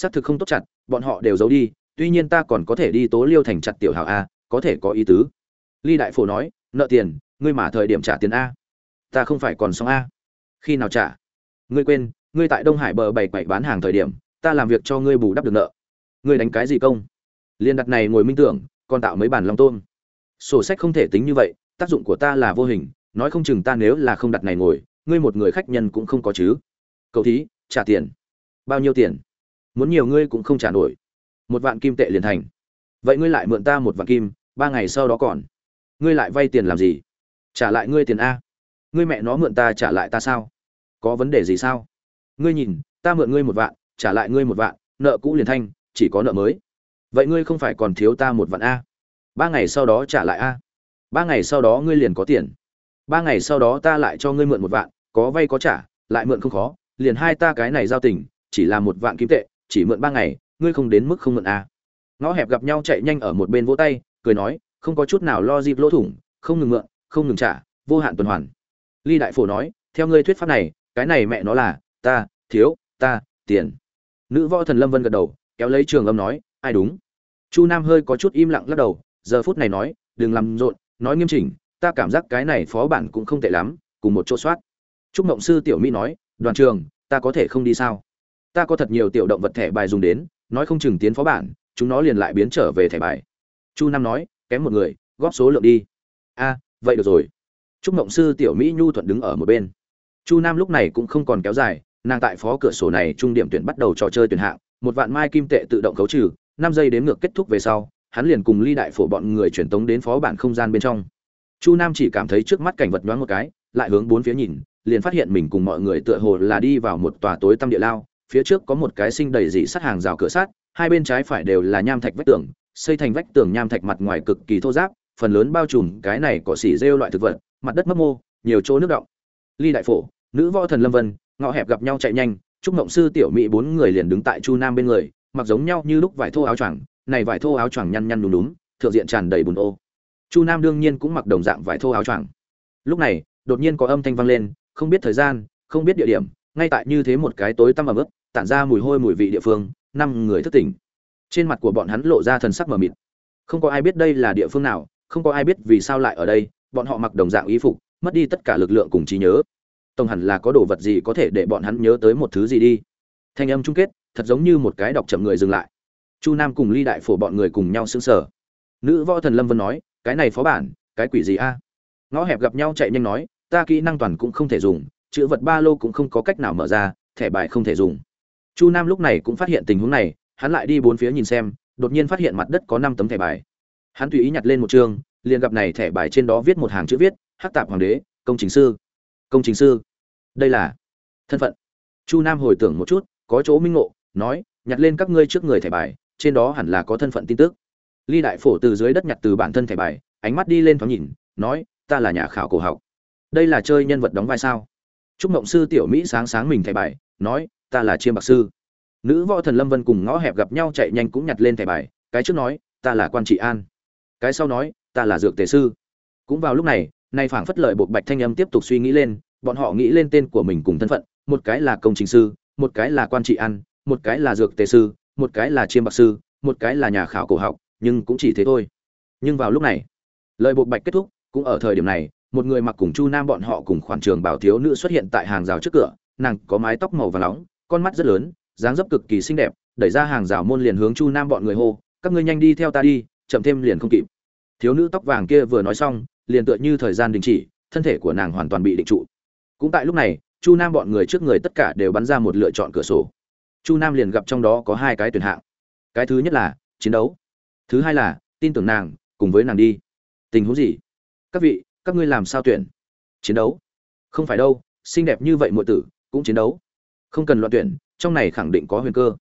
xác thực không tốt chặt, bọn họ đều giấu đi, tuy nhiên ta còn có thể đi tố liêu thành chặt tiểu hào a, có thể có ý tứ. Ly đại phổ nói, nợ tiền, ngươi mà thời điểm trả tiền a. Ta không phải còn xong a. Khi nào trả? Ngươi quên, ngươi tại đông hải bờ bảy quậy bán hàng thời điểm, ta làm việc cho ngươi bù đắp được nợ. Ngươi đánh cái gì công? Liên đặt này ngồi minh tưởng, còn tạo mấy bản lòng tôm sổ sách không thể tính như vậy, tác dụng của ta là vô hình, nói không chừng ta nếu là không đặt này ngồi, ngươi một người khách nhân cũng không có chứ. Cậu thí, trả tiền. Bao nhiêu tiền? Muốn nhiều ngươi cũng không trả nổi. Một vạn kim tệ liền thành. Vậy ngươi lại mượn ta một vạn kim, ba ngày sau đó còn. Ngươi lại vay tiền làm gì? Trả lại ngươi tiền a. Ngươi mẹ nó mượn ta trả lại ta sao? Có vấn đề gì sao? Ngươi nhìn, ta mượn ngươi một vạn, trả lại ngươi một vạn, nợ cũ liền thanh, chỉ có nợ mới. Vậy ngươi không phải còn thiếu ta một vạn a? Ba ngày sau đó trả lại a. Ba ngày sau đó ngươi liền có tiền. Ba ngày sau đó ta lại cho ngươi mượn một vạn, có vay có trả, lại mượn không khó, liền hai ta cái này giao tình, chỉ là một vạn kim tệ chỉ mượn ba ngày, ngươi không đến mức không mượn à? ngõ hẹp gặp nhau chạy nhanh ở một bên vỗ tay, cười nói, không có chút nào lo dịp lỗ thủng, không ngừng mượn, không ngừng trả, vô hạn tuần hoàn. Ly đại phổ nói, theo ngươi thuyết pháp này, cái này mẹ nó là, ta, thiếu, ta, tiền. Nữ võ thần lâm vân gật đầu, kéo lấy trường âm nói, ai đúng? Chu nam hơi có chút im lặng lắc đầu, giờ phút này nói, đừng làm rộn, nói nghiêm chỉnh, ta cảm giác cái này phó bản cũng không tệ lắm, cùng một chỗ soát. Trúc mộng sư tiểu mỹ nói, đoàn trường, ta có thể không đi sao? Ta có thật nhiều tiểu động vật thẻ bài dùng đến, nói không chừng tiến phó bản, chúng nó liền lại biến trở về thẻ bài. Chu nam nói, kém một người, góp số lượng đi. A, vậy được rồi. Trúc mộng sư, tiểu mỹ nhu thuận đứng ở một bên. Chu nam lúc này cũng không còn kéo dài, nàng tại phó cửa sổ này trung điểm tuyển bắt đầu trò chơi tuyển hạng, một vạn mai kim tệ tự động khấu trừ, năm giây đến ngược kết thúc về sau, hắn liền cùng ly đại phổ bọn người truyền tống đến phó bản không gian bên trong. Chu nam chỉ cảm thấy trước mắt cảnh vật nhoáng một cái, lại hướng bốn phía nhìn, liền phát hiện mình cùng mọi người tựa hồ là đi vào một tòa tối tăm địa lao phía trước có một cái sinh đầy dị sắt hàng rào cửa sắt, hai bên trái phải đều là nham thạch vách tường, xây thành vách tường nham thạch mặt ngoài cực kỳ thô ráp, phần lớn bao trùm cái này cỏ xỉ rêu loại thực vật, mặt đất mấp mô, nhiều chỗ nước động. Ly đại phổ, nữ võ thần lâm vân, ngõ hẹp gặp nhau chạy nhanh trúc ngộng sư tiểu mỹ bốn người liền đứng tại chu nam bên người, mặc giống nhau như lúc vải thô áo choàng, này vải thô áo choàng nhăn nhăn đúng đúng thượng diện tràn đầy bùn ô. Chu nam đương nhiên cũng mặc đồng dạng vải thô áo choàng. Lúc này, đột nhiên có âm thanh vang lên, không biết thời gian, không biết địa điểm, ngay tại như thế một cái tối tăm ẩm ướt tản ra mùi hôi mùi vị địa phương, năm người thức tỉnh. Trên mặt của bọn hắn lộ ra thần sắc mờ mịt. Không có ai biết đây là địa phương nào, không có ai biết vì sao lại ở đây, bọn họ mặc đồng dạng y phục, mất đi tất cả lực lượng cùng trí nhớ. Tổng hẳn là có đồ vật gì có thể để bọn hắn nhớ tới một thứ gì đi. Thanh âm chung kết, thật giống như một cái đọc chậm người dừng lại. Chu nam cùng ly đại phổ bọn người cùng nhau xứng sở nữ võ thần lâm vân nói, cái này phó bản, cái quỷ gì a? Ngõ hẹp gặp nhau chạy nhanh nói, ta kỹ năng toàn cũng không thể dùng, chữ vật ba lô cũng không có cách nào mở ra, thẻ bài không thể dùng chu nam lúc này cũng phát hiện tình huống này, hắn lại đi bốn phía nhìn xem, đột nhiên phát hiện mặt đất có năm tấm thẻ bài. Hắn tùy ý nhặt lên một chương liền gặp này thẻ bài trên đó viết một hàng chữ viết, hắc tạp hoàng đế, công trình sư. Công trình sư? Đây là thân phận. Chu nam hồi tưởng một chút, có chỗ minh ngộ, nói, nhặt lên các ngươi trước người thẻ bài, trên đó hẳn là có thân phận tin tức. Ly đại phổ từ dưới đất nhặt từ bản thân thẻ bài, ánh mắt đi lên thoáng nhìn, nói, ta là nhà khảo cổ học. Đây là chơi nhân vật đóng vai sao? Trúc mộng sư tiểu mỹ sáng sáng mình thẻ bài, nói ta là chiêm bạc sư. Nữ võ thần lâm vân cùng ngõ hẹp gặp nhau chạy nhanh cũng nhặt lên thẻ bài, cái trước nói, ta là quan trị an. Cái sau nói, ta là dược tề sư. Cũng vào lúc này, nay phảng phất lợi buộc bạch thanh âm tiếp tục suy nghĩ lên, bọn họ nghĩ lên tên của mình cùng thân phận, một cái là công trình sư, một cái là quan trị an, một cái là dược tề sư, một cái là chiêm bạc sư, một cái là nhà khảo cổ học, nhưng cũng chỉ thế thôi. Nhưng vào lúc này, lời buộc bạch kết thúc, cũng ở thời điểm này, một người mặc cùng chu nam bọn họ cùng khoản trường bảo thiếu nữ xuất hiện tại hàng rào trước cửa, nàng có mái tóc màu và nóng con mắt rất lớn, dáng dấp cực kỳ xinh đẹp, đẩy ra hàng rào môn liền hướng chu nam bọn người hô, các ngươi nhanh đi theo ta đi, chậm thêm liền không kịp. Thiếu nữ tóc vàng kia vừa nói xong, liền tựa như thời gian đình chỉ, thân thể của nàng hoàn toàn bị định trụ. Cũng tại lúc này, chu nam bọn người trước người tất cả đều bắn ra một lựa chọn cửa sổ. Chu nam liền gặp trong đó có hai cái tuyển hạng. Cái thứ nhất là chiến đấu, thứ hai là tin tưởng nàng, cùng với nàng đi. Tình huống gì? Các vị, các ngươi làm sao tuyển? Chiến đấu? Không phải đâu, xinh đẹp như vậy muội tử, cũng chiến đấu không cần loạn tuyển, trong này khẳng định có huyền cơ.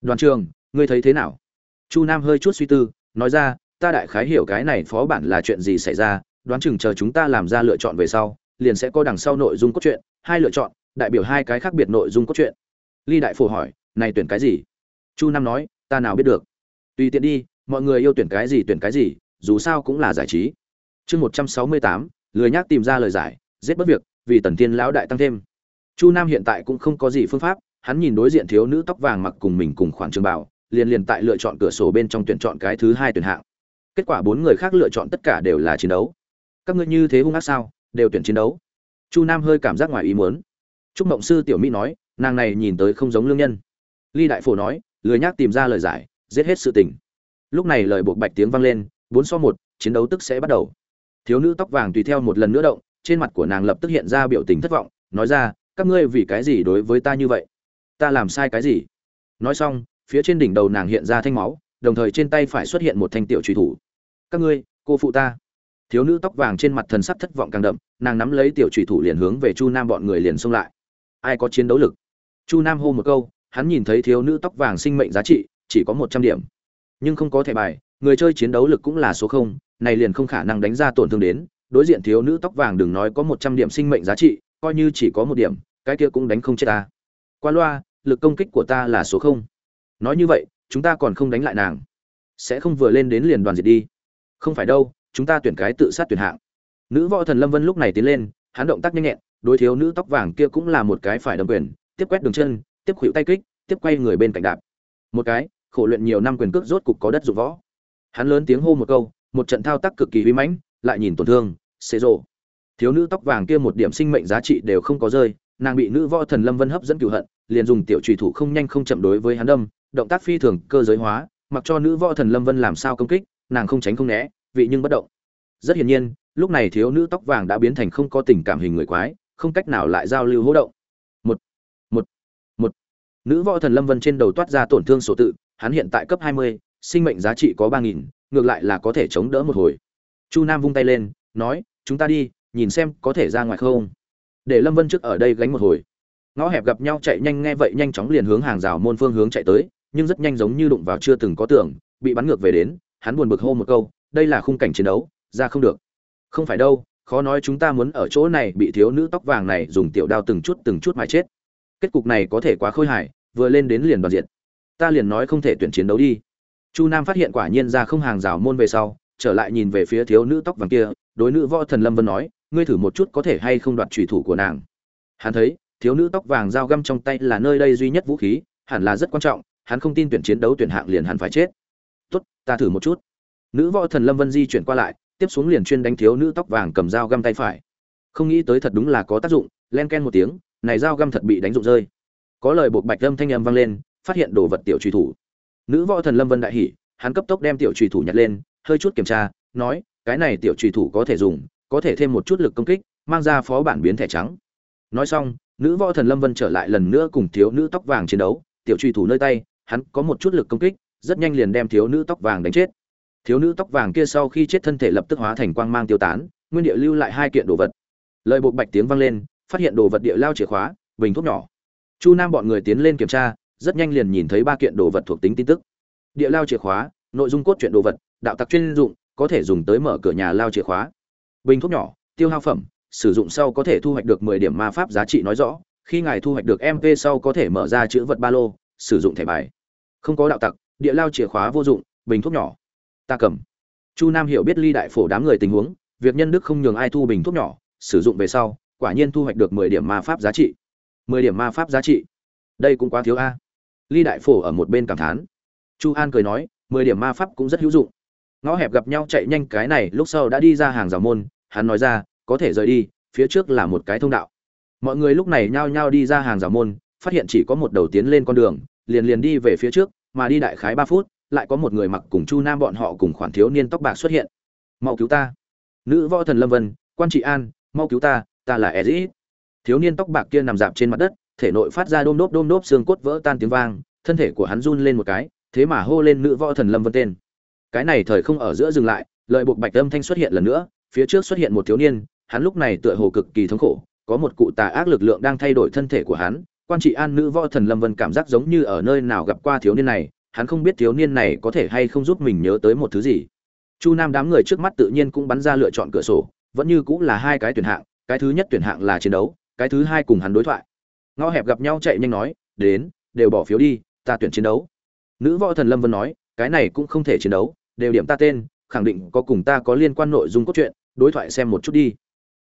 Đoàn trường, ngươi thấy thế nào? Chu nam hơi chút suy tư, nói ra, ta đại khái hiểu cái này phó bản là chuyện gì xảy ra, đoán chừng chờ chúng ta làm ra lựa chọn về sau, liền sẽ có đằng sau nội dung cốt truyện, hai lựa chọn, đại biểu hai cái khác biệt nội dung cốt truyện. Ly đại phổ hỏi, này tuyển cái gì? Chu nam nói, ta nào biết được. Tùy tiện đi, mọi người yêu tuyển cái gì tuyển cái gì, dù sao cũng là giải trí. Chương một trăm sáu mươi tám, lười nhác tìm ra lời giải, giết bất việc, vì tần thiên lão đại tăng thêm chu nam hiện tại cũng không có gì phương pháp, hắn nhìn đối diện thiếu nữ tóc vàng mặc cùng mình cùng khoản trường bảo liền liền tại lựa chọn cửa sổ bên trong tuyển chọn cái thứ hai tuyển hạng. Kết quả bốn người khác lựa chọn tất cả đều là chiến đấu. Các ngươi như thế hung ác sao, đều tuyển chiến đấu. Chu nam hơi cảm giác ngoài ý muốn. Trúc mộng sư tiểu mỹ nói, nàng này nhìn tới không giống lương nhân. Ly đại phổ nói, lười nhác tìm ra lời giải, giết hết sự tình. Lúc này lời buộc bạch tiếng vang lên, bốn so một, chiến đấu tức sẽ bắt đầu. Thiếu nữ tóc vàng tùy theo một lần nữa động, trên mặt của nàng lập tức hiện ra biểu tình thất vọng, nói ra các ngươi vì cái gì đối với ta như vậy? Ta làm sai cái gì? Nói xong, phía trên đỉnh đầu nàng hiện ra thanh máu, đồng thời trên tay phải xuất hiện một thanh tiểu truy thủ. Các ngươi, cô phụ ta. Thiếu nữ tóc vàng trên mặt thần sắc thất vọng càng đậm, nàng nắm lấy tiểu truy thủ liền hướng về chu nam bọn người liền xông lại. Ai có chiến đấu lực? Chu nam hô một câu, hắn nhìn thấy thiếu nữ tóc vàng sinh mệnh giá trị, chỉ có một trăm điểm. Nhưng không có thẻ bài, người chơi chiến đấu lực cũng là số không, này liền không khả năng đánh ra tổn thương đến. Đối diện thiếu nữ tóc vàng đừng nói có một trăm điểm sinh mệnh giá trị coi như chỉ có một điểm, cái kia cũng đánh không chết ta. Qua loa, lực công kích của ta là số không. Nói như vậy, chúng ta còn không đánh lại nàng. Sẽ không vừa lên đến liền đoàn diệt đi. Không phải đâu, chúng ta tuyển cái tự sát tuyển hạng. Nữ võ thần lâm vân lúc này tiến lên, hắn động tác nhanh nhẹn, đối thiếu nữ tóc vàng kia cũng là một cái phải đầm quyền, tiếp quét đường chân, tiếp khuỵu tay kích, tiếp quay người bên cạnh đạp. Một cái, khổ luyện nhiều năm quyền cước rốt cục có đất dụng võ. Hắn lớn tiếng hô một câu, một trận thao tác cực kỳ uy mãnh, lại nhìn tổn thương xế rộ thiếu nữ tóc vàng kia một điểm sinh mệnh giá trị đều không có rơi, nàng bị nữ võ thần lâm vân hấp dẫn cựu hận, liền dùng tiểu trùy thủ không nhanh không chậm đối với hắn đâm, động tác phi thường cơ giới hóa, mặc cho nữ võ thần lâm vân làm sao công kích, nàng không tránh không né, vị nhưng bất động. Rất hiển nhiên, lúc này thiếu nữ tóc vàng đã biến thành không có tình cảm hình người quái, không cách nào lại giao lưu hỗ động. Một một một. Nữ võ thần lâm vân trên đầu toát ra tổn thương sổ tự, hắn hiện tại cấp hai mươi, sinh mệnh giá trị có ba nghìn, ngược lại là có thể chống đỡ một hồi. Chu nam vung tay lên, nói, chúng ta đi nhìn xem có thể ra ngoài không. Để lâm vân trước ở đây gánh một hồi. Ngõ hẹp gặp nhau chạy nhanh nghe vậy nhanh chóng liền hướng hàng rào môn phương hướng chạy tới, nhưng rất nhanh giống như đụng vào chưa từng có tưởng bị bắn ngược về đến, hắn buồn bực hô một câu, đây là khung cảnh chiến đấu, ra không được. Không phải đâu, khó nói chúng ta muốn ở chỗ này bị thiếu nữ tóc vàng này dùng tiểu đao từng chút từng chút mà chết. Kết cục này có thể quá khôi hài, vừa lên đến liền đoàn diện ta liền nói không thể tuyển chiến đấu đi. Chu nam phát hiện quả nhiên ra không hàng rào môn về sau, trở lại nhìn về phía thiếu nữ tóc vàng kia, đối nữ võ thần lâm vân nói ngươi thử một chút có thể hay không đoạt trùy thủ của nàng. Hắn thấy, thiếu nữ tóc vàng dao găm trong tay là nơi đây duy nhất vũ khí, hẳn là rất quan trọng, hắn không tin tuyển chiến đấu tuyển hạng liền hẳn phải chết. Tốt, ta thử một chút. Nữ võ thần lâm vân di chuyển qua lại, tiếp xuống liền chuyên đánh thiếu nữ tóc vàng cầm dao găm tay phải. Không nghĩ tới thật đúng là có tác dụng, len ken một tiếng, này dao găm thật bị đánh rụng rơi. Có lời buộc bạch lâm thanh âm vang lên, phát hiện đồ vật tiểu truy thủ. Nữ võ thần lâm vân đại hỉ, hắn cấp tốc đem tiểu truy thủ nhặt lên, hơi chút kiểm tra, nói, cái này tiểu truy thủ có thể dùng có thể thêm một chút lực công kích, mang ra phó bản biến thẻ trắng. Nói xong, nữ võ thần lâm vân trở lại lần nữa cùng thiếu nữ tóc vàng chiến đấu. Tiểu truy thủ nơi tay, hắn có một chút lực công kích, rất nhanh liền đem thiếu nữ tóc vàng đánh chết. Thiếu nữ tóc vàng kia sau khi chết thân thể lập tức hóa thành quang mang tiêu tán, nguyên địa lưu lại hai kiện đồ vật. Lời buộc bạch tiếng vang lên, phát hiện đồ vật địa lao chìa khóa, bình thuốc nhỏ. Chu nam bọn người tiến lên kiểm tra, rất nhanh liền nhìn thấy ba kiện đồ vật thuộc tính tin tức. Địa lao chìa khóa, nội dung cốt truyện đồ vật, đạo tặc chuyên dụng, có thể dùng tới mở cửa nhà lao chìa khóa bình thuốc nhỏ, tiêu hao phẩm, sử dụng sau có thể thu hoạch được 10 điểm ma pháp giá trị nói rõ, khi ngài thu hoạch được mp sau có thể mở ra chữ vật ba lô, sử dụng thẻ bài. Không có đạo tặc, địa lao chìa khóa vô dụng, bình thuốc nhỏ. Ta cầm. Chu nam hiểu biết ly đại phổ đám người tình huống, việc nhân đức không nhường ai thu bình thuốc nhỏ, sử dụng về sau, quả nhiên thu hoạch được 10 điểm ma pháp giá trị. 10 điểm ma pháp giá trị. Đây cũng quá thiếu a. Ly đại phổ ở một bên cảm thán. Chu an cười nói 10 điểm ma pháp cũng rất hữu dụng. Ngõ hẹp gặp nhau chạy nhanh cái này, lúc sau đã đi ra hàng rào môn hắn nói ra, có thể rời đi, phía trước là một cái thông đạo. Mọi người lúc này nhao nhao đi ra hàng rào môn, phát hiện chỉ có một đầu tiến lên con đường, liền liền đi về phía trước, mà đi đại khái ba phút, lại có một người mặc cùng chu nam bọn họ cùng khoản thiếu niên tóc bạc xuất hiện. Mau cứu ta. Nữ võ thần lâm vân, quan trị an, mau cứu ta ta là ezit. Thiếu niên tóc bạc kia nằm dạp trên mặt đất, thể nội phát ra đôm đốp đôm đốp xương cốt vỡ tan tiếng vang, thân thể của hắn run lên một cái, thế mà hô lên nữ võ thần lâm vân tên. Cái này thời không ở giữa dừng lại, lợi buộc bạch âm thanh xuất hiện lần nữa phía trước xuất hiện một thiếu niên, hắn lúc này tựa hồ cực kỳ thống khổ, có một cụ tà ác lực lượng đang thay đổi thân thể của hắn. Quan trị an nữ võ thần lâm vân cảm giác giống như ở nơi nào gặp qua thiếu niên này, hắn không biết thiếu niên này có thể hay không giúp mình nhớ tới một thứ gì. Chu nam đám người trước mắt tự nhiên cũng bắn ra lựa chọn cửa sổ, vẫn như cũng là hai cái tuyển hạng, cái thứ nhất tuyển hạng là chiến đấu, cái thứ hai cùng hắn đối thoại. Ngõ hẹp gặp nhau chạy nhanh nói, đến, đều bỏ phiếu đi, ta tuyển chiến đấu. Nữ võ thần lâm vân nói, cái này cũng không thể chiến đấu, đều điểm ta tên khẳng định có cùng ta có liên quan nội dung cốt truyện, đối thoại xem một chút đi.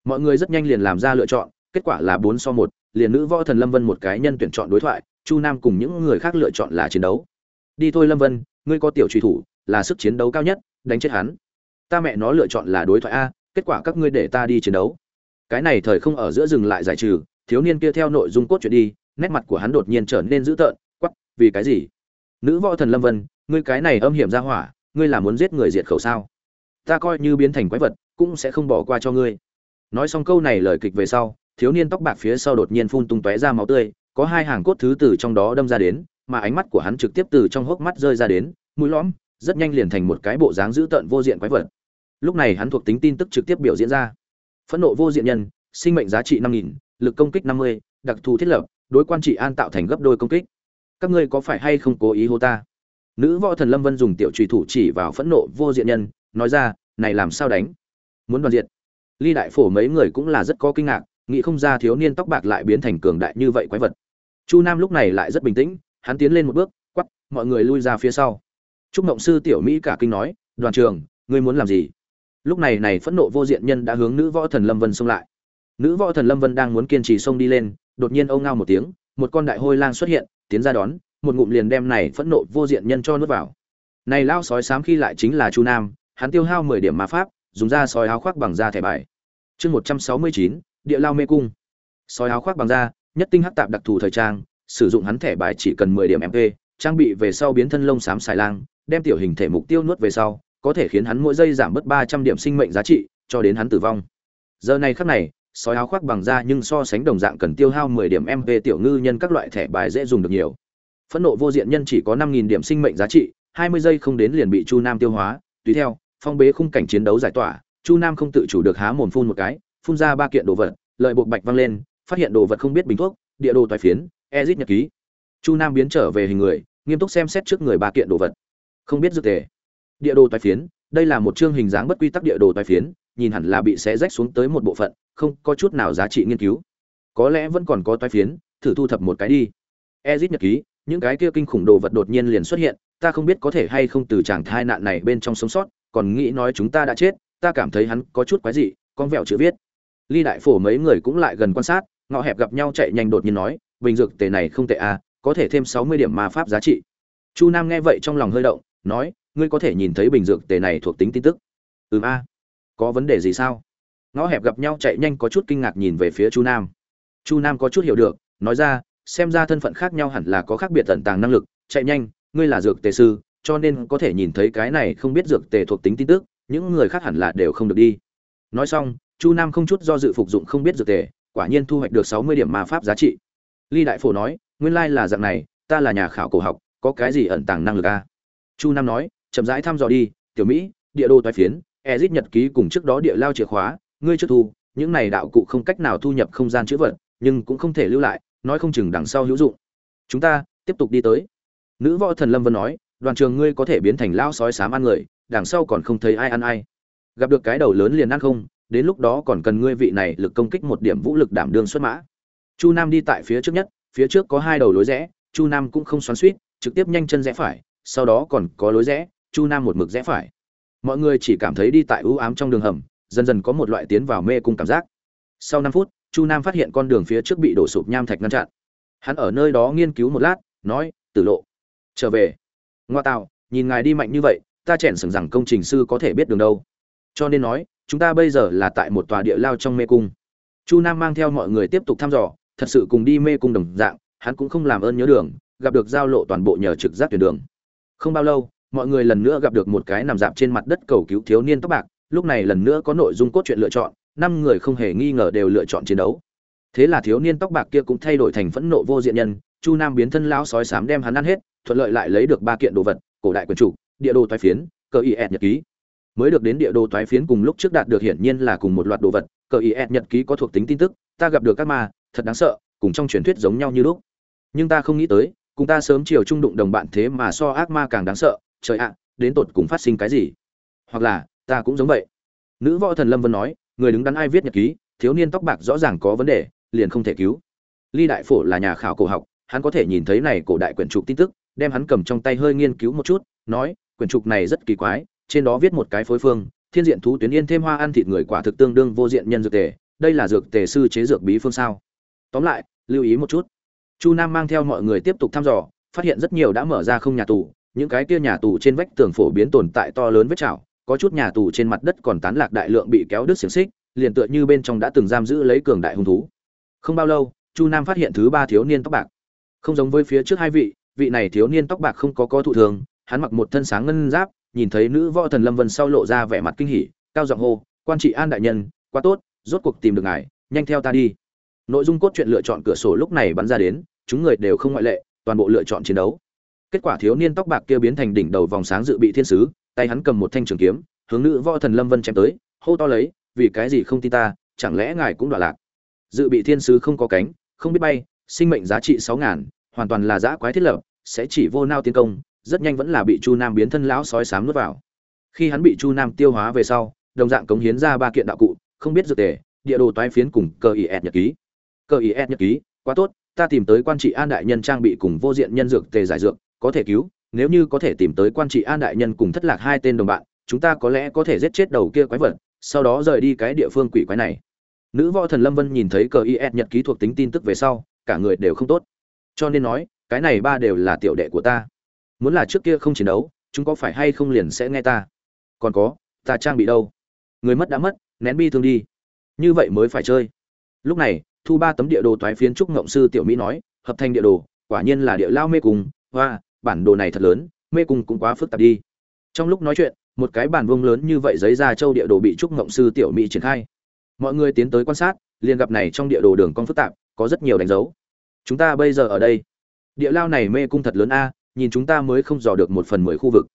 Mọi người rất nhanh liền làm ra lựa chọn, kết quả là bốn so một, liền nữ võ thần lâm vân một cái nhân tuyển chọn đối thoại, chu nam cùng những người khác lựa chọn là chiến đấu. Đi thôi lâm vân, ngươi có tiểu truy thủ, là sức chiến đấu cao nhất, đánh chết hắn. Ta mẹ nó lựa chọn là đối thoại a, kết quả các ngươi để ta đi chiến đấu. Cái này thời không ở giữa dừng lại giải trừ, thiếu niên kia theo nội dung cốt truyện đi, nét mặt của hắn đột nhiên trở nên dữ tợn quắp vì cái gì? Nữ võ thần lâm vân, ngươi cái này âm hiểm ra hỏa ngươi là muốn giết người diệt khẩu sao? Ta coi như biến thành quái vật, cũng sẽ không bỏ qua cho ngươi. Nói xong câu này lời kịch về sau, thiếu niên tóc bạc phía sau đột nhiên phun tung tóe ra máu tươi, có hai hàng cốt thứ từ trong đó đâm ra đến, mà ánh mắt của hắn trực tiếp từ trong hốc mắt rơi ra đến, mũi lõm, rất nhanh liền thành một cái bộ dáng dữ tợn vô diện quái vật. Lúc này hắn thuộc tính tin tức trực tiếp biểu diễn ra. Phẫn nộ vô diện nhân, sinh mệnh giá trị năm nghìn, lực công kích năm mươi, đặc thù thiết lập, đối quan trị an tạo thành gấp đôi công kích. Các ngươi có phải hay không cố ý hô ta? Nữ võ thần lâm vân dùng tiểu trùy thủ chỉ vào phẫn nộ vô diện nhân, nói ra, này làm sao đánh? Muốn đoàn diện ly đại phổ mấy người cũng là rất có kinh ngạc, nghĩ không ra thiếu niên tóc bạc lại biến thành cường đại như vậy quái vật. Chu nam lúc này lại rất bình tĩnh, hắn tiến lên một bước quắp mọi người lui ra phía sau. Trúc mộng sư tiểu mỹ cả kinh nói, đoàn trường, ngươi muốn làm gì? Lúc này này phẫn nộ vô diện nhân đã hướng nữ võ thần lâm vân xông lại. Nữ võ thần lâm vân đang muốn kiên trì xông đi lên, đột nhiên âu ngao một tiếng, một con đại hôi lang xuất hiện, tiến ra đón một ngụm liền đem này phẫn nộ vô diện nhân cho nuốt vào. Này lao sói sám khi lại chính là chu nam, hắn tiêu hao mười điểm ma pháp, dùng ra sói áo khoác bằng da thẻ bài. Chương một trăm sáu mươi chín, địa lao mê cung. Sói áo khoác bằng da, nhất tinh hắc tạp đặc thù thời trang, sử dụng hắn thẻ bài chỉ cần mười điểm mp trang bị về sau biến thân lông xám xài lang, đem tiểu hình thể mục tiêu nuốt về sau, có thể khiến hắn mỗi giây giảm bớt ba trăm điểm sinh mệnh giá trị, cho đến hắn tử vong. Giờ này khắc này, sói áo khoác bằng da nhưng so sánh đồng dạng cần tiêu hao mười điểm mp tiểu ngư nhân các loại thẻ bài dễ dùng được nhiều phẫn nộ vô diện nhân chỉ có năm nghìn điểm sinh mệnh giá trị, hai mươi giây không đến liền bị chu nam tiêu hóa. Tùy theo, phong bế khung cảnh chiến đấu giải tỏa, chu nam không tự chủ được há mồm phun một cái, phun ra ba kiện đồ vật, lợi buộc bạch văng lên, phát hiện đồ vật không biết bình thuốc, địa đồ toài phiến, ezit nhật ký. Chu nam biến trở về hình người, nghiêm túc xem xét trước người ba kiện đồ vật. Không biết dược tề. Địa đồ toài phiến, đây là một chương hình dáng bất quy tắc địa đồ toài phiến, nhìn hẳn là bị xé rách xuống tới một bộ phận, không có chút nào giá trị nghiên cứu. Có lẽ vẫn còn có toài phiến, thử thu thập một cái đi. Ezit nhật ký những cái kia kinh khủng đồ vật đột nhiên liền xuất hiện, ta không biết có thể hay không từ chàng thai nạn này bên trong sống sót, còn nghĩ nói chúng ta đã chết, ta cảm thấy hắn có chút quái dị con vẹo chữ viết. Ly đại phổ mấy người cũng lại gần quan sát ngọ hẹp gặp nhau chạy nhanh đột nhiên nói, bình dược tề này không tệ à có thể thêm sáu mươi điểm ma pháp giá trị. Chu nam nghe vậy trong lòng hơi động, nói, ngươi có thể nhìn thấy bình dược tề này thuộc tính tin tức. Ừm a. Có vấn đề gì sao? Ngõ hẹp gặp nhau chạy nhanh có chút kinh ngạc nhìn về phía chu nam. Chu nam có chút hiểu được, nói ra xem ra thân phận khác nhau hẳn là có khác biệt tận tàng năng lực, chạy nhanh, ngươi là dược tề sư, cho nên có thể nhìn thấy cái này không biết dược tề thuộc tính tin tức, những người khác hẳn là đều không được đi nói xong, chu nam không chút do dự phục dụng không biết dược tề, quả nhiên thu hoạch được sáu mươi điểm ma pháp giá trị ly đại phổ nói, nguyên lai là dạng này, ta là nhà khảo cổ học, có cái gì ẩn tàng năng lực a à? chu nam nói, chậm rãi thăm dò đi, tiểu mỹ, địa đô toái phiến ezit nhật ký cùng trước đó địa lao chìa khóa, ngươi chưa thu, những này đạo cụ không cách nào thu nhập không gian chữ vật, nhưng cũng không thể lưu lại nói không chừng đằng sau hữu dụng. Chúng ta, tiếp tục đi tới. Nữ võ thần lâm vân nói, đoàn trường ngươi có thể biến thành lao sói sám ăn người, đằng sau còn không thấy ai ăn ai. Gặp được cái đầu lớn liền ăn không, đến lúc đó còn cần ngươi vị này lực công kích một điểm vũ lực đảm đương xuất mã. Chu nam đi tại phía trước nhất, phía trước có hai đầu lối rẽ, chu nam cũng không xoắn suýt trực tiếp nhanh chân rẽ phải, sau đó còn có lối rẽ, chu nam một mực rẽ phải. Mọi người chỉ cảm thấy đi tại ưu ám trong đường hầm, dần dần có một loại tiến vào mê cung cảm giác. Sau năm phút chu nam phát hiện con đường phía trước bị đổ sụp nham thạch ngăn chặn. Hắn ở nơi đó nghiên cứu một lát, nói, tử lộ, trở về. Ngoa tạo, nhìn ngài đi mạnh như vậy, ta chèn sừng rằng công trình sư có thể biết đường đâu. Cho nên nói, chúng ta bây giờ là tại một tòa địa lao trong mê cung. Chu nam mang theo mọi người tiếp tục thăm dò, thật sự cùng đi mê cung đồng dạng, hắn cũng không làm ơn nhớ đường, gặp được giao lộ toàn bộ nhờ trực giác tuyển đường. Không bao lâu, mọi người lần nữa gặp được một cái nằm dạp trên mặt đất cầu cứu thiếu niên tóc bạc, lúc này lần nữa có nội dung cốt truyện lựa chọn năm người không hề nghi ngờ đều lựa chọn chiến đấu. Thế là thiếu niên tóc bạc kia cũng thay đổi thành phẫn nộ vô diện nhân, chu nam biến thân lão sói sám đem hắn ăn hết, thuận lợi lại lấy được ba kiện đồ vật, cổ đại quyền chủ, địa đồ toái phiến, cờ y nhật ký. Mới được đến địa đồ toái phiến cùng lúc trước đạt được hiển nhiên là cùng một loạt đồ vật, cờ y nhật ký có thuộc tính tin tức, ta gặp được các ma, thật đáng sợ, cùng trong truyền thuyết giống nhau như lúc. Nhưng ta không nghĩ tới, cùng ta sớm chiều trung đụng đồng bạn thế mà so ác ma càng đáng sợ, trời ạ, đến tột cùng phát sinh cái gì? Hoặc là, ta cũng giống vậy. Nữ võ thần lâm vân nói người đứng đắn ai viết nhật ký, thiếu niên tóc bạc rõ ràng có vấn đề, liền không thể cứu. Ly đại phổ là nhà khảo cổ học, hắn có thể nhìn thấy này cổ đại quyển trục tin tức, đem hắn cầm trong tay hơi nghiên cứu một chút, nói, quyển trục này rất kỳ quái, trên đó viết một cái phối phương, thiên diện thú tuyến yên thêm hoa ăn thịt người quả thực tương đương vô diện nhân dược tề, đây là dược tề sư chế dược bí phương sao. Tóm lại, lưu ý một chút. Chu nam mang theo mọi người tiếp tục thăm dò, phát hiện rất nhiều đã mở ra không nhà tù, những cái kia nhà tù trên vách tường phổ biến tồn tại to lớn vết chảo có chút nhà tù trên mặt đất còn tán lạc đại lượng bị kéo đứt xiềng xích, liền tựa như bên trong đã từng giam giữ lấy cường đại hung thú. Không bao lâu, chu nam phát hiện thứ ba thiếu niên tóc bạc. Không giống với phía trước hai vị vị này thiếu niên tóc bạc không có có thụ thường, hắn mặc một thân sáng ngân giáp, nhìn thấy nữ võ thần lâm vân sau lộ ra vẻ mặt kinh hỉ, cao giọng hô, quan trị an đại nhân, quá tốt, rốt cuộc tìm được ngài, nhanh theo ta đi. Nội dung cốt truyện lựa chọn cửa sổ lúc này bắn ra đến, chúng người đều không ngoại lệ, toàn bộ lựa chọn chiến đấu. Kết quả thiếu niên tóc bạc kia biến thành đỉnh đầu vòng sáng dự bị thiên sứ tay hắn cầm một thanh trường kiếm, hướng nữ võ thần lâm vân chém tới, hô to lấy, vì cái gì không tin ta, chẳng lẽ ngài cũng đoạn lạc? Dự bị thiên sứ không có cánh, không biết bay, sinh mệnh giá trị sáu ngàn, hoàn toàn là giã quái thiết lập, sẽ chỉ vô nao tiến công, rất nhanh vẫn là bị chu nam biến thân lão sói sám nuốt vào. Khi hắn bị chu nam tiêu hóa về sau, đồng dạng cống hiến ra ba kiện đạo cụ, không biết dược tề, địa đồ toái phiến cùng cơ ẹt nhật ký. Cơ ẹt nhật ký, quá tốt, ta tìm tới quan trị an đại nhân trang bị cùng vô diện nhân dược tề giải dược, có thể cứu nếu như có thể tìm tới quan trị an đại nhân cùng thất lạc hai tên đồng bạn, chúng ta có lẽ có thể giết chết đầu kia quái vật, sau đó rời đi cái địa phương quỷ quái này. Nữ võ thần lâm vân nhìn thấy cờ is nhật ký thuộc tính tin tức về sau, cả người đều không tốt. Cho nên nói, cái này ba đều là tiểu đệ của ta. Muốn là trước kia không chiến đấu, chúng có phải hay không liền sẽ nghe ta? Còn có, ta trang bị đâu? Người mất đã mất, nén bi thương đi. Như vậy mới phải chơi. Lúc này, thu ba tấm địa đồ toái phiến trúc ngộng sư tiểu mỹ nói, hợp thành địa đồ, quả nhiên là địa lao mê cùng hoa bản đồ này thật lớn, mê cung cũng quá phức tạp đi. Trong lúc nói chuyện, một cái bản vuông lớn như vậy giấy ra châu địa đồ bị trúc ngộng sư tiểu mỹ triển khai. Mọi người tiến tới quan sát, liền gặp này trong địa đồ đường cong phức tạp, có rất nhiều đánh dấu. Chúng ta bây giờ ở đây. Địa lao này mê cung thật lớn a, nhìn chúng ta mới không dò được một phần mười khu vực.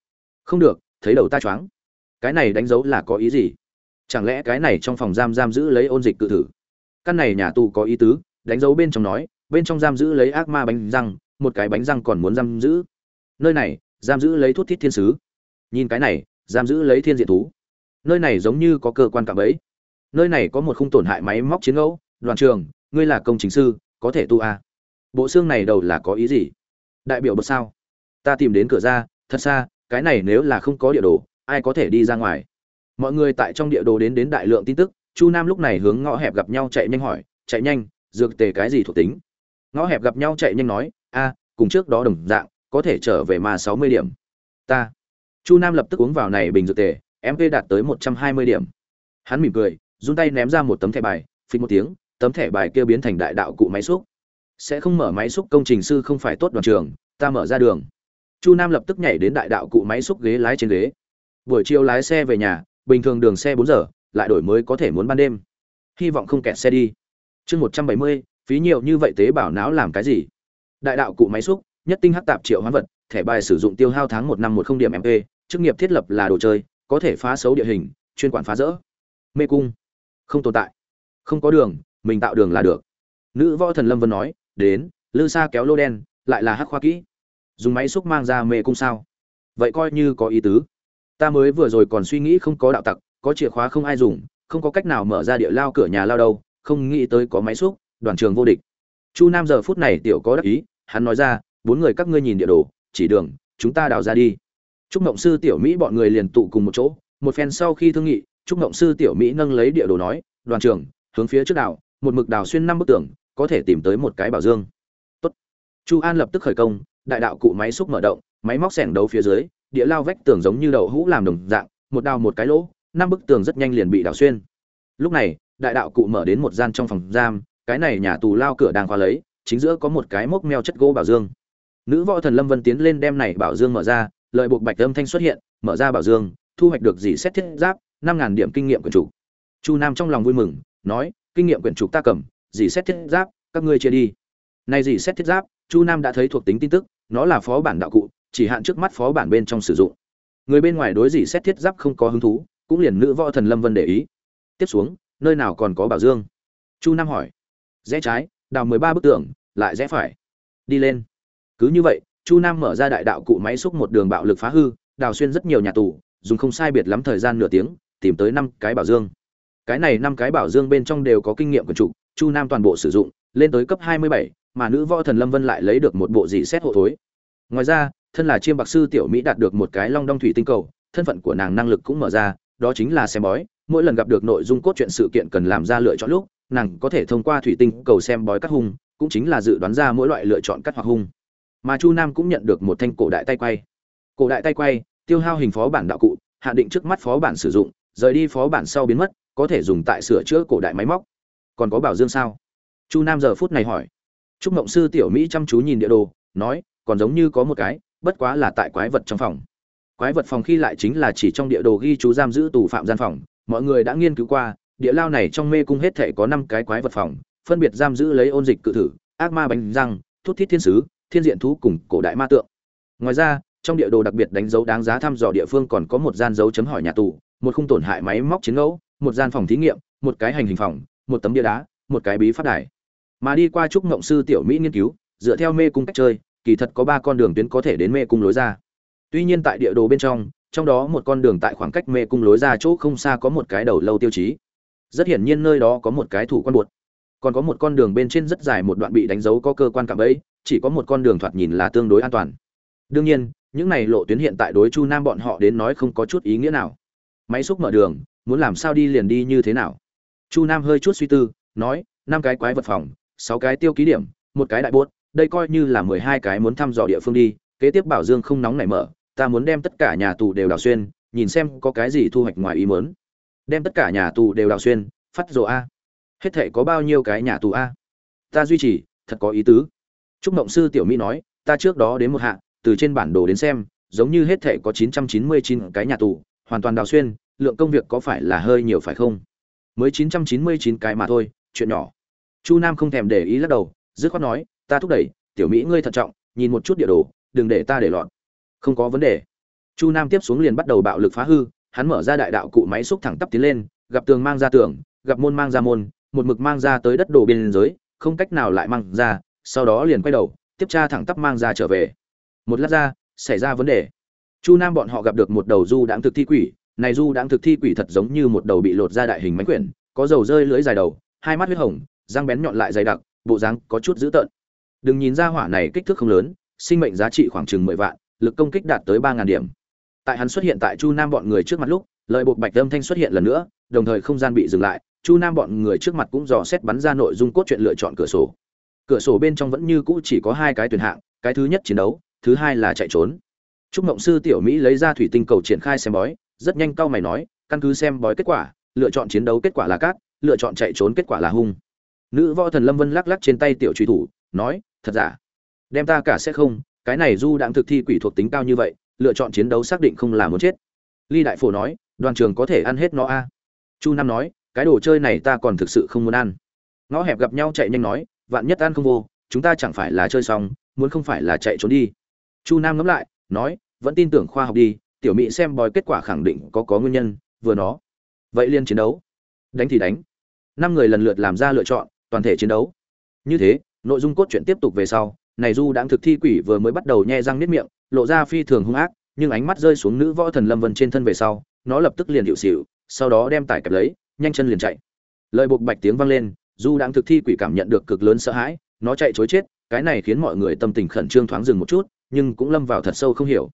Không được, thấy đầu ta choáng. Cái này đánh dấu là có ý gì? Chẳng lẽ cái này trong phòng giam giam giữ lấy ôn dịch cự thử? Căn này nhà tù có ý tứ, đánh dấu bên trong nói, bên trong giam giữ lấy ác ma bánh răng, một cái bánh răng còn muốn giam giữ nơi này, giam giữ lấy thuốc thiết thiên sứ. Nhìn cái này, giam giữ lấy thiên diện thú. Nơi này giống như có cơ quan cạm ấy nơi này có một khung tổn hại máy móc chiến ngẫu. Đoàn trường, ngươi là công chính sư, có thể tu à? bộ xương này đầu là có ý gì? Đại biểu bật sao? Ta tìm đến cửa ra, thật xa, cái này nếu là không có địa đồ, ai có thể đi ra ngoài? Mọi người tại trong địa đồ đến đến đại lượng tin tức, chu nam lúc này hướng ngõ hẹp gặp nhau chạy nhanh hỏi, chạy nhanh, dược tề cái gì thuộc tính? Ngõ hẹp gặp nhau chạy nhanh nói, a, cùng trước đó đồng dạng có thể trở về mà sáu mươi điểm. Ta. Chu nam lập tức uống vào này bình dược tề mp đạt tới một trăm hai mươi điểm. Hắn mỉm cười, run tay ném ra một tấm thẻ bài phí một tiếng, tấm thẻ bài kia biến thành đại đạo cụ máy xúc. Sẽ không mở máy xúc công trình sư không phải tốt đoàn trường, ta mở ra đường. Chu nam lập tức nhảy đến đại đạo cụ máy xúc ghế lái trên ghế. Buổi chiều lái xe về nhà, bình thường đường xe bốn giờ, lại đổi mới có thể muốn ban đêm. Hy vọng không kẹt xe đi. Chương một trăm bảy mươi, phí nhiều như vậy tế bảo não làm cái gì? Đại đạo cụ máy xúc nhất tinh hắc tạp triệu hoán vật, thẻ bài sử dụng tiêu hao tháng một năm một không điểm mp chức nghiệp thiết lập là đồ chơi, có thể phá xấu địa hình, chuyên quản phá rỡ. Mê cung. Không tồn tại. Không có đường, mình tạo đường là được. Nữ võ thần lâm vân nói, đến, lư xa kéo lô đen, lại là hắc khoa kỹ. Dùng máy xúc mang ra mê cung sao? Vậy coi như có ý tứ. Ta mới vừa rồi còn suy nghĩ không có đạo tặc, có chìa khóa không ai dùng, không có cách nào mở ra địa lao cửa nhà lao đâu, không nghĩ tới có máy xúc, đoàn trường vô địch. Chu nam giờ phút này tiểu có đắc ý, hắn nói ra bốn người các ngươi nhìn địa đồ, chỉ đường, chúng ta đào ra đi. Trúc mộng sư tiểu mỹ bọn người liền tụ cùng một chỗ, một phen sau khi thương nghị trúc mộng sư tiểu mỹ nâng lấy địa đồ nói, đoàn trường hướng phía trước đảo một mực đào xuyên năm bức tường, có thể tìm tới một cái bảo dương. Tốt. chu an lập tức khởi công, đại đạo cụ máy xúc mở động, máy móc xẻng đấu phía dưới, địa lao vách tường giống như đậu hũ làm đồng dạng, một đào một cái lỗ, năm bức tường rất nhanh liền bị đào xuyên. Lúc này, đại đạo cụ mở đến một gian trong phòng giam, cái này nhà tù lao cửa đang khóa lấy, chính giữa có một cái mốc meo chất gỗ bảo dương nữ võ thần lâm vân tiến lên đem này bảo dương mở ra, lợi buộc bạch âm thanh xuất hiện, mở ra bảo dương, thu hoạch được gì xét thiết giáp, năm ngàn điểm kinh nghiệm quyển chủ. Chu nam trong lòng vui mừng, nói, kinh nghiệm quyển trục ta cầm, gì xét thiết giáp, các ngươi chia đi. Này gì xét thiết giáp, chu nam đã thấy thuộc tính tin tức, nó là phó bản đạo cụ, chỉ hạn trước mắt phó bản bên trong sử dụng. Người bên ngoài đối gì xét thiết giáp không có hứng thú, cũng liền nữ võ thần lâm vân để ý. Tiếp xuống, nơi nào còn có bảo dương? Chu nam hỏi. Rẽ trái, đào mười ba bức tường, lại rẽ phải. Đi lên cứ như vậy, chu nam mở ra đại đạo cụ máy xúc một đường bạo lực phá hư, đào xuyên rất nhiều nhà tù, dùng không sai biệt lắm thời gian nửa tiếng, tìm tới năm cái bảo dương. Cái này năm cái bảo dương bên trong đều có kinh nghiệm của chủ, chu nam toàn bộ sử dụng, lên tới cấp hai mươi bảy, mà nữ võ thần lâm vân lại lấy được một bộ dị xét hộ thối. Ngoài ra, thân là chiêm bạc sư tiểu mỹ đạt được một cái long đong thủy tinh cầu, thân phận của nàng năng lực cũng mở ra, đó chính là xem bói, mỗi lần gặp được nội dung cốt truyện sự kiện cần làm ra lựa chọn lúc, nàng có thể thông qua thủy tinh cầu xem bói cắt hung, cũng chính là dự đoán ra mỗi loại lựa chọn cắt hoặc hung mà chu nam cũng nhận được một thanh cổ đại tay quay. Cổ đại tay quay, tiêu hao hình phó bản đạo cụ, hạ định trước mắt phó bản sử dụng, rời đi phó bản sau biến mất, có thể dùng tại sửa chữa cổ đại máy móc. Còn có bảo dương sao? Chu nam giờ phút này hỏi. Trúc mộng sư tiểu mỹ chăm chú nhìn địa đồ, nói, còn giống như có một cái, bất quá là tại quái vật trong phòng. Quái vật phòng khi lại chính là chỉ trong địa đồ ghi chú giam giữ tù phạm gian phòng, mọi người đã nghiên cứu qua, địa lao này trong mê cung hết thể có năm cái quái vật phòng, phân biệt giam giữ lấy ôn dịch cự thử, ác ma bánh răng, thút thít thiên sứ thiên diện thú cùng cổ đại ma tượng. Ngoài ra, trong địa đồ đặc biệt đánh dấu đáng giá thăm dò địa phương còn có một gian dấu chấm hỏi nhà tù, một khung tổn hại máy móc chiến ngẫu, một gian phòng thí nghiệm, một cái hành hình phòng, một tấm bia đá, một cái bí phát đài. Mà đi qua trúc ngộng sư tiểu mỹ nghiên cứu, dựa theo mê cung cách chơi, kỳ thật có ba con đường tuyến có thể đến mê cung lối ra. Tuy nhiên tại địa đồ bên trong trong đó một con đường tại khoảng cách mê cung lối ra chỗ không xa có một cái đầu lâu tiêu chí. Rất hiển nhiên nơi đó có một cái thủ quan buột còn có một con đường bên trên rất dài một đoạn bị đánh dấu có cơ quan cạm bẫy chỉ có một con đường thoạt nhìn là tương đối an toàn. Đương nhiên những này lộ tuyến hiện tại đối chu nam bọn họ đến nói không có chút ý nghĩa nào. Máy xúc mở đường muốn làm sao đi liền đi như thế nào? Chu nam hơi chút suy tư nói năm cái quái vật phòng sáu cái tiêu ký điểm một cái đại buốt, đây coi như là mười hai cái muốn thăm dò địa phương đi kế tiếp bảo dương không nóng nảy mở ta muốn đem tất cả nhà tù đều đào xuyên nhìn xem có cái gì thu hoạch ngoài ý muốn. Đem tất cả nhà tù đều đào xuyên phát rồ a hết thể có bao nhiêu cái nhà tù a? Ta duy trì, thật có ý tứ. Trúc mộng sư tiểu mỹ nói, ta trước đó đến một hạ, từ trên bản đồ đến xem, giống như hết thể có chín trăm chín mươi chín cái nhà tù, hoàn toàn đào xuyên, lượng công việc có phải là hơi nhiều phải không? Mới chín trăm chín mươi chín cái mà thôi, chuyện nhỏ. Chu nam không thèm để ý lắc đầu, dứt khoát nói, ta thúc đẩy, tiểu mỹ ngươi thận trọng, nhìn một chút địa đồ, đừng để ta để lọt. Không có vấn đề. Chu nam tiếp xuống liền bắt đầu bạo lực phá hư, hắn mở ra đại đạo cụ máy xúc thẳng tắp tiến lên, gặp tường mang ra tường, gặp môn mang ra môn một mực mang ra tới đất đồ biên giới, không cách nào lại mang ra, sau đó liền quay đầu, tiếp tra thẳng tắp mang ra trở về. Một lát ra, xảy ra vấn đề. Chu nam bọn họ gặp được một đầu du đãng thực thi quỷ, này du đãng thực thi quỷ thật giống như một đầu bị lột ra đại hình mánh quyển, có dầu rơi lưỡi dài đầu, hai mắt huyết hồng, răng bén nhọn lại dày đặc, bộ dáng có chút dữ tợn. Đừng nhìn ra hỏa này kích thước không lớn, sinh mệnh giá trị khoảng chừng mười vạn, lực công kích đạt tới ba ngàn điểm. Tại hắn xuất hiện tại chu nam bọn người trước mặt lúc lợi buộc bạch âm thanh xuất hiện lần nữa, đồng thời không gian bị dừng lại chu nam bọn người trước mặt cũng dò xét bắn ra nội dung cốt truyện lựa chọn cửa sổ. Cửa sổ bên trong vẫn như cũ chỉ có hai cái tuyển hạng, cái thứ nhất chiến đấu, thứ hai là chạy trốn. Trúc mộng sư tiểu mỹ lấy ra thủy tinh cầu triển khai xem bói, rất nhanh cau mày nói, căn cứ xem bói kết quả, lựa chọn chiến đấu kết quả là cát, lựa chọn chạy trốn kết quả là hung. Nữ võ thần lâm vân lắc lắc trên tay tiểu truy thủ, nói, thật giả? Đem ta cả sẽ không, cái này du đang thực thi quỷ thuộc tính cao như vậy, lựa chọn chiến đấu xác định không là muốn chết. Ly đại phổ nói, đoàn trường có thể ăn hết nó a. Chu nam nói cái đồ chơi này ta còn thực sự không muốn ăn. Ngõ hẹp gặp nhau chạy nhanh nói, vạn nhất ăn không vô, chúng ta chẳng phải là chơi xong, muốn không phải là chạy trốn đi. Chu nam ngẫm lại, nói, vẫn tin tưởng khoa học đi, tiểu mỹ xem bói kết quả khẳng định có có nguyên nhân, vừa nó. Vậy liên chiến đấu. Đánh thì đánh. Năm người lần lượt làm ra lựa chọn, toàn thể chiến đấu. Như thế, nội dung cốt truyện tiếp tục về sau, này du đang thực thi quỷ vừa mới bắt đầu nhe răng niết miệng, lộ ra phi thường hung ác, nhưng ánh mắt rơi xuống nữ võ thần lâm vân trên thân về sau, nó lập tức liền hiệu xịu sau đó đem tải kẹp lấy nhanh chân liền chạy. Lời buộc bạch tiếng vang lên, du đang thực thi quỷ cảm nhận được cực lớn sợ hãi, nó chạy chối chết, cái này khiến mọi người tâm tình khẩn trương thoáng dừng một chút, nhưng cũng lâm vào thật sâu không hiểu.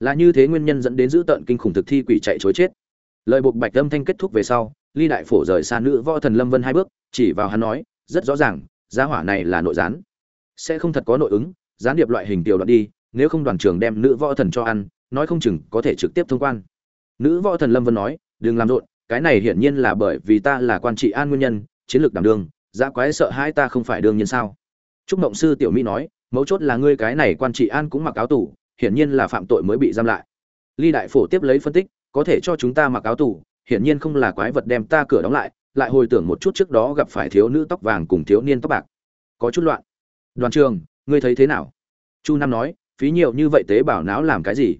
Là như thế nguyên nhân dẫn đến dữ tận kinh khủng thực thi quỷ chạy chối chết. Lời buộc bạch âm thanh kết thúc về sau, ly đại phổ rời xa nữ võ thần lâm vân hai bước, chỉ vào hắn nói, rất rõ ràng giá hỏa này là nội gián. Sẽ không thật có nội ứng, gián điệp loại hình tiểu đoạn đi, nếu không đoàn trường đem nữ võ thần cho ăn, nói không chừng có thể trực tiếp thông quan. Nữ võ thần lâm vân nói, đừng làm rộn cái này hiển nhiên là bởi vì ta là quan trị an nguyên nhân, chiến lược đảm đương, dã quái sợ hai ta không phải đương nhiên sao? Trúc mộng sư tiểu mỹ nói, mấu chốt là ngươi cái này quan trị an cũng mặc áo tù, hiển nhiên là phạm tội mới bị giam lại. Ly đại phổ tiếp lấy phân tích, có thể cho chúng ta mặc áo tù, hiển nhiên không là quái vật đem ta cửa đóng lại lại hồi tưởng một chút trước đó gặp phải thiếu nữ tóc vàng cùng thiếu niên tóc bạc. Có chút loạn. Đoàn trường, ngươi thấy thế nào? Chu nam nói, phí nhiều như vậy tế bào não làm cái gì?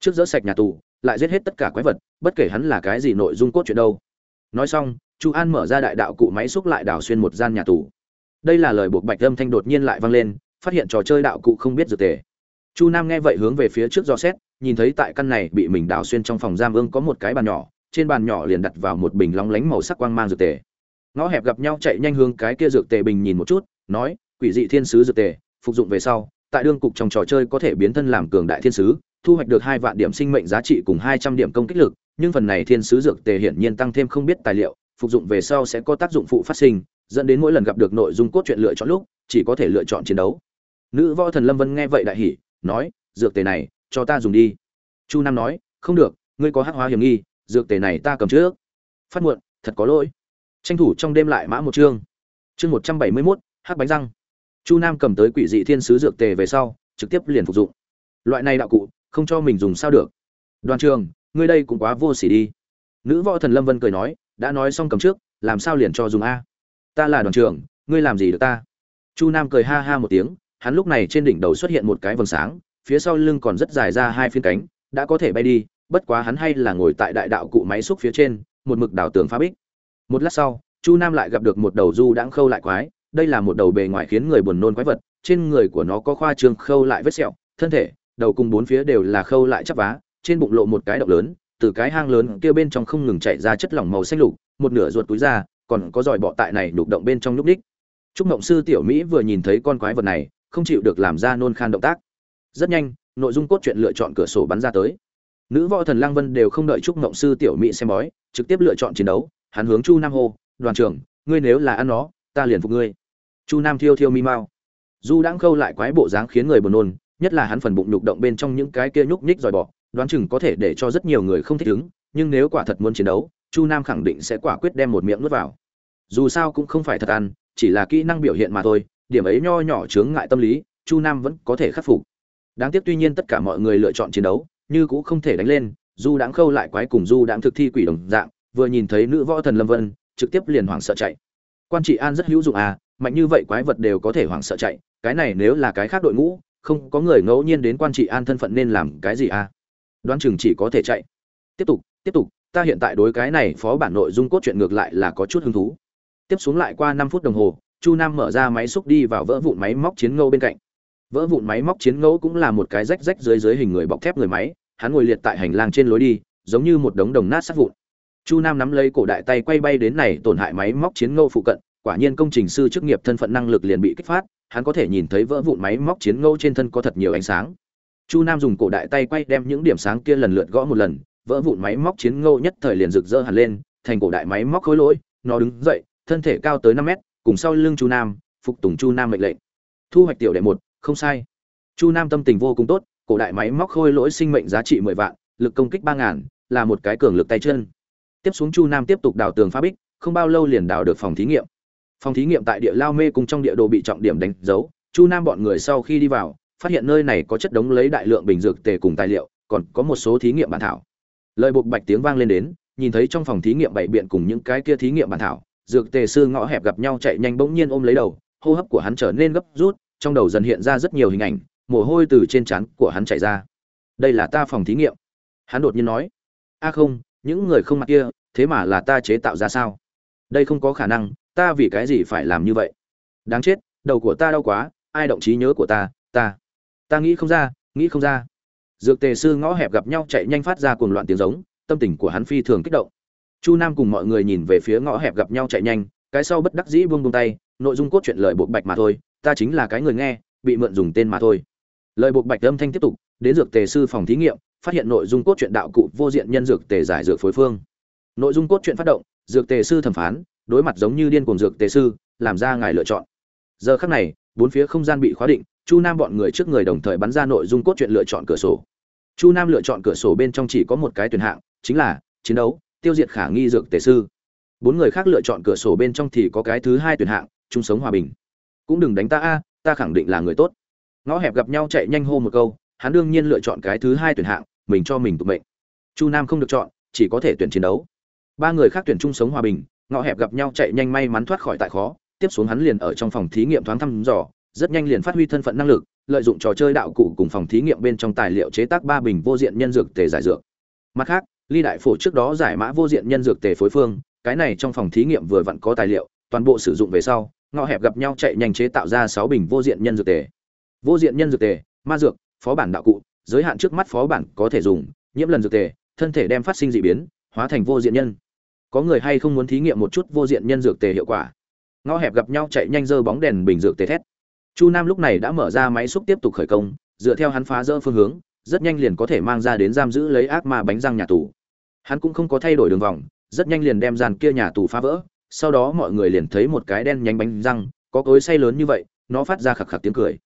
Trước dỡ sạch nhà tù lại giết hết tất cả quái vật, bất kể hắn là cái gì nội dung cốt chuyện đâu. Nói xong, chu an mở ra đại đạo cụ máy xúc lại đào xuyên một gian nhà tù. Đây là lời buộc bạch âm thanh đột nhiên lại vang lên, phát hiện trò chơi đạo cụ không biết dược tề. Chu nam nghe vậy hướng về phía trước do xét, nhìn thấy tại căn này bị mình đào xuyên trong phòng giam ương có một cái bàn nhỏ, trên bàn nhỏ liền đặt vào một bình lóng lánh màu sắc quang mang dược tề. Ngõ hẹp gặp nhau chạy nhanh hướng cái kia dược tề bình nhìn một chút, nói, quỷ dị thiên sứ dược tề, phục dụng về sau, tại đương cục trong trò chơi có thể biến thân làm cường đại thiên sứ thu hoạch được hai vạn điểm sinh mệnh giá trị cùng hai trăm điểm công kích lực, nhưng phần này thiên sứ dược tề hiển nhiên tăng thêm không biết tài liệu, phục dụng về sau sẽ có tác dụng phụ phát sinh, dẫn đến mỗi lần gặp được nội dung cốt truyện lựa chọn lúc, chỉ có thể lựa chọn chiến đấu. Nữ võ thần lâm vân nghe vậy đại hỉ, nói, dược tề này, cho ta dùng đi. Chu nam nói, không được, ngươi có hắc hóa hiểm nghi, dược tề này ta cầm trước. Phát muộn, thật có lỗi. Tranh thủ trong đêm lại mã một chương. Chương một trăm bảy mươi mốt, hắc bánh răng. Chu nam cầm tới quỷ dị thiên sứ dược tề về sau, trực tiếp liền phục dụng. Loại này đạo cụ không cho mình dùng sao được. Đoàn trường, ngươi đây cũng quá vô sỉ đi. Nữ võ thần lâm vân cười nói, đã nói xong cầm trước, làm sao liền cho dùng a? Ta là đoàn trường, ngươi làm gì được ta? Chu nam cười ha ha một tiếng, hắn lúc này trên đỉnh đầu xuất hiện một cái vầng sáng, phía sau lưng còn rất dài ra hai phiên cánh, đã có thể bay đi, bất quá hắn hay là ngồi tại đại đạo cụ máy xúc phía trên, một mực đảo tường phá bích. Một lát sau, chu nam lại gặp được một đầu du đãng khâu lại quái, đây là một đầu bề ngoài khiến người buồn nôn quái vật, trên người của nó có khoa trương khâu lại vết sẹo, thân thể đầu cùng bốn phía đều là khâu lại chắp vá, trên bụng lộ một cái động lớn, từ cái hang lớn kia bên trong không ngừng chảy ra chất lỏng màu xanh lục, một nửa ruột túi ra, còn có giỏi bọ tại này đục động bên trong lúc đích. Trúc mộng sư tiểu mỹ vừa nhìn thấy con quái vật này, không chịu được làm ra nôn khan động tác. Rất nhanh, nội dung cốt truyện lựa chọn cửa sổ bắn ra tới. Nữ võ thần lăng vân đều không đợi trúc mộng sư tiểu mỹ xem bói, trực tiếp lựa chọn chiến đấu, hắn hướng chu nam hô, đoàn trưởng, ngươi nếu là ăn nó, ta liền phục ngươi. Chu nam thiêu thiêu mi mau. Du đãng khâu lại quái bộ dáng khiến người buồn nôn nhất là hắn phần bụng nhục động bên trong những cái kia nhúc nhích dòi bỏ đoán chừng có thể để cho rất nhiều người không thích ứng, nhưng nếu quả thật muốn chiến đấu, chu nam khẳng định sẽ quả quyết đem một miệng nuốt vào. Dù sao cũng không phải thật ăn, chỉ là kỹ năng biểu hiện mà thôi, điểm ấy nho nhỏ chướng ngại tâm lý, chu nam vẫn có thể khắc phục. Đáng tiếc tuy nhiên tất cả mọi người lựa chọn chiến đấu, như cũng không thể đánh lên, du đãng khâu lại quái cùng du đãng thực thi quỷ đồng dạng, vừa nhìn thấy nữ võ thần lâm vân, trực tiếp liền hoảng sợ chạy. Quan trị an rất hữu dụng à mạnh như vậy quái vật đều có thể hoảng sợ chạy, cái này nếu là cái khác đội ngũ không có người ngẫu nhiên đến quan trị an thân phận nên làm cái gì à? Đoán chừng chỉ có thể chạy. Tiếp tục tiếp tục, ta hiện tại đối cái này phó bản nội dung cốt truyện ngược lại là có chút hứng thú. Tiếp xuống lại qua năm phút đồng hồ, chu nam mở ra máy xúc đi vào vỡ vụn máy móc chiến ngâu bên cạnh. Vỡ vụn máy móc chiến ngẫu cũng là một cái rách rách dưới dưới hình người bọc thép người máy, hắn ngồi liệt tại hành lang trên lối đi, giống như một đống đồng nát sát vụn. Chu nam nắm lấy cổ đại tay quay bay đến này tổn hại máy móc chiến ngẫu phụ cận quả nhiên công trình sư chức nghiệp thân phận năng lực liền bị kích phát, hắn có thể nhìn thấy vỡ vụn máy móc chiến ngẫu trên thân có thật nhiều ánh sáng. Chu nam dùng cổ đại tay quay đem những điểm sáng kia lần lượt gõ một lần, vỡ vụn máy móc chiến ngẫu nhất thời liền rực rỡ hẳn lên, thành cổ đại máy móc khối lỗi, nó đứng dậy, thân thể cao tới năm mét, cùng sau lưng chu nam, phục tùng chu nam mệnh lệnh. Thu hoạch tiểu đệ một, không sai. Chu nam tâm tình vô cùng tốt, cổ đại máy móc khôi lỗi sinh mệnh giá trị mười vạn, lực công kích ba ngàn, là một cái cường lực tay chân. Tiếp xuống chu nam tiếp tục đào tường phá bích, không bao lâu liền đào được phòng thí nghiệm phòng thí nghiệm tại địa lao mê cùng trong địa đồ bị trọng điểm đánh dấu. Chu nam bọn người sau khi đi vào, phát hiện nơi này có chất đống lấy đại lượng bình dược tề cùng tài liệu, còn có một số thí nghiệm bản thảo. Lời buộc bạch tiếng vang lên đến, nhìn thấy trong phòng thí nghiệm bảy biện cùng những cái kia thí nghiệm bản thảo, dược tề sư ngõ hẹp gặp nhau chạy nhanh bỗng nhiên ôm lấy đầu, hô hấp của hắn trở nên gấp rút, trong đầu dần hiện ra rất nhiều hình ảnh, mồ hôi từ trên trán của hắn chảy ra. Đây là ta phòng thí nghiệm. Hắn đột nhiên nói. A không, những người không mặc kia, thế mà là ta chế tạo ra sao? Đây không có khả năng ta vì cái gì phải làm như vậy? Đáng chết, đầu của ta đau quá, ai động trí nhớ của ta ta ta nghĩ không ra, nghĩ không ra. Dược tề sư ngõ hẹp gặp nhau chạy nhanh phát ra cuồng loạn tiếng giống, tâm tình của hắn phi thường kích động. Chu nam cùng mọi người nhìn về phía ngõ hẹp gặp nhau chạy nhanh, cái sau bất đắc dĩ buông buông tay, nội dung cốt truyện lời bộc bạch mà thôi, ta chính là cái người nghe, bị mượn dùng tên mà thôi. Lời bộc bạch âm thanh tiếp tục, đến dược tề sư phòng thí nghiệm, phát hiện nội dung cốt truyện đạo cụ vô diện nhân dược tề giải dược phối phương. Nội dung cốt truyện phát động, dược tề sư thẩm phán đối mặt giống như điên cuồng dược tế sư, làm ra ngài lựa chọn. Giờ khắc này, bốn phía không gian bị khóa định, chu nam bọn người trước người đồng thời bắn ra nội dung cốt truyện lựa chọn cửa sổ. Chu nam lựa chọn cửa sổ bên trong chỉ có một cái tuyển hạng, chính là chiến đấu, tiêu diệt khả nghi dược tề sư. Bốn người khác lựa chọn cửa sổ bên trong thì có cái thứ hai tuyển hạng, chung sống hòa bình. Cũng đừng đánh ta a, ta khẳng định là người tốt. Ngõ hẹp gặp nhau chạy nhanh hô một câu, hắn đương nhiên lựa chọn cái thứ hai tuyển hạng, mình cho mình tụ mệnh. Chu nam không được chọn, chỉ có thể tuyển chiến đấu. Ba người khác tuyển chung sống hòa bình ngõ hẹp gặp nhau chạy nhanh may mắn thoát khỏi tại khó, tiếp xuống hắn liền ở trong phòng thí nghiệm thoáng thăm dò, rất nhanh liền phát huy thân phận năng lực, lợi dụng trò chơi đạo cụ cùng phòng thí nghiệm bên trong tài liệu chế tác ba bình vô diện nhân dược tề giải dược. Mặt khác, ly đại phổ trước đó giải mã vô diện nhân dược tề phối phương, cái này trong phòng thí nghiệm vừa vặn có tài liệu, toàn bộ sử dụng về sau, ngõ hẹp gặp nhau chạy nhanh chế tạo ra sáu bình vô diện nhân dược tề. Vô diện nhân dược tề, ma dược, phó bản đạo cụ, giới hạn trước mắt phó bản có thể dùng, nhiễm lần dược tề, thân thể đem phát sinh dị biến, hóa thành vô diện nhân có người hay không muốn thí nghiệm một chút vô diện nhân dược tề hiệu quả. Ngõ hẹp gặp nhau chạy nhanh dơ bóng đèn bình dược tề thét. Chu nam lúc này đã mở ra máy xúc tiếp tục khởi công, dựa theo hắn phá rỡ phương hướng, rất nhanh liền có thể mang ra đến giam giữ lấy ác ma bánh răng nhà tù. Hắn cũng không có thay đổi đường vòng, rất nhanh liền đem dàn kia nhà tù phá vỡ, sau đó mọi người liền thấy một cái đen nhánh bánh răng, có cối say lớn như vậy, nó phát ra khạc khạc tiếng cười.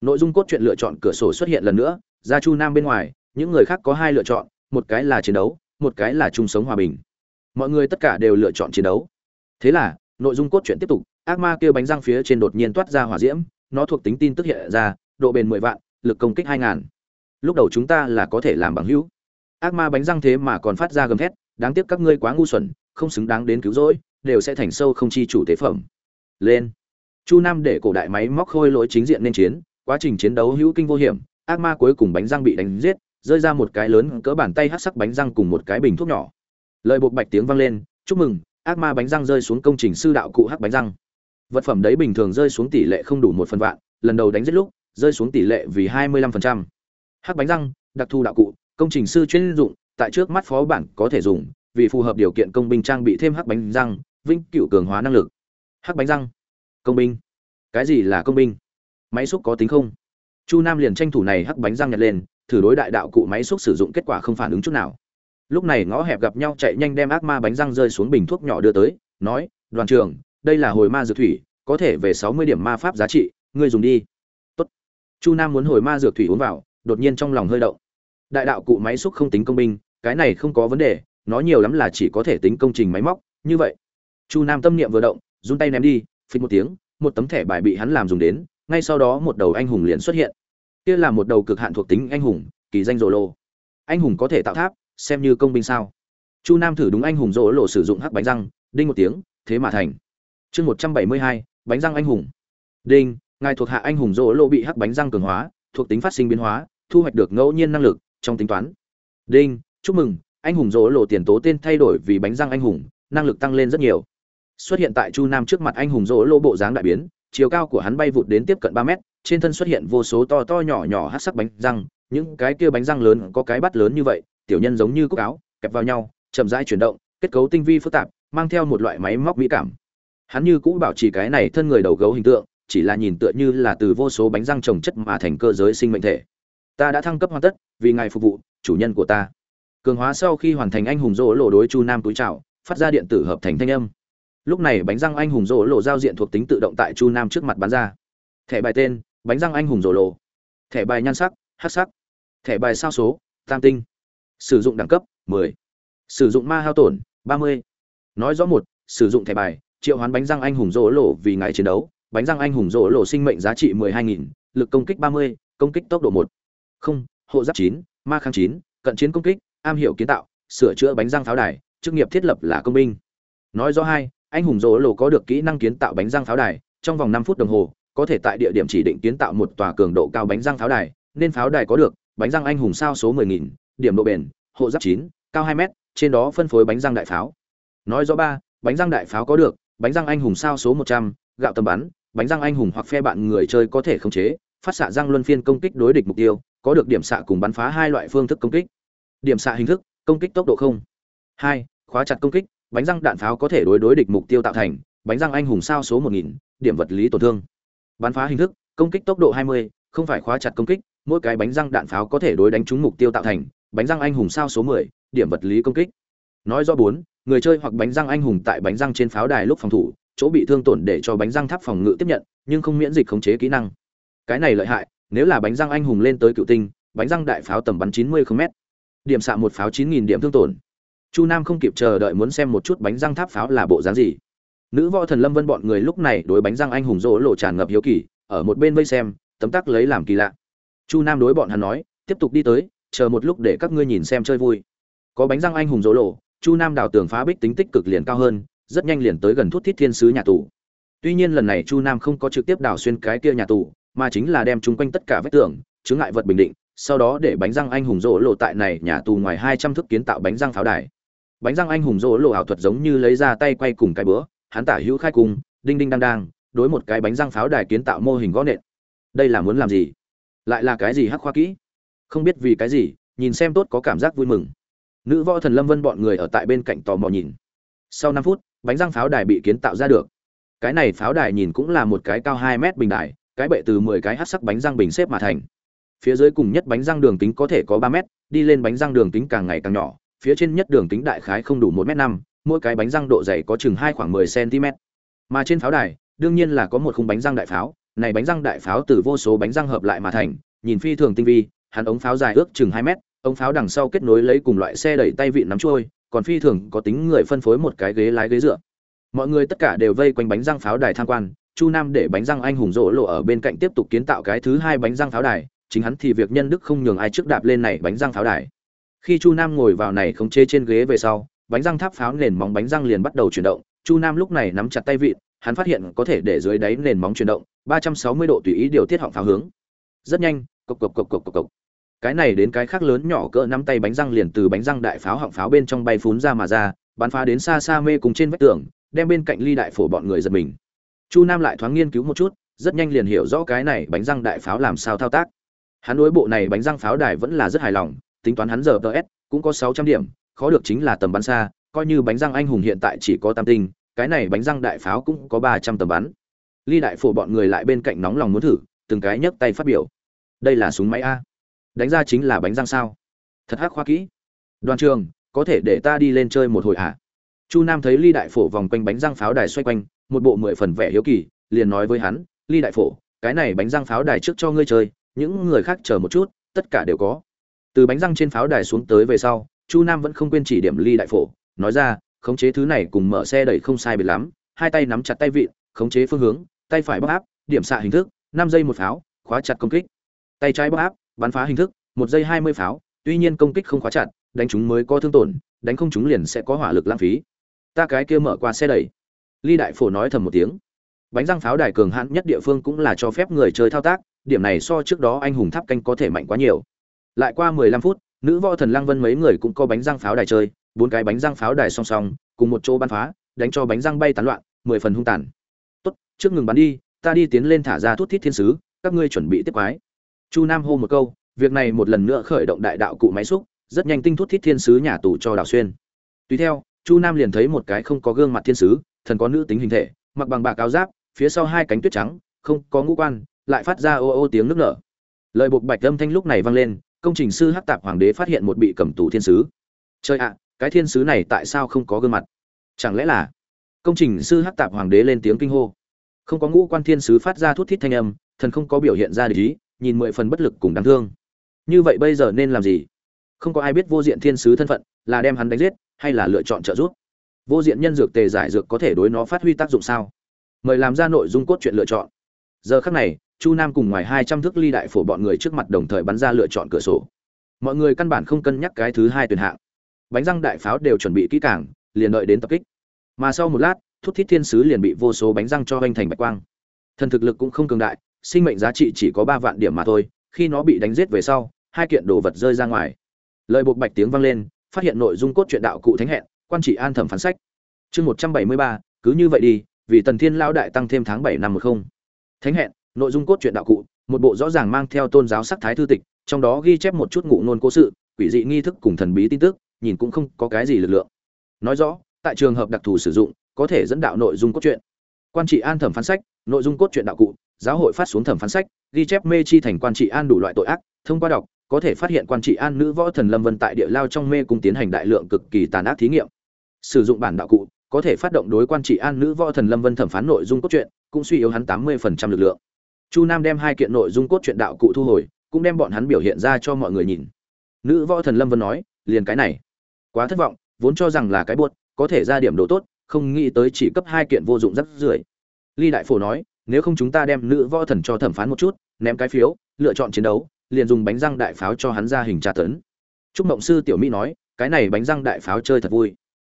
Nội dung cốt truyện lựa chọn cửa sổ xuất hiện lần nữa, ra chu nam bên ngoài, những người khác có hai lựa chọn, một cái là chiến đấu, một cái là chung sống hòa bình mọi người tất cả đều lựa chọn chiến đấu. Thế là, nội dung cốt truyện tiếp tục, ác ma kêu bánh răng phía trên đột nhiên toát ra hỏa diễm, nó thuộc tính tin tức hiện ra, độ bền mười vạn, lực công kích hai ngàn. Lúc đầu chúng ta là có thể làm bằng hữu. Ác ma bánh răng thế mà còn phát ra gầm thét, đáng tiếc các ngươi quá ngu xuẩn, không xứng đáng đến cứu rỗi, đều sẽ thành sâu không chi chủ tế phẩm. Lên. Chu nam để cổ đại máy móc khôi lỗi chính diện nên chiến, quá trình chiến đấu hữu kinh vô hiểm, ác ma cuối cùng bánh răng bị đánh giết, rơi ra một cái lớn cỡ bàn tay hát sắc bánh răng cùng một cái bình thuốc nhỏ lời buộc bạch tiếng vang lên, chúc mừng, ác ma bánh răng rơi xuống công trình sư đạo cụ hắc bánh răng. Vật phẩm đấy bình thường rơi xuống tỷ lệ không đủ một phần vạn, lần đầu đánh giết lúc, rơi xuống tỷ lệ vì hai mươi lăm phần trăm. Hắc bánh răng, đặc thù đạo cụ, công trình sư chuyên dụng, tại trước mắt phó bản có thể dùng, vì phù hợp điều kiện công binh trang bị thêm hắc bánh răng vinh cựu cường hóa năng lực. Hắc bánh răng, công binh. Cái gì là công binh? Máy xúc có tính không? Chu nam liền tranh thủ này hắc bánh răng nhặt lên, thử đối đại đạo cụ máy xúc sử dụng kết quả không phản ứng chút nào lúc này ngõ hẹp gặp nhau chạy nhanh đem ác ma bánh răng rơi xuống bình thuốc nhỏ đưa tới, nói, đoàn trưởng, đây là hồi ma dược thủy, có thể về sáu mươi điểm ma pháp giá trị, ngươi dùng đi. Tốt. chu nam muốn hồi ma dược thủy uống vào, đột nhiên trong lòng hơi động. Đại đạo cụ máy xúc không tính công binh, cái này không có vấn đề, nó nhiều lắm là chỉ có thể tính công trình máy móc, như vậy. Chu nam tâm niệm vừa động, run tay ném đi phịch một tiếng, một tấm thẻ bài bị hắn làm dùng đến, ngay sau đó một đầu anh hùng liền xuất hiện. Kia là một đầu cực hạn thuộc tính anh hùng, kỳ danh rồ lô anh hùng có thể tạo tháp xem như công binh sao. Chu nam thử đúng anh hùng rỗ lộ sử dụng hắc bánh răng, đinh một tiếng, thế mà thành. Chương một trăm bảy mươi hai, bánh răng anh hùng. Đinh, ngài thuộc hạ anh hùng rỗ lộ bị hắc bánh răng cường hóa, thuộc tính phát sinh biến hóa, thu hoạch được ngẫu nhiên năng lực trong tính toán. Đinh, chúc mừng, anh hùng rỗ lộ tiền tố tên thay đổi vì bánh răng anh hùng, năng lực tăng lên rất nhiều. Xuất hiện tại chu nam trước mặt anh hùng rỗ lộ bộ dáng đại biến, chiều cao của hắn bay vụt đến tiếp cận ba mét, trên thân xuất hiện vô số to to nhỏ nhỏ hát sắc bánh răng, những cái kia bánh răng lớn có cái bắt lớn như vậy tiểu nhân giống như cúc áo, kẹp vào nhau, chậm rãi chuyển động, kết cấu tinh vi phức tạp, mang theo một loại máy móc mỹ cảm. Hắn như cũ bảo trì cái này thân người đầu gấu hình tượng, chỉ là nhìn tựa như là từ vô số bánh răng trồng chất mà thành cơ giới sinh mệnh thể. Ta đã thăng cấp hoàn tất, vì ngài phục vụ, chủ nhân của ta. Cường hóa sau khi hoàn thành anh hùng rỗ lộ đối chu nam túi trào phát ra điện tử hợp thành thanh âm. Lúc này bánh răng anh hùng rỗ lộ giao diện thuộc tính tự động tại chu nam trước mặt bán ra. Thẻ bài tên, bánh răng anh hùng rỗ lộ. Thẻ bài nhan sắc, hát sắc. Thẻ bài sao số, tam tinh sử dụng đẳng cấp 10. sử dụng ma hao tổn 30. nói rõ một sử dụng thẻ bài triệu hoán bánh răng anh hùng rỗ lộ vì ngài chiến đấu bánh răng anh hùng rỗ lộ sinh mệnh giá trị 12.000, lực công kích 30, công kích tốc độ 1. không hộ giáp 9, ma kháng 9, cận chiến công kích am hiểu kiến tạo sửa chữa bánh răng pháo đài chức nghiệp thiết lập là công binh nói rõ hai anh hùng rỗ lộ có được kỹ năng kiến tạo bánh răng pháo đài trong vòng 5 phút đồng hồ có thể tại địa điểm chỉ định kiến tạo một tòa cường độ cao bánh răng pháo đài nên pháo đài có được bánh răng anh hùng sao số 10.000, điểm độ bền, hộ giáp chín, cao hai mét, trên đó phân phối bánh răng đại pháo. Nói rõ ba, bánh răng đại pháo có được, bánh răng anh hùng sao số một trăm, gạo tầm bắn, bánh răng anh hùng hoặc phe bạn người chơi có thể khống chế, phát xạ răng luân phiên công kích đối địch mục tiêu, có được điểm xạ cùng bắn phá hai loại phương thức công kích. Điểm xạ hình thức, công kích tốc độ không. Hai, khóa chặt công kích, bánh răng đạn pháo có thể đối đối địch mục tiêu tạo thành, bánh răng anh hùng sao số một nghìn, điểm vật lý tổn thương. Bắn phá hình thức, công kích tốc độ hai mươi, không phải khóa chặt công kích, mỗi cái bánh răng đạn pháo có thể đối đánh trúng mục tiêu tạo thành bánh răng anh hùng sao số 10, điểm vật lý công kích. Nói rõ bốn, người chơi hoặc bánh răng anh hùng tại bánh răng trên pháo đài lúc phòng thủ, chỗ bị thương tổn để cho bánh răng tháp phòng ngự tiếp nhận, nhưng không miễn dịch khống chế kỹ năng. Cái này lợi hại, nếu là bánh răng anh hùng lên tới cựu tinh, bánh răng đại pháo tầm bắn 90 km. Điểm xạ một pháo 9000 điểm thương tổn. Chu Nam không kịp chờ đợi muốn xem một chút bánh răng tháp pháo là bộ dáng gì. Nữ võ thần Lâm Vân bọn người lúc này đối bánh răng anh hùng rỗ lộ tràn ngập hiếu kỳ, ở một bên vây xem, tấm tắc lấy làm kỳ lạ. Chu Nam đối bọn hắn nói, tiếp tục đi tới, chờ một lúc để các ngươi nhìn xem chơi vui. Có bánh răng anh hùng dỗ lộ, chu nam đào tường phá bích tính tích cực liền cao hơn, rất nhanh liền tới gần thuốc thiết thiên sứ nhà tù. Tuy nhiên lần này chu nam không có trực tiếp đào xuyên cái kia nhà tù, mà chính là đem chung quanh tất cả vách tường, chướng ngại vật bình định, sau đó để bánh răng anh hùng rỗ lộ tại này nhà tù ngoài hai trăm thước kiến tạo bánh răng pháo đài. Bánh răng anh hùng rỗ lộ ảo thuật giống như lấy ra tay quay cùng cái bữa, hắn tả hữu khai cùng, đinh đinh đang đang, đối một cái bánh răng pháo đài kiến tạo mô hình gõ nện. Đây là muốn làm gì? Lại là cái gì hắc khoa kỹ? Không biết vì cái gì nhìn xem tốt có cảm giác vui mừng. Nữ võ thần lâm vân bọn người ở tại bên cạnh tò mò nhìn. Sau năm phút bánh răng pháo đài bị kiến tạo ra được. Cái này pháo đài nhìn cũng là một cái cao hai mét bình đài cái bệ từ mười cái hát sắc bánh răng bình xếp mà thành. Phía dưới cùng nhất bánh răng đường kính có thể có ba mét đi lên bánh răng đường kính càng ngày càng nhỏ phía trên nhất đường kính đại khái không đủ một m năm mỗi cái bánh răng độ dày có chừng hai khoảng 10 cm. Mà trên pháo đài, đương nhiên là có một khung bánh răng đại pháo, này bánh răng đại pháo từ vô số bánh răng hợp lại mà thành, nhìn phi thường tinh vi, hắn ống pháo dài ước chừng 2 mét, ống pháo đằng sau kết nối lấy cùng loại xe đẩy tay vịn nắm trôi, còn phi thường có tính người phân phối một cái ghế lái ghế dựa. Mọi người tất cả đều vây quanh bánh răng pháo đài tham quan, Chu Nam để bánh răng anh hùng rỗ lộ ở bên cạnh tiếp tục kiến tạo cái thứ hai bánh răng pháo đài, chính hắn thì việc nhân đức không nhường ai trước đạp lên này bánh răng pháo đài. Khi Chu Nam ngồi vào này không chế trên ghế về sau, bánh răng tháp pháo nền móng bánh răng liền bắt đầu chuyển động, Chu Nam lúc này nắm chặt tay vịn, hắn phát hiện có thể để dưới đáy nền móng chuyển động, 360 độ tùy ý điều tiết họng pháo hướng. Rất nhanh, cộc cộc cộc cộc cộc cộc. Cái này đến cái khác lớn nhỏ cỡ nắm tay bánh răng liền từ bánh răng đại pháo họng pháo bên trong bay phún ra mà ra, bắn phá đến xa xa mê cùng trên vách tường, đem bên cạnh ly đại phổ bọn người giật mình. Chu Nam lại thoáng nghiên cứu một chút, rất nhanh liền hiểu rõ cái này bánh răng đại pháo làm sao thao tác. Hắn đối bộ này bánh răng pháo đài vẫn là rất hài lòng, tính toán hắn giờ PS cũng có 600 điểm, khó được chính là tầm bắn xa, coi như bánh răng anh hùng hiện tại chỉ có tam tinh, cái này bánh răng đại pháo cũng có 300 tầm bắn. Ly đại phổ bọn người lại bên cạnh nóng lòng muốn thử, từng cái nhấc tay phát biểu. Đây là súng máy a. Đánh ra chính là bánh răng sao? Thật hắc khoa kỹ. Đoàn trường, có thể để ta đi lên chơi một hồi à? Chu Nam thấy Ly đại phổ vòng quanh bánh răng pháo đài xoay quanh, một bộ mười phần vẻ hiếu kỳ, liền nói với hắn, "Ly đại phổ, cái này bánh răng pháo đài trước cho ngươi chơi, những người khác chờ một chút, tất cả đều có." Từ bánh răng trên pháo đài xuống tới về sau, Chu Nam vẫn không quên chỉ điểm Ly đại phổ, nói ra, khống chế thứ này cùng mở xe đẩy không sai biệt lắm, hai tay nắm chặt tay vịn, khống chế phương hướng, tay phải bóc áp, điểm xạ hình thức, năm giây một pháo, khóa chặt công kích. Tay trái bóp áp, bắn phá hình thức, một giây 20 pháo, tuy nhiên công kích không khóa chặt, đánh chúng mới có thương tổn, đánh không chúng liền sẽ có hỏa lực lãng phí. Ta cái kia mở qua xe đẩy. Ly đại phổ nói thầm một tiếng. Bánh răng pháo đài cường hãn nhất địa phương cũng là cho phép người chơi thao tác, điểm này so trước đó anh hùng tháp canh có thể mạnh quá nhiều. Lại qua 15 phút, nữ võ thần Lăng Vân mấy người cũng có bánh răng pháo đài chơi, bốn cái bánh răng pháo đài song song, cùng một chỗ bắn phá, đánh cho bánh răng bay tán loạn, mười phần hung tàn. "Tốt, trước ngừng bắn đi, ta đi tiến lên thả ra thuốc thiết thiên sứ, các ngươi chuẩn bị tiếp quái." Chu Nam hô một câu, việc này một lần nữa khởi động đại đạo cụ máy xúc, rất nhanh tinh thuốc thiết thiên sứ nhà tù cho Đào Xuyên. Tùy theo, Chu Nam liền thấy một cái không có gương mặt thiên sứ, thần có nữ tính hình thể, mặc bằng bạc áo giáp, phía sau hai cánh tuyết trắng, không có ngũ quan, lại phát ra ô ô tiếng nước nở. Lời buộc bạch âm thanh lúc này vang lên, công trình sư Hắc Tạp Hoàng đế phát hiện một bị cầm tù thiên sứ. Trời ạ, cái thiên sứ này tại sao không có gương mặt? Chẳng lẽ là công trình sư Hắc Tạp Hoàng đế lên tiếng kinh hô. Không có ngũ quan thiên sứ phát ra thút thít thanh âm, thần không có biểu hiện ra ý, nhìn mười phần bất lực cùng đáng thương. Như vậy bây giờ nên làm gì? Không có ai biết vô diện thiên sứ thân phận, là đem hắn đánh giết, hay là lựa chọn trợ giúp? Vô diện nhân dược tề giải dược có thể đối nó phát huy tác dụng sao? Mời làm ra nội dung cốt truyện lựa chọn. Giờ khắc này, Chu Nam cùng ngoài hai trăm thước ly đại phổ bọn người trước mặt đồng thời bắn ra lựa chọn cửa sổ. Mọi người căn bản không cân nhắc cái thứ hai tuyển hạng. Bánh răng đại pháo đều chuẩn bị kỹ càng, liền đợi đến tập kích. Mà sau một lát, thúc thiết thiên sứ liền bị vô số bánh răng cho hoành thành bạch quang. Thần thực lực cũng không cường đại, sinh mệnh giá trị chỉ có ba vạn điểm mà thôi, khi nó bị đánh giết về sau, hai kiện đồ vật rơi ra ngoài. Lời buộc bạch tiếng vang lên, phát hiện nội dung cốt truyện đạo cụ thánh hẹn, quan trị an thẩm phán sách. Chương một trăm bảy mươi ba cứ như vậy đi, vì Tần Thiên lão đại tăng thêm tháng bảy năm một không. Thánh hẹn, nội dung cốt truyện đạo cụ một bộ rõ ràng mang theo tôn giáo sắc thái thư tịch trong đó ghi chép một chút ngụ ngôn cố sự quỷ dị nghi thức cùng thần bí tin tức nhìn cũng không có cái gì lực lượng nói rõ tại trường hợp đặc thù sử dụng có thể dẫn đạo nội dung cốt truyện quan trị an thẩm phán sách nội dung cốt truyện đạo cụ, giáo hội phát xuống thẩm phán sách, ghi chép mê chi thành quan trị an đủ loại tội ác, thông qua đọc, có thể phát hiện quan trị an nữ võ thần lâm vân tại địa lao trong mê cung tiến hành đại lượng cực kỳ tàn ác thí nghiệm. Sử dụng bản đạo cụ, có thể phát động đối quan trị an nữ võ thần lâm vân thẩm phán nội dung cốt truyện, cũng suy yếu hắn tám mươi lực lượng. Chu nam đem hai kiện nội dung cốt truyện đạo cụ thu hồi, cũng đem bọn hắn biểu hiện ra cho mọi người nhìn. Nữ võ thần lâm vân nói, liền cái này. Quá thất vọng, vốn cho rằng là cái buốt, có thể ra điểm đồ tốt, không nghĩ tới chỉ cấp hai kiện vô dụng rất rưởi ly đại phổ nói, nếu không chúng ta đem nữ võ thần cho thẩm phán một chút, ném cái phiếu, lựa chọn chiến đấu, liền dùng bánh răng đại pháo cho hắn ra hình tra tấn. Trúc mộng sư tiểu mỹ nói, cái này bánh răng đại pháo chơi thật vui.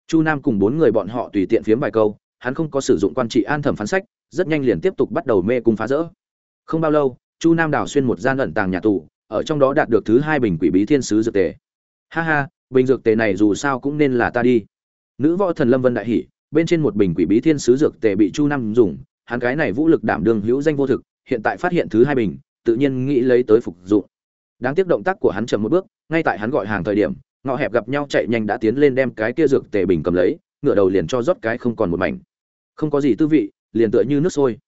Chu nam cùng bốn người bọn họ tùy tiện phiếm vài câu, hắn không có sử dụng quan trị an thẩm phán sách, rất nhanh liền tiếp tục bắt đầu mê cung phá rỡ. Không bao lâu, chu nam đào xuyên một gian ẩn tàng nhà tù, ở trong đó đạt được thứ hai bình quỷ bí thiên sứ dược tề. Ha ha, bình dược tề này dù sao cũng nên là ta đi. Nữ võ thần lâm vân đại hỉ, bên trên một bình quỷ bí thiên sứ dược tề bị chu nam dùng hắn cái này vũ lực đảm đương hữu danh vô thực, hiện tại phát hiện thứ hai bình, tự nhiên nghĩ lấy tới phục dụng. Đáng tiếc động tác của hắn chậm một bước, ngay tại hắn gọi hàng thời điểm ngọ hẹp gặp nhau chạy nhanh đã tiến lên đem cái kia dược tề bình cầm lấy, ngửa đầu liền cho rót cái không còn một mảnh. Không có gì tư vị, liền tựa như nước sôi.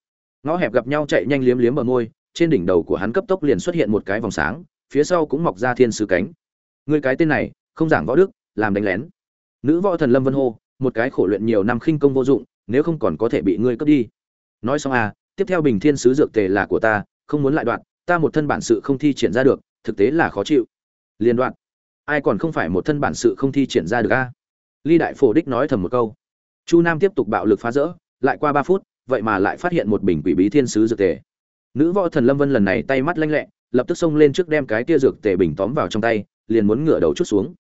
Ngõ hẹp gặp nhau chạy nhanh liếm liếm bờ môi, trên đỉnh đầu của hắn cấp tốc liền xuất hiện một cái vòng sáng, phía sau cũng mọc ra thiên sứ cánh. Người cái tên này, không giảng võ đức, làm đánh lén. Nữ võ thần lâm vân hô, một cái khổ luyện nhiều năm khinh công vô dụng, nếu không còn có thể bị ngươi cướp đi nói xong à tiếp theo bình thiên sứ dược tề là của ta, không muốn lại đoạn, ta một thân bản sự không thi triển ra được, thực tế là khó chịu. Liên đoạn. Ai còn không phải một thân bản sự không thi triển ra được a ly đại phổ đích nói thầm một câu. Chu nam tiếp tục bạo lực phá rỡ, lại qua ba phút, vậy mà lại phát hiện một bình quỷ bí thiên sứ dược tề. Nữ võ thần lâm vân lần này tay mắt lanh lẹ, lập tức xông lên trước đem cái tia dược tề bình tóm vào trong tay, liền muốn ngửa đầu chút xuống.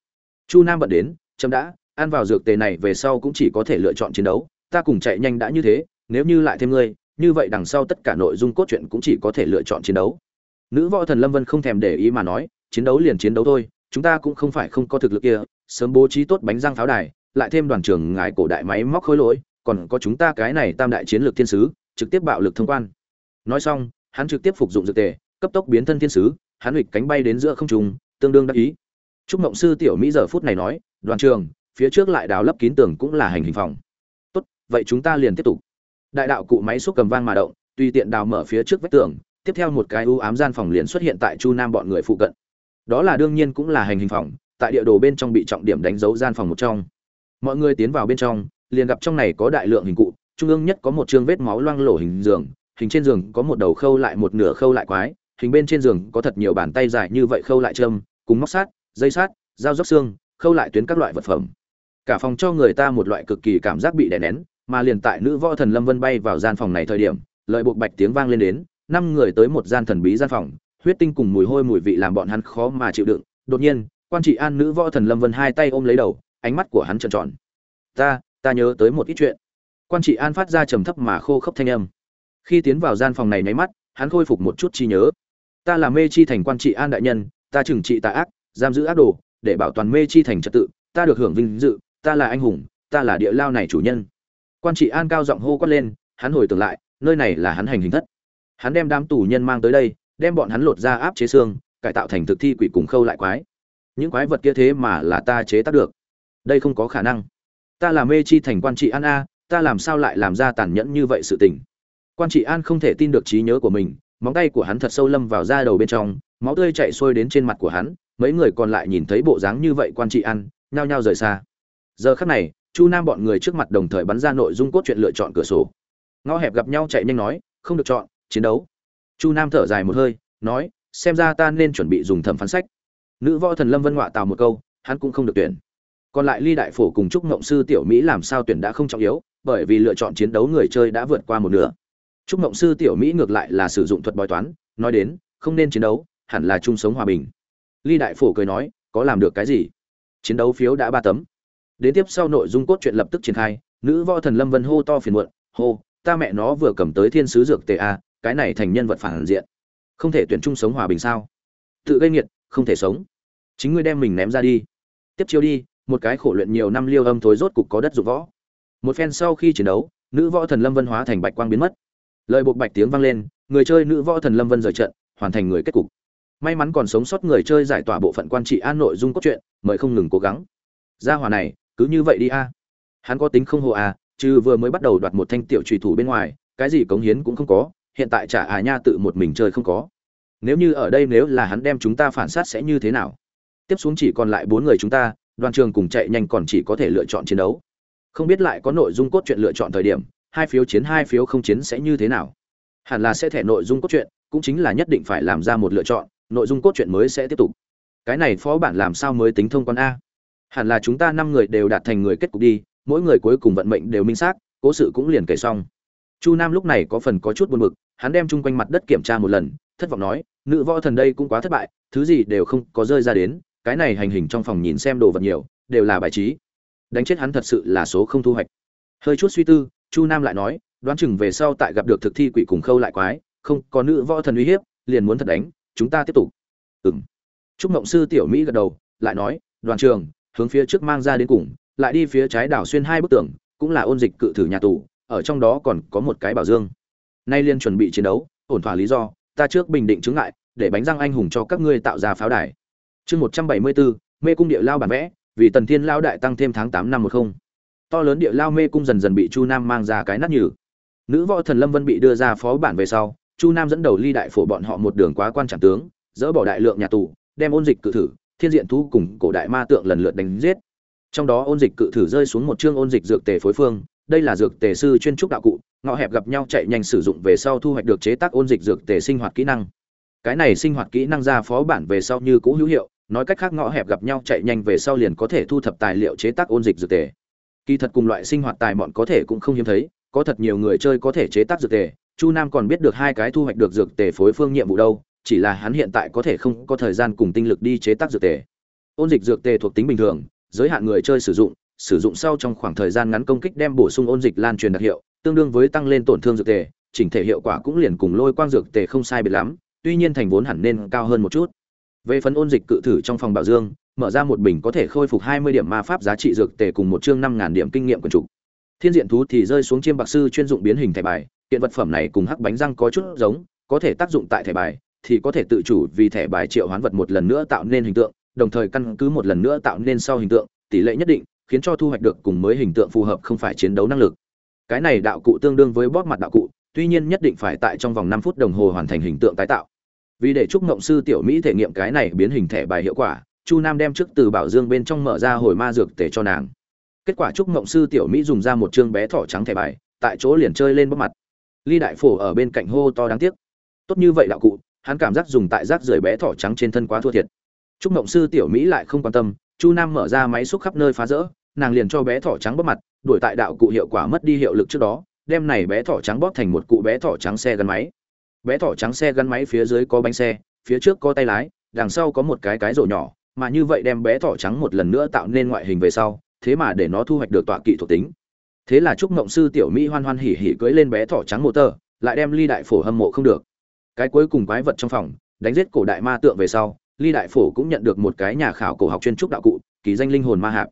Chu nam bận đến, chấm đã, ăn vào dược tề này về sau cũng chỉ có thể lựa chọn chiến đấu, ta cùng chạy nhanh đã như thế nếu như lại thêm ngươi, như vậy đằng sau tất cả nội dung cốt truyện cũng chỉ có thể lựa chọn chiến đấu. Nữ võ thần lâm vân không thèm để ý mà nói, chiến đấu liền chiến đấu thôi, chúng ta cũng không phải không có thực lực kia, sớm bố trí tốt bánh răng pháo đài, lại thêm đoàn trưởng ngài cổ đại máy móc khối lỗi, còn có chúng ta cái này tam đại chiến lược thiên sứ, trực tiếp bạo lực thông quan. Nói xong, hắn trực tiếp phục dụng dược tề, cấp tốc biến thân thiên sứ, hắn hịch cánh bay đến giữa không trung, tương đương đắc ý. Trúc mộng sư tiểu mỹ giờ phút này nói, đoàn trường phía trước lại đào lấp kín tường cũng là hành hình phòng. Tốt, vậy chúng ta liền tiếp tục đại đạo cụ máy xúc cầm vang mà động, tùy tiện đào mở phía trước vách tường, tiếp theo một cái u ám gian phòng liền xuất hiện tại chu nam bọn người phụ cận. Đó là đương nhiên cũng là hành hình phòng, tại địa đồ bên trong bị trọng điểm đánh dấu gian phòng một trong. Mọi người tiến vào bên trong, liền gặp trong này có đại lượng hình cụ, trung ương nhất có một chương vết máu loang lổ hình giường, hình trên giường có một đầu khâu lại một nửa khâu lại quái, hình bên trên giường có thật nhiều bàn tay dài như vậy khâu lại châm, cùng móc sát, dây sát, dao dốc xương, khâu lại tuyến các loại vật phẩm. Cả phòng cho người ta một loại cực kỳ cảm giác bị đè nén mà liền tại nữ võ thần lâm vân bay vào gian phòng này thời điểm lợi buộc bạch tiếng vang lên đến, năm người tới một gian thần bí gian phòng, huyết tinh cùng mùi hôi mùi vị làm bọn hắn khó mà chịu đựng. Đột nhiên, quan trị an nữ võ thần lâm vân hai tay ôm lấy đầu, ánh mắt của hắn trợn tròn. Ta ta nhớ tới một ít chuyện. Quan trị an phát ra trầm thấp mà khô khốc thanh âm. Khi tiến vào gian phòng này nháy mắt, hắn khôi phục một chút trí nhớ. Ta là mê chi thành quan trị an đại nhân, ta trừng trị tà ác, giam giữ ác đồ, để bảo toàn mê chi thành trật tự, ta được hưởng vinh dự, ta là anh hùng, ta là địa lao này chủ nhân quan trị an cao giọng hô quát lên, hắn hồi tưởng lại, nơi này là hắn hành hình thất. Hắn đem đám tù nhân mang tới đây, đem bọn hắn lột ra áp chế xương, cải tạo thành thực thi quỷ cùng khâu lại quái. Những quái vật kia thế mà là ta chế tác được. Đây không có khả năng. Ta là mê chi thành quan trị an a, ta làm sao lại làm ra tàn nhẫn như vậy sự tình? Quan trị an không thể tin được trí nhớ của mình, móng tay của hắn thật sâu lâm vào da đầu bên trong, máu tươi chạy xuôi đến trên mặt của hắn, mấy người còn lại nhìn thấy bộ dáng như vậy quan trị an, nhao nhao rời xa. Giờ khắc này chu nam bọn người trước mặt đồng thời bắn ra nội dung cốt truyện lựa chọn cửa sổ. Ngõ hẹp gặp nhau chạy nhanh nói, không được chọn, chiến đấu. Chu nam thở dài một hơi, nói, xem ra ta nên chuẩn bị dùng thẩm phán sách. Nữ võ thần lâm vân họa tào một câu, hắn cũng không được tuyển. Còn lại ly đại phổ cùng trúc ngộng sư tiểu mỹ làm sao tuyển đã không trọng yếu, bởi vì lựa chọn chiến đấu người chơi đã vượt qua một nửa. Trúc ngộng sư tiểu mỹ ngược lại là sử dụng thuật bói toán, nói đến, không nên chiến đấu, hẳn là chung sống hòa bình. Ly đại phổ cười nói, có làm được cái gì? Chiến đấu phiếu đã ba tấm đến tiếp sau nội dung cốt truyện lập tức triển khai, nữ võ thần lâm vân hô to phiền muộn, hô, ta mẹ nó vừa cầm tới thiên sứ dược tề a cái này thành nhân vật phản diện. Không thể tuyển chung sống hòa bình sao? Tự gây nghiệt, không thể sống. Chính ngươi đem mình ném ra đi. Tiếp chiêu đi, một cái khổ luyện nhiều năm liêu âm thối rốt cục có đất dụng võ. Một phen sau khi chiến đấu, nữ võ thần lâm vân hóa thành bạch quang biến mất. Lời buộc bạch tiếng vang lên, người chơi nữ võ thần lâm vân rời trận, hoàn thành người kết cục. May mắn còn sống sót người chơi giải tỏa bộ phận quan trị an nội dung cốt truyện, mời không ngừng cố gắng. Gia hòa này cứ như vậy đi a. Hắn có tính không hồ à chứ vừa mới bắt đầu đoạt một thanh tiểu trùy thủ bên ngoài, cái gì cống hiến cũng không có, hiện tại trả à nha tự một mình chơi không có. Nếu như ở đây nếu là hắn đem chúng ta phản sát sẽ như thế nào? Tiếp xuống chỉ còn lại bốn người chúng ta, đoàn trường cùng chạy nhanh còn chỉ có thể lựa chọn chiến đấu. Không biết lại có nội dung cốt truyện lựa chọn thời điểm, hai phiếu chiến hai phiếu không chiến sẽ như thế nào? Hẳn là sẽ thẻ nội dung cốt truyện, cũng chính là nhất định phải làm ra một lựa chọn, nội dung cốt truyện mới sẽ tiếp tục. Cái này phó bản làm sao mới tính thông quan a? Hẳn là chúng ta năm người đều đạt thành người kết cục đi, mỗi người cuối cùng vận mệnh đều minh xác, cố sự cũng liền kể xong. Chu nam lúc này có phần có chút buồn bực, hắn đem chung quanh mặt đất kiểm tra một lần, thất vọng nói, nữ võ thần đây cũng quá thất bại, thứ gì đều không có rơi ra đến, cái này hành hình trong phòng nhìn xem đồ vật nhiều, đều là bài trí. Đánh chết hắn thật sự là số không thu hoạch. Hơi chút suy tư, chu nam lại nói, đoán chừng về sau tại gặp được thực thi quỷ cùng khâu lại quái, không có nữ võ thần uy hiếp, liền muốn thật đánh, chúng ta tiếp tục. Ừng chúc mộng sư tiểu mỹ gật đầu, lại nói, đoàn trường hướng phía trước mang ra đến cùng, lại đi phía trái đảo xuyên hai bức tường, cũng là ôn dịch cự thử nhà tù, ở trong đó còn có một cái bảo dương. Nay liên chuẩn bị chiến đấu, ổn thỏa lý do, ta trước bình định chứng ngại, để bánh răng anh hùng cho các ngươi tạo ra pháo đài. Chương một trăm bảy mươi bốn, mê cung địa lao bản vẽ, vì tần thiên lao đại tăng thêm tháng tám năm một không. To lớn địa lao mê cung dần dần bị chu nam mang ra cái nát nhừ. Nữ võ thần lâm vân bị đưa ra phó bản về sau, chu nam dẫn đầu ly đại phổ bọn họ một đường quá quan trận tướng, dỡ bỏ đại lượng nhà tù, đem ôn dịch cự thử thiên diện thú cùng cổ đại ma tượng lần lượt đánh giết. Trong đó ôn dịch cự thử rơi xuống một chương ôn dịch dược tề phối phương, đây là dược tề sư chuyên trúc đạo cụ ngõ hẹp gặp nhau chạy nhanh sử dụng về sau thu hoạch được chế tác ôn dịch dược tề sinh hoạt kỹ năng. Cái này sinh hoạt kỹ năng ra phó bản về sau như cũ hữu hiệu, nói cách khác ngõ hẹp gặp nhau chạy nhanh về sau liền có thể thu thập tài liệu chế tác ôn dịch dược tề. Kỳ thật cùng loại sinh hoạt tài mọn có thể cũng không hiếm thấy, có thật nhiều người chơi có thể chế tác dược tề, chu nam còn biết được hai cái thu hoạch được dược tề phối phương nhiệm vụ đâu chỉ là hắn hiện tại có thể không có thời gian cùng tinh lực đi chế tác dược tề ôn dịch dược tề thuộc tính bình thường giới hạn người chơi sử dụng sử dụng sau trong khoảng thời gian ngắn công kích đem bổ sung ôn dịch lan truyền đặc hiệu tương đương với tăng lên tổn thương dược tề chỉnh thể hiệu quả cũng liền cùng lôi quang dược tề không sai biệt lắm tuy nhiên thành vốn hẳn nên cao hơn một chút về phần ôn dịch cự thử trong phòng bảo dương mở ra một bình có thể khôi phục 20 điểm ma pháp giá trị dược tề cùng một chương 5000 điểm kinh nghiệm quần trụ. Thiên diện thú thì rơi xuống chiêm bạc sư chuyên dụng biến hình thẻ bài, kiện vật phẩm này cùng hắc bánh răng có chút giống, có thể tác dụng tại thẻ bài, thì có thể tự chủ vì thẻ bài triệu hoán vật một lần nữa tạo nên hình tượng, đồng thời căn cứ một lần nữa tạo nên sau hình tượng, tỷ lệ nhất định, khiến cho thu hoạch được cùng mới hình tượng phù hợp không phải chiến đấu năng lực. Cái này đạo cụ tương đương với bóp mặt đạo cụ, tuy nhiên nhất định phải tại trong vòng 5 phút đồng hồ hoàn thành hình tượng tái tạo. Vì để chúc ngộng sư tiểu Mỹ thể nghiệm cái này biến hình thẻ bài hiệu quả, Chu Nam đem trước từ bảo dương bên trong mở ra hồi ma dược tể cho nàng. Kết quả chúc ngộng sư tiểu Mỹ dùng ra một trương bé thỏ trắng thẻ bài, tại chỗ liền chơi lên bóp mặt. Ly đại phổ ở bên cạnh hô to đáng tiếc. Tốt như vậy đạo cụ, hắn cảm giác dùng tại rác rưởi bé thỏ trắng trên thân quá thua thiệt. Trúc Mộng sư tiểu Mỹ lại không quan tâm, Chu Nam mở ra máy xúc khắp nơi phá rỡ, nàng liền cho bé thỏ trắng bóp mặt, đuổi tại đạo cụ hiệu quả mất đi hiệu lực trước đó, đem này bé thỏ trắng bóp thành một cụ bé thỏ trắng xe gắn máy. Bé thỏ trắng xe gắn máy phía dưới có bánh xe, phía trước có tay lái, đằng sau có một cái cái rổ nhỏ, mà như vậy đem bé thỏ trắng một lần nữa tạo nên ngoại hình về sau, thế mà để nó thu hoạch được tọa kỵ thuộc tính. Thế là Trúc Mộng sư tiểu Mỹ hoan hoan hỉ hỉ cưỡi lên bé thỏ trắng mô tơ, lại đem Ly Đại Phổ hâm mộ không được. Cái cuối cùng quái vật trong phòng, đánh giết cổ đại ma tượng về sau, Ly Đại Phổ cũng nhận được một cái nhà khảo cổ học chuyên trúc đạo cụ, kỳ danh linh hồn ma hạp.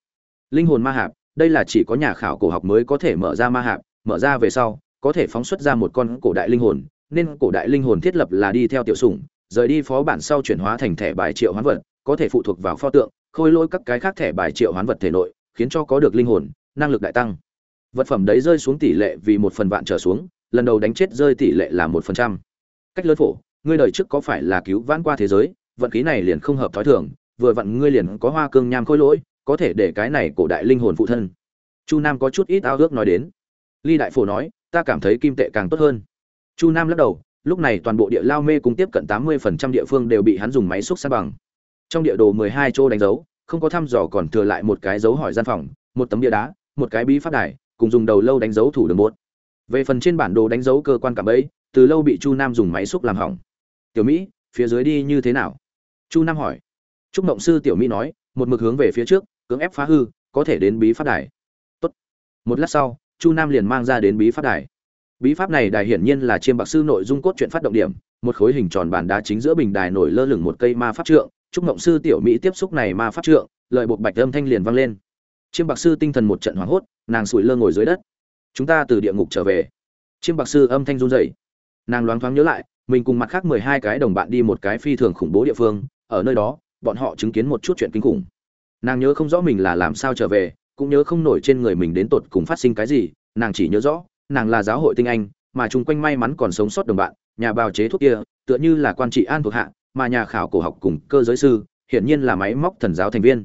Linh hồn ma hạp, đây là chỉ có nhà khảo cổ học mới có thể mở ra ma hạp, mở ra về sau, có thể phóng xuất ra một con cổ đại linh hồn, nên cổ đại linh hồn thiết lập là đi theo tiểu sủng, rời đi phó bản sau chuyển hóa thành thẻ bài triệu hoán vật, có thể phụ thuộc vào pho tượng, khôi lỗi các cái khác thẻ bài triệu hoán vật thể nội, khiến cho có được linh hồn, năng lực đại tăng. Vật phẩm đấy rơi xuống tỷ lệ vì một phần vạn trở xuống, lần đầu đánh chết rơi tỷ lệ là một phần trăm. Cách lớn phổ, ngươi đời trước có phải là cứu vãn qua thế giới, vận khí này liền không hợp thói thường, vừa vặn ngươi liền có hoa cương nham khôi lỗi, có thể để cái này cổ đại linh hồn phụ thân. Chu Nam có chút ít ao ước nói đến. Ly đại phổ nói, ta cảm thấy kim tệ càng tốt hơn. Chu Nam lắc đầu, lúc này toàn bộ địa lao mê cùng tiếp cận 80% địa phương đều bị hắn dùng máy xúc san bằng. Trong địa đồ 12 chỗ đánh dấu, không có thăm dò còn thừa lại một cái dấu hỏi gian phòng, một tấm bia đá, một cái bí phát đài, cùng dùng đầu lâu đánh dấu thủ đường bốt về phần trên bản đồ đánh dấu cơ quan cảm ấy, từ lâu bị Chu Nam dùng máy xúc làm hỏng. "Tiểu Mỹ, phía dưới đi như thế nào?" Chu Nam hỏi. Trúc Mộng sư Tiểu Mỹ nói, một mực hướng về phía trước, cưỡng ép phá hư, có thể đến bí pháp đài. Tốt. Một lát sau, Chu Nam liền mang ra đến bí pháp đài bí pháp này đài hiển nhiên là chiêm bạc sư nội dung cốt truyện phát động điểm một khối hình tròn bàn đá chính giữa bình đài nổi lơ lửng một cây ma pháp trượng trúc mộng sư tiểu mỹ tiếp xúc này ma pháp trượng lợi bột bạch âm thanh liền vang lên chiêm bạc sư tinh thần một trận hoảng hốt nàng sủi lơ ngồi dưới đất chúng ta từ địa ngục trở về. Chiêm bạc sư âm thanh run rẩy. Nàng loáng thoáng nhớ lại, mình cùng mặt khác mười hai cái đồng bạn đi một cái phi thường khủng bố địa phương, ở nơi đó, bọn họ chứng kiến một chút chuyện kinh khủng. Nàng nhớ không rõ mình là làm sao trở về, cũng nhớ không nổi trên người mình đến tột cùng phát sinh cái gì, nàng chỉ nhớ rõ, nàng là giáo hội tinh anh, mà chung quanh may mắn còn sống sót đồng bạn, nhà bào chế thuốc kia, tựa như là quan trị an thuộc hạ, mà nhà khảo cổ học cùng cơ giới sư, hiển nhiên là máy móc thần giáo thành viên.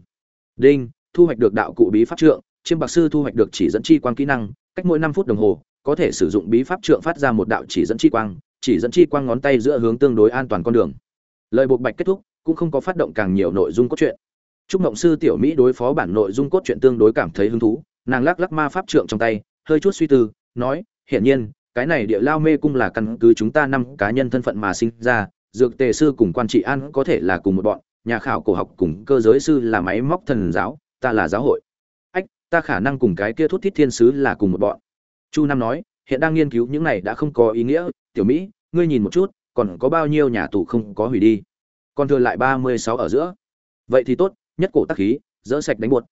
Đinh, thu hoạch được đạo cụ bí pháp trượng, chiêm bạc sư thu hoạch được chỉ dẫn chi quan kỹ năng cách mỗi năm phút đồng hồ có thể sử dụng bí pháp trượng phát ra một đạo chỉ dẫn chi quang chỉ dẫn chi quang ngón tay giữa hướng tương đối an toàn con đường lời buộc bạch kết thúc cũng không có phát động càng nhiều nội dung cốt truyện Trúc Mộng sư tiểu Mỹ đối phó bản nội dung cốt truyện tương đối cảm thấy hứng thú, nàng lắc lắc ma pháp trượng trong tay, hơi chút suy tư, nói, hiển nhiên, cái này địa lao mê cung là căn cứ chúng ta năm cá nhân thân phận mà sinh ra, dược tề sư cùng quan trị an có thể là cùng một bọn, nhà khảo cổ học cùng cơ giới sư là máy móc thần giáo, ta là giáo hội. Ta khả năng cùng cái kia thút thiết thiên sứ là cùng một bọn. Chu Nam nói, hiện đang nghiên cứu những này đã không có ý nghĩa, tiểu Mỹ, ngươi nhìn một chút, còn có bao nhiêu nhà tù không có hủy đi. Còn thừa lại ba mươi sáu ở giữa. Vậy thì tốt, nhất cổ tác khí, dỡ sạch đánh buột.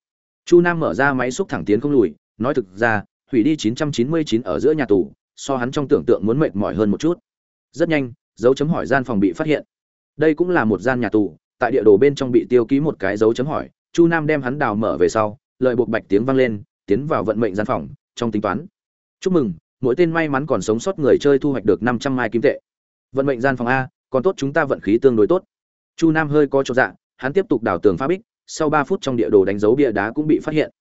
Chu Nam mở ra máy xúc thẳng tiến không lùi, nói thực ra, hủy đi 999 ở giữa nhà tù, so hắn trong tưởng tượng muốn mệt mỏi hơn một chút. Rất nhanh, dấu chấm hỏi gian phòng bị phát hiện. Đây cũng là một gian nhà tù, tại địa đồ bên trong bị tiêu ký một cái dấu chấm hỏi, Chu Nam đem hắn đào mở về sau, lời buộc bạch tiếng vang lên, tiến vào vận mệnh gian phòng, trong tính toán. Chúc mừng, mỗi tên may mắn còn sống sót người chơi thu hoạch được 500 mai kim tệ. Vận mệnh gian phòng a, còn tốt chúng ta vận khí tương đối tốt. Chu Nam hơi có cho dạ, hắn tiếp tục đào tường phá bích, sau ba phút trong địa đồ đánh dấu bia đá cũng bị phát hiện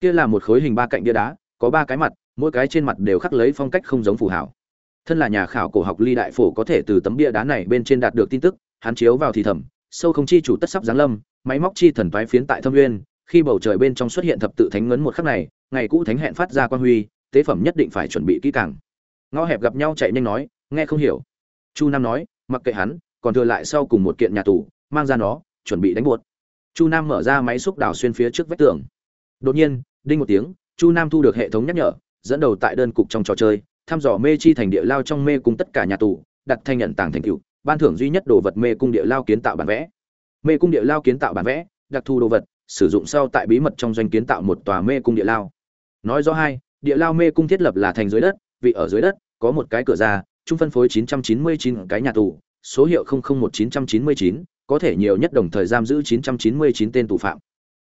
kia là một khối hình ba cạnh bia đá có ba cái mặt mỗi cái trên mặt đều khắc lấy phong cách không giống phù hảo thân là nhà khảo cổ học ly đại phổ có thể từ tấm bia đá này bên trên đạt được tin tức hắn chiếu vào thì thầm sâu không chi chủ tất sắp giáng lâm máy móc chi thần toái phiến tại thâm nguyên khi bầu trời bên trong xuất hiện thập tự thánh ngấn một khắc này, ngày cũ thánh hẹn phát ra quan huy, tế phẩm nhất định phải chuẩn bị kỹ càng. Ngõ hẹp gặp nhau chạy nhanh nói, nghe không hiểu. Chu nam nói, mặc kệ hắn, còn thừa lại sau cùng một kiện nhà tù, mang ra nó, chuẩn bị đánh buột chu nam mở ra máy xúc đào xuyên phía trước vách tường. Đột nhiên, đinh một tiếng, chu nam thu được hệ thống nhắc nhở, dẫn đầu tại đơn cục trong trò chơi, thăm dò mê chi thành địa lao trong mê cung tất cả nhà tù, đặt thanh nhận tàng thành cựu ban thưởng duy nhất đồ vật mê cung địa lao kiến tạo bản vẽ. Mê cung địa lao kiến tạo bản vẽ, đặc thù đồ vật sử dụng sau tại bí mật trong doanh kiến tạo một tòa mê cung địa lao. Nói rõ hai, địa lao mê cung thiết lập là thành dưới đất, vị ở dưới đất, có một cái cửa ra, trung phân phối 999 cái nhà tù, số hiệu 001999 có thể nhiều nhất đồng thời giam giữ 999 tên tù phạm.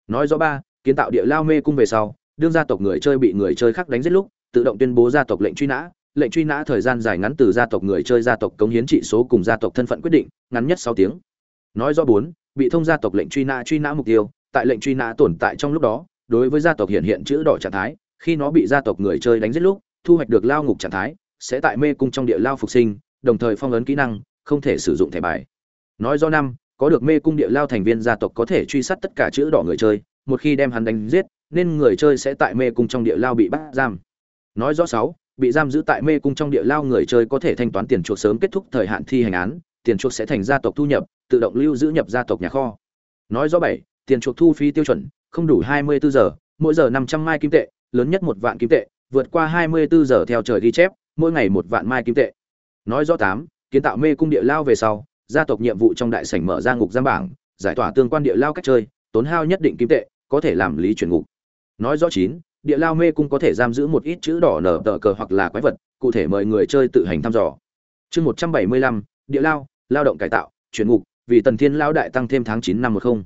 Nói rõ ba, kiến tạo địa lao mê cung về sau, đương gia tộc người chơi bị người chơi khác đánh giết lúc, tự động tuyên bố gia tộc lệnh truy nã, lệnh truy nã thời gian dài ngắn từ gia tộc người chơi gia tộc cống hiến trị số cùng gia tộc thân phận quyết định, ngắn nhất sáu tiếng. Nói rõ bốn, bị thông gia tộc lệnh truy nã truy nã mục tiêu tại lệnh truy nã tồn tại trong lúc đó, đối với gia tộc hiện hiện chữ đỏ trạng thái, khi nó bị gia tộc người chơi đánh giết lúc, thu hoạch được lao ngục trạng thái, sẽ tại mê cung trong địa lao phục sinh, đồng thời phong ấn kỹ năng, không thể sử dụng thẻ bài. Nói do năm, có được mê cung địa lao thành viên gia tộc có thể truy sát tất cả chữ đỏ người chơi, một khi đem hắn đánh giết, nên người chơi sẽ tại mê cung trong địa lao bị bắt giam. Nói rõ sáu, bị giam giữ tại mê cung trong địa lao người chơi có thể thanh toán tiền chuộc sớm kết thúc thời hạn thi hành án, tiền chuộc sẽ thành gia tộc thu nhập, tự động lưu giữ nhập gia tộc nhà kho. Nói rõ bảy tiền chuộc thu phí tiêu chuẩn, không đủ hai mươi bốn giờ, mỗi giờ năm trăm mai kim tệ, lớn nhất một vạn kim tệ, vượt qua hai mươi bốn giờ theo trời ghi chép, mỗi ngày một vạn mai kim tệ. Nói rõ tám, kiến tạo mê cung địa lao về sau, gia tộc nhiệm vụ trong đại sảnh mở ra ngục giam bảng, giải tỏa tương quan địa lao cách chơi, tốn hao nhất định kim tệ, có thể làm lý chuyển ngục. Nói rõ chín, địa lao mê cung có thể giam giữ một ít chữ đỏ nở tờ cờ hoặc là quái vật, cụ thể mời người chơi tự hành thăm dò. Chương một trăm bảy mươi lăm, địa lao lao động cải tạo, chuyển ngục, vì tần thiên lao đại tăng thêm tháng chín năm một không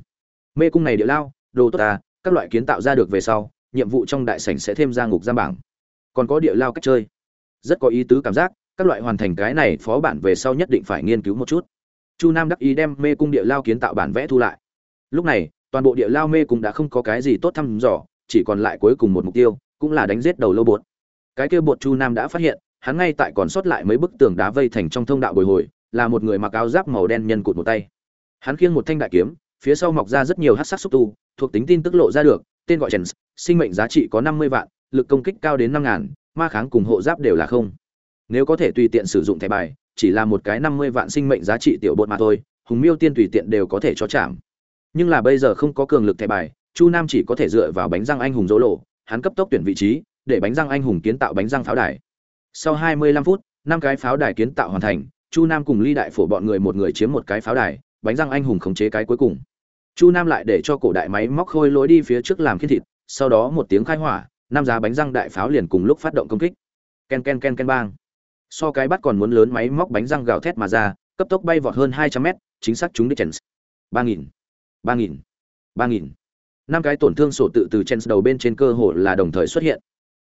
mê cung này địa lao, đồ tốt ta, các loại kiến tạo ra được về sau, nhiệm vụ trong đại sảnh sẽ thêm ra ngục giam bảng. Còn có địa lao cách chơi. Rất có ý tứ cảm giác, các loại hoàn thành cái này phó bản về sau nhất định phải nghiên cứu một chút. Chu nam đắc ý đem mê cung địa lao kiến tạo bản vẽ thu lại. Lúc này, toàn bộ địa lao mê cung đã không có cái gì tốt thăm dò, chỉ còn lại cuối cùng một mục tiêu, cũng là đánh giết đầu lâu bột. Cái kia bột chu nam đã phát hiện, hắn ngay tại còn sót lại mấy bức tường đá vây thành trong thông đạo bồi hồi, là một người mặc áo giáp màu đen nhân cụt một tay. Hắn khiêng một thanh đại kiếm phía sau mọc ra rất nhiều hát sắc xúc tu, thuộc tính tin tức lộ ra được, tên gọi chens sinh mệnh giá trị có năm mươi vạn, lực công kích cao đến năm ngàn, ma kháng cùng hộ giáp đều là không. Nếu có thể tùy tiện sử dụng thẻ bài, chỉ là một cái năm mươi vạn sinh mệnh giá trị tiểu bột mà thôi, hùng miêu tiên tùy tiện đều có thể cho chạm. Nhưng là bây giờ không có cường lực thẻ bài, chu nam chỉ có thể dựa vào bánh răng anh hùng dỗ lộ, hắn cấp tốc tuyển vị trí, để bánh răng anh hùng kiến tạo bánh răng pháo đài. Sau hai mươi lăm phút, năm cái pháo đài kiến tạo hoàn thành, chu nam cùng ly đại phổ bọn người một người chiếm một cái pháo đài bánh răng anh hùng khống chế cái cuối cùng. Chu nam lại để cho cổ đại máy móc khôi lối đi phía trước làm khiên thịt, sau đó một tiếng khai hỏa, năm giá bánh răng đại pháo liền cùng lúc phát động công kích. Ken ken ken ken bang. So cái bắt còn muốn lớn máy móc bánh răng gào thét mà ra, cấp tốc bay vọt hơn hai trăm mét, chính xác chúng đích chèn ba nghìn ba nghìn ba nghìn. Năm cái tổn thương sổ tự từ chen đầu bên trên cơ hồ là đồng thời xuất hiện.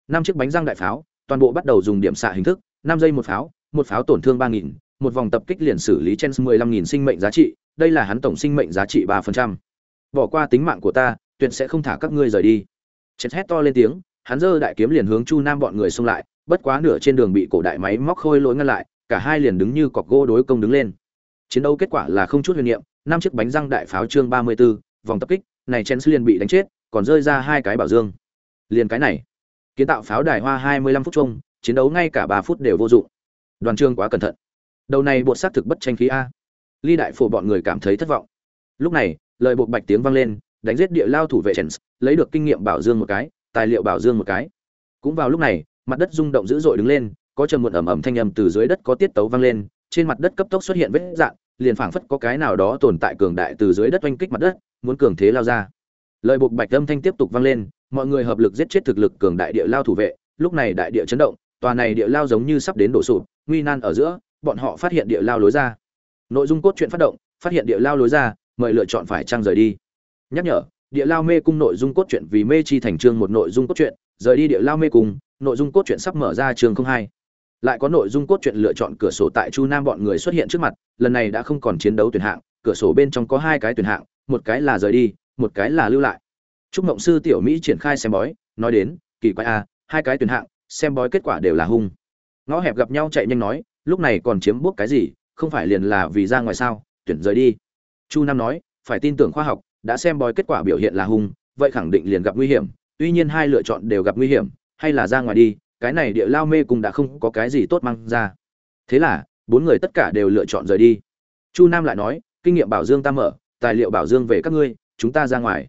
Năm chiếc bánh răng đại pháo, toàn bộ bắt đầu dùng điểm xạ hình thức, năm giây một pháo một pháo tổn thương ba nghìn một vòng tập kích liền xử lý chen mười lăm nghìn sinh mệnh giá trị đây là hắn tổng sinh mệnh giá trị 3%. bỏ qua tính mạng của ta tuyệt sẽ không thả các ngươi rời đi. Chết hét to lên tiếng hắn giơ đại kiếm liền hướng chu nam bọn người xông lại bất quá nửa trên đường bị cổ đại máy móc khôi lỗi ngăn lại cả hai liền đứng như cọc gỗ đối công đứng lên. Chiến đấu kết quả là không chút huyền niệm năm chiếc bánh răng đại pháo chương 34, vòng tập kích này chen liền bị đánh chết còn rơi ra hai cái bảo dương. Liền cái này kiến tạo pháo đài hoa hai mươi lăm phút chung chiến đấu ngay cả ba phút đều vô dụng. Đoàn trương quá cẩn thận đầu này bột xác thực bất tranh khí a. Ly đại phổ bọn người cảm thấy thất vọng. Lúc này, lời bộ bạch tiếng vang lên, đánh giết địa lao thủ vệ chèn lấy được kinh nghiệm bảo dương một cái, tài liệu bảo dương một cái. Cũng vào lúc này, mặt đất rung động dữ dội đứng lên, có trầm muộn ẩm ẩm thanh âm từ dưới đất có tiết tấu vang lên, trên mặt đất cấp tốc xuất hiện vết dạn liền phảng phất có cái nào đó tồn tại cường đại từ dưới đất oanh kích mặt đất, muốn cường thế lao ra. Lời buộc bạch âm thanh tiếp tục vang lên, mọi người hợp lực giết chết thực lực cường đại địa lao thủ vệ, lúc này đại địa chấn động, tòa này địa lao giống như sắp đến đổ sụp, nguy nan ở giữa bọn họ phát hiện địa lao lối ra. Nội dung cốt truyện phát động, phát hiện địa lao lối ra, mời lựa chọn phải trang rời đi. Nhắc nhở, địa lao mê cung nội dung cốt truyện vì mê chi thành chương một nội dung cốt truyện, rời đi địa lao mê cung, nội dung cốt truyện sắp mở ra chương không hai. Lại có nội dung cốt truyện lựa chọn cửa sổ tại chu nam bọn người xuất hiện trước mặt, lần này đã không còn chiến đấu tuyển hạng, cửa sổ bên trong có hai cái tuyển hạng, một cái là rời đi, một cái là lưu lại. Trúc mộng sư tiểu mỹ triển khai xem bói, nói đến, kỳ quái a hai cái tuyển hạng, xem bói kết quả đều là hung. Ngõ hẹp gặp nhau chạy nhanh nói lúc này còn chiếm bốc cái gì, không phải liền là vì ra ngoài sao, tuyển rời đi. Chu nam nói, phải tin tưởng khoa học, đã xem bói kết quả biểu hiện là hung, vậy khẳng định liền gặp nguy hiểm, tuy nhiên hai lựa chọn đều gặp nguy hiểm, hay là ra ngoài đi, cái này địa lao mê cùng đã không có cái gì tốt mang ra. Thế là, bốn người tất cả đều lựa chọn rời đi. Chu nam lại nói, kinh nghiệm bảo dương ta mở, tài liệu bảo dương về các ngươi, chúng ta ra ngoài.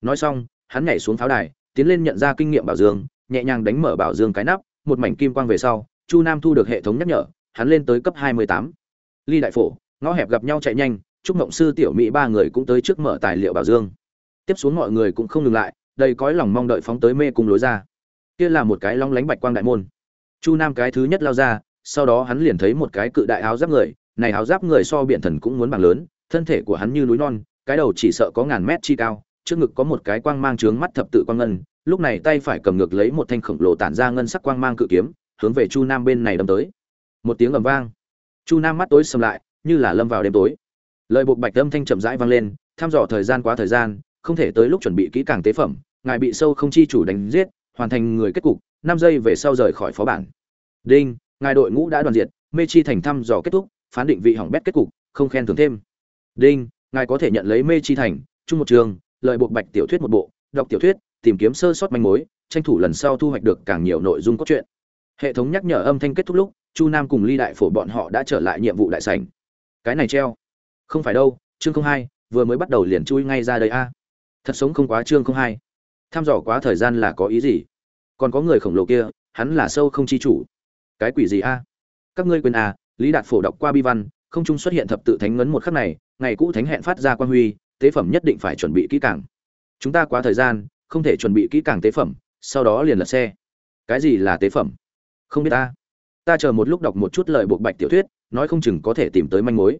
Nói xong, hắn nhảy xuống pháo đài, tiến lên nhận ra kinh nghiệm bảo dương, nhẹ nhàng đánh mở bảo dương cái nắp, một mảnh kim quang về sau, chu nam thu được hệ thống nhắc nhở hắn lên tới cấp hai mươi tám. Ly đại phổ, ngõ hẹp gặp nhau chạy nhanh, chúc mộng sư tiểu mỹ ba người cũng tới trước mở tài liệu bảo dương. Tiếp xuống mọi người cũng không ngừng lại, đầy cõi lòng mong đợi phóng tới mê cung lối ra. Kia là một cái long lánh bạch quang đại môn. Chu nam cái thứ nhất lao ra, sau đó hắn liền thấy một cái cự đại áo giáp người, này áo giáp người so biển thần cũng muốn bằng lớn, thân thể của hắn như núi non, cái đầu chỉ sợ có ngàn mét chi cao, trước ngực có một cái quang mang trướng mắt thập tự quang ngân, lúc này tay phải cầm ngược lấy một thanh khổng lồ tản ra ngân sắc quang mang cự kiếm, hướng về chu nam bên này đâm tới một tiếng ầm vang. Chu nam mắt tối sầm lại, như là lâm vào đêm tối. Lời buộc bạch âm thanh chậm rãi vang lên, thăm dò thời gian quá thời gian, không thể tới lúc chuẩn bị kỹ càng tế phẩm, ngài bị sâu không chi chủ đánh giết, hoàn thành người kết cục, năm giây về sau rời khỏi phó bản. Đinh, ngài đội ngũ đã đoàn diệt, mê chi thành thăm dò kết thúc, phán định vị hỏng bét kết cục, không khen thưởng thêm. Đinh, ngài có thể nhận lấy mê chi thành, chung một trường lợi buộc bạch tiểu thuyết một bộ, đọc tiểu thuyết, tìm kiếm sơ sót manh mối, tranh thủ lần sau thu hoạch được càng nhiều nội dung cốt truyện. Hệ thống nhắc nhở âm thanh kết thúc lúc chu nam cùng ly đại phổ bọn họ đã trở lại nhiệm vụ đại sảnh. Cái này treo. Không phải đâu, chương không hai, vừa mới bắt đầu liền chui ngay ra đây a. Thật sống không quá chương không hai. Tham dò quá thời gian là có ý gì? Còn có người khổng lồ kia, hắn là sâu không chi chủ. Cái quỷ gì a? Các ngươi quên a lý đạt phổ đọc qua bi văn, không trung xuất hiện thập tự thánh ngấn một khắc này, ngày cũ thánh hẹn phát ra quan huy, tế phẩm nhất định phải chuẩn bị kỹ càng. Chúng ta quá thời gian, không thể chuẩn bị kỹ càng tế phẩm, sau đó liền lật xe. Cái gì là tế phẩm? Không biết ta ta chờ một lúc đọc một chút lời buộc bạch tiểu thuyết, nói không chừng có thể tìm tới manh mối.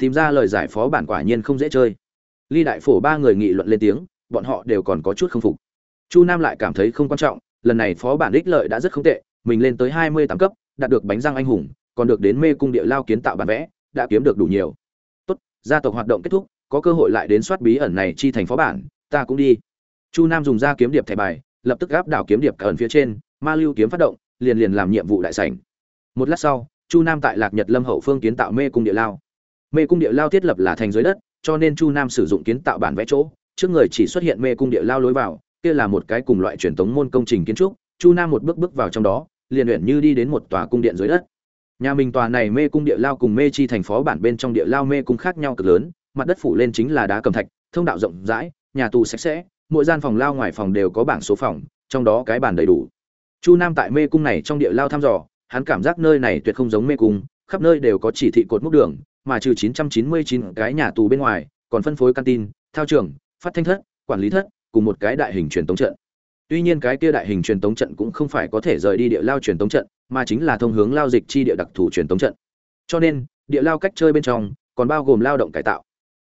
Tìm ra lời giải phó bản quả nhiên không dễ chơi. Ly đại phổ ba người nghị luận lên tiếng, bọn họ đều còn có chút không phục. Chu nam lại cảm thấy không quan trọng, lần này phó bản ích lợi đã rất không tệ, mình lên tới hai mươi tám cấp, đạt được bánh răng anh hùng, còn được đến mê cung địa lao kiến tạo bản vẽ, đã kiếm được đủ nhiều. Tốt, gia tộc hoạt động kết thúc, có cơ hội lại đến soát bí ẩn này chi thành phó bản, ta cũng đi. Chu nam dùng ra kiếm điệp thẻ bài, lập tức gáp đảo kiếm điệp cả ẩn phía trên, ma lưu kiếm phát động, liền liền làm nhiệm vụ đại sảnh một lát sau, chu nam tại lạc nhật lâm hậu phương kiến tạo mê cung địa lao. Mê cung địa lao thiết lập là thành dưới đất, cho nên chu nam sử dụng kiến tạo bản vẽ chỗ. Trước người chỉ xuất hiện mê cung địa lao lối vào, kia là một cái cùng loại truyền thống môn công trình kiến trúc. Chu nam một bước bước vào trong đó, liền luyện như đi đến một tòa cung điện dưới đất. Nhà mình tòa này mê cung địa lao cùng mê chi thành phó bản bên trong địa lao mê cung khác nhau cực lớn, mặt đất phủ lên chính là đá cầm thạch, thông đạo rộng rãi, nhà tù sạch sẽ, mỗi gian phòng lao ngoài phòng đều có bảng số phòng, trong đó cái bàn đầy đủ. Chu nam tại mê cung này trong địa lao thăm dò hắn cảm giác nơi này tuyệt không giống mê cung, khắp nơi đều có chỉ thị cột mốc đường, mà trừ 999 cái nhà tù bên ngoài, còn phân phối canteen, thao trường, phát thanh thất, quản lý thất, cùng một cái đại hình truyền tống trận. Tuy nhiên cái kia đại hình truyền tống trận cũng không phải có thể rời đi địa lao truyền tống trận, mà chính là thông hướng lao dịch chi địa đặc thù truyền tống trận. Cho nên, địa lao cách chơi bên trong, còn bao gồm lao động cải tạo.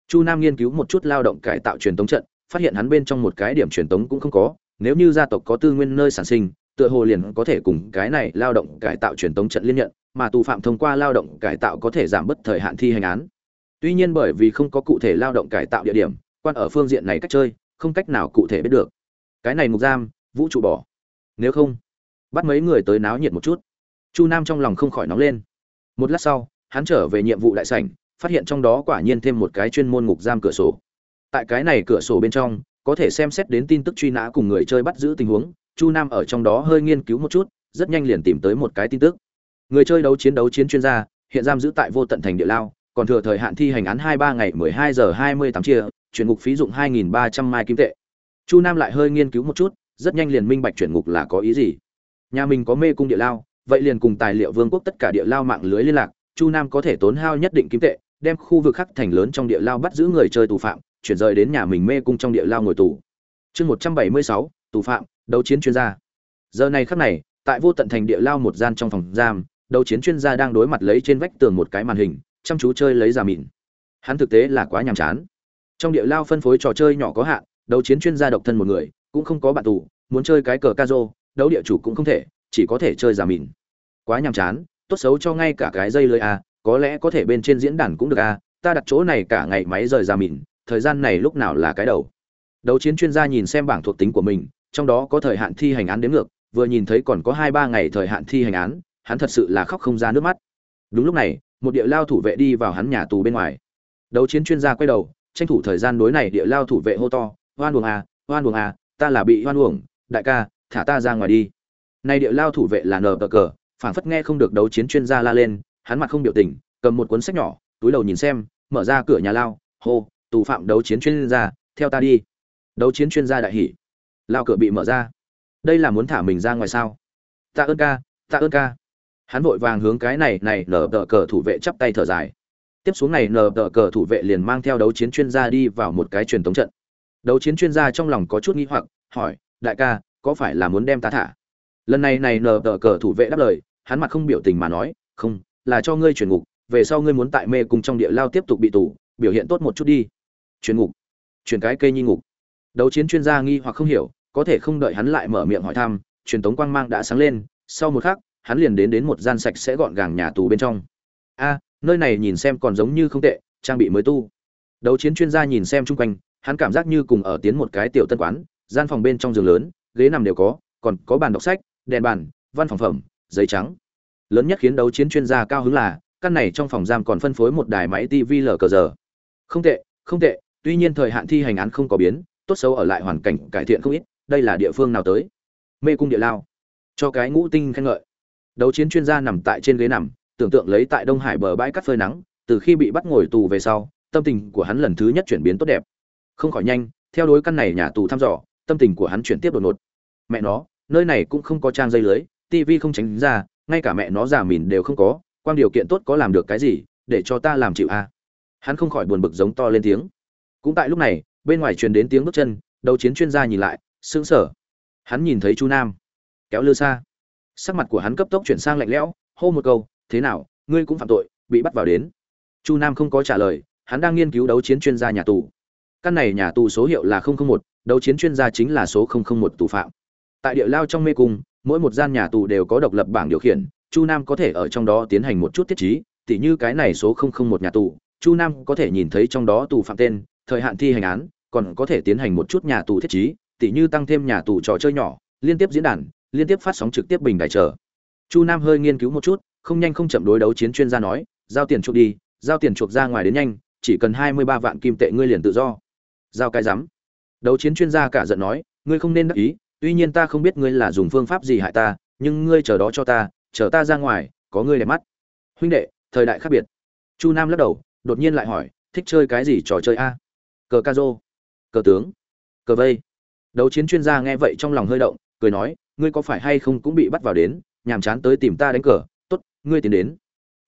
Chu nam nghiên cứu một chút lao động cải tạo truyền tống trận, phát hiện hắn bên trong một cái điểm truyền tống cũng không có, nếu như gia tộc có tư nguyên nơi sản sinh tựa hồ liền có thể cùng cái này lao động cải tạo truyền tống trận liên nhận, mà tù phạm thông qua lao động cải tạo có thể giảm bớt thời hạn thi hành án. Tuy nhiên bởi vì không có cụ thể lao động cải tạo địa điểm, quan ở phương diện này cách chơi, không cách nào cụ thể biết được. Cái này ngục giam, vũ trụ bỏ. Nếu không, bắt mấy người tới náo nhiệt một chút. Chu nam trong lòng không khỏi nóng lên. Một lát sau, hắn trở về nhiệm vụ đại sảnh, phát hiện trong đó quả nhiên thêm một cái chuyên môn ngục giam cửa sổ. Tại cái này cửa sổ bên trong, có thể xem xét đến tin tức truy nã cùng người chơi bắt giữ tình huống Chu Nam ở trong đó hơi nghiên cứu một chút, rất nhanh liền tìm tới một cái tin tức. Người chơi đấu chiến đấu chiến chuyên gia, hiện giam giữ tại vô tận thành địa lao, còn thừa thời hạn thi hành án 23 ngày 12 giờ 28 chia, chuyển ngục phí dụng 2300 mai kim tệ. Chu Nam lại hơi nghiên cứu một chút, rất nhanh liền minh bạch chuyển ngục là có ý gì. Nhà mình có mê cung địa lao, vậy liền cùng tài liệu vương quốc tất cả địa lao mạng lưới liên lạc, Chu Nam có thể tốn hao nhất định kim tệ, đem khu vực khác thành lớn trong địa lao bắt giữ người chơi tù phạm, chuyển rời đến nhà mình mê cung trong địa lao ngồi tù. Chương 176, tù phạm, đấu chiến chuyên gia. Giờ này khắc này, tại vô tận thành địa lao một gian trong phòng giam, đấu chiến chuyên gia đang đối mặt lấy trên vách tường một cái màn hình, chăm chú chơi lấy giả mịn hắn thực tế là quá nhàm chán. Trong địa lao phân phối trò chơi nhỏ có hạn, đấu chiến chuyên gia độc thân một người, cũng không có bạn tù, muốn chơi cái cờ ca rô đấu địa chủ cũng không thể, chỉ có thể chơi giả mịn quá nhàm chán, tốt xấu cho ngay cả cái dây lưới a, có lẽ có thể bên trên diễn đàn cũng được a, ta đặt chỗ này cả ngày máy rời giả mịn thời gian này lúc nào là cái đầu. Đấu chiến chuyên gia nhìn xem bảng thuộc tính của mình trong đó có thời hạn thi hành án đến ngược, vừa nhìn thấy còn có hai ba ngày thời hạn thi hành án, hắn thật sự là khóc không ra nước mắt. Đúng lúc này, một địa lao thủ vệ đi vào hắn nhà tù bên ngoài. Đấu chiến chuyên gia quay đầu, tranh thủ thời gian đối này địa lao thủ vệ hô to, hoan uổng à hoan uổng à ta là bị hoan uổng, đại ca, thả ta ra ngoài đi. Này địa lao thủ vệ là nở cờ cờ, phảng phất nghe không được đấu chiến chuyên gia la lên, hắn mặt không biểu tình, cầm một cuốn sách nhỏ, túi đầu nhìn xem, mở ra cửa nhà lao, hô, tù phạm đấu chiến chuyên gia, theo ta đi. Đấu chiến chuyên gia đại hỉ lao cửa bị mở ra. Đây là muốn thả mình ra ngoài sao? Tạ ơn ca, tạ ơn ca. Hắn vội vàng hướng cái này này, nở tờ cờ thủ vệ chắp tay thở dài. Tiếp xuống này, nở tờ cờ thủ vệ liền mang theo đấu chiến chuyên gia đi vào một cái truyền thống trận. Đấu chiến chuyên gia trong lòng có chút nghi hoặc, hỏi, đại ca, có phải là muốn đem ta thả? Lần này này, nở tờ cờ thủ vệ đáp lời, hắn mặt không biểu tình mà nói, không, là cho ngươi chuyển ngục, về sau ngươi muốn tại mê cùng trong địa lao tiếp tục bị tù, biểu hiện tốt một chút đi. Chuyển ngục? Chuyển cái cây nhi ngục? Đấu chiến chuyên gia nghi hoặc không hiểu có thể không đợi hắn lại mở miệng hỏi thăm, truyền tống quang mang đã sáng lên, sau một khắc, hắn liền đến đến một gian sạch sẽ gọn gàng nhà tù bên trong. A, nơi này nhìn xem còn giống như không tệ, trang bị mới tu. Đấu chiến chuyên gia nhìn xem chung quanh, hắn cảm giác như cùng ở tiến một cái tiểu tân quán, gian phòng bên trong giường lớn, ghế nằm đều có, còn có bàn đọc sách, đèn bàn, văn phòng phẩm, giấy trắng. Lớn nhất khiến đấu chiến chuyên gia cao hứng là, căn này trong phòng giam còn phân phối một đài máy tv lờ cờ giờ. Không tệ không tệ, tuy nhiên thời hạn thi hành án không có biến, tốt xấu ở lại hoàn cảnh cải thiện không ít đây là địa phương nào tới? Mê cung địa lao. Cho cái ngũ tinh khen ngợi. Đấu chiến chuyên gia nằm tại trên ghế nằm, tưởng tượng lấy tại đông hải bờ bãi cắt phơi nắng, từ khi bị bắt ngồi tù về sau, tâm tình của hắn lần thứ nhất chuyển biến tốt đẹp. Không khỏi nhanh, theo đối căn này nhà tù thăm dò, tâm tình của hắn chuyển tiếp đột ngột. Mẹ nó, nơi này cũng không có trang dây lưới tivi không tránh ra, ngay cả mẹ nó già mìn đều không có quan điều kiện tốt có làm được cái gì, để cho ta làm chịu a. À? hắn không khỏi buồn bực giống to lên tiếng. Cũng tại lúc này, bên ngoài truyền đến tiếng bước chân, đấu chiến chuyên gia nhìn lại sững sờ. Hắn nhìn thấy chu nam. Kéo lơ xa. Sắc mặt của hắn cấp tốc chuyển sang lạnh lẽo, hô một câu, thế nào, ngươi cũng phạm tội, bị bắt vào đến. Chu nam không có trả lời, hắn đang nghiên cứu đấu chiến chuyên gia nhà tù. Căn này nhà tù số hiệu là một, đấu chiến chuyên gia chính là số một tù phạm. Tại địa lao trong mê cung, mỗi một gian nhà tù đều có độc lập bảng điều khiển, chu nam có thể ở trong đó tiến hành một chút tiết trí, tỉ như cái này số một nhà tù, chu nam có thể nhìn thấy trong đó tù phạm tên, thời hạn thi hành án, còn có thể tiến hành một chút nhà tù thiết trí tỉ như tăng thêm nhà tù trò chơi nhỏ, liên tiếp diễn đàn, liên tiếp phát sóng trực tiếp bình đại trở chu nam hơi nghiên cứu một chút, không nhanh không chậm đối đấu chiến chuyên gia nói, giao tiền chuộc đi, giao tiền chuộc ra ngoài đến nhanh, chỉ cần hai mươi ba vạn kim tệ ngươi liền tự do. Giao cái rắm. Đấu chiến chuyên gia cả giận nói, ngươi không nên đắc ý, tuy nhiên ta không biết ngươi là dùng phương pháp gì hại ta, nhưng ngươi chờ đó cho ta, chờ ta ra ngoài, có ngươi đẹp mắt. Huynh đệ, thời đại khác biệt. Chu nam lắc đầu, đột nhiên lại hỏi, thích chơi cái gì trò chơi a? Cờ ca rô. Cờ tướng. Cờ vây đấu chiến chuyên gia nghe vậy trong lòng hơi động, cười nói, ngươi có phải hay không cũng bị bắt vào đến, nhàm chán tới tìm ta đánh cờ, tốt, ngươi tiến đến.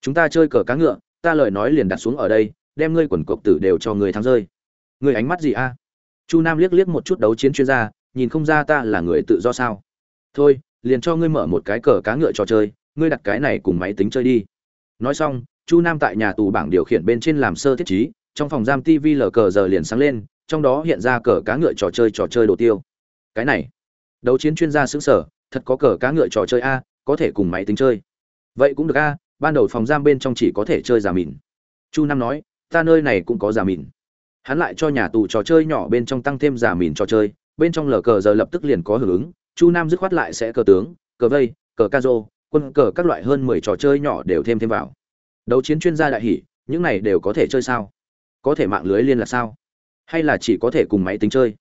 Chúng ta chơi cờ cá ngựa, ta lời nói liền đặt xuống ở đây, đem ngươi quần cộc tử đều cho người thắng rơi. Ngươi ánh mắt gì a? Chu nam liếc liếc một chút đấu chiến chuyên gia, nhìn không ra ta là người tự do sao? Thôi, liền cho ngươi mở một cái cờ cá ngựa trò chơi, ngươi đặt cái này cùng máy tính chơi đi. Nói xong, chu nam tại nhà tù bảng điều khiển bên trên làm sơ thiết trí, trong phòng giam tv lờ cờ giờ liền sáng lên trong đó hiện ra cờ cá ngựa trò chơi trò chơi đồ tiêu. Cái này, đấu chiến chuyên gia xứng sở, thật có cờ cá ngựa trò chơi a, có thể cùng máy tính chơi. Vậy cũng được a, ban đầu phòng giam bên trong chỉ có thể chơi giả mìn. Chu nam nói, ta nơi này cũng có giả mìn. Hắn lại cho nhà tù trò chơi nhỏ bên trong tăng thêm giả mìn trò chơi, bên trong lờ cờ giờ lập tức liền có hưởng ứng, chu nam dứt khoát lại sẽ cờ tướng, cờ vây, cờ ca rô quân cờ các loại hơn mười trò chơi nhỏ đều thêm thêm vào. Đấu chiến chuyên gia đại hỷ những này đều có thể chơi sao? Có thể mạng lưới liên là sao? Hay là chỉ có thể cùng máy tính chơi?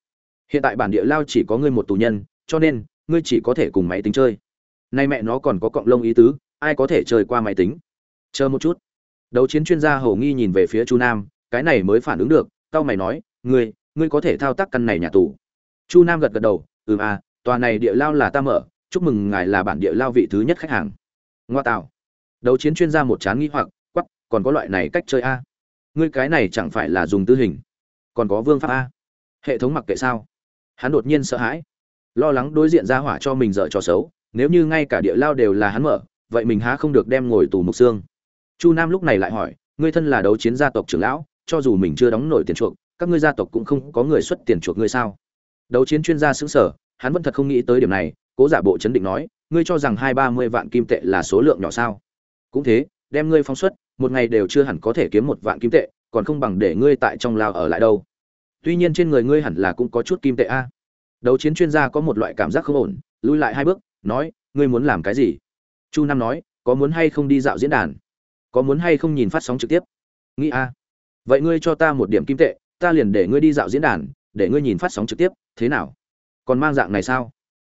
Hiện tại bản địa lao chỉ có ngươi một tù nhân, cho nên, ngươi chỉ có thể cùng máy tính chơi. Nay mẹ nó còn có cọng lông ý tứ, ai có thể chơi qua máy tính? Chờ một chút. Đấu chiến chuyên gia hầu nghi nhìn về phía chu nam, cái này mới phản ứng được tao mày nói, ngươi ngươi có thể thao tác căn này nhà tù. Chu nam gật gật đầu ừ à tòa này địa lao là ta mở, chúc mừng ngài là bản địa lao vị thứ nhất khách hàng. Ngoa tạo. Đấu chiến chuyên gia một chán nghĩ hoặc quắp còn có loại này cách chơi a? Ngươi cái này chẳng phải là dùng tư hình? Còn có vương pháp a. Hệ thống mặc kệ sao? Hắn đột nhiên sợ hãi. Lo lắng đối diện ra hỏa cho mình dở trò xấu, nếu như ngay cả địa lao đều là hắn mở, vậy mình há không được đem ngồi tù mục xương. Chu nam lúc này lại hỏi, ngươi thân là đấu chiến gia tộc trưởng lão, cho dù mình chưa đóng nổi tiền chuộc, các ngươi gia tộc cũng không có người xuất tiền chuộc ngươi sao? Đấu chiến chuyên gia xứng sở hắn vẫn thật không nghĩ tới điểm này, cố giả bộ chấn định nói, ngươi cho rằng hai ba mươi vạn kim tệ là số lượng nhỏ sao? Cũng thế, đem ngươi phóng xuất, một ngày đều chưa hẳn có thể kiếm một vạn kim tệ còn không bằng để ngươi tại trong lao ở lại đâu. Tuy nhiên trên người ngươi hẳn là cũng có chút kim tệ a. À. Đấu chiến chuyên gia có một loại cảm giác không ổn, lui lại hai bước, nói, ngươi muốn làm cái gì? Chu nam nói, có muốn hay không đi dạo diễn đàn? Có muốn hay không nhìn phát sóng trực tiếp? Nghĩ a. À. Vậy ngươi cho ta một điểm kim tệ, ta liền để ngươi đi dạo diễn đàn, để ngươi nhìn phát sóng trực tiếp, thế nào? Còn mang dạng này sao?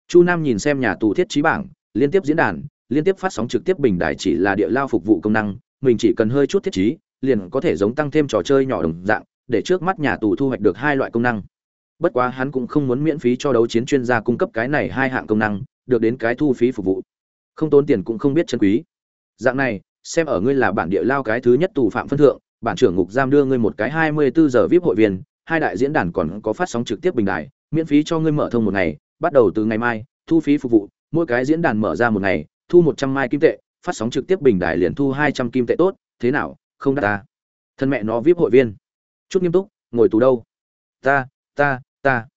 Chu nam nhìn xem nhà tù thiết trí bảng, liên tiếp diễn đàn, liên tiếp phát sóng trực tiếp bình đại chỉ là địa lao phục vụ công năng, mình chỉ cần hơi chút thiết trí liền có thể giống tăng thêm trò chơi nhỏ đồng dạng, để trước mắt nhà tù thu hoạch được hai loại công năng. Bất quá hắn cũng không muốn miễn phí cho đấu chiến chuyên gia cung cấp cái này hai hạng công năng, được đến cái thu phí phục vụ. Không tốn tiền cũng không biết chân quý. Dạng này, xem ở ngươi là bản địa lao cái thứ nhất tù phạm phân thượng, bản trưởng ngục giam đưa ngươi một cái hai mươi bốn giờ vip hội viên, hai đại diễn đàn còn có phát sóng trực tiếp bình đại miễn phí cho ngươi mở thông một ngày, bắt đầu từ ngày mai, thu phí phục vụ, mỗi cái diễn đàn mở ra một ngày, thu một trăm mai kim tệ, phát sóng trực tiếp bình đại liền thu hai trăm kim tệ tốt, thế nào? Không đắt ta. Thân mẹ nó vip hội viên. Chút nghiêm túc, ngồi tù đâu? Ta ta ta.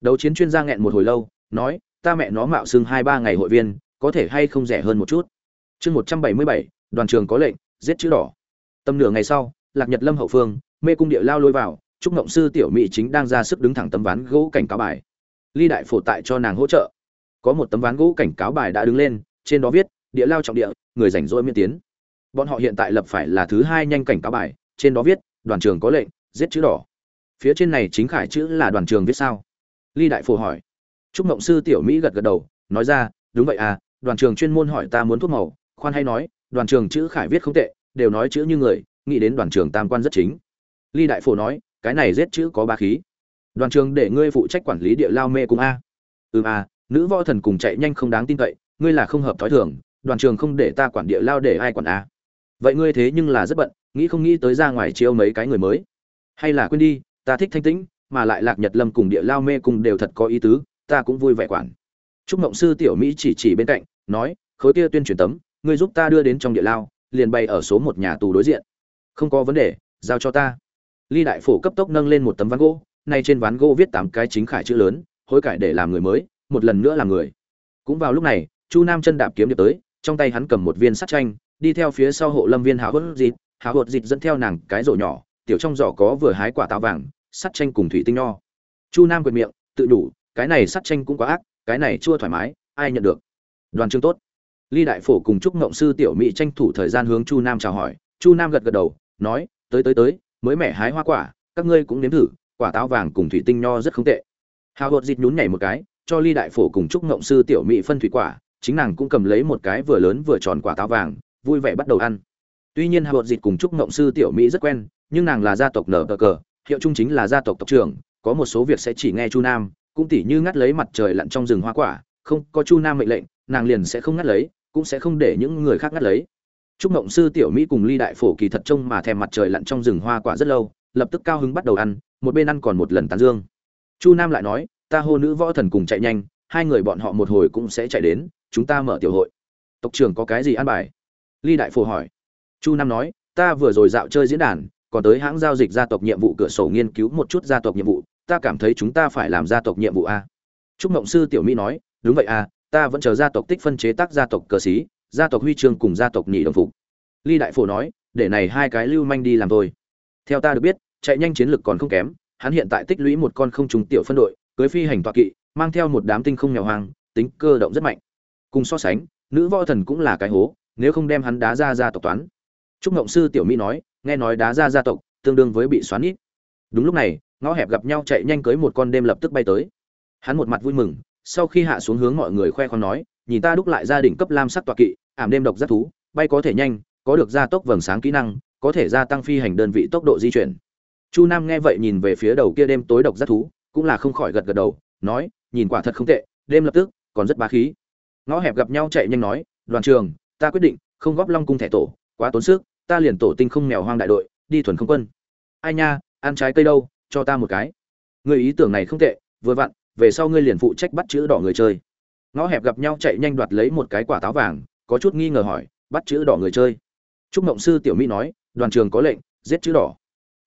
Đấu chiến chuyên gia nghẹn một hồi lâu, nói, ta mẹ nó mạo xưng hai ba ngày hội viên, có thể hay không rẻ hơn một chút? Chương một trăm bảy mươi bảy, đoàn trường có lệnh, giết chữ đỏ. Tầm nửa ngày sau, lạc nhật lâm hậu phương, mê cung địa lao lôi vào trúc ngộng sư tiểu mỹ chính đang ra sức đứng thẳng tấm ván gỗ cảnh cáo bài. Ly đại phổ tại cho nàng hỗ trợ. Có một tấm ván gỗ cảnh cáo bài đã đứng lên, trên đó viết, địa lao trọng địa, người rảnh rỗi miễn tiến bọn họ hiện tại lập phải là thứ hai nhanh cảnh cáo bài, trên đó viết, đoàn trường có lệnh, giết chữ đỏ. Phía trên này chính khải chữ là đoàn trường viết sao? Ly đại phổ hỏi. Trúc mộng sư tiểu mỹ gật gật đầu, nói ra, đúng vậy à đoàn trường chuyên môn hỏi ta muốn thuốc màu, khoan hay nói, đoàn trường chữ khải viết không tệ, đều nói chữ như người, nghĩ đến đoàn trường tam quan rất chính. Ly đại phổ nói, cái này giết chữ có ba khí. Đoàn trường để ngươi phụ trách quản lý địa lao mê cùng a. Ừ à nữ võ thần cùng chạy nhanh không đáng tin cậy, ngươi là không hợp thói thường, đoàn trường không để ta quản địa lao để ai quản a vậy ngươi thế nhưng là rất bận, nghĩ không nghĩ tới ra ngoài chiêu mấy cái người mới. Hay là quên đi, ta thích thanh tĩnh, mà lại lạc nhật lâm cùng địa lao mê cùng đều thật có ý tứ, ta cũng vui vẻ quản. Trúc mộng sư tiểu mỹ chỉ chỉ bên cạnh, nói, khối kia tuyên truyền tấm, ngươi giúp ta đưa đến trong địa lao, liền bay ở số một nhà tù đối diện. Không có vấn đề, giao cho ta. Ly đại phổ cấp tốc nâng lên một tấm ván gỗ, nay trên ván gỗ viết tám cái chính khải chữ lớn, hối cải để làm người mới, một lần nữa làm người. Cũng vào lúc này, chu nam chân đạp kiếm điệp tới, trong tay hắn cầm một viên sắt tranh đi theo phía sau hộ lâm viên háo hốt dịt. Háo hốt dịt dẫn theo nàng cái rổ nhỏ, tiểu trong giỏ có vừa hái quả táo vàng, sắt chanh cùng thủy tinh nho. Chu nam quyệt miệng, tự đủ, cái này sắt chanh cũng quá ác, cái này chua thoải mái, ai nhận được? Đoàn chương tốt. Ly đại phổ cùng chúc ngộng sư tiểu mỹ tranh thủ thời gian hướng chu nam chào hỏi. Chu nam gật gật đầu, nói, tới tới tới, mới mẻ hái hoa quả, các ngươi cũng nếm thử, quả táo vàng cùng thủy tinh nho rất không tệ. Hào hột dịt nhún nhảy một cái, cho ly đại phổ cùng chúc ngộng sư tiểu mỹ phân thủy quả, chính nàng cũng cầm lấy một cái vừa lớn vừa tròn quả táo vàng vui vẻ bắt đầu ăn tuy nhiên hào hột dịt cùng chúc ngộng sư tiểu mỹ rất quen nhưng nàng là gia tộc nở cờ cờ hiệu trung chính là gia tộc tộc trưởng có một số việc sẽ chỉ nghe chu nam cũng tỉ như ngắt lấy mặt trời lặn trong rừng hoa quả không có chu nam mệnh lệnh nàng liền sẽ không ngắt lấy cũng sẽ không để những người khác ngắt lấy Trúc Mộng sư tiểu Mỹ cùng Ly đại phổ kỳ thật trông mà thèm mặt trời lặn trong rừng hoa quả rất lâu, lập tức cao hứng bắt đầu ăn, một bên ăn còn một lần tán dương. Chu Nam lại nói, ta hô nữ võ thần cùng chạy nhanh, hai người bọn họ một hồi cũng sẽ chạy đến, chúng ta mở tiểu hội. Tộc trưởng có cái gì ăn bài? Ly đại phổ hỏi. Chu Nam nói, ta vừa rồi dạo chơi diễn đàn, còn tới hãng giao dịch gia tộc nhiệm vụ cửa sổ nghiên cứu một chút gia tộc nhiệm vụ, ta cảm thấy chúng ta phải làm gia tộc nhiệm vụ a. Trúc Mộng sư tiểu Mỹ nói, đúng vậy a, ta vẫn chờ gia tộc tích phân chế tác gia tộc cờ sĩ, gia tộc huy chương cùng gia tộc nhị đồng phục ly đại phổ nói để này hai cái lưu manh đi làm thôi theo ta được biết chạy nhanh chiến lực còn không kém hắn hiện tại tích lũy một con không trùng tiểu phân đội cưới phi hành tọa kỵ mang theo một đám tinh không nghèo hoang tính cơ động rất mạnh cùng so sánh nữ võ thần cũng là cái hố nếu không đem hắn đá ra gia tộc toán. Trúc ngộng sư tiểu mỹ nói, nghe nói đá ra gia tộc, tương đương với bị xoắn ít đúng lúc này, ngõ hẹp gặp nhau chạy nhanh cưới một con đêm lập tức bay tới. Hắn một mặt vui mừng, sau khi hạ xuống hướng mọi người khoe khoang nói, nhìn ta đúc lại gia đình cấp lam sắc tọa kỵ, ảm đêm độc rất thú, bay có thể nhanh, có được gia tốc vầng sáng kỹ năng, có thể gia tăng phi hành đơn vị tốc độ di chuyển. Chu nam nghe vậy nhìn về phía đầu kia đêm tối độc rất thú, cũng là không khỏi gật gật đầu, nói, nhìn quả thật không tệ, đêm lập tức, còn rất bá khí. Ngõ hẹp gặp nhau chạy nhanh nói, đoàn trường ta quyết định không góp long cung thẻ tổ, quá tốn sức, ta liền tổ tinh không mèo hoang đại đội, đi thuần không quân. Ai nha, ăn trái cây đâu, cho ta một cái. Người ý tưởng này không tệ, vừa vặn, về sau ngươi liền phụ trách bắt chữ đỏ người chơi. Ngõ hẹp gặp nhau chạy nhanh đoạt lấy một cái quả táo vàng, có chút nghi ngờ hỏi, bắt chữ đỏ người chơi. Trúc mộng sư tiểu mỹ nói, đoàn trường có lệnh, giết chữ đỏ.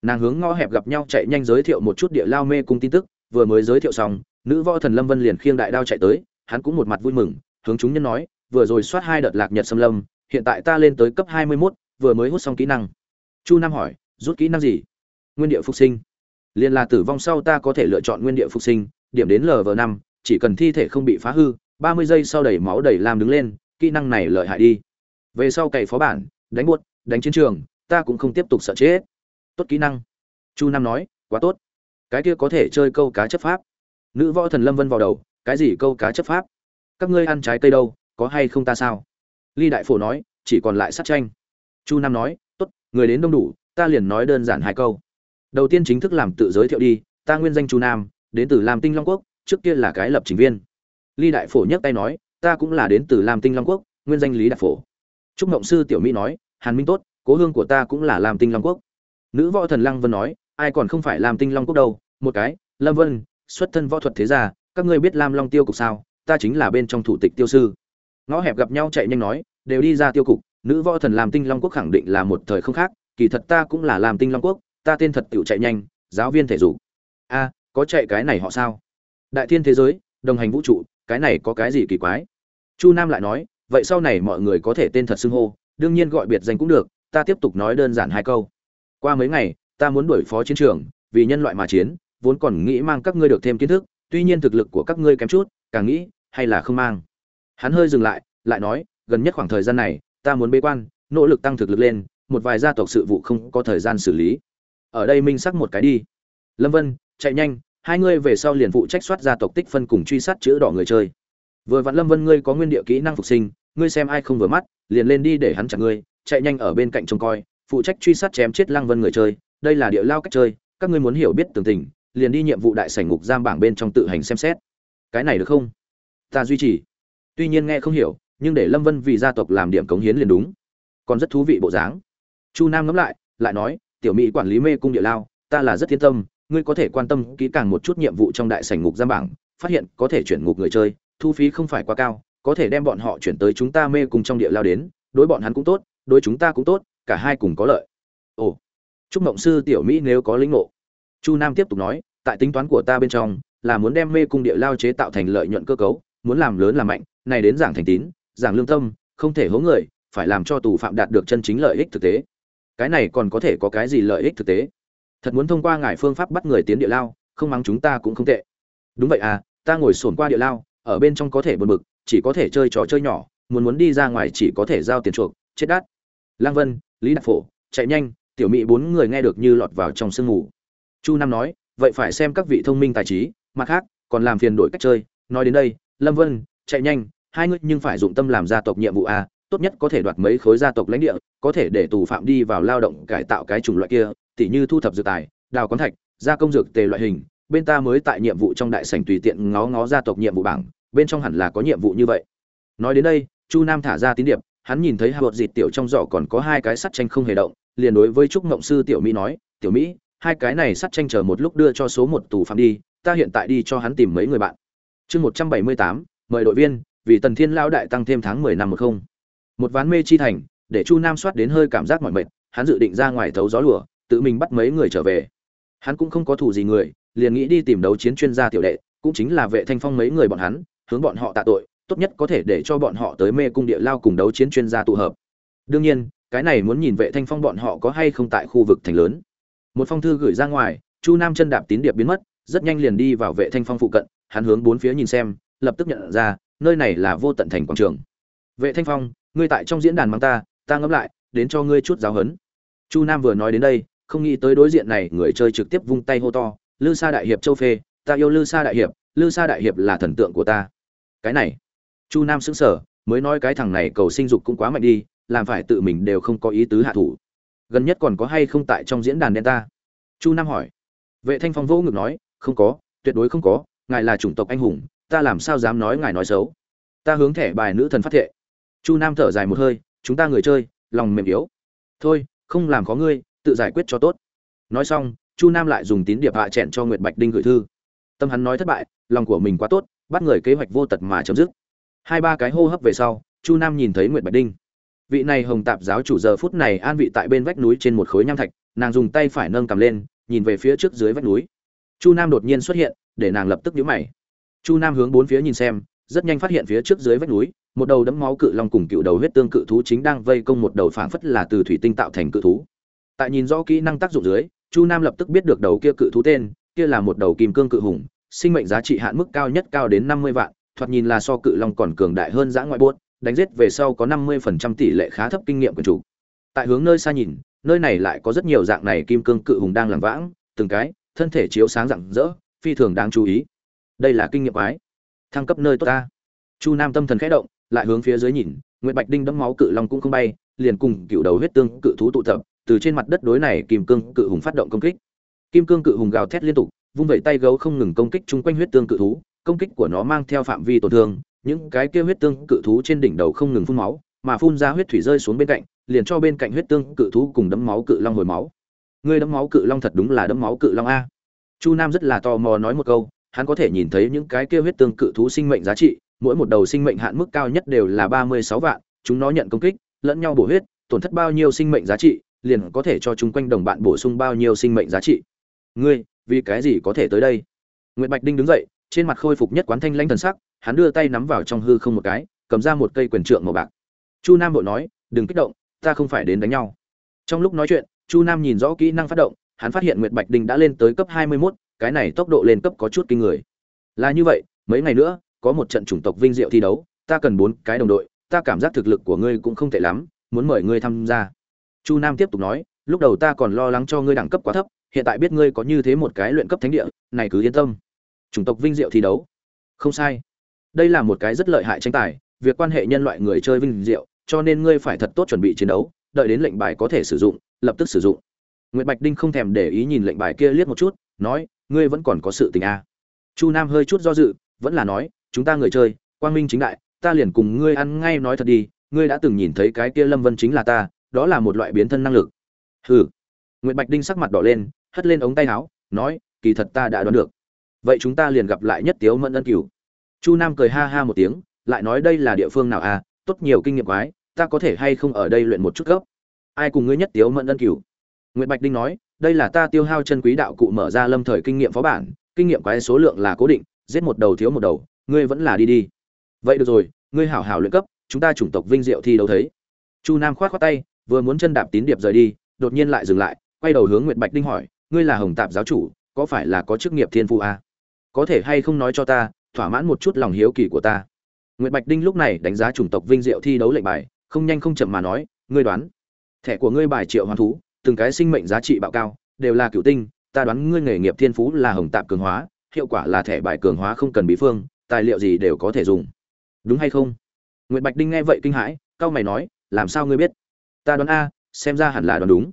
Nàng hướng ngõ hẹp gặp nhau chạy nhanh giới thiệu một chút địa lao mê cung tin tức, vừa mới giới thiệu xong, nữ võ thần lâm vân liền khiêng đại đao chạy tới, hắn cũng một mặt vui mừng, hướng chúng nhân nói vừa rồi soát hai đợt lạc nhật xâm lâm hiện tại ta lên tới cấp hai mươi 21, vừa mới hút xong kỹ năng. Chu nam hỏi rút kỹ năng gì? Nguyên địa phục sinh. Liền là tử vong sau ta có thể lựa chọn nguyên địa phục sinh điểm đến lv năm chỉ cần thi thể không bị phá hư ba mươi giây sau đẩy máu đẩy làm đứng lên kỹ năng này lợi hại đi. Về sau cày phó bản đánh buốt đánh chiến trường ta cũng không tiếp tục sợ chết. Tốt kỹ năng. Chu nam nói quá tốt. Cái kia có thể chơi câu cá chấp pháp. Nữ võ thần lâm vân vào đầu cái gì câu cá chấp pháp? Các ngươi ăn trái cây đâu? Có hay không ta sao? Ly đại phổ nói, chỉ còn lại sát tranh. Chu nam nói, tốt, người đến đông đủ, ta liền nói đơn giản hai câu. Đầu tiên chính thức làm tự giới thiệu đi, ta nguyên danh chu nam, đến từ Lam tinh long quốc, trước kia là cái lập trình viên. Ly đại phổ nhấc tay nói, ta cũng là đến từ Lam tinh long quốc, nguyên danh lý đại phổ. Trúc mộng sư tiểu mỹ nói, hàn minh tốt, cố hương của ta cũng là Lam tinh long quốc. Nữ võ thần lăng vân nói, ai còn không phải Lam tinh long quốc đâu, một cái, lâm vân, xuất thân võ thuật thế gia, các ngươi biết lam long tiêu cục sao? Ta chính là bên trong thủ tịch tiêu sư ngõ hẹp gặp nhau chạy nhanh nói, đều đi ra tiêu cục, nữ võ thần làm tinh long quốc khẳng định là một thời không khác, kỳ thật ta cũng là làm tinh long quốc, ta tên thật tiểu chạy nhanh, giáo viên thể dục. A, có chạy cái này họ sao? Đại thiên thế giới, đồng hành vũ trụ, cái này có cái gì kỳ quái? Chu nam lại nói, vậy sau này mọi người có thể tên thật xưng hô, đương nhiên gọi biệt danh cũng được, ta tiếp tục nói đơn giản hai câu. Qua mấy ngày, ta muốn đuổi phó chiến trường, vì nhân loại mà chiến, vốn còn nghĩ mang các ngươi được thêm kiến thức, tuy nhiên thực lực của các ngươi kém chút, càng nghĩ, hay là không mang hắn hơi dừng lại lại nói, gần nhất khoảng thời gian này, ta muốn bế quan, nỗ lực tăng thực lực lên, một vài gia tộc sự vụ không có thời gian xử lý. Ở đây minh sắc một cái đi. Lâm vân, chạy nhanh, hai ngươi về sau liền phụ trách soát gia tộc tích phân cùng truy sát chữ đỏ người chơi. Vừa vặn lâm vân ngươi có nguyên địa kỹ năng phục sinh, ngươi xem ai không vừa mắt, liền lên đi để hắn chặn ngươi, chạy nhanh ở bên cạnh trông coi, phụ trách truy sát chém chết lăng vân người chơi, đây là địa lao cách chơi, các ngươi muốn hiểu biết tường tình, liền đi nhiệm vụ đại sảnh ngục giam bảng bên trong tự hành xem xét. Cái này được không? Ta duy trì tuy nhiên nghe không hiểu, nhưng để lâm vân vì gia tộc làm điểm cống hiến liền đúng. Còn rất thú vị bộ dáng. Chu nam ngẫm lại lại nói, tiểu mỹ quản lý mê cung địa lao, ta là rất thiên tâm, ngươi có thể quan tâm kỹ càng một chút nhiệm vụ trong đại sảnh ngục giam bảng, phát hiện có thể chuyển ngục người chơi, thu phí không phải quá cao, có thể đem bọn họ chuyển tới chúng ta mê cung trong địa lao đến, đối bọn hắn cũng tốt, đối chúng ta cũng tốt, cả hai cùng có lợi. Ồ. Chúc mộng sư tiểu mỹ nếu có lĩnh ngộ. Chu nam tiếp tục nói, tại tính toán của ta bên trong, là muốn đem mê cung địa lao chế tạo thành lợi nhuận cơ cấu muốn làm lớn làm mạnh, này đến giảng thành tín, giảng lương tâm, không thể hố người, phải làm cho tù phạm đạt được chân chính lợi ích thực tế. Cái này còn có thể có cái gì lợi ích thực tế? Thật muốn thông qua ngài phương pháp bắt người tiến địa lao, không mắng chúng ta cũng không tệ. Đúng vậy à ta ngồi sồn qua địa lao, ở bên trong có thể buồn bực, chỉ có thể chơi trò chơi nhỏ, muốn muốn đi ra ngoài chỉ có thể giao tiền chuộc, chết đắt lang vân, lý đạt phổ, chạy nhanh, tiểu mỹ bốn người nghe được như lọt vào trong sương ngủ chu nam nói, vậy phải xem các vị thông minh tài trí, mặt khác, còn làm phiền đổi cách chơi, nói đến đây lâm vân, chạy nhanh, hai ngươi nhưng phải dụng tâm làm gia tộc nhiệm vụ a, tốt nhất có thể đoạt mấy khối gia tộc lãnh địa, có thể để tù phạm đi vào lao động cải tạo cái chủng loại kia, tỉ như thu thập dược tài, đào quán thạch, gia công dược tề loại hình. Bên ta mới tại nhiệm vụ trong đại sảnh tùy tiện ngó ngó gia tộc nhiệm vụ bảng, bên trong hẳn là có nhiệm vụ như vậy. Nói đến đây, chu nam thả ra tín điệp, hắn nhìn thấy hạ bột dịt tiểu trong giỏ còn có hai cái sắt tranh không hề động, liền đối với trúc mộng sư tiểu mỹ nói, tiểu mỹ, hai cái này sắt tranh chờ một lúc đưa cho số một tù phạm đi, ta hiện tại đi cho hắn tìm mấy người bạn chương một trăm bảy mươi tám, mời đội viên, vì tần thiên lao đại tăng thêm tháng mười năm một không. Một ván mê chi thành, để chu nam soát đến hơi cảm giác mỏi mệt, hắn dự định ra ngoài thấu gió lùa, tự mình bắt mấy người trở về. Hắn cũng không có thủ gì người, liền nghĩ đi tìm đấu chiến chuyên gia tiểu đệ, cũng chính là vệ thanh phong mấy người bọn hắn, hướng bọn họ tạ tội, tốt nhất có thể để cho bọn họ tới mê cung địa lao cùng đấu chiến chuyên gia tụ hợp. Đương nhiên, cái này muốn nhìn vệ thanh phong bọn họ có hay không tại khu vực thành lớn. Một phong thư gửi ra ngoài, chu nam chân đạp tín điệp biến mất, rất nhanh liền đi vào vệ thanh phong phụ cận hắn hướng bốn phía nhìn xem, lập tức nhận ra, nơi này là vô tận thành quảng trường. Vệ thanh phong, ngươi tại trong diễn đàn mang ta ta ngẫm lại, đến cho ngươi chút giáo huấn. chu nam vừa nói đến đây, không nghĩ tới đối diện này, người chơi trực tiếp vung tay hô to, lư sa đại hiệp châu phê, ta yêu lư sa đại hiệp, lư sa đại hiệp là thần tượng của ta. Cái này, chu nam sững sờ, mới nói cái thằng này cầu sinh dục cũng quá mạnh đi, làm phải tự mình đều không có ý tứ hạ thủ. Gần nhất còn có hay không tại trong diễn đàn đen ta? Chu nam hỏi. Vệ thanh phong vô ngực nói, không có, tuyệt đối không có ngài là chủng tộc anh hùng, ta làm sao dám nói ngài nói xấu? Ta hướng thẻ bài nữ thần phát thệ. Chu nam thở dài một hơi, chúng ta người chơi, lòng mềm yếu. Thôi, không làm khó ngươi, tự giải quyết cho tốt. Nói xong, chu nam lại dùng tín điệp hạ chẹn cho nguyệt bạch đinh gửi thư. Tâm hắn nói thất bại, lòng của mình quá tốt, bắt người kế hoạch vô tật mà chấm dứt. Hai ba cái hô hấp về sau, chu nam nhìn thấy nguyệt bạch đinh. Vị này hồng tạp giáo chủ giờ phút này an vị tại bên vách núi trên một khối nham thạch, nàng dùng tay phải nâng cầm lên, nhìn về phía trước dưới vách núi. Chu nam đột nhiên xuất hiện để nàng lập tức nhíu mày. Chu nam hướng bốn phía nhìn xem, rất nhanh phát hiện phía trước dưới vách núi, một đầu đấm máu cự long cùng cựu đầu huyết tương cự thú chính đang vây công một đầu phảng phất là từ thủy tinh tạo thành cự thú. Tại nhìn rõ kỹ năng tác dụng dưới, chu nam lập tức biết được đầu kia cự thú tên, kia là một đầu kim cương cự hùng, sinh mệnh giá trị hạn mức cao nhất cao đến năm mươi vạn, thoạt nhìn là so cự long còn cường đại hơn giã ngoại buốt, đánh giết về sau có năm mươi phần trăm tỷ lệ khá thấp kinh nghiệm của chủ. Tại hướng nơi xa nhìn, nơi này lại có rất nhiều dạng này kim cương cự hùng đang lảng vãng, từng cái, thân thể chiếu sáng rạng rỡ phi thường đáng chú ý. Đây là kinh nghiệm quái. Thăng cấp nơi tốt ta. Chu nam tâm thần khẽ động, lại hướng phía dưới nhìn nguyễn bạch đinh đẫm máu cự long cũng không bay, liền cùng cựu đầu huyết tương cự thú tụ tập, từ trên mặt đất đối này kim cương cự hùng phát động công kích. Kim cương cự hùng gào thét liên tục, vung vẩy tay gấu không ngừng công kích chung quanh huyết tương cự thú, công kích của nó mang theo phạm vi tổn thương, những cái kia huyết tương cự thú trên đỉnh đầu không ngừng phun máu, mà phun ra huyết thủy rơi xuống bên cạnh, liền cho bên cạnh huyết tương cự thú cùng đấm máu cự long hồi máu. Ngươi đấm máu cự long thật đúng là đấm máu cự long a chu nam rất là tò mò nói một câu, hắn có thể nhìn thấy những cái kia huyết tương cự thú sinh mệnh giá trị, mỗi một đầu sinh mệnh hạn mức cao nhất đều là ba mươi sáu vạn, chúng nó nhận công kích, lẫn nhau bổ huyết, tổn thất bao nhiêu sinh mệnh giá trị, liền có thể cho chúng quanh đồng bạn bổ sung bao nhiêu sinh mệnh giá trị. Ngươi, vì cái gì có thể tới đây? Nguyễn bạch đinh đứng dậy, trên mặt khôi phục nhất quán thanh lãnh thần sắc, hắn đưa tay nắm vào trong hư không một cái, cầm ra một cây quyền trượng màu bạc. Chu nam vội nói, đừng kích động, ta không phải đến đánh nhau. Trong lúc nói chuyện, chu nam nhìn rõ kỹ năng phát động hắn phát hiện nguyệt bạch đinh đã lên tới cấp hai mươi 21, cái này tốc độ lên cấp có chút kinh người. Là như vậy mấy ngày nữa có một trận chủng tộc vinh diệu thi đấu ta cần bốn cái đồng đội ta cảm giác thực lực của ngươi cũng không tệ lắm muốn mời ngươi tham gia. Chu nam tiếp tục nói lúc đầu ta còn lo lắng cho ngươi đẳng cấp quá thấp hiện tại biết ngươi có như thế một cái luyện cấp thánh địa này cứ yên tâm. Chủng tộc vinh diệu thi đấu. Không sai. Đây là một cái rất lợi hại tranh tài việc quan hệ nhân loại người chơi vinh diệu cho nên ngươi phải thật tốt chuẩn bị chiến đấu đợi đến lệnh bài có thể sử dụng lập tức sử dụng. Nguyệt Bạch Đinh không thèm để ý nhìn lệnh bài kia liếc một chút, nói, ngươi vẫn còn có sự tình à? Chu Nam hơi chút do dự, vẫn là nói, chúng ta người chơi, quang minh chính đại, ta liền cùng ngươi ăn ngay nói thật đi, ngươi đã từng nhìn thấy cái kia Lâm Vân chính là ta, đó là một loại biến thân năng lực. Hừ. Nguyệt Bạch Đinh sắc mặt đỏ lên, hất lên ống tay áo, nói, kỳ thật ta đã đoán được. Vậy chúng ta liền gặp lại nhất Tiếu Mẫn ân cửu. Chu Nam cười ha ha một tiếng, lại nói đây là địa phương nào à, tốt nhiều kinh nghiệm quái, ta có thể hay không ở đây luyện một chút gốc. Ai cùng ngươi nhất Tiếu Mẫn ân cửu? Nguyệt Bạch Đinh nói, đây là ta tiêu hao chân quý đạo cụ mở ra lâm thời kinh nghiệm phó bản, kinh nghiệm quái số lượng là cố định, giết một đầu thiếu một đầu, ngươi vẫn là đi đi. Vậy được rồi, ngươi hảo hảo luyện cấp, chúng ta chủng tộc vinh diệu thi đấu thấy. Chu Nam khoát khoát tay, vừa muốn chân đạp tín điệp rời đi, đột nhiên lại dừng lại, quay đầu hướng Nguyệt Bạch Đinh hỏi, ngươi là Hồng Tạp giáo chủ, có phải là có chức nghiệp thiên phu à? Có thể hay không nói cho ta, thỏa mãn một chút lòng hiếu kỳ của ta. Nguyệt Bạch Đinh lúc này đánh giá chủng tộc vinh diệu thi đấu lệnh bài, không nhanh không chậm mà nói, ngươi đoán, thẻ của ngươi bài triệu hoàn thú, từng cái sinh mệnh giá trị bạo cao, đều là cửu tinh, ta đoán ngươi nghề nghiệp thiên phú là hồng tạm cường hóa, hiệu quả là thẻ bài cường hóa không cần bí phương, tài liệu gì đều có thể dùng. Đúng hay không? Nguyệt Bạch Đinh nghe vậy kinh hãi, cao mày nói, làm sao ngươi biết? Ta đoán a, xem ra hẳn là đoán đúng.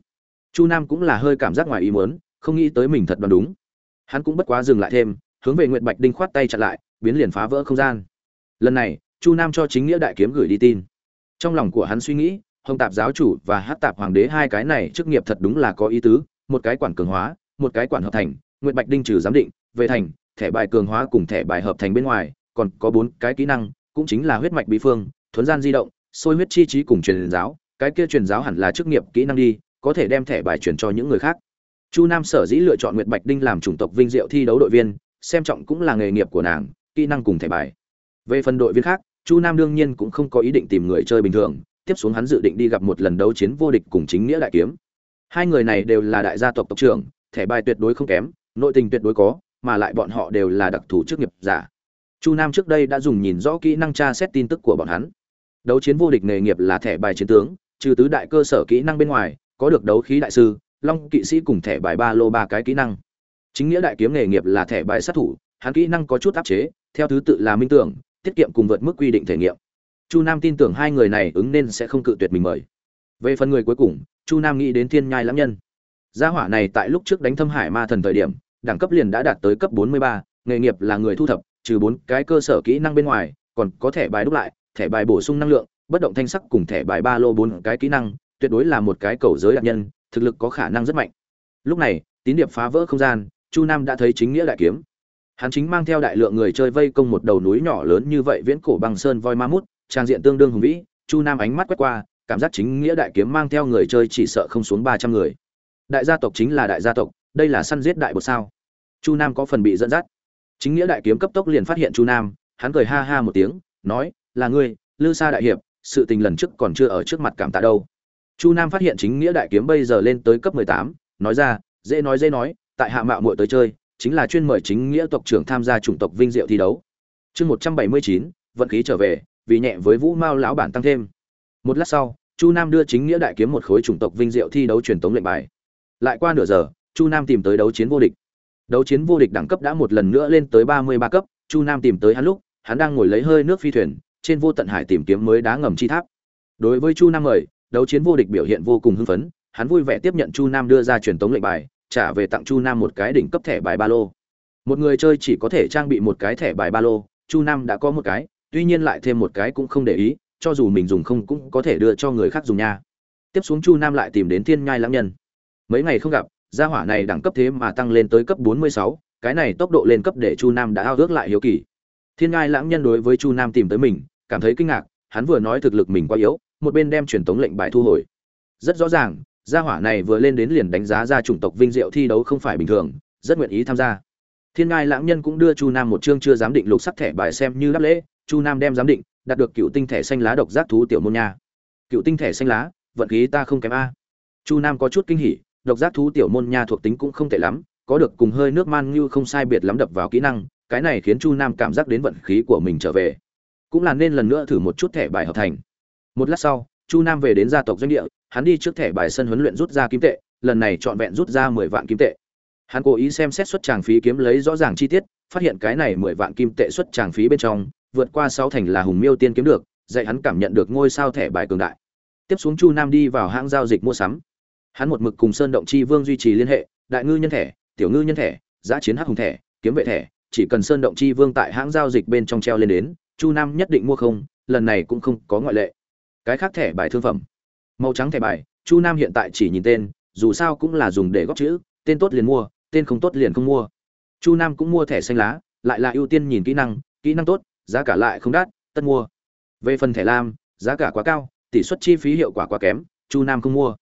Chu Nam cũng là hơi cảm giác ngoài ý muốn, không nghĩ tới mình thật đoán đúng. Hắn cũng bất quá dừng lại thêm, hướng về Nguyệt Bạch Đinh khoát tay chặn lại, biến liền phá vỡ không gian. Lần này, Chu Nam cho chính nghĩa đại kiếm gửi đi tin. Trong lòng của hắn suy nghĩ, hồng tạp giáo chủ và hát tạp hoàng đế hai cái này chức nghiệp thật đúng là có ý tứ, một cái quản cường hóa, một cái quản hợp thành, nguyệt bạch đinh trừ giám định, về thành, thẻ bài cường hóa cùng thẻ bài hợp thành bên ngoài, còn có bốn cái kỹ năng, cũng chính là huyết mạch bí phương, thuấn gian di động sôi huyết chi trí cùng truyền giáo, cái kia truyền giáo hẳn là chức nghiệp kỹ năng đi, có thể đem thẻ bài truyền cho những người khác. Chu nam sở dĩ lựa chọn nguyệt bạch đinh làm chủng tộc vinh diệu thi đấu đội viên, xem trọng cũng là nghề nghiệp của nàng, kỹ năng cùng thẻ bài. Về phần đội viên khác, chu nam đương nhiên cũng không có ý định tìm người chơi bình thường tiếp xuống hắn dự định đi gặp một lần đấu chiến vô địch cùng chính nghĩa đại kiếm. Hai người này đều là đại gia tộc tộc trưởng, thẻ bài tuyệt đối không kém, nội tình tuyệt đối có, mà lại bọn họ đều là đặc thù chức nghiệp giả. Chu Nam trước đây đã dùng nhìn rõ kỹ năng tra xét tin tức của bọn hắn. Đấu chiến vô địch nghề nghiệp là thẻ bài chiến tướng, trừ tứ đại cơ sở kỹ năng bên ngoài, có được đấu khí đại sư, long kỵ sĩ cùng thẻ bài ba lô ba cái kỹ năng. Chính nghĩa đại kiếm nghề nghiệp là thẻ bài sát thủ, hắn kỹ năng có chút áp chế, theo thứ tự là minh tưởng, tiết kiệm cùng vượt mức quy định thể nghiệm chu nam tin tưởng hai người này ứng nên sẽ không cự tuyệt mình mời. Về phần người cuối cùng chu nam nghĩ đến thiên nhai lãng nhân. Gia hỏa này tại lúc trước đánh thâm hải ma thần thời điểm đẳng cấp liền đã đạt tới cấp 43, nghề nghiệp là người thu thập trừ bốn cái cơ sở kỹ năng bên ngoài còn có thẻ bài đúc lại thẻ bài bổ sung năng lượng bất động thanh sắc cùng thẻ bài ba lô bốn cái kỹ năng tuyệt đối là một cái cầu giới đặc nhân thực lực có khả năng rất mạnh. Lúc này tín điệp phá vỡ không gian chu nam đã thấy chính nghĩa đại kiếm. Hắn chính mang theo đại lượng người chơi vây công một đầu núi nhỏ lớn như vậy viễn cổ băng sơn voi ma mút trang diện tương đương hùng vĩ, chu nam ánh mắt quét qua, cảm giác chính nghĩa đại kiếm mang theo người chơi chỉ sợ không xuống ba trăm người. Đại gia tộc chính là đại gia tộc, đây là săn giết đại bột sao? Chu nam có phần bị dẫn dắt. Chính nghĩa đại kiếm cấp tốc liền phát hiện chu nam, hắn cười ha ha một tiếng, nói, là ngươi, lư sa đại hiệp, sự tình lần trước còn chưa ở trước mặt cảm tạ đâu. Chu nam phát hiện chính nghĩa đại kiếm bây giờ lên tới cấp mười tám, nói ra, dễ nói dễ nói, tại hạ mạo muội tới chơi, chính là chuyên mời chính nghĩa tộc trưởng tham gia chủng tộc vinh diệu thi đấu. Chương một trăm bảy mươi chín, vận khí trở về vì nhẹ với vũ mao lão bản tăng thêm. Một lát sau, chu nam đưa chính nghĩa đại kiếm một khối chủng tộc vinh diệu thi đấu truyền tống lệnh bài. Lại qua nửa giờ, chu nam tìm tới đấu chiến vô địch. Đấu chiến vô địch đẳng cấp đã một lần nữa lên tới ba mươi ba cấp, chu nam tìm tới hắn lúc, hắn đang ngồi lấy hơi nước phi thuyền, trên vô tận hải tìm kiếm mới đá ngầm chi tháp. Đối với chu nam mời, đấu chiến vô địch biểu hiện vô cùng hưng phấn, hắn vui vẻ tiếp nhận chu nam đưa ra truyền tống lệnh bài, trả về tặng chu nam một cái đỉnh cấp thẻ bài ba lô. Một người chơi chỉ có thể trang bị một cái thẻ bài ba lô, chu nam đã có một cái tuy nhiên lại thêm một cái cũng không để ý cho dù mình dùng không cũng có thể đưa cho người khác dùng nha. Tiếp xuống chu nam lại tìm đến thiên nhai lãng nhân. Mấy ngày không gặp gia hỏa này đẳng cấp thế mà tăng lên tới cấp 46, cái này tốc độ lên cấp để chu nam đã ao ước lại hiếu kỳ. Thiên nhai lãng nhân đối với chu nam tìm tới mình cảm thấy kinh ngạc hắn vừa nói thực lực mình quá yếu một bên đem truyền tống lệnh bài thu hồi. Rất rõ ràng gia hỏa này vừa lên đến liền đánh giá ra chủng tộc vinh diệu thi đấu không phải bình thường rất nguyện ý tham gia. Thiên ngai lãng nhân cũng đưa chu nam một chương chưa dám định lục sắc thẻ bài xem như đáp lễ chu nam đem giám định, đạt được cựu tinh thể xanh lá độc giác thú tiểu môn nha. Cựu tinh thể xanh lá, vận khí ta không kém a. Chu nam có chút kinh hỉ, độc giác thú tiểu môn nha thuộc tính cũng không tệ lắm, có được cùng hơi nước man như không sai biệt lắm đập vào kỹ năng, cái này khiến chu nam cảm giác đến vận khí của mình trở về. Cũng là nên lần nữa thử một chút thẻ bài hợp thành. Một lát sau, chu nam về đến gia tộc doanh địa, hắn đi trước thẻ bài sân huấn luyện rút ra kim tệ, lần này trọn vẹn rút ra mười vạn kim tệ. Hắn cố ý xem xét xuất tràng phí kiếm lấy rõ ràng chi tiết, phát hiện cái này mười vạn kim tệ xuất tràng phí bên trong vượt qua sáu thành là hùng miêu tiên kiếm được, dạy hắn cảm nhận được ngôi sao thẻ bài cường đại. Tiếp xuống chu nam đi vào hãng giao dịch mua sắm. Hắn một mực cùng sơn động chi vương duy trì liên hệ, đại ngư nhân thẻ, tiểu ngư nhân thẻ giã chiến hắc hùng thẻ, kiếm vệ thẻ, chỉ cần sơn động chi vương tại hãng giao dịch bên trong treo lên đến, chu nam nhất định mua không, lần này cũng không có ngoại lệ. Cái khác thẻ bài thương phẩm. Màu trắng thẻ bài, chu nam hiện tại chỉ nhìn tên, dù sao cũng là dùng để góp chữ, tên tốt liền mua, tên không tốt liền không mua. Chu nam cũng mua thẻ xanh lá, lại là ưu tiên nhìn kỹ năng kỹ năng tốt giá cả lại không đắt, tất mua. Về phần thẻ lam, giá cả quá cao, tỷ suất chi phí hiệu quả quá kém, chu nam không mua.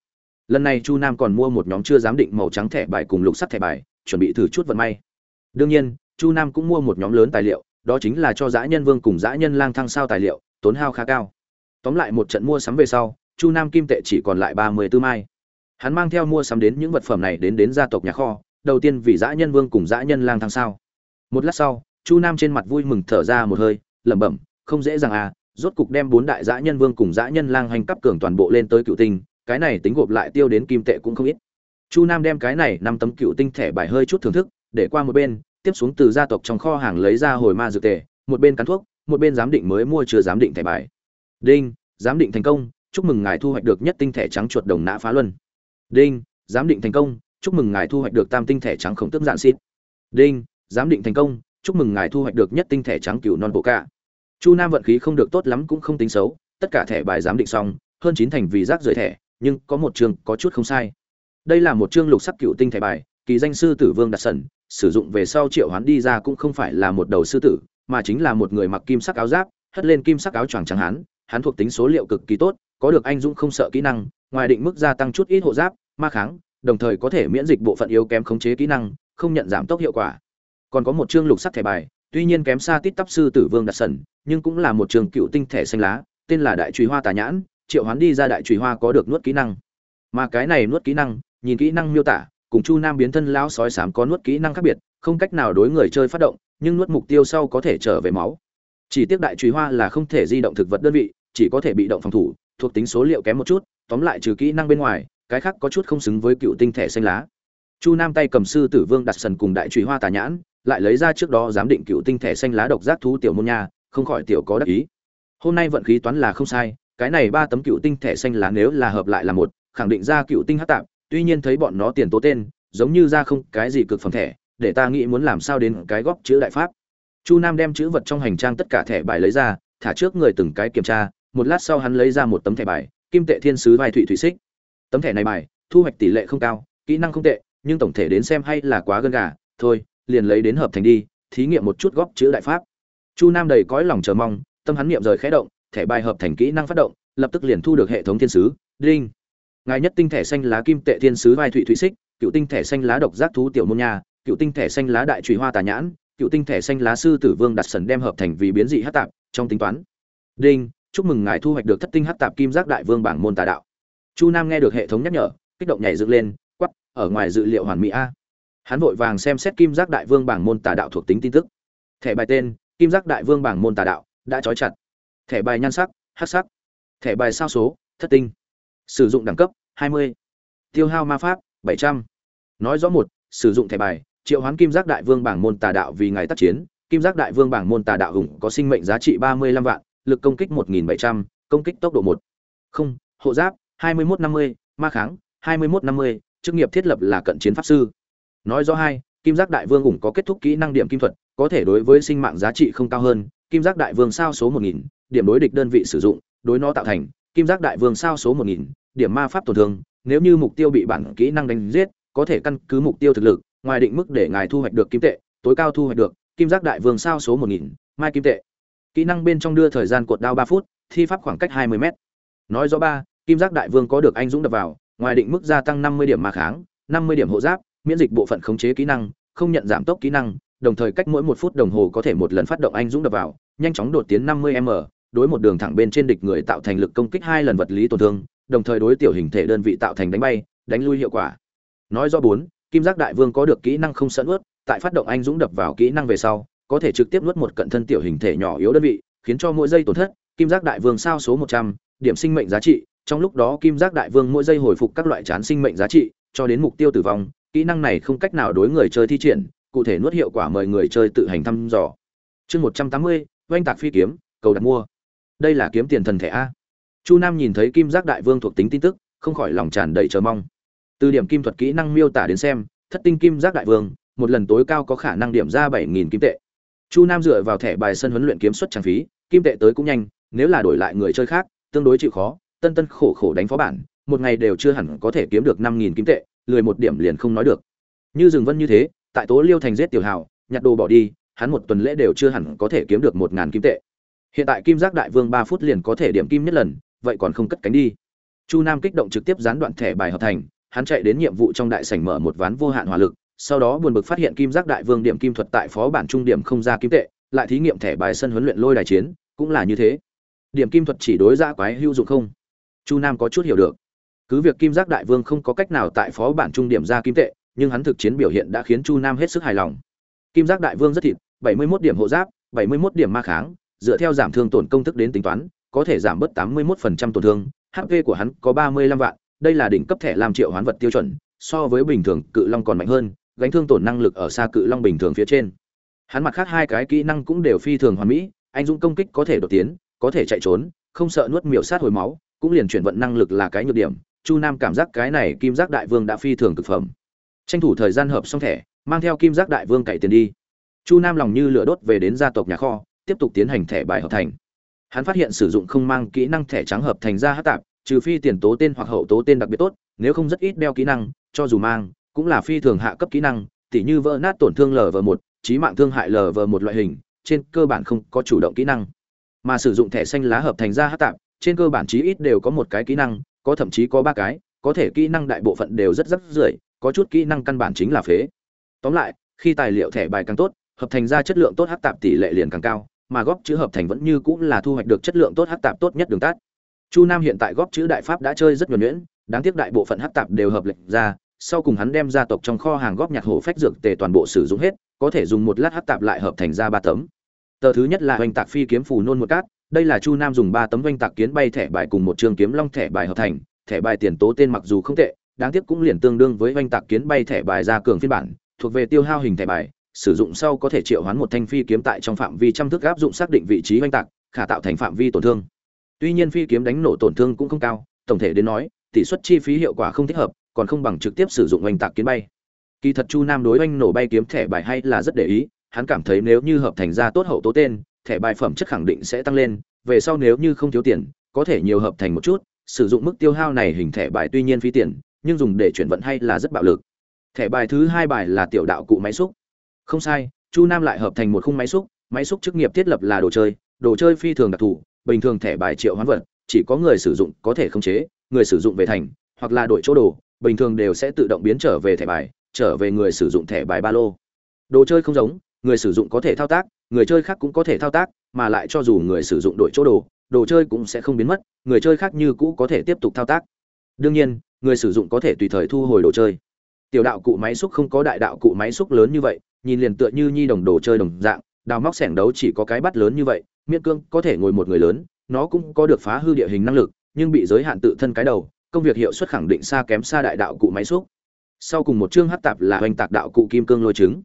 Lần này chu nam còn mua một nhóm chưa giám định màu trắng thẻ bài cùng lục sắt thẻ bài, chuẩn bị thử chút vận may. Đương nhiên, chu nam cũng mua một nhóm lớn tài liệu, đó chính là cho dã nhân vương cùng dã nhân lang thăng sao tài liệu, tốn hao khá cao. Tóm lại một trận mua sắm về sau, chu nam kim tệ chỉ còn lại ba mươi tư mai. Hắn mang theo mua sắm đến những vật phẩm này đến đến gia tộc nhà kho, đầu tiên vì dã nhân vương cùng dã nhân lang thăng sao. Một lát sau chu nam trên mặt vui mừng thở ra một hơi, lẩm bẩm, không dễ dàng à rốt cục đem bốn đại dã nhân vương cùng dã nhân lang hành cấp cường toàn bộ lên tới cựu tinh, cái này tính gộp lại tiêu đến kim tệ cũng không ít. Chu nam đem cái này năm tấm cựu tinh thẻ bài hơi chút thưởng thức, để qua một bên, tiếp xuống từ gia tộc trong kho hàng lấy ra hồi ma dược tề, một bên cắn thuốc, một bên giám định mới mua chưa giám định thẻ bài. Đinh, giám định thành công, chúc mừng ngài thu hoạch được nhất tinh thẻ trắng chuột đồng nã phá luân. Đinh, giám định thành công, chúc mừng ngài thu hoạch được tam tinh thẻ trắng khổng tức dạn xít đinh, giám định thành công chúc mừng ngài thu hoạch được nhất tinh thẻ trắng cựu non bộ cả chu nam vận khí không được tốt lắm cũng không tính xấu, tất cả thẻ bài giám định xong, hơn chín thành vì rác rời thẻ, nhưng có một chương có chút không sai. Đây là một chương lục sắc cựu tinh thẻ bài, kỳ danh sư tử vương đặt sẩn, sử dụng về sau triệu hoán đi ra cũng không phải là một đầu sư tử, mà chính là một người mặc kim sắc áo giáp, hất lên kim sắc áo choàng trắng hán hắn thuộc tính số liệu cực kỳ tốt, có được anh dũng không sợ kỹ năng, ngoài định mức gia tăng chút ít hộ giáp, ma kháng, đồng thời có thể miễn dịch bộ phận yếu kém khống chế kỹ năng, không nhận giảm tốc hiệu quả còn có một chương lục sắc thẻ bài, tuy nhiên kém xa tít tắp sư tử vương đặt sẩn nhưng cũng là một trường cựu tinh thẻ xanh lá, tên là đại trùy hoa tà nhãn, triệu hoán đi ra đại trùy hoa có được nuốt kỹ năng. Mà cái này nuốt kỹ năng, nhìn kỹ năng miêu tả, cùng chu nam biến thân lão sói sám có nuốt kỹ năng khác biệt, không cách nào đối người chơi phát động, nhưng nuốt mục tiêu sau có thể trở về máu. Chỉ tiếc đại trùy hoa là không thể di động thực vật đơn vị, chỉ có thể bị động phòng thủ, thuộc tính số liệu kém một chút, tóm lại trừ kỹ năng bên ngoài, cái khác có chút không xứng với cựu tinh thẻ xanh lá. Chu nam tay cầm sư tử vương đặt sần cùng đại trùy hoa tà nhãn lại lấy ra trước đó giám định cựu tinh thẻ xanh lá độc giác thú tiểu môn nha, không khỏi tiểu có đắc ý. Hôm nay vận khí toán là không sai, cái này ba tấm cựu tinh thẻ xanh lá nếu là hợp lại là một, khẳng định ra cựu tinh hát tạp, tuy nhiên thấy bọn nó tiền tố tên, giống như ra không cái gì cực phẩm thẻ, để ta nghĩ muốn làm sao đến cái góp chữ đại pháp. Chu nam đem chữ vật trong hành trang tất cả thẻ bài lấy ra, thả trước người từng cái kiểm tra, một lát sau hắn lấy ra một tấm thẻ bài, kim tệ thiên sứ vai thụy thủy xích. Tấm thẻ này bài, thu hoạch tỷ lệ không cao, kỹ năng không tệ, nhưng tổng thể đến xem hay là quá gân gà, thôi liền lấy đến hợp thành đi, thí nghiệm một chút góp chữ đại pháp. Chu nam đầy cõi lòng chờ mong, tâm hắn niệm rời khẽ động, thẻ bài hợp thành kỹ năng phát động, lập tức liền thu được hệ thống thiên sứ, đinh. Ngài nhất tinh thẻ xanh lá kim tệ thiên sứ vai thụy thụy xích, cựu tinh thẻ xanh lá độc giác thú tiểu môn nha, cựu tinh thẻ xanh lá đại trùy hoa tà nhãn, cựu tinh thẻ xanh lá sư tử vương đặt sần đem hợp thành vì biến dị hát tạp, trong tính toán. Đinh, chúc mừng ngài thu hoạch được thất tinh hát tạp kim giác đại vương bảng môn tà đạo. Chu nam nghe được hệ thống nhắc nhở, kích động nhảy dựng lên quắp ở ngoài dự liệu hoàn mỹ a hắn vội vàng xem xét kim giác đại vương bảng môn tà đạo thuộc tính tin tức thẻ bài tên kim giác đại vương bảng môn tà đạo đã trói chặt thẻ bài nhan sắc hắc sắc thẻ bài sao số thất tinh sử dụng đẳng cấp 20. tiêu hao ma pháp 700. nói rõ một sử dụng thẻ bài triệu hoán kim giác đại vương bảng môn tà đạo vì ngày tác chiến kim giác đại vương bảng môn tà đạo hùng có sinh mệnh giá trị 35 vạn lực công kích 1.700, công kích tốc độ 1. không hộ giáp 2150, ma kháng 2150, chức nghiệp thiết lập là cận chiến pháp sư nói rõ hai kim giác đại vương ủng có kết thúc kỹ năng điểm kim thuật có thể đối với sinh mạng giá trị không cao hơn. Kim giác đại vương sao số 1000, điểm đối địch đơn vị sử dụng đối nó tạo thành. Kim giác đại vương sao số 1000, điểm ma pháp tổn thương. Nếu như mục tiêu bị bản kỹ năng đánh giết có thể căn cứ mục tiêu thực lực ngoài định mức để ngài thu hoạch được kim tệ tối cao thu hoạch được. Kim giác đại vương sao số 1000, mai kim tệ. Kỹ năng bên trong đưa thời gian cột đao ba phút thi pháp khoảng cách 20 m nói rõ ba kim giác đại vương có được anh dũng đập vào ngoài định mức gia tăng 50 điểm ma kháng 50 điểm hộ giáp miễn dịch bộ phận khống chế kỹ năng không nhận giảm tốc kỹ năng đồng thời cách mỗi một phút đồng hồ có thể một lần phát động anh dũng đập vào nhanh chóng đột tiến 50 m đối một đường thẳng bên trên địch người tạo thành lực công kích hai lần vật lý tổn thương đồng thời đối tiểu hình thể đơn vị tạo thành đánh bay đánh lui hiệu quả. Nói do bốn kim giác đại vương có được kỹ năng không sẵn ướt tại phát động anh dũng đập vào kỹ năng về sau có thể trực tiếp nuốt một cận thân tiểu hình thể nhỏ yếu đơn vị khiến cho mỗi giây tổn thất kim giác đại vương sao số 100, điểm sinh mệnh giá trị trong lúc đó kim giác đại vương mỗi giây hồi phục các loại chán sinh mệnh giá trị cho đến mục tiêu tử vong kỹ năng này không cách nào đối người chơi thi triển, cụ thể nuốt hiệu quả mời người chơi tự hành thăm dò. Chương một trăm tám mươi, oanh tạc phi kiếm, cầu đặt mua. Đây là kiếm tiền thần thẻ a. Chu nam nhìn thấy kim giác đại vương thuộc tính tin tức, không khỏi lòng tràn đầy chờ mong. Từ điểm kim thuật kỹ năng miêu tả đến xem, thất tinh kim giác đại vương, một lần tối cao có khả năng điểm ra bảy nghìn kim tệ. Chu nam dựa vào thẻ bài sân huấn luyện kiếm xuất trang phí, kim tệ tới cũng nhanh, nếu là đổi lại người chơi khác, tương đối chịu khó, tân tân khổ khổ đánh phó bản, một ngày đều chưa hẳn có thể kiếm được năm nghìn kim tệ lười một điểm liền không nói được. Như rừng vân như thế, tại tố liêu thành giết tiểu hào, nhặt đồ bỏ đi, hắn một tuần lễ đều chưa hẳn có thể kiếm được một ngàn kim tệ. Hiện tại kim giác đại vương ba phút liền có thể điểm kim nhất lần, vậy còn không cất cánh đi. Chu nam kích động trực tiếp gián đoạn thẻ bài hợp thành, hắn chạy đến nhiệm vụ trong đại sảnh mở một ván vô hạn hỏa lực, sau đó buồn bực phát hiện kim giác đại vương điểm kim thuật tại phó bản trung điểm không ra kim tệ, lại thí nghiệm thẻ bài sân huấn luyện lôi đài chiến, cũng là như thế. Điểm kim thuật chỉ đối ra quái hữu dụng không? Chu nam có chút hiểu được cứ việc kim giác đại vương không có cách nào tại phó bản trung điểm ra kim tệ, nhưng hắn thực chiến biểu hiện đã khiến chu nam hết sức hài lòng. Kim giác đại vương rất thịt 71 điểm hộ giáp 71 điểm ma kháng, dựa theo giảm thương tổn công thức đến tính toán, có thể giảm bớt 81% tổn thương hp của hắn có 35 vạn, đây là đỉnh cấp thẻ làm triệu hoán vật tiêu chuẩn, so với bình thường cự long còn mạnh hơn, gánh thương tổn năng lực ở xa cự long bình thường phía trên. Hắn mặt khác hai cái kỹ năng cũng đều phi thường hoàn mỹ, anh dũng công kích có thể đột tiến, có thể chạy trốn, không sợ nuốt miểu sát hồi máu, cũng liền chuyển vận năng lực là cái nhược điểm chu nam cảm giác cái này kim giác đại vương đã phi thường thực phẩm. Tranh thủ thời gian hợp xong thẻ, mang theo kim giác đại vương cậy tiền đi. Chu nam lòng như lửa đốt về đến gia tộc nhà kho, tiếp tục tiến hành thẻ bài hợp thành. Hắn phát hiện sử dụng không mang kỹ năng thẻ trắng hợp thành ra hát tạp, trừ phi tiền tố tên hoặc hậu tố tên đặc biệt tốt, nếu không rất ít đeo kỹ năng, cho dù mang, cũng là phi thường hạ cấp kỹ năng, tỉ như vỡ nát tổn thương lv một trí mạng thương hại lv một loại hình, trên cơ bản không có chủ động kỹ năng. Mà sử dụng thẻ xanh lá hợp thành ra hát tạp, trên cơ bản chí ít đều có một cái kỹ năng có thậm chí có ba cái, có thể kỹ năng đại bộ phận đều rất rất rưỡi có chút kỹ năng căn bản chính là phế. Tóm lại, khi tài liệu thẻ bài càng tốt, hợp thành ra chất lượng tốt hát tạp tỷ lệ liền càng cao, mà góp chữ hợp thành vẫn như cũng là thu hoạch được chất lượng tốt hát tạp tốt nhất đường tắt. Chu nam hiện tại góp chữ đại pháp đã chơi rất nhuẩn nhuyễn, đáng tiếc đại bộ phận hát tạp đều hợp lệnh ra, sau cùng hắn đem gia tộc trong kho hàng góp nhạc hổ phách dược tề toàn bộ sử dụng hết, có thể dùng một lát hát tạp lại hợp thành ra ba tấm. Tờ thứ nhất là hoành tạc phi kiếm phù nôn một cát đây là chu nam dùng ba tấm doanh tạc kiến bay thẻ bài cùng một trường kiếm long thẻ bài hợp thành. Thẻ bài tiền tố tên mặc dù không tệ, đáng tiếc cũng liền tương đương với doanh tạc kiến bay thẻ bài ra cường phiên bản, thuộc về tiêu hao hình thẻ bài, sử dụng sau có thể triệu hoán một thanh phi kiếm tại trong phạm vi trăm thước áp dụng xác định vị trí oanh tạc, khả tạo thành phạm vi tổn thương. Tuy nhiên phi kiếm đánh nổ tổn thương cũng không cao, tổng thể đến nói, tỷ suất chi phí hiệu quả không thích hợp, còn không bằng trực tiếp sử dụng oanh tạc kiến bay. Kỳ thật chu nam đối oanh nổ bay kiếm thẻ bài hay là rất để ý, hắn cảm thấy nếu như hợp thành ra tốt hậu tố tên thẻ bài phẩm chất khẳng định sẽ tăng lên, về sau nếu như không thiếu tiền, có thể nhiều hợp thành một chút, sử dụng mức tiêu hao này hình thẻ bài tuy nhiên phí tiền, nhưng dùng để chuyển vận hay là rất bạo lực. Thẻ bài thứ hai bài là tiểu đạo cụ máy xúc. Không sai, chu nam lại hợp thành một khung máy xúc máy xúc chức nghiệp thiết lập là đồ chơi đồ chơi phi thường đặc thù, bình thường thẻ bài triệu hoán vật, chỉ có người sử dụng có thể khống chế, người sử dụng về thành, hoặc là đổi chỗ đồ, bình thường đều sẽ tự động biến trở về thẻ bài, trở về người sử dụng thẻ bài ba lô. Đồ chơi không giống, người sử dụng có thể thao tác người chơi khác cũng có thể thao tác, mà lại cho dù người sử dụng đổi chỗ đồ đồ chơi cũng sẽ không biến mất, người chơi khác như cũ có thể tiếp tục thao tác. Đương nhiên, người sử dụng có thể tùy thời thu hồi đồ chơi. Tiểu đạo cụ máy xúc không có đại đạo cụ máy xúc lớn như vậy, nhìn liền tựa như nhi đồng đồ chơi đồng dạng, đào móc sẻng đấu chỉ có cái bắt lớn như vậy, miễn cương có thể ngồi một người lớn, nó cũng có được phá hư địa hình năng lực, nhưng bị giới hạn tự thân cái đầu, công việc hiệu suất khẳng định xa kém xa đại đạo cụ máy xúc. Sau cùng một chương hấp tạp là hoành tạc đạo cụ kim cương lôi trứng.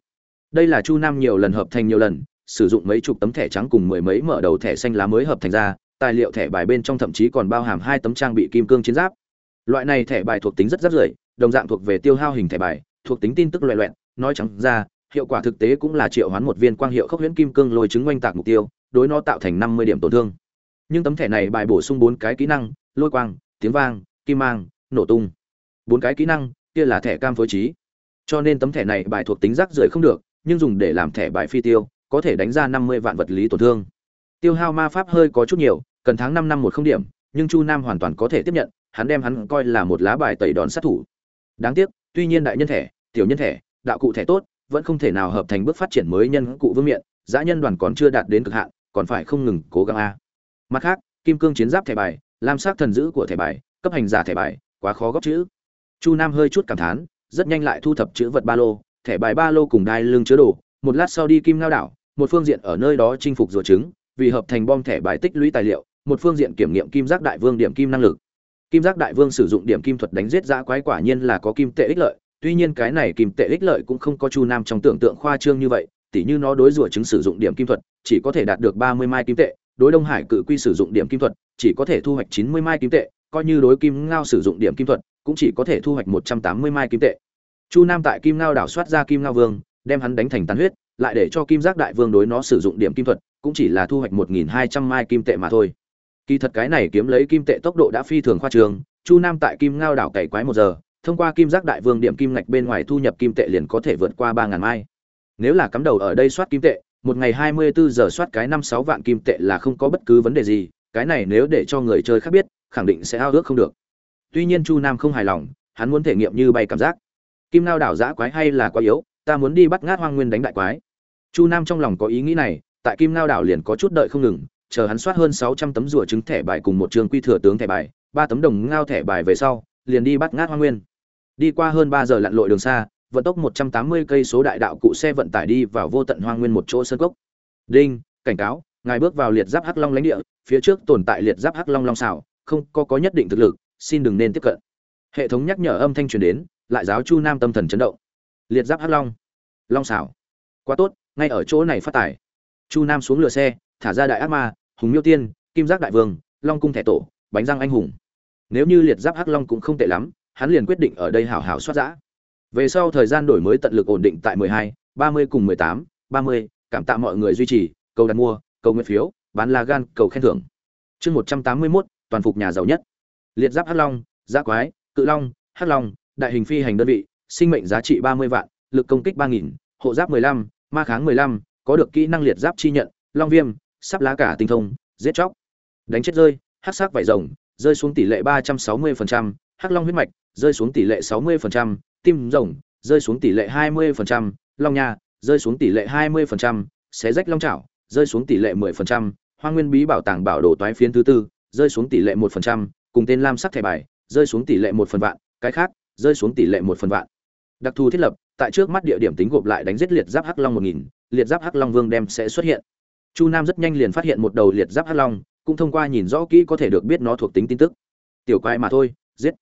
Đây là chu nam nhiều lần hợp thành nhiều lần sử dụng mấy chục tấm thẻ trắng cùng mười mấy mở đầu thẻ xanh lá mới hợp thành ra, tài liệu thẻ bài bên trong thậm chí còn bao hàm hai tấm trang bị kim cương chiến giáp. Loại này thẻ bài thuộc tính rất rất rưỡi đồng dạng thuộc về tiêu hao hình thẻ bài, thuộc tính tin tức loại loẹn nói trắng ra, hiệu quả thực tế cũng là triệu hoán một viên quang hiệu khốc huyễn kim cương lôi trứng oanh tạc mục tiêu, đối nó tạo thành năm mươi điểm tổn thương. Nhưng tấm thẻ này bài bổ sung bốn cái kỹ năng, lôi quang, tiếng vang, kim mang, nổ tung. Bốn cái kỹ năng, kia là thẻ cam phối trí. Cho nên tấm thẻ này bài thuộc tính rác rưởi không được, nhưng dùng để làm thẻ bài phi tiêu có thể đánh ra năm mươi vạn vật lý tổn thương. Tiêu hao ma pháp hơi có chút nhiều, cần tháng năm năm một không điểm, nhưng chu nam hoàn toàn có thể tiếp nhận, hắn đem hắn coi là một lá bài tẩy đòn sát thủ. Đáng tiếc, tuy nhiên đại nhân thẻ, tiểu nhân thẻ, đạo cụ thẻ tốt, vẫn không thể nào hợp thành bước phát triển mới nhân cụ vương miện giã nhân đoàn còn chưa đạt đến cực hạn, còn phải không ngừng cố gắng a. Mặt khác, kim cương chiến giáp thẻ bài, lam sắc thần dữ của thẻ bài, cấp hành giả thẻ bài, quá khó góp chữ. Chu nam hơi chút cảm thán, rất nhanh lại thu thập chữ vật ba lô, thẻ bài ba lô cùng đai lưng chứa đồ, một lát sau đi kim ngao đảo một phương diện ở nơi đó chinh phục rùa trứng, vì hợp thành bom thẻ bài tích lũy tài liệu, một phương diện kiểm nghiệm kim giác đại vương điểm kim năng lực. Kim giác đại vương sử dụng điểm kim thuật đánh giết giã quái quả nhiên là có kim tệ ích lợi, tuy nhiên cái này kim tệ ích lợi cũng không có chu nam trong tưởng tượng khoa trương như vậy, tỉ như nó đối rùa trứng sử dụng điểm kim thuật, chỉ có thể đạt được ba mươi mai kim tệ, đối đông hải cự quy sử dụng điểm kim thuật, chỉ có thể thu hoạch chín mươi mai kim tệ, coi như đối kim ngao sử dụng điểm kim thuật, cũng chỉ có thể thu hoạch một trăm tám mươi mai kim tệ. Chu nam tại kim ngao đảo soát ra kim ngao vương, đem hắn đánh thành tàn huyết lại để cho kim giác đại vương đối nó sử dụng điểm kim thuật, cũng chỉ là thu hoạch một nghìn hai trăm mai kim tệ mà thôi. Kỳ thật cái này kiếm lấy kim tệ tốc độ đã phi thường khoa trường chu nam tại kim ngao đảo cày quái một giờ, thông qua kim giác đại vương điểm kim ngạch bên ngoài thu nhập kim tệ liền có thể vượt qua ba ngàn mai. Nếu là cắm đầu ở đây soát kim tệ, một ngày hai mươi bốn giờ soát cái năm sáu vạn kim tệ là không có bất cứ vấn đề gì, cái này nếu để cho người chơi khác biết, khẳng định sẽ ao ước không được. Tuy nhiên chu nam không hài lòng, hắn muốn thể nghiệm như bay cảm giác. Kim ngao đảo giã quái hay là quá yếu, ta muốn đi bắt ngát hoang nguyên đánh đại quái chu nam trong lòng có ý nghĩ này, tại kim lao đảo liền có chút đợi không ngừng, chờ hắn soát hơn sáu trăm tấm rùa trứng thẻ bài cùng một trường quy thừa tướng thẻ bài, ba tấm đồng ngao thẻ bài về sau, liền đi bắt ngát hoang nguyên. Đi qua hơn ba giờ lặn lội đường xa, vận tốc một trăm tám mươi cây số đại đạo cụ xe vận tải đi vào vô tận hoang nguyên một chỗ sân cốc. Đinh, cảnh cáo, ngài bước vào liệt giáp hắc long lãnh địa, phía trước tồn tại liệt giáp hắc long long xảo, không có có nhất định thực lực, xin đừng nên tiếp cận. Hệ thống nhắc nhở âm thanh truyền đến, lại giáo chu nam tâm thần chấn động. Liệt giáp hắc long long xảo. Quá tốt ngay ở chỗ này phát tải chu nam xuống lửa xe thả ra đại ác ma hùng miêu tiên kim giác đại vương long cung thẻ tổ bánh răng anh hùng. Nếu như liệt giáp hắc long cũng không tệ lắm hắn liền quyết định ở đây hảo hảo soát giã. Về sau thời gian đổi mới tận lực ổn định tại 12, 30 cùng 18, 30, cảm tạ mọi người duy trì cầu đặt mua cầu nguyện phiếu bán la gan cầu khen thưởng. Chương 181, toàn phục nhà giàu nhất. Liệt giáp hắc long giã quái cự long hắc long đại hình phi hành đơn vị sinh mệnh giá trị 30 vạn lực công kích 3.000, hộ giáp 15, ma kháng 15, có được kỹ năng liệt giáp chi nhận long viêm sắp lá cả tinh thông giết chóc. Đánh chết rơi hắc sắc vải rồng rơi xuống tỷ lệ 360%, hắc long huyết mạch rơi xuống tỷ lệ 60%, tim rồng rơi xuống tỷ lệ 20%, long nha rơi xuống tỷ lệ 20%, xé rách long chảo rơi xuống tỷ lệ 10%, hoang nguyên bí bảo tàng bảo đồ toái phiến thứ tư rơi xuống tỷ lệ 1%, cùng tên lam sắc thẻ bài rơi xuống tỷ lệ 1 phần vạn cái khác rơi xuống tỷ lệ 1 phần vạn. Đặc thù thiết lập tại trước mắt địa điểm tính gộp lại đánh giết liệt giáp hắc long 1000, liệt giáp hắc long vương đem sẽ xuất hiện. Chu nam rất nhanh liền phát hiện một đầu liệt giáp hắc long cũng thông qua nhìn rõ kỹ có thể được biết nó thuộc tính tin tức. Tiểu quái mà thôi giết.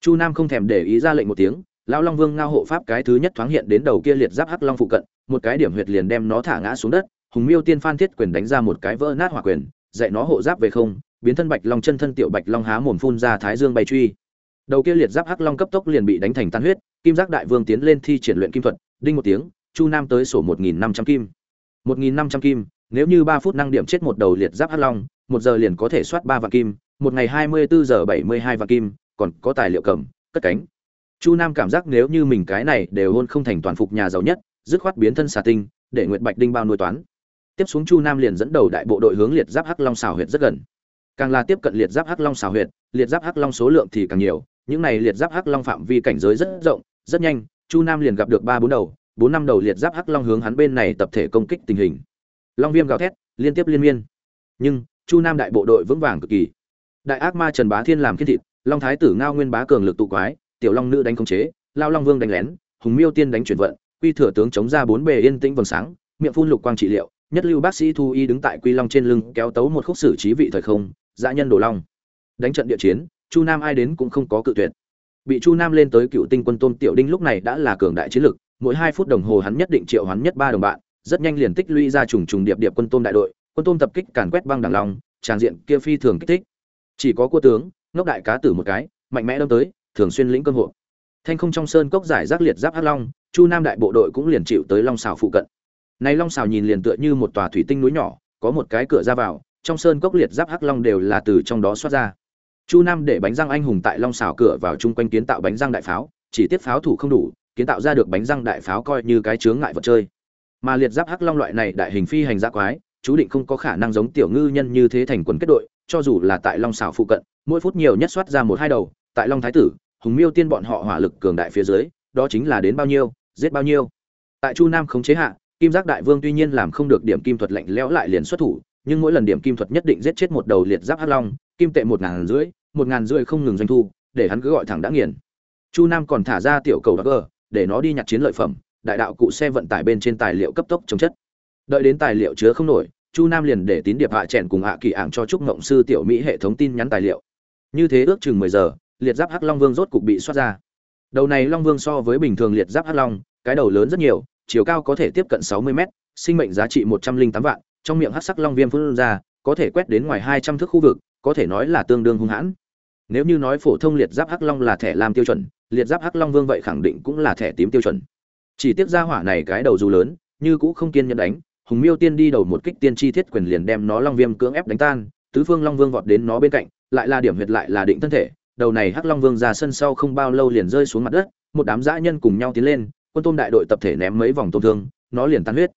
Chu nam không thèm để ý ra lệnh một tiếng lão long vương ngao hộ pháp cái thứ nhất thoáng hiện đến đầu kia liệt giáp hắc long phụ cận một cái điểm huyệt liền đem nó thả ngã xuống đất hùng miêu tiên phan thiết quyền đánh ra một cái vỡ nát hỏa quyền dạy nó hộ giáp về không biến thân bạch long chân thân tiểu bạch long há mồm phun ra thái dương bay truy. Đầu kia liệt giáp hắc long cấp tốc liền bị đánh thành tan huyết kim giác đại vương tiến lên thi triển luyện kim thuật, đinh một tiếng, chu nam tới sổ một nghìn năm trăm kim. một nghìn năm trăm kim, nếu như ba phút năng điểm chết một đầu liệt giáp hắc long, một giờ liền có thể soát ba vạn kim, một ngày hai mươi bốn giờ bảy mươi hai vạn kim, còn có tài liệu cầm, cất cánh. Chu nam cảm giác nếu như mình cái này đều hôn không thành toàn phục nhà giàu nhất, dứt khoát biến thân xà tinh, để nguyện bạch đinh bao nuôi toán. Tiếp xuống chu nam liền dẫn đầu đại bộ đội hướng liệt giáp hắc long xào huyệt rất gần. Càng là tiếp cận liệt giáp hắc long xào huyệt, liệt giáp hắc long số lượng thì càng nhiều, những này liệt giáp hắc long phạm vi cảnh giới rất rộng rất nhanh, chu nam liền gặp được ba bốn đầu, bốn năm đầu liệt giáp hắc long hướng hắn bên này tập thể công kích tình hình. Long viêm gào thét, liên tiếp liên miên. Nhưng, chu nam đại bộ đội vững vàng cực kỳ. Đại ác ma trần bá thiên làm khiên thịt, long thái tử ngao nguyên bá cường lực tụ quái, tiểu long nữ đánh khống chế, lao long vương đánh lén, hùng miêu tiên đánh chuyển vận, quy thừa tướng chống ra bốn bề yên tĩnh vầng sáng, miệng phun lục quang trị liệu, nhất lưu bác sĩ thu y đứng tại quy long trên lưng kéo tấu một khúc sử trí vị thời không, dã nhân đồ long. Đánh trận địa chiến, chu nam ai đến cũng không có cự tuyệt bị chu nam lên tới cựu tinh quân tôn tiểu đinh lúc này đã là cường đại chiến lực, mỗi hai phút đồng hồ hắn nhất định triệu hắn nhất ba đồng bạn, rất nhanh liền tích lũy ra trùng trùng điệp điệp quân tôm đại đội, quân tôm tập kích càn quét băng đằng long tràng diện kia phi thường kích thích. Chỉ có cua tướng, ngốc đại cá tử một cái, mạnh mẽ đâm tới, thường xuyên lĩnh cơ hội. thanh không trong sơn cốc giải rác liệt giáp hắc long, chu nam đại bộ đội cũng liền chịu tới long xào phụ cận. Này long xào nhìn liền tựa như một tòa thủy tinh núi nhỏ, có một cái cửa ra vào, trong sơn cốc liệt giáp hắc long đều là từ trong đó xuất ra chu nam để bánh răng anh hùng tại long xào cửa vào chung quanh kiến tạo bánh răng đại pháo, chỉ tiếp pháo thủ không đủ, kiến tạo ra được bánh răng đại pháo coi như cái chướng ngại vật chơi. Mà liệt giáp hắc long loại này đại hình phi hành giã quái, chú định không có khả năng giống tiểu ngư nhân như thế thành quần kết đội, cho dù là tại long xào phụ cận, mỗi phút nhiều nhất soát ra một hai đầu, tại long thái tử, hùng miêu tiên bọn họ hỏa lực cường đại phía dưới, đó chính là đến bao nhiêu, giết bao nhiêu. Tại chu nam không chế hạ, kim giác đại vương tuy nhiên làm không được điểm kim thuật lạnh lẽo lại liền xuất thủ, nhưng mỗi lần điểm kim thuật nhất định giết chết một đầu liệt giáp hắc long kim tệ một ngàn rưỡi, một ngàn rưỡi không ngừng doanh thu, để hắn cứ gọi thẳng đã nghiền. Chu nam còn thả ra tiểu cầu gờ, để nó đi nhặt chiến lợi phẩm, đại đạo cụ xe vận tải bên trên tài liệu cấp tốc chống chất. Đợi đến tài liệu chứa không nổi, chu nam liền để tín điệp hạ trẻn cùng hạ kỳ ảng cho trúc ngộng sư tiểu mỹ hệ thống tin nhắn tài liệu. Như thế ước chừng mười giờ, liệt giáp hắc long vương rốt cục bị xoát ra. Đầu này long vương so với bình thường liệt giáp hắc long, cái đầu lớn rất nhiều, chiều cao có thể tiếp cận sáu mươi mét, sinh mệnh giá trị một trăm linh tám vạn, trong miệng hắc sắc long viêm phun ra, có thể quét đến ngoài hai trăm thước khu vực có thể nói là tương đương hung hãn. Nếu như nói phổ thông liệt giáp hắc long là thẻ lam tiêu chuẩn, liệt giáp hắc long vương vậy khẳng định cũng là thẻ tím tiêu chuẩn. Chỉ tiếc ra hỏa này cái đầu dù lớn, như cũ không kiên nhẫn đánh, hùng miêu tiên đi đầu một kích tiên chi thiết quyền liền đem nó long viêm cưỡng ép đánh tan, tứ phương long vương vọt đến nó bên cạnh, lại là điểm huyệt lại là định thân thể, đầu này hắc long vương ra sân sau không bao lâu liền rơi xuống mặt đất, một đám dã nhân cùng nhau tiến lên, quân tôm đại đội tập thể ném mấy vòng tôm thương, nó liền tan huyết.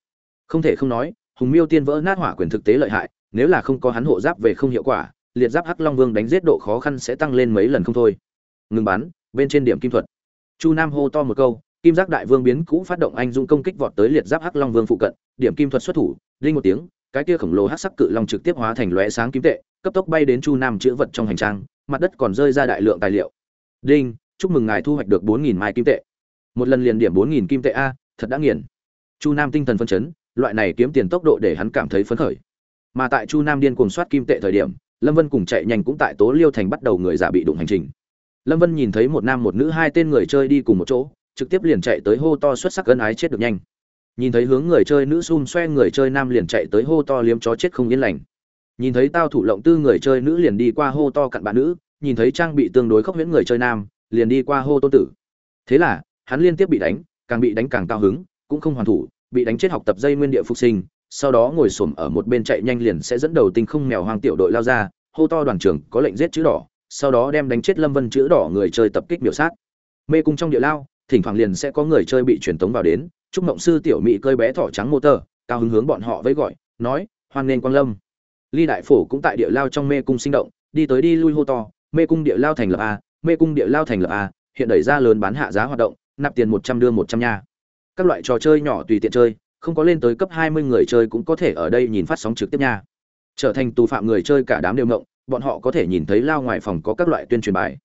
Không thể không nói, hùng miêu tiên vỡ nát hỏa quyền thực tế lợi hại, nếu là không có hắn hộ giáp về không hiệu quả liệt giáp hắc long vương đánh giết độ khó khăn sẽ tăng lên mấy lần không thôi. Ngừng bắn, bên trên điểm kim thuật. Chu nam hô to một câu, kim giác đại vương biến cũ phát động anh dũng công kích vọt tới liệt giáp hắc long vương phụ cận, điểm kim thuật xuất thủ, linh một tiếng, cái kia khổng lồ hắc sắc cự long trực tiếp hóa thành lóe sáng kim tệ, cấp tốc bay đến chu nam chữ vật trong hành trang, mặt đất còn rơi ra đại lượng tài liệu. Đinh, chúc mừng ngài thu hoạch được bốn nghìn mai kim tệ. Một lần liền điểm bốn nghìn kim tệ a, thật đã nghiền. Chu nam tinh thần phân chấn, loại này kiếm tiền tốc độ để hắn cảm thấy phấn khởi. Mà tại chu nam điên cuồng soát kim tệ thời điểm lâm vân cùng chạy nhanh cũng tại tố liêu thành bắt đầu người giả bị đụng hành trình. Lâm vân nhìn thấy một nam một nữ hai tên người chơi đi cùng một chỗ, trực tiếp liền chạy tới hô to xuất sắc gân ái chết được nhanh. Nhìn thấy hướng người chơi nữ xung xoe người chơi nam liền chạy tới hô to liếm chó chết không yên lành. Nhìn thấy tao thủ lộng tư người chơi nữ liền đi qua hô to cặn bạn nữ, nhìn thấy trang bị tương đối khốc huyễn người chơi nam, liền đi qua hô tôn tử. Thế là, hắn liên tiếp bị đánh, càng bị đánh càng cao hứng, cũng không hoàn thủ, bị đánh chết học tập dây nguyên địa phục sinh sau đó ngồi xổm ở một bên chạy nhanh liền sẽ dẫn đầu tinh không mèo hoang tiểu đội lao ra, hô to đoàn trưởng có lệnh giết chữ đỏ, sau đó đem đánh chết lâm vân chữ đỏ người chơi tập kích biểu sát. Mê cung trong địa lao, thỉnh thoảng liền sẽ có người chơi bị truyền tống vào đến, chúc mộng sư tiểu mỹ cơi bé thỏ trắng mô tờ cao hứng hướng bọn họ với gọi, nói, hoan nghênh quang lâm. Ly đại phổ cũng tại địa lao trong mê cung sinh động, đi tới đi lui hô to, mê cung địa lao thành lập a mê cung địa lao thành lập a hiện đẩy ra lớn bán hạ giá hoạt động, nạp tiền một trăm đưa một trăm nha. Các loại trò chơi nhỏ tùy tiện chơi không có lên tới cấp hai mươi người chơi cũng có thể ở đây nhìn phát sóng trực tiếp nha. Trở thành tù phạm người chơi cả đám đều ngộng, bọn họ có thể nhìn thấy lao ngoài phòng có các loại tuyên truyền bài.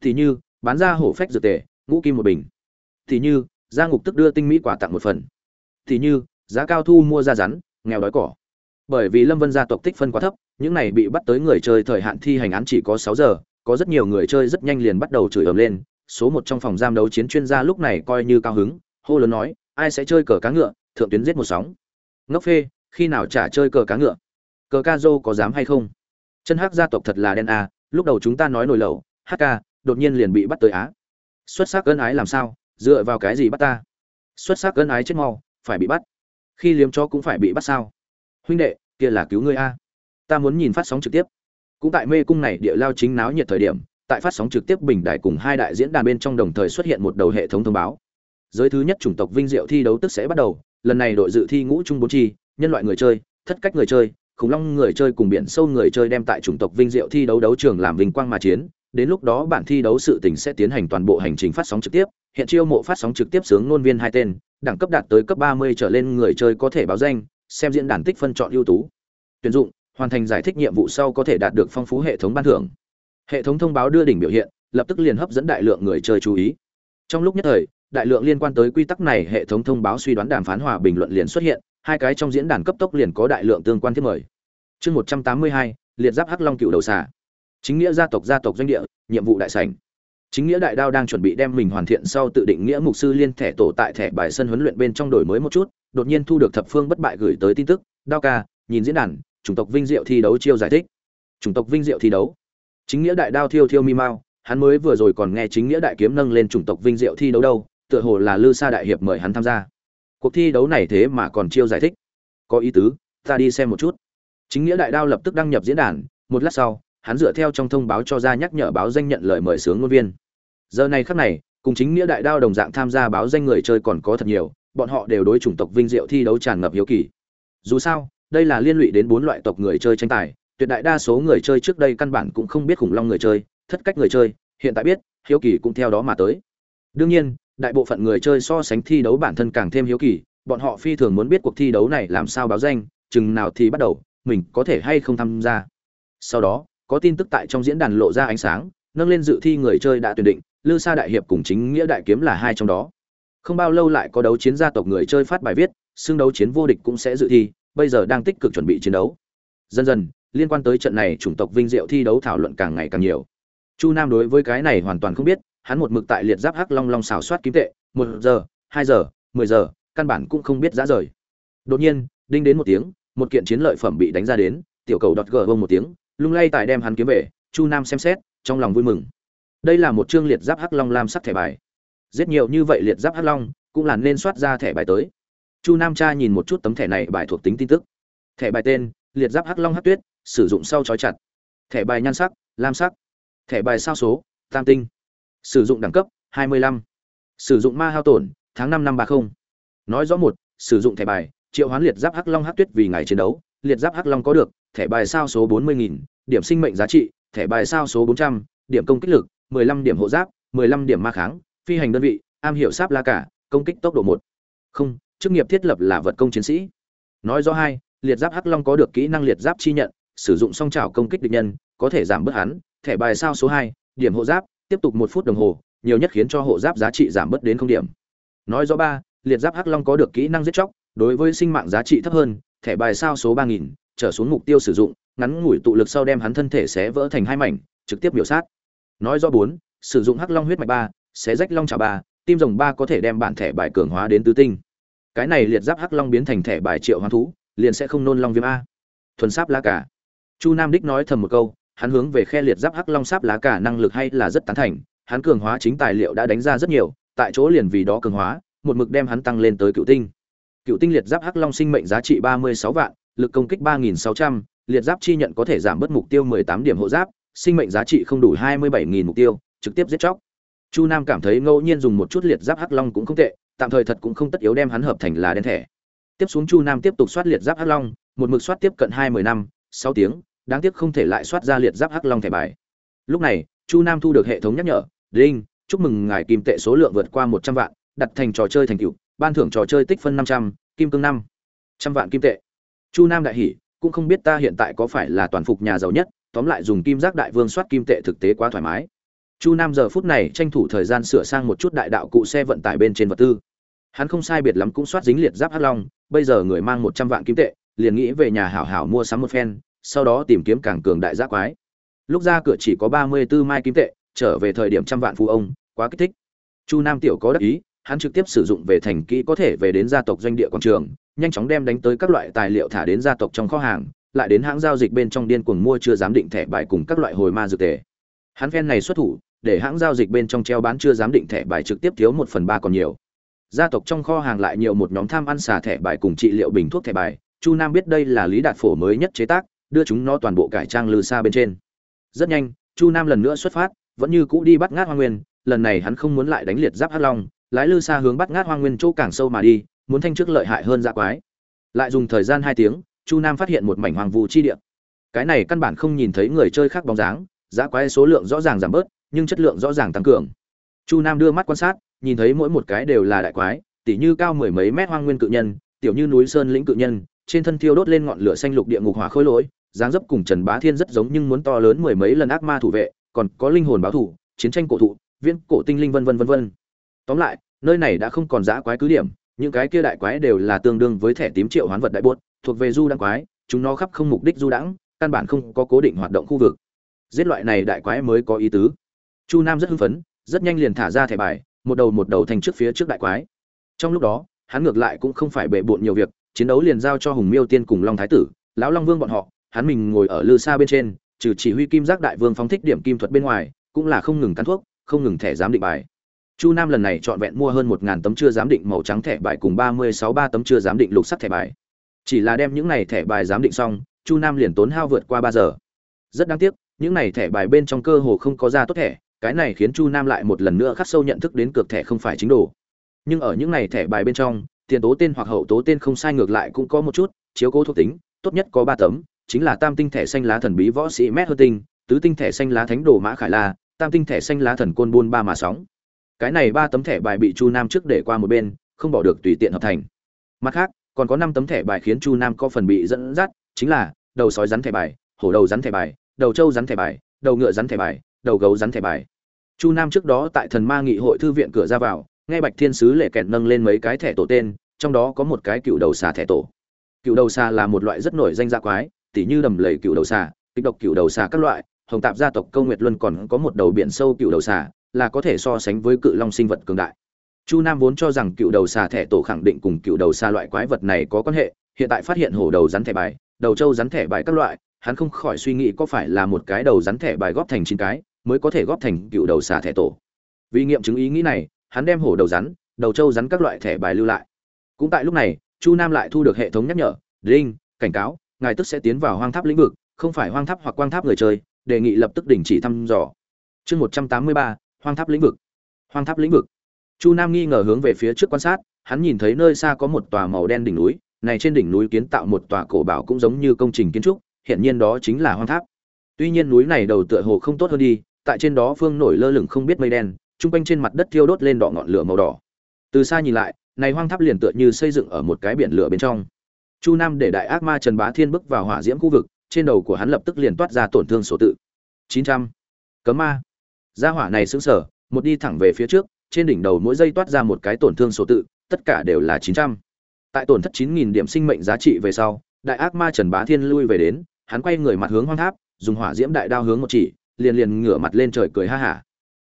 Thì như, bán ra hổ phách dược tề, ngũ kim một bình. Thì như gia ngục tức đưa tinh mỹ quả tặng một phần. Thì như, giá cao thu mua ra rắn, nghèo đói cỏ. Bởi vì lâm vân gia tộc tích phân quá thấp, những này bị bắt tới người chơi thời hạn thi hành án chỉ có sáu giờ, có rất nhiều người chơi rất nhanh liền bắt đầu chửi ầm lên. Số một trong phòng giam đấu chiến chuyên gia lúc này coi như cao hứng, hô lớn nói, ai sẽ chơi cờ cá ngựa? Thượng tuyến giết một sóng. Ngốc phê, khi nào trả chơi cờ cá ngựa? Cờ ca dô có dám hay không? Chân hắc gia tộc thật là đen a lúc đầu chúng ta nói nổi lẩu hk đột nhiên liền bị bắt tới á. Xuất sắc ân ái làm sao? Dựa vào cái gì bắt ta? Xuất sắc ân ái chết mau, phải bị bắt. Khi liếm cho cũng phải bị bắt sao? Huynh đệ, kia là cứu ngươi a. Ta muốn nhìn phát sóng trực tiếp. Cũng tại mê cung này địa lao chính náo nhiệt thời điểm, tại phát sóng trực tiếp bình đại cùng hai đại diễn đàn bên trong đồng thời xuất hiện một đầu hệ thống thông báo. Giới thứ nhất chủng tộc vinh diệu thi đấu tức sẽ bắt đầu lần này đội dự thi ngũ trung bốn chi, nhân loại người chơi, thất cách người chơi, khủng long người chơi cùng biển sâu người chơi đem tại chủng tộc vinh diệu thi đấu đấu trường làm vinh quang mà chiến. Đến lúc đó bản thi đấu sự tình sẽ tiến hành toàn bộ hành trình phát sóng trực tiếp, hiện chiêu mộ phát sóng trực tiếp sướng ngôn viên hai tên, đẳng cấp đạt tới cấp ba mươi trở lên người chơi có thể báo danh, xem diễn đàn tích phân chọn ưu tú. Tuyển dụng, hoàn thành giải thích nhiệm vụ sau có thể đạt được phong phú hệ thống ban thưởng. Hệ thống thông báo đưa đỉnh biểu hiện, lập tức liền hấp dẫn đại lượng người chơi chú ý. Trong lúc nhất thời đại lượng liên quan tới quy tắc này hệ thống thông báo suy đoán đàm phán hòa bình luận liền xuất hiện hai cái trong diễn đàn cấp tốc liền có đại lượng tương quan thiết mời. Chương một trăm tám mươi hai liệt giáp hắc long cựu đầu xà. Chính nghĩa gia tộc gia tộc doanh địa nhiệm vụ đại sảnh. Chính nghĩa đại đao đang chuẩn bị đem mình hoàn thiện sau tự định nghĩa mục sư liên thẻ tổ tại thẻ bài sân huấn luyện bên trong đổi mới một chút đột nhiên thu được thập phương bất bại gửi tới tin tức đao ca nhìn diễn đàn chủng tộc vinh diệu thi đấu chiêu giải thích. Chủng tộc vinh diệu thi đấu. Chính nghĩa đại đao thiêu thiêu mi mao, hắn mới vừa rồi còn nghe chính nghĩa đại kiếm nâng lên chủng tộc vinh diệu thi đấu đâu tựa hồ là lư sa đại hiệp mời hắn tham gia. Cuộc thi đấu này thế mà còn chiêu giải thích. Có ý tứ, ta đi xem một chút. Chính nghĩa đại đao lập tức đăng nhập diễn đàn, một lát sau, hắn dựa theo trong thông báo cho ra nhắc nhở báo danh nhận lời mời sướng ngôn viên. Giờ này khắc này, cùng chính nghĩa đại đao đồng dạng tham gia báo danh người chơi còn có thật nhiều, bọn họ đều đối chủng tộc vinh diệu thi đấu tràn ngập hiếu kỳ. Dù sao, đây là liên lụy đến bốn loại tộc người chơi tranh tài, tuyệt đại đa số người chơi trước đây căn bản cũng không biết khủng long người chơi, thất cách người chơi, hiện tại biết, hiếu kỳ cũng theo đó mà tới. Đương nhiên đại bộ phận người chơi so sánh thi đấu bản thân càng thêm hiếu kỳ, bọn họ phi thường muốn biết cuộc thi đấu này làm sao báo danh, chừng nào thì bắt đầu, mình có thể hay không tham gia. Sau đó, có tin tức tại trong diễn đàn lộ ra ánh sáng, nâng lên dự thi người chơi đã tuyển định, lư sa đại hiệp cùng chính nghĩa đại kiếm là hai trong đó. Không bao lâu lại có đấu chiến gia tộc người chơi phát bài viết, xưng đấu chiến vô địch cũng sẽ dự thi, bây giờ đang tích cực chuẩn bị chiến đấu. Dần dần, liên quan tới trận này chủng tộc vinh diệu thi đấu thảo luận càng ngày càng nhiều. Chu nam đối với cái này hoàn toàn không biết hắn một mực tại liệt giáp hắc long long xào soát kiếm tệ, một giờ, hai giờ, mười giờ, căn bản cũng không biết giá rời. Đột nhiên, đinh đến một tiếng, một kiện chiến lợi phẩm bị đánh ra đến, tiểu cầu đọt gờ bông một tiếng, lung lay tại đem hắn kiếm về, chu nam xem xét, trong lòng vui mừng. Đây là một chương liệt giáp hắc long lam sắc thẻ bài. Giết nhiều như vậy liệt giáp hắc long, cũng là nên soát ra thẻ bài tới. Chu nam cha nhìn một chút tấm thẻ này bài thuộc tính tin tức. Thẻ bài tên, liệt giáp hắc long hắc tuyết, sử dụng sau trói chặt. Thẻ bài nhan sắc, lam sắc. Thẻ bài sao số, tam tinh sử dụng đẳng cấp 25. sử dụng ma hao tổn tháng 5 năm 30. nói rõ một sử dụng thẻ bài triệu hoán liệt giáp hắc long hắc tuyết vì ngày chiến đấu liệt giáp hắc long có được thẻ bài sao số 40.000, điểm sinh mệnh giá trị thẻ bài sao số 400, điểm công kích lực 15 điểm hộ giáp 15 điểm ma kháng phi hành đơn vị am hiểu sáp la cả công kích tốc độ một không chức nghiệp thiết lập là vật công chiến sĩ nói rõ hai liệt giáp hắc long có được kỹ năng liệt giáp chi nhận sử dụng song trảo công kích địch nhân có thể giảm bớt hắn thẻ bài sao số hai điểm hộ giáp tiếp tục một phút đồng hồ, nhiều nhất khiến cho hộ giáp giá trị giảm bớt đến không điểm. Nói rõ ba, liệt giáp hắc long có được kỹ năng giết chóc, đối với sinh mạng giá trị thấp hơn, thẻ bài sao số ba nghìn, trở xuống mục tiêu sử dụng, ngắn ngủi tụ lực sau đem hắn thân thể xé vỡ thành hai mảnh, trực tiếp biểu sát. Nói rõ bốn, sử dụng hắc long huyết mạch ba, xé rách long trào ba, tim rồng ba có thể đem bản thẻ bài cường hóa đến tứ tinh. Cái này liệt giáp hắc long biến thành thẻ bài triệu hoán thú, liền sẽ không nôn long viêm a. Thuần sáp la cả chu nam đích nói thầm một câu hắn hướng về khe liệt giáp hắc long sáp lá cả năng lực hay là rất tán thành, hắn cường hóa chính tài liệu đã đánh ra rất nhiều, tại chỗ liền vì đó cường hóa, một mực đem hắn tăng lên tới cựu tinh. Cựu tinh liệt giáp hắc long sinh mệnh giá trị ba mươi sáu vạn, lực công kích ba nghìn sáu trăm, liệt giáp chi nhận có thể giảm bớt mục tiêu mười tám điểm hộ giáp, sinh mệnh giá trị không đủ hai mươi bảy nghìn mục tiêu, trực tiếp giết chóc. Chu nam cảm thấy ngẫu nhiên dùng một chút liệt giáp hắc long cũng không tệ, tạm thời thật cũng không tất yếu đem hắn hợp thành là đen thẻ. Tiếp xuống chu nam tiếp tục soát liệt giáp hắc long, một mực soát tiếp cận hai mươi năm, sáu tiếng đáng tiếc không thể lại soát ra liệt giáp hắc long thẻ bài. Lúc này, chu nam thu được hệ thống nhắc nhở, đinh, chúc mừng ngài kim tệ số lượng vượt qua một trăm vạn, đặt thành trò chơi thành tựu, ban thưởng trò chơi tích phân năm trăm, kim cương năm trăm vạn kim tệ. Chu nam đại hỉ, cũng không biết ta hiện tại có phải là toàn phục nhà giàu nhất, tóm lại dùng kim giác đại vương soát kim tệ thực tế quá thoải mái. Chu nam giờ phút này tranh thủ thời gian sửa sang một chút đại đạo cụ xe vận tải bên trên vật tư. Hắn không sai biệt lắm cũng soát dính liệt giáp hắc long, bây giờ người mang một trăm vạn kim tệ, liền nghĩ về nhà hảo hảo mua sắm một phen sau đó tìm kiếm càng cường đại giác quái. Lúc ra cửa chỉ có ba mươi 34 mai kim tệ, trở về thời điểm trăm vạn phú ông, quá kích thích. Chu nam tiểu có đắc ý, hắn trực tiếp sử dụng về thành kỹ có thể về đến gia tộc doanh địa quảng trường, nhanh chóng đem đánh tới các loại tài liệu thả đến gia tộc trong kho hàng, lại đến hãng giao dịch bên trong điên cuồng mua chưa dám định thẻ bài cùng các loại hồi ma dược tề. Hắn phen này xuất thủ, để hãng giao dịch bên trong treo bán chưa dám định thẻ bài trực tiếp thiếu một phần ba còn nhiều. Gia tộc trong kho hàng lại nhiều một nhóm tham ăn xà thẻ bài cùng trị liệu bình thuốc thẻ bài, chu nam biết đây là lý đạt phổ mới nhất chế tác đưa chúng nó toàn bộ cải trang lư xa bên trên. Rất nhanh, chu nam lần nữa xuất phát, vẫn như cũ đi bắt ngát hoa nguyên, lần này hắn không muốn lại đánh liệt giáp hắc long, lái lư xa hướng bắt ngát hoa nguyên chỗ càng sâu mà đi, muốn thanh trước lợi hại hơn dạ quái. Lại dùng thời gian hai tiếng, chu nam phát hiện một mảnh hoàng vu chi địa. Cái này căn bản không nhìn thấy người chơi khác bóng dáng dã quái số lượng rõ ràng giảm bớt, nhưng chất lượng rõ ràng tăng cường. Chu nam đưa mắt quan sát, nhìn thấy mỗi một cái đều là đại quái, tỉ như cao mười mấy mét hoang nguyên cự nhân, tiểu như núi sơn lĩnh cự nhân, trên thân thiêu đốt lên ngọn lửa xanh lục địa ngục hỏa khôi lỗi dáng dấp cùng trần bá thiên rất giống nhưng muốn to lớn mười mấy lần ác ma thủ vệ còn có linh hồn báo thủ chiến tranh cổ thụ viễn cổ tinh linh vân vân vân vân. Tóm lại nơi này đã không còn dã quái cứ điểm những cái kia đại quái đều là tương đương với thẻ tím triệu hoán vật đại buốt, thuộc về du đang quái chúng nó khắp không mục đích du đãng căn bản không có cố định hoạt động khu vực. Giết loại này đại quái mới có ý tứ. Chu nam rất hưng phấn rất nhanh liền thả ra thẻ bài một đầu một đầu thành trước phía trước đại quái. Trong lúc đó hắn ngược lại cũng không phải bệ bội nhiều việc chiến đấu liền giao cho hùng miêu tiên cùng long thái tử lão long vương bọn họ hắn mình ngồi ở lư xa bên trên, trừ chỉ huy kim giác đại vương phóng thích điểm kim thuật bên ngoài, cũng là không ngừng cắn thuốc, không ngừng thẻ giám định bài. Chu nam lần này chọn vẹn mua hơn một ngàn tấm chưa giám định màu trắng thẻ bài cùng ba mươi sáu ba tấm chưa giám định lục sắc thẻ bài. Chỉ là đem những này thẻ bài giám định xong, chu nam liền tốn hao vượt qua ba giờ. Rất đáng tiếc, những này thẻ bài bên trong cơ hồ không có ra tốt thẻ, cái này khiến chu nam lại một lần nữa khắc sâu nhận thức đến cược thẻ không phải chính đồ. Nhưng ở những này thẻ bài bên trong, tiền tố tên hoặc hậu tố tên không sai ngược lại cũng có một chút, chiếu cố thuộc tính, tốt nhất có ba tấm chính là tam tinh thẻ xanh lá thần bí võ sĩ mét hơ tinh tứ tinh thẻ xanh lá thánh đồ mã khải la, tam tinh thẻ xanh lá thần côn buôn ba mà sóng. Cái này ba tấm thẻ bài bị chu nam trước để qua một bên, không bỏ được tùy tiện hợp thành. Mặt khác, còn có năm tấm thẻ bài khiến chu nam có phần bị dẫn dắt, chính là đầu sói rắn thẻ bài, hổ đầu rắn thẻ bài, đầu trâu rắn thẻ bài, đầu ngựa rắn thẻ bài, đầu gấu rắn thẻ bài. Chu nam trước đó tại thần ma nghị hội thư viện cửa ra vào, nghe bạch thiên sứ lệ kẹt nâng lên mấy cái thẻ tổ tên, trong đó có một cái cựu đầu xà thẻ tổ. Cựu đầu xà là một loại rất nổi danh dạ quái tỉ như đầm lầy cựu đầu xà kịch độc cựu đầu xà các loại, hồng tạp gia tộc câu nguyệt luân còn có một đầu biển sâu cựu đầu xà, là có thể so sánh với cự long sinh vật cường đại. Chu nam vốn cho rằng cựu đầu xà thẻ tổ khẳng định cùng cựu đầu xà loại quái vật này có quan hệ, hiện tại phát hiện hổ đầu rắn thẻ bài, đầu trâu rắn thẻ bài các loại, hắn không khỏi suy nghĩ có phải là một cái đầu rắn thẻ bài góp thành chín cái, mới có thể góp thành cựu đầu xà thẻ tổ. Vì nghiệm chứng ý nghĩ này, hắn đem hổ đầu rắn, đầu trâu rắn các loại thẻ bài lưu lại. Cũng tại lúc này, chu nam lại thu được hệ thống nhắc nhở đinh cảnh cáo ngài tức sẽ tiến vào hoang tháp lĩnh vực, không phải hoang tháp hoặc quang tháp người chơi, đề nghị lập tức đình chỉ thăm dò. Chương một trăm tám mươi ba, hoang tháp lĩnh vực. Hoang tháp lĩnh vực. Chu nam nghi ngờ hướng về phía trước quan sát, hắn nhìn thấy nơi xa có một tòa màu đen đỉnh núi, này trên đỉnh núi kiến tạo một tòa cổ bảo cũng giống như công trình kiến trúc hiện nhiên đó chính là hoang tháp. Tuy nhiên núi này đầu tựa hồ không tốt hơn đi, tại trên đó phương nổi lơ lửng không biết mây đen, trung quanh trên mặt đất thiêu đốt lên đỏ ngọn lửa màu đỏ. Từ xa nhìn lại, này hoang tháp liền tựa như xây dựng ở một cái biển lửa bên trong chu nam để đại ác ma trần bá thiên bước vào hỏa diễm khu vực, trên đầu của hắn lập tức liền toát ra tổn thương sổ tự. Chín trăm. Cấm ma. Gia hỏa này xứng sở một đi thẳng về phía trước, trên đỉnh đầu mỗi giây toát ra một cái tổn thương sổ tự, tất cả đều là chín trăm. Tại tổn thất chín nghìn điểm sinh mệnh giá trị về sau, đại ác ma trần bá thiên lui về đến, hắn quay người mặt hướng hoang tháp, dùng hỏa diễm đại đao hướng một chỉ, liền liền ngửa mặt lên trời cười ha hả.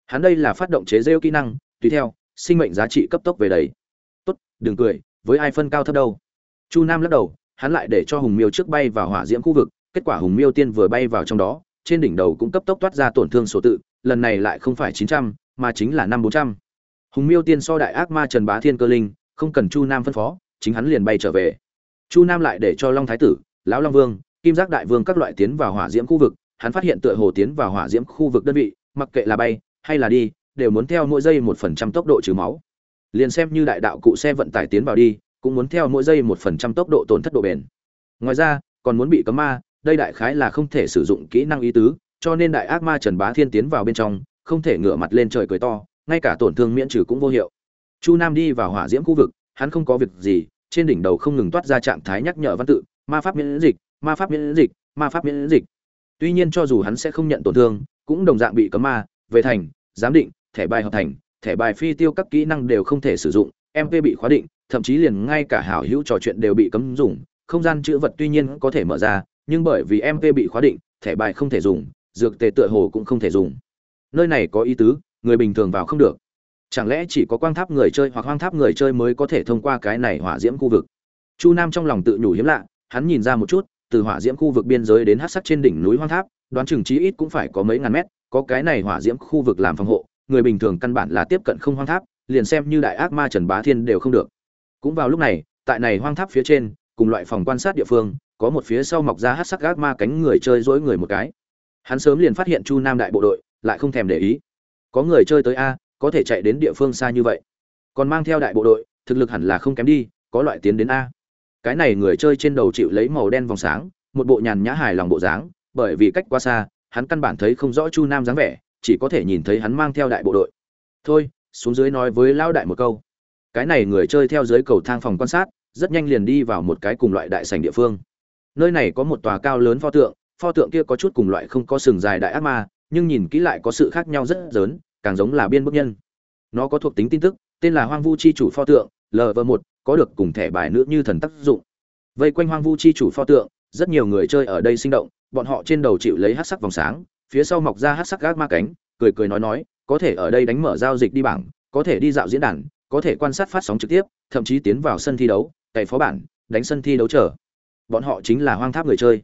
Hắn đây là phát động chế rêu kỹ năng, tùy theo, sinh mệnh giá trị cấp tốc về đấy tốt, đừng cười, với ai phân cao thấp đâu chu nam lắc đầu, hắn lại để cho hùng miêu trước bay vào hỏa diễm khu vực, kết quả hùng miêu tiên vừa bay vào trong đó, trên đỉnh đầu cũng cấp tốc toát ra tổn thương số tự, lần này lại không phải chín trăm, mà chính là năm bốn trăm. Hùng miêu tiên so đại ác ma trần bá thiên cơ linh, không cần chu nam phân phó, chính hắn liền bay trở về. Chu nam lại để cho long thái tử, lão long vương, kim giác đại vương các loại tiến vào hỏa diễm khu vực, hắn phát hiện tựa hồ tiến vào hỏa diễm khu vực đơn vị, mặc kệ là bay hay là đi, đều muốn theo mỗi giây một phần trăm tốc độ trừ máu. Liền xem như đại đạo cụ xe vận tải tiến vào đi cũng muốn theo mỗi giây một phần trăm tốc độ tổn thất độ bền. Ngoài ra, còn muốn bị cấm ma, đây đại khái là không thể sử dụng kỹ năng ý tứ, cho nên đại ác ma trần bá thiên tiến vào bên trong, không thể ngửa mặt lên trời cười to, ngay cả tổn thương miễn trừ cũng vô hiệu. Chu nam đi vào hỏa diễm khu vực, hắn không có việc gì, trên đỉnh đầu không ngừng toát ra trạng thái nhắc nhở văn tự, ma pháp miễn dịch, ma pháp miễn dịch, ma pháp miễn dịch. Tuy nhiên cho dù hắn sẽ không nhận tổn thương, cũng đồng dạng bị cấm ma, về thành, giám định, thẻ bài hợp thành, thẻ bài phi tiêu các kỹ năng đều không thể sử dụng mp bị khóa định thậm chí liền ngay cả hảo hữu trò chuyện đều bị cấm dùng, không gian chữ vật tuy nhiên có thể mở ra, nhưng bởi vì mp bị khóa định, thẻ bài không thể dùng, dược tề tựa hồ cũng không thể dùng. Nơi này có ý tứ, người bình thường vào không được. Chẳng lẽ chỉ có quang tháp người chơi hoặc hoang tháp người chơi mới có thể thông qua cái này hỏa diễm khu vực? Chu nam trong lòng tự nhủ hiếm lạ, hắn nhìn ra một chút, từ hỏa diễm khu vực biên giới đến hát sắc trên đỉnh núi hoang tháp, đoán chừng chí ít cũng phải có mấy ngàn mét, có cái này hỏa diễm khu vực làm phòng hộ, người bình thường căn bản là tiếp cận không hoang tháp, liền xem như đại ác ma trần bá thiên đều không được cũng vào lúc này, tại này hoang tháp phía trên, cùng loại phòng quan sát địa phương, có một phía sau mọc ra hát sắc gác ma cánh người chơi dỗi người một cái. Hắn sớm liền phát hiện chu nam đại bộ đội, lại không thèm để ý. Có người chơi tới a, có thể chạy đến địa phương xa như vậy. Còn mang theo đại bộ đội, thực lực hẳn là không kém đi, có loại tiến đến a. Cái này người chơi trên đầu chịu lấy màu đen vòng sáng, một bộ nhàn nhã hài lòng bộ dáng, bởi vì cách quá xa, hắn căn bản thấy không rõ chu nam dáng vẻ, chỉ có thể nhìn thấy hắn mang theo đại bộ đội. Thôi, xuống dưới nói với lão đại một câu cái này người chơi theo dưới cầu thang phòng quan sát, rất nhanh liền đi vào một cái cùng loại đại sảnh địa phương. Nơi này có một tòa cao lớn pho tượng pho tượng kia có chút cùng loại không có sừng dài đại ác ma, nhưng nhìn kỹ lại có sự khác nhau rất lớn, càng giống là biên bức nhân. Nó có thuộc tính tin tức, tên là hoang vu chi chủ pho tượng lv một, có được cùng thẻ bài nữ như thần tác dụng. Vây quanh hoang vu chi chủ pho tượng, rất nhiều người chơi ở đây sinh động, bọn họ trên đầu chịu lấy hát sắc vòng sáng, phía sau mọc ra hát sắc gác ma cánh, cười cười nói nói, có thể ở đây đánh mở giao dịch đi bảng, có thể đi dạo diễn đàn có thể quan sát phát sóng trực tiếp, thậm chí tiến vào sân thi đấu, cày phó bản, đánh sân thi đấu trở. bọn họ chính là hoang tháp người chơi.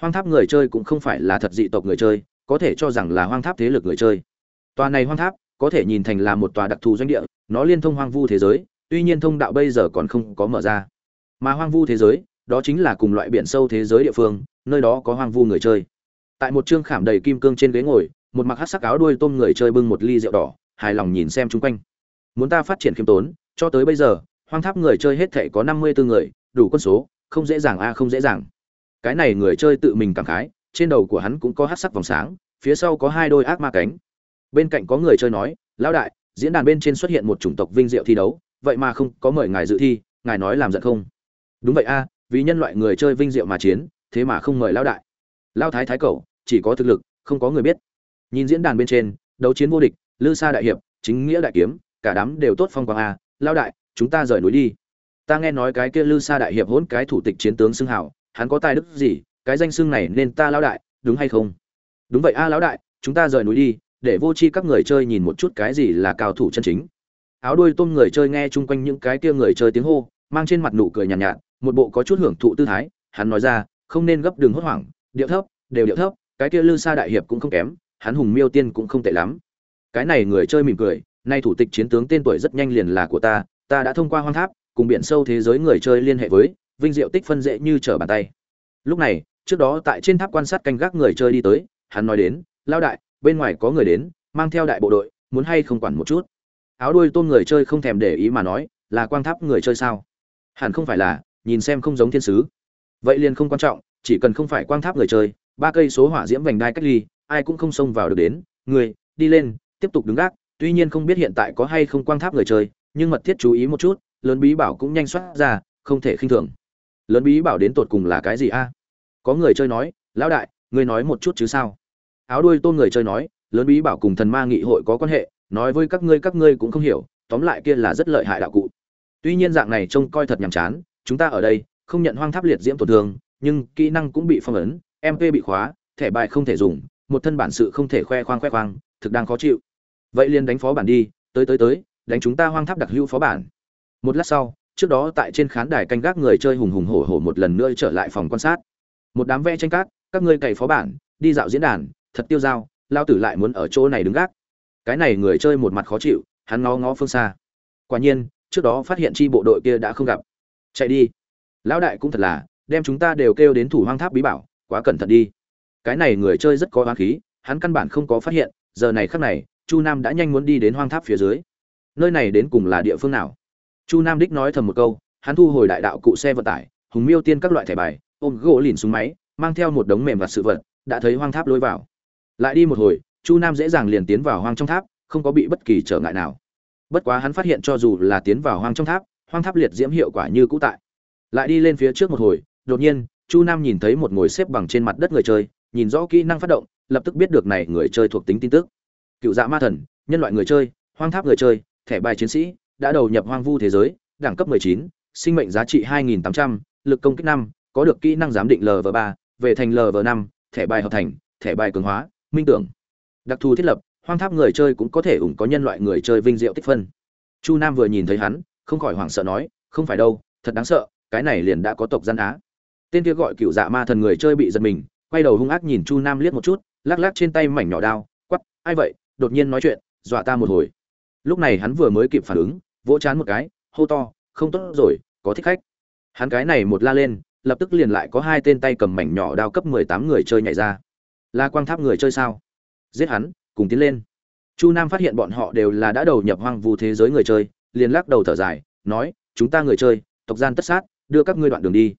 Hoang tháp người chơi cũng không phải là thật dị tộc người chơi, có thể cho rằng là hoang tháp thế lực người chơi. Tòa này hoang tháp có thể nhìn thành là một tòa đặc thù doanh địa, nó liên thông hoang vu thế giới, tuy nhiên thông đạo bây giờ còn không có mở ra. Mà hoang vu thế giới, đó chính là cùng loại biển sâu thế giới địa phương, nơi đó có hoang vu người chơi. Tại một chương khảm đầy kim cương trên ghế ngồi, một mặc hắc sắc áo đuôi tôm người chơi bưng một ly rượu đỏ, hài lòng nhìn xem xung quanh muốn ta phát triển khiêm tốn, cho tới bây giờ, hoang tháp người chơi hết thể có năm mươi bốn người, đủ quân số, không dễ dàng a, không dễ dàng. Cái này người chơi tự mình cảm khái, trên đầu của hắn cũng có hát sắc vòng sáng, phía sau có hai đôi ác ma cánh. Bên cạnh có người chơi nói, lão đại, diễn đàn bên trên xuất hiện một chủng tộc vinh diệu thi đấu, vậy mà không có mời ngài dự thi, ngài nói làm giận không? Đúng vậy a, vì nhân loại người chơi vinh diệu mà chiến, thế mà không mời lão đại. Lao thái thái cẩu chỉ có thực lực, không có người biết. Nhìn diễn đàn bên trên, đấu chiến vô địch, lư sa đại hiệp, chính nghĩa đại kiếm cả đám đều tốt phong quang à, a lao đại chúng ta rời núi đi. Ta nghe nói cái kia lư sa đại hiệp hỗn cái thủ tịch chiến tướng xưng hảo hắn có tài đức gì cái danh xưng này nên ta lao đại đúng hay không? Đúng vậy a lão đại chúng ta rời núi đi để vô chi các người chơi nhìn một chút cái gì là cao thủ chân chính. Áo đuôi tôm người chơi nghe chung quanh những cái kia người chơi tiếng hô mang trên mặt nụ cười nhàn nhạt, nhạt một bộ có chút hưởng thụ tư thái hắn nói ra không nên gấp đường hốt hoảng điệu thấp đều điệu thấp cái kia lư sa đại hiệp cũng không kém hắn hùng miêu tiên cũng không tệ lắm. Cái này người chơi mỉm cười nay thủ tịch chiến tướng tên tuổi rất nhanh liền là của ta ta đã thông qua hoang tháp, cùng biển sâu thế giới người chơi liên hệ với, vinh diệu tích phân dễ như trở bàn tay. Lúc này, trước đó tại trên tháp quan sát canh gác người chơi đi tới, hắn nói đến lao đại, bên ngoài có người đến, mang theo đại bộ đội, muốn hay không quản một chút? Áo đuôi tôm người chơi không thèm để ý mà nói, là quang tháp người chơi sao? Hẳn không phải là, nhìn xem không giống thiên sứ. Vậy liền không quan trọng, chỉ cần không phải quang tháp người chơi, ba cây số hỏa diễm vành đai cách ly, ai cũng không xông vào được đến, người, đi lên, tiếp tục đứng gác tuy nhiên không biết hiện tại có hay không quang tháp người chơi, nhưng mật thiết chú ý một chút, lớn bí bảo cũng nhanh soát ra, không thể khinh thường. Lớn bí bảo đến tột cùng là cái gì a? Có người chơi nói, lão đại, ngươi nói một chút chứ sao? Áo đuôi tôn người chơi nói, lớn bí bảo cùng thần ma nghị hội có quan hệ, nói với các ngươi các ngươi cũng không hiểu, tóm lại kia là rất lợi hại đạo cụ. Tuy nhiên dạng này trông coi thật nhàm chán, chúng ta ở đây, không nhận hoang tháp liệt diễm tổn thương, nhưng kỹ năng cũng bị phong ấn mp bị khóa, thẻ bài không thể dùng, một thân bản sự không thể khoe khoang khoe khoang, thực đang khó chịu vậy liền đánh phó bản đi, tới tới tới, đánh chúng ta hoang tháp đặc hữu phó bản. Một lát sau, trước đó tại trên khán đài canh gác người chơi hùng hùng hổ hổ một lần nữa trở lại phòng quan sát. Một đám vẽ tranh cát, các ngươi cày phó bản, đi dạo diễn đàn, thật tiêu dao, lao tử lại muốn ở chỗ này đứng gác. Cái này người chơi một mặt khó chịu, hắn ngó ngó phương xa. Quả nhiên, trước đó phát hiện chi bộ đội kia đã không gặp. Chạy đi. Lão đại cũng thật là, đem chúng ta đều kêu đến thủ hoang tháp bí bảo, quá cẩn thận đi. Cái này người chơi rất có hoang khí, hắn căn bản không có phát hiện, giờ này khắc này chu nam đã nhanh muốn đi đến hoang tháp phía dưới. Nơi này đến cùng là địa phương nào? Chu nam đích nói thầm một câu, hắn thu hồi đại đạo cụ xe vận tải, hùng miêu tiên các loại thẻ bài, ôm gỗ lìn xuống máy, mang theo một đống mềm và sự vật, đã thấy hoang tháp lối vào. Lại đi một hồi, chu nam dễ dàng liền tiến vào hoang trong tháp, không có bị bất kỳ trở ngại nào. Bất quá hắn phát hiện cho dù là tiến vào hoang trong tháp, hoang tháp liệt diễm hiệu quả như cũ tại. Lại đi lên phía trước một hồi, đột nhiên, chu nam nhìn thấy một ngồi xếp bằng trên mặt đất người chơi, nhìn rõ kỹ năng phát động, lập tức biết được này người chơi thuộc tính tin tức cựu dạ ma thần nhân loại người chơi hoang tháp người chơi thẻ bài chiến sĩ đã đầu nhập hoang vu thế giới đẳng cấp 19, sinh mệnh giá trị 2.800, lực công kích 5, có được kỹ năng giám định lv 3 về thành lv 5 thẻ bài hợp thành thẻ bài cường hóa minh tưởng. Đặc thù thiết lập hoang tháp người chơi cũng có thể ủng có nhân loại người chơi vinh diệu tích phân. Chu nam vừa nhìn thấy hắn không khỏi hoảng sợ nói không phải đâu thật đáng sợ cái này liền đã có tộc gian á. Tên kia gọi cựu dạ ma thần người chơi bị giật mình quay đầu hung ác nhìn chu nam liếc một chút lắc lắc trên tay mảnh nhỏ đao quắp ai vậy? Đột nhiên nói chuyện, dọa ta một hồi. Lúc này hắn vừa mới kịp phản ứng, vỗ chán một cái, hô to, không tốt rồi, có thích khách. Hắn cái này một la lên, lập tức liền lại có hai tên tay cầm mảnh nhỏ đao cấp mười tám người chơi nhảy ra. La quang tháp người chơi sao? Giết hắn, cùng tiến lên. Chu nam phát hiện bọn họ đều là đã đầu nhập hoang vu thế giới người chơi, liền lắc đầu thở dài, nói, chúng ta người chơi, tộc gian tất sát, đưa các ngươi đoạn đường đi.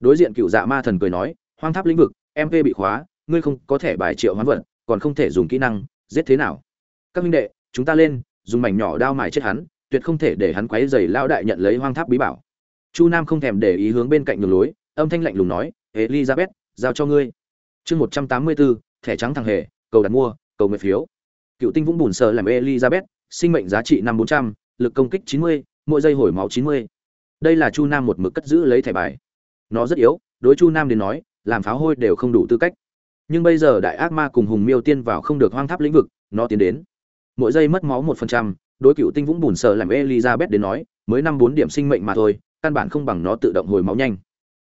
Đối diện cựu dạ ma thần cười nói, hoang tháp lĩnh vực mp bị khóa, ngươi không có thể bài triệu hoán vật còn không thể dùng kỹ năng giết thế nào các minh đệ chúng ta lên dùng mảnh nhỏ đao mài chết hắn tuyệt không thể để hắn quấy dày lao đại nhận lấy hoang tháp bí bảo chu nam không thèm để ý hướng bên cạnh đường lối âm thanh lạnh lùng nói elizabeth giao cho ngươi chương một trăm tám mươi bốn thẻ trắng thằng hề cầu đặt mua cầu nguyện phiếu cựu tinh vũng bùn sờ làm elizabeth sinh mệnh giá trị năm bốn trăm lực công kích 90, mỗi giây hồi máu 90. Đây là Chu Nam một mực cất giữ lấy thẻ bài. Nó rất yếu, đối Chu Nam đến nói, làm pháo hôi đều không đủ tư cách. Nhưng bây giờ đại ác ma cùng hùng miêu tiên vào không được hoang tháp lĩnh vực, nó tiến đến. Mỗi giây mất máu một phần trăm. đối cựu tinh vũng bùn sợ làm Elizabeth đến nói, mới năm bốn điểm sinh mệnh mà thôi, căn bản không bằng nó tự động hồi máu nhanh.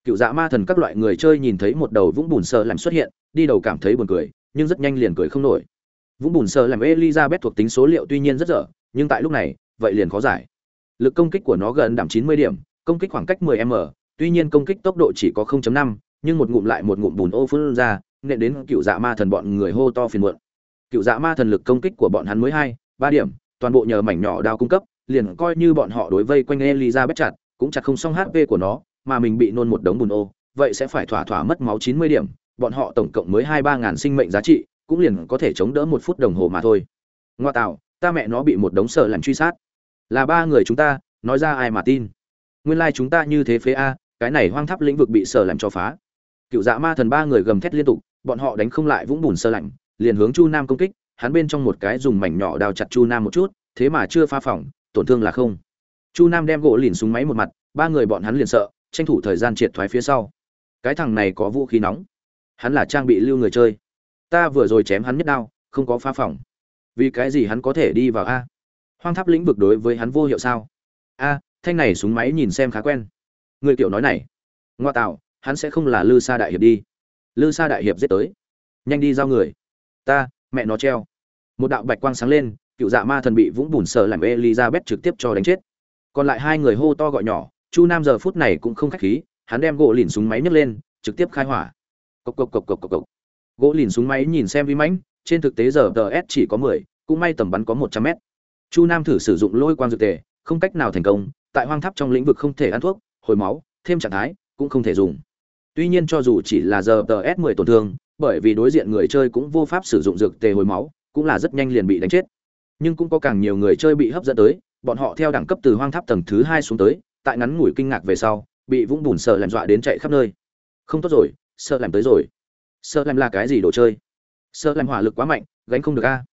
Cựu dạ ma thần các loại người chơi nhìn thấy một đầu vũng bùn sợ làm xuất hiện, đi đầu cảm thấy buồn cười, nhưng rất nhanh liền cười không nổi. Vũng bùn sợ làm Elizabeth thuộc tính số liệu tuy nhiên rất dở, nhưng tại lúc này, vậy liền khó giải. Lực công kích của nó gần đảm 90 điểm, công kích khoảng cách 10m, tuy nhiên công kích tốc độ chỉ có 0.5, nhưng một ngụm lại một ngụm bùn ô phun ra, nện đến cựu dạ ma thần bọn người hô to phiền muộn. Cựu dạ ma thần lực công kích của bọn hắn mới 2, 3 điểm, toàn bộ nhờ mảnh nhỏ đao cung cấp, liền coi như bọn họ đối vây quanh Elizabeth chặt, cũng chặt không xong HP của nó, mà mình bị nôn một đống bùn ô, vậy sẽ phải thỏa thỏa mất máu 90 điểm, bọn họ tổng cộng mới hai ba ngàn sinh mệnh giá trị, cũng liền có thể chống đỡ một phút đồng hồ mà thôi. Ngoa tạo, ta mẹ nó bị một đống sợ làm truy sát. Là ba người chúng ta, nói ra ai mà tin. Nguyên lai chúng ta như thế phế a, cái này hoang tháp lĩnh vực bị sợ làm cho phá. Cựu Dạ Ma Thần ba người gầm thét liên tục, bọn họ đánh không lại vũng bùn sơ lạnh, liền hướng Chu Nam công kích, hắn bên trong một cái dùng mảnh nhỏ đào chặt Chu Nam một chút, thế mà chưa pha phỏng, tổn thương là không. Chu Nam đem gỗ lìn súng máy một mặt, ba người bọn hắn liền sợ, tranh thủ thời gian triệt thoái phía sau. Cái thằng này có vũ khí nóng, hắn là trang bị lưu người chơi. Ta vừa rồi chém hắn nhất đao, không có pha phỏng. Vì cái gì hắn có thể đi vào a? Hoang tháp lĩnh vực đối với hắn vô hiệu sao? A, thanh này súng máy nhìn xem khá quen. Người tiểu nói này, ngoa tạo, hắn sẽ không là Lư Sa đại hiệp đi. Lư Sa đại hiệp giết tới. Nhanh đi giao người. Ta, mẹ nó treo. Một đạo bạch quang sáng lên, cựu dạ ma thần bị vũng bùn sờ làm Elizabeth trực tiếp cho đánh chết. Còn lại hai người hô to gọi nhỏ, Chu Nam giờ phút này cũng không khách khí, hắn đem gỗ lìn súng máy nhấc lên, trực tiếp khai hỏa. Cộc cộc cộc cộc cộc cộc. Gỗ lìn súng máy nhìn xem vi mãnh, trên thực tế giờ DS chỉ có 10, cũng may tầm bắn có 100 mét. Chu Nam thử sử dụng lôi quang dược tề, không cách nào thành công, tại hoang tháp trong lĩnh vực không thể ăn thuốc, hồi máu, thêm trạng thái, cũng không thể dùng. Tuy nhiên cho dù chỉ là giờ S10 tổn thương, bởi vì đối diện người chơi cũng vô pháp sử dụng dược tề hồi máu, cũng là rất nhanh liền bị đánh chết. Nhưng cũng có càng nhiều người chơi bị hấp dẫn tới, bọn họ theo đẳng cấp từ hoang tháp tầng thứ hai xuống tới, tại ngắn ngủi kinh ngạc về sau, bị vũng bùn sợ làm dọa đến chạy khắp nơi. Không tốt rồi, sợ làm tới rồi. Sợ làm là cái gì đồ chơi? Sợ làm hỏa lực quá mạnh, gánh không được a.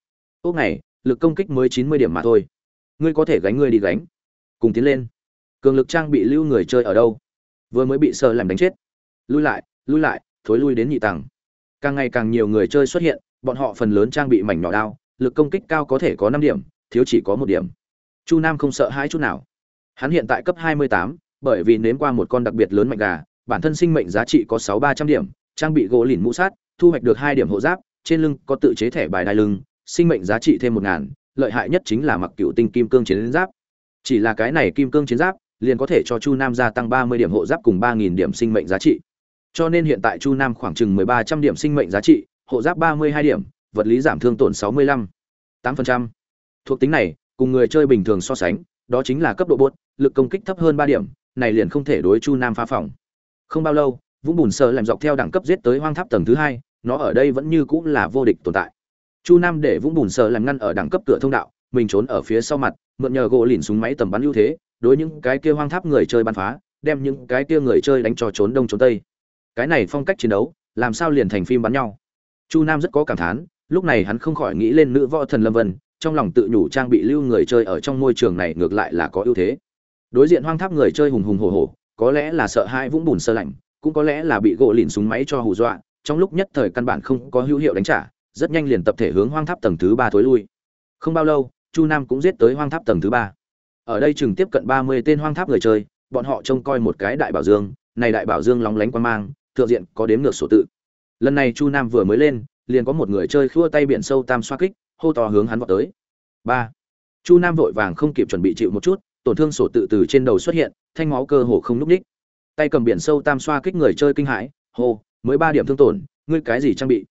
Ốc này, lực công kích mới chín mươi điểm mà thôi. Ngươi có thể gánh ngươi đi gánh. Cùng tiến lên. Cường lực trang bị lưu người chơi ở đâu? Vừa mới bị sợ làm đánh chết. Lui lại, lui lại, thối lui đến nhị tầng. Càng ngày càng nhiều người chơi xuất hiện, bọn họ phần lớn trang bị mảnh nhỏ đao, lực công kích cao có thể có năm điểm, thiếu chỉ có một điểm. Chu Nam không sợ hãi chút nào. Hắn hiện tại cấp 28, bởi vì nếm qua một con đặc biệt lớn mạnh gà, bản thân sinh mệnh giá trị có 6300 điểm, trang bị gỗ lìn mũ sát, thu hoạch được hai điểm hộ giáp, trên lưng có tự chế thẻ bài đai lưng, sinh mệnh giá trị thêm một ngàn, lợi hại nhất chính là mặc cựu tinh kim cương chiến giáp. Chỉ là cái này kim cương chiến giáp, liền có thể cho Chu Nam gia tăng 30 điểm hộ giáp cùng ba nghìn điểm sinh mệnh giá trị. Cho nên hiện tại Chu Nam khoảng chừng 1300 điểm sinh mệnh giá trị, hộ giáp 32 điểm, vật lý giảm thương tổn 65. 8%. Thuộc tính này, cùng người chơi bình thường so sánh, đó chính là cấp độ bột, lực công kích thấp hơn 3 điểm, này liền không thể đối Chu Nam phá phòng. Không bao lâu, Vũng Bùn Sơ làm dọc theo đẳng cấp giết tới hoang tháp tầng thứ 2, nó ở đây vẫn như cũng là vô địch tồn tại. Chu Nam để Vũng Bùn Sơ làm ngăn ở đẳng cấp cửa thông đạo, mình trốn ở phía sau mặt, mượn nhờ gỗ lìn súng máy tầm bắn ưu thế, đối những cái kia hoang tháp người chơi bắn phá, đem những cái kia người chơi đánh cho trốn đông trốn tây. Cái này phong cách chiến đấu, làm sao liền thành phim bắn nhau. Chu Nam rất có cảm thán, lúc này hắn không khỏi nghĩ lên nữ võ thần Lâm Vân, trong lòng tự nhủ trang bị lưu người chơi ở trong môi trường này ngược lại là có ưu thế. Đối diện hoang tháp người chơi hùng hùng hổ hổ, có lẽ là sợ hai vũng bùn sơ lạnh, cũng có lẽ là bị gỗ lìn súng máy cho hù dọa, trong lúc nhất thời căn bản không có hữu hiệu đánh trả, rất nhanh liền tập thể hướng hoang tháp tầng thứ ba thối lui. Không bao lâu, Chu Nam cũng giết tới hoang tháp tầng thứ ba. Ở đây chừng tiếp cận ba mươi tên hoang tháp người chơi, bọn họ trông coi một cái đại bảo dương, này đại bảo dương lóng lánh quan mang, thượng diện có đếm ngược sổ tự. Lần này Chu Nam vừa mới lên, liền có một người chơi khua tay biển sâu tam xoa kích, hô to hướng hắn vọt tới. ba Chu Nam vội vàng không kịp chuẩn bị chịu một chút, tổn thương sổ tự từ trên đầu xuất hiện, thanh máu cơ hồ không lúc ních. Tay cầm biển sâu tam xoa kích người chơi kinh hãi, hô, mới ba điểm thương tổn, ngươi cái gì trang bị?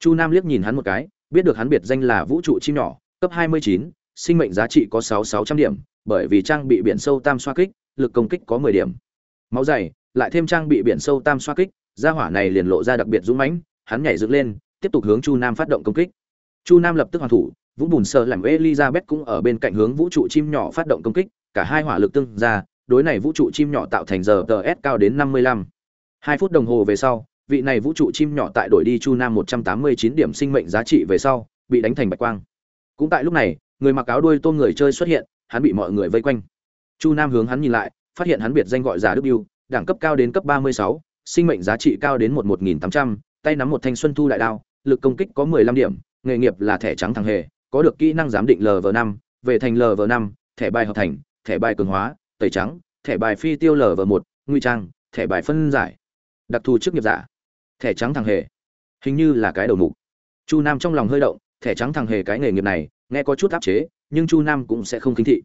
Chu Nam liếc nhìn hắn một cái, biết được hắn biệt danh là vũ trụ chim nhỏ, cấp 29, sinh mệnh giá trị có 6600 điểm, bởi vì trang bị biển sâu tam xoa kích, lực công kích có 10 điểm. Máu dày, lại thêm trang bị biển sâu tam xoa kích, gia hỏa này liền lộ ra đặc biệt dũng mãnh, hắn nhảy dựng lên, tiếp tục hướng Chu Nam phát động công kích. Chu Nam lập tức hoàn thủ, Vũng Bùn sờ làm Elizabeth cũng ở bên cạnh hướng vũ trụ chim nhỏ phát động công kích, cả hai hỏa lực tương ra, đối này vũ trụ chim nhỏ tạo thành giờ TS cao đến 55. 2 phút đồng hồ về sau, vị này vũ trụ chim nhỏ tại đổi đi Chu Nam 189 điểm sinh mệnh giá trị về sau, bị đánh thành bạch quang. Cũng tại lúc này, người mặc áo đuôi tôm người chơi xuất hiện hắn bị mọi người vây quanh chu nam hướng hắn nhìn lại phát hiện hắn biệt danh gọi giả đức biêu đẳng cấp cao đến cấp 36, sinh mệnh giá trị cao đến một một nghìn tám trăm, tay nắm một thanh xuân thu đại đao, lực công kích có 15 điểm, nghề nghiệp là thẻ trắng thằng hề, có được kỹ năng giám định lv năm, về thành lv năm, thẻ bài hợp thành, thẻ bài cường hóa, tẩy trắng, thẻ bài phi tiêu lv một, nguy trang, thẻ bài phân giải. Đặc thù chức nghiệp giả, thẻ trắng thằng hề. Hình như là cái đầu mục. Chu nam trong lòng hơi động, thẻ trắng thằng hề cái nghề nghiệp này, nghe có chút áp chế, nhưng chu nam cũng sẽ không kính thị.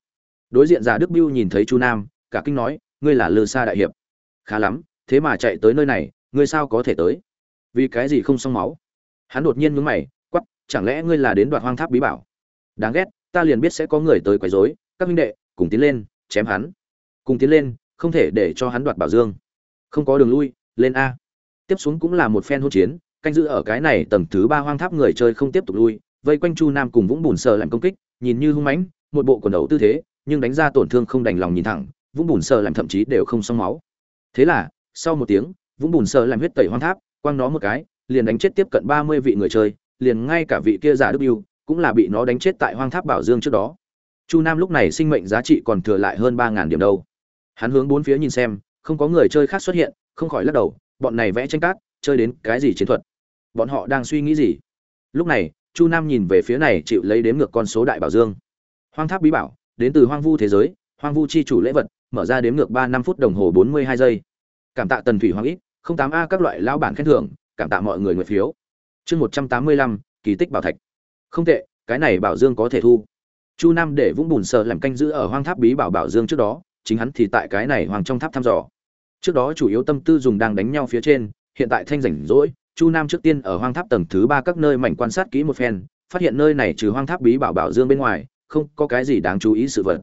Đối diện giả đức biêu nhìn thấy chu nam, cả kinh nói, ngươi là lư sa đại hiệp. Khá lắm thế mà chạy tới nơi này, ngươi sao có thể tới? Vì cái gì không xong máu? Hắn đột nhiên nhướng mày quắp chẳng lẽ ngươi là đến đoạt hoang tháp bí bảo? Đáng ghét, ta liền biết sẽ có người tới quấy rối, các minh đệ, cùng tiến lên, chém hắn. Cùng tiến lên, không thể để cho hắn đoạt bảo dương. Không có đường lui, lên a. Tiếp xuống cũng là một phen hỗn chiến, canh giữ ở cái này tầng thứ ba hoang tháp người chơi không tiếp tục lui, vây quanh chu nam cùng vũng bùn sờ làm công kích, nhìn như hung mãnh, một bộ quần đầu tư thế, nhưng đánh ra tổn thương không đành lòng nhìn thẳng, vũng bùn sờ làm thậm chí đều không xong máu. Thế là sau một tiếng, vũng bùn sờ làm huyết tẩy hoang tháp, quăng nó một cái, liền đánh chết tiếp cận ba mươi vị người chơi, liền ngay cả vị kia giả đức yêu cũng là bị nó đánh chết tại hoang tháp bảo dương trước đó. Chu nam lúc này sinh mệnh giá trị còn thừa lại hơn ba ngàn điểm đâu. Hắn hướng bốn phía nhìn xem, không có người chơi khác xuất hiện, không khỏi lắc đầu, bọn này vẽ tranh cát, chơi đến cái gì chiến thuật? Bọn họ đang suy nghĩ gì? Lúc này, chu nam nhìn về phía này chịu lấy đếm ngược con số đại bảo dương. Hoang tháp bí bảo, đến từ hoang vu thế giới, hoang vu chi chủ lễ vật, mở ra đếm ngược ba năm phút đồng hồ bốn mươi hai giây cảm tạ tần thủy hoàng ít, không tám a các loại lão bản khen thưởng, cảm tạ mọi người nguyện phiếu. Chương một trăm tám mươi lăm, kỳ tích bảo thạch. Không tệ, cái này bảo dương có thể thu. Chu nam để vũng bùn sợ làm canh giữ ở hoang tháp bí bảo bảo dương trước đó, chính hắn thì tại cái này hoàng trong tháp thăm dò. Trước đó chủ yếu tâm tư dùng đang đánh nhau phía trên, hiện tại thanh rảnh rỗi, chu nam trước tiên ở hoang tháp tầng thứ ba các nơi mảnh quan sát kỹ một phen, phát hiện nơi này trừ hoang tháp bí bảo bảo dương bên ngoài, không có cái gì đáng chú ý sự vật.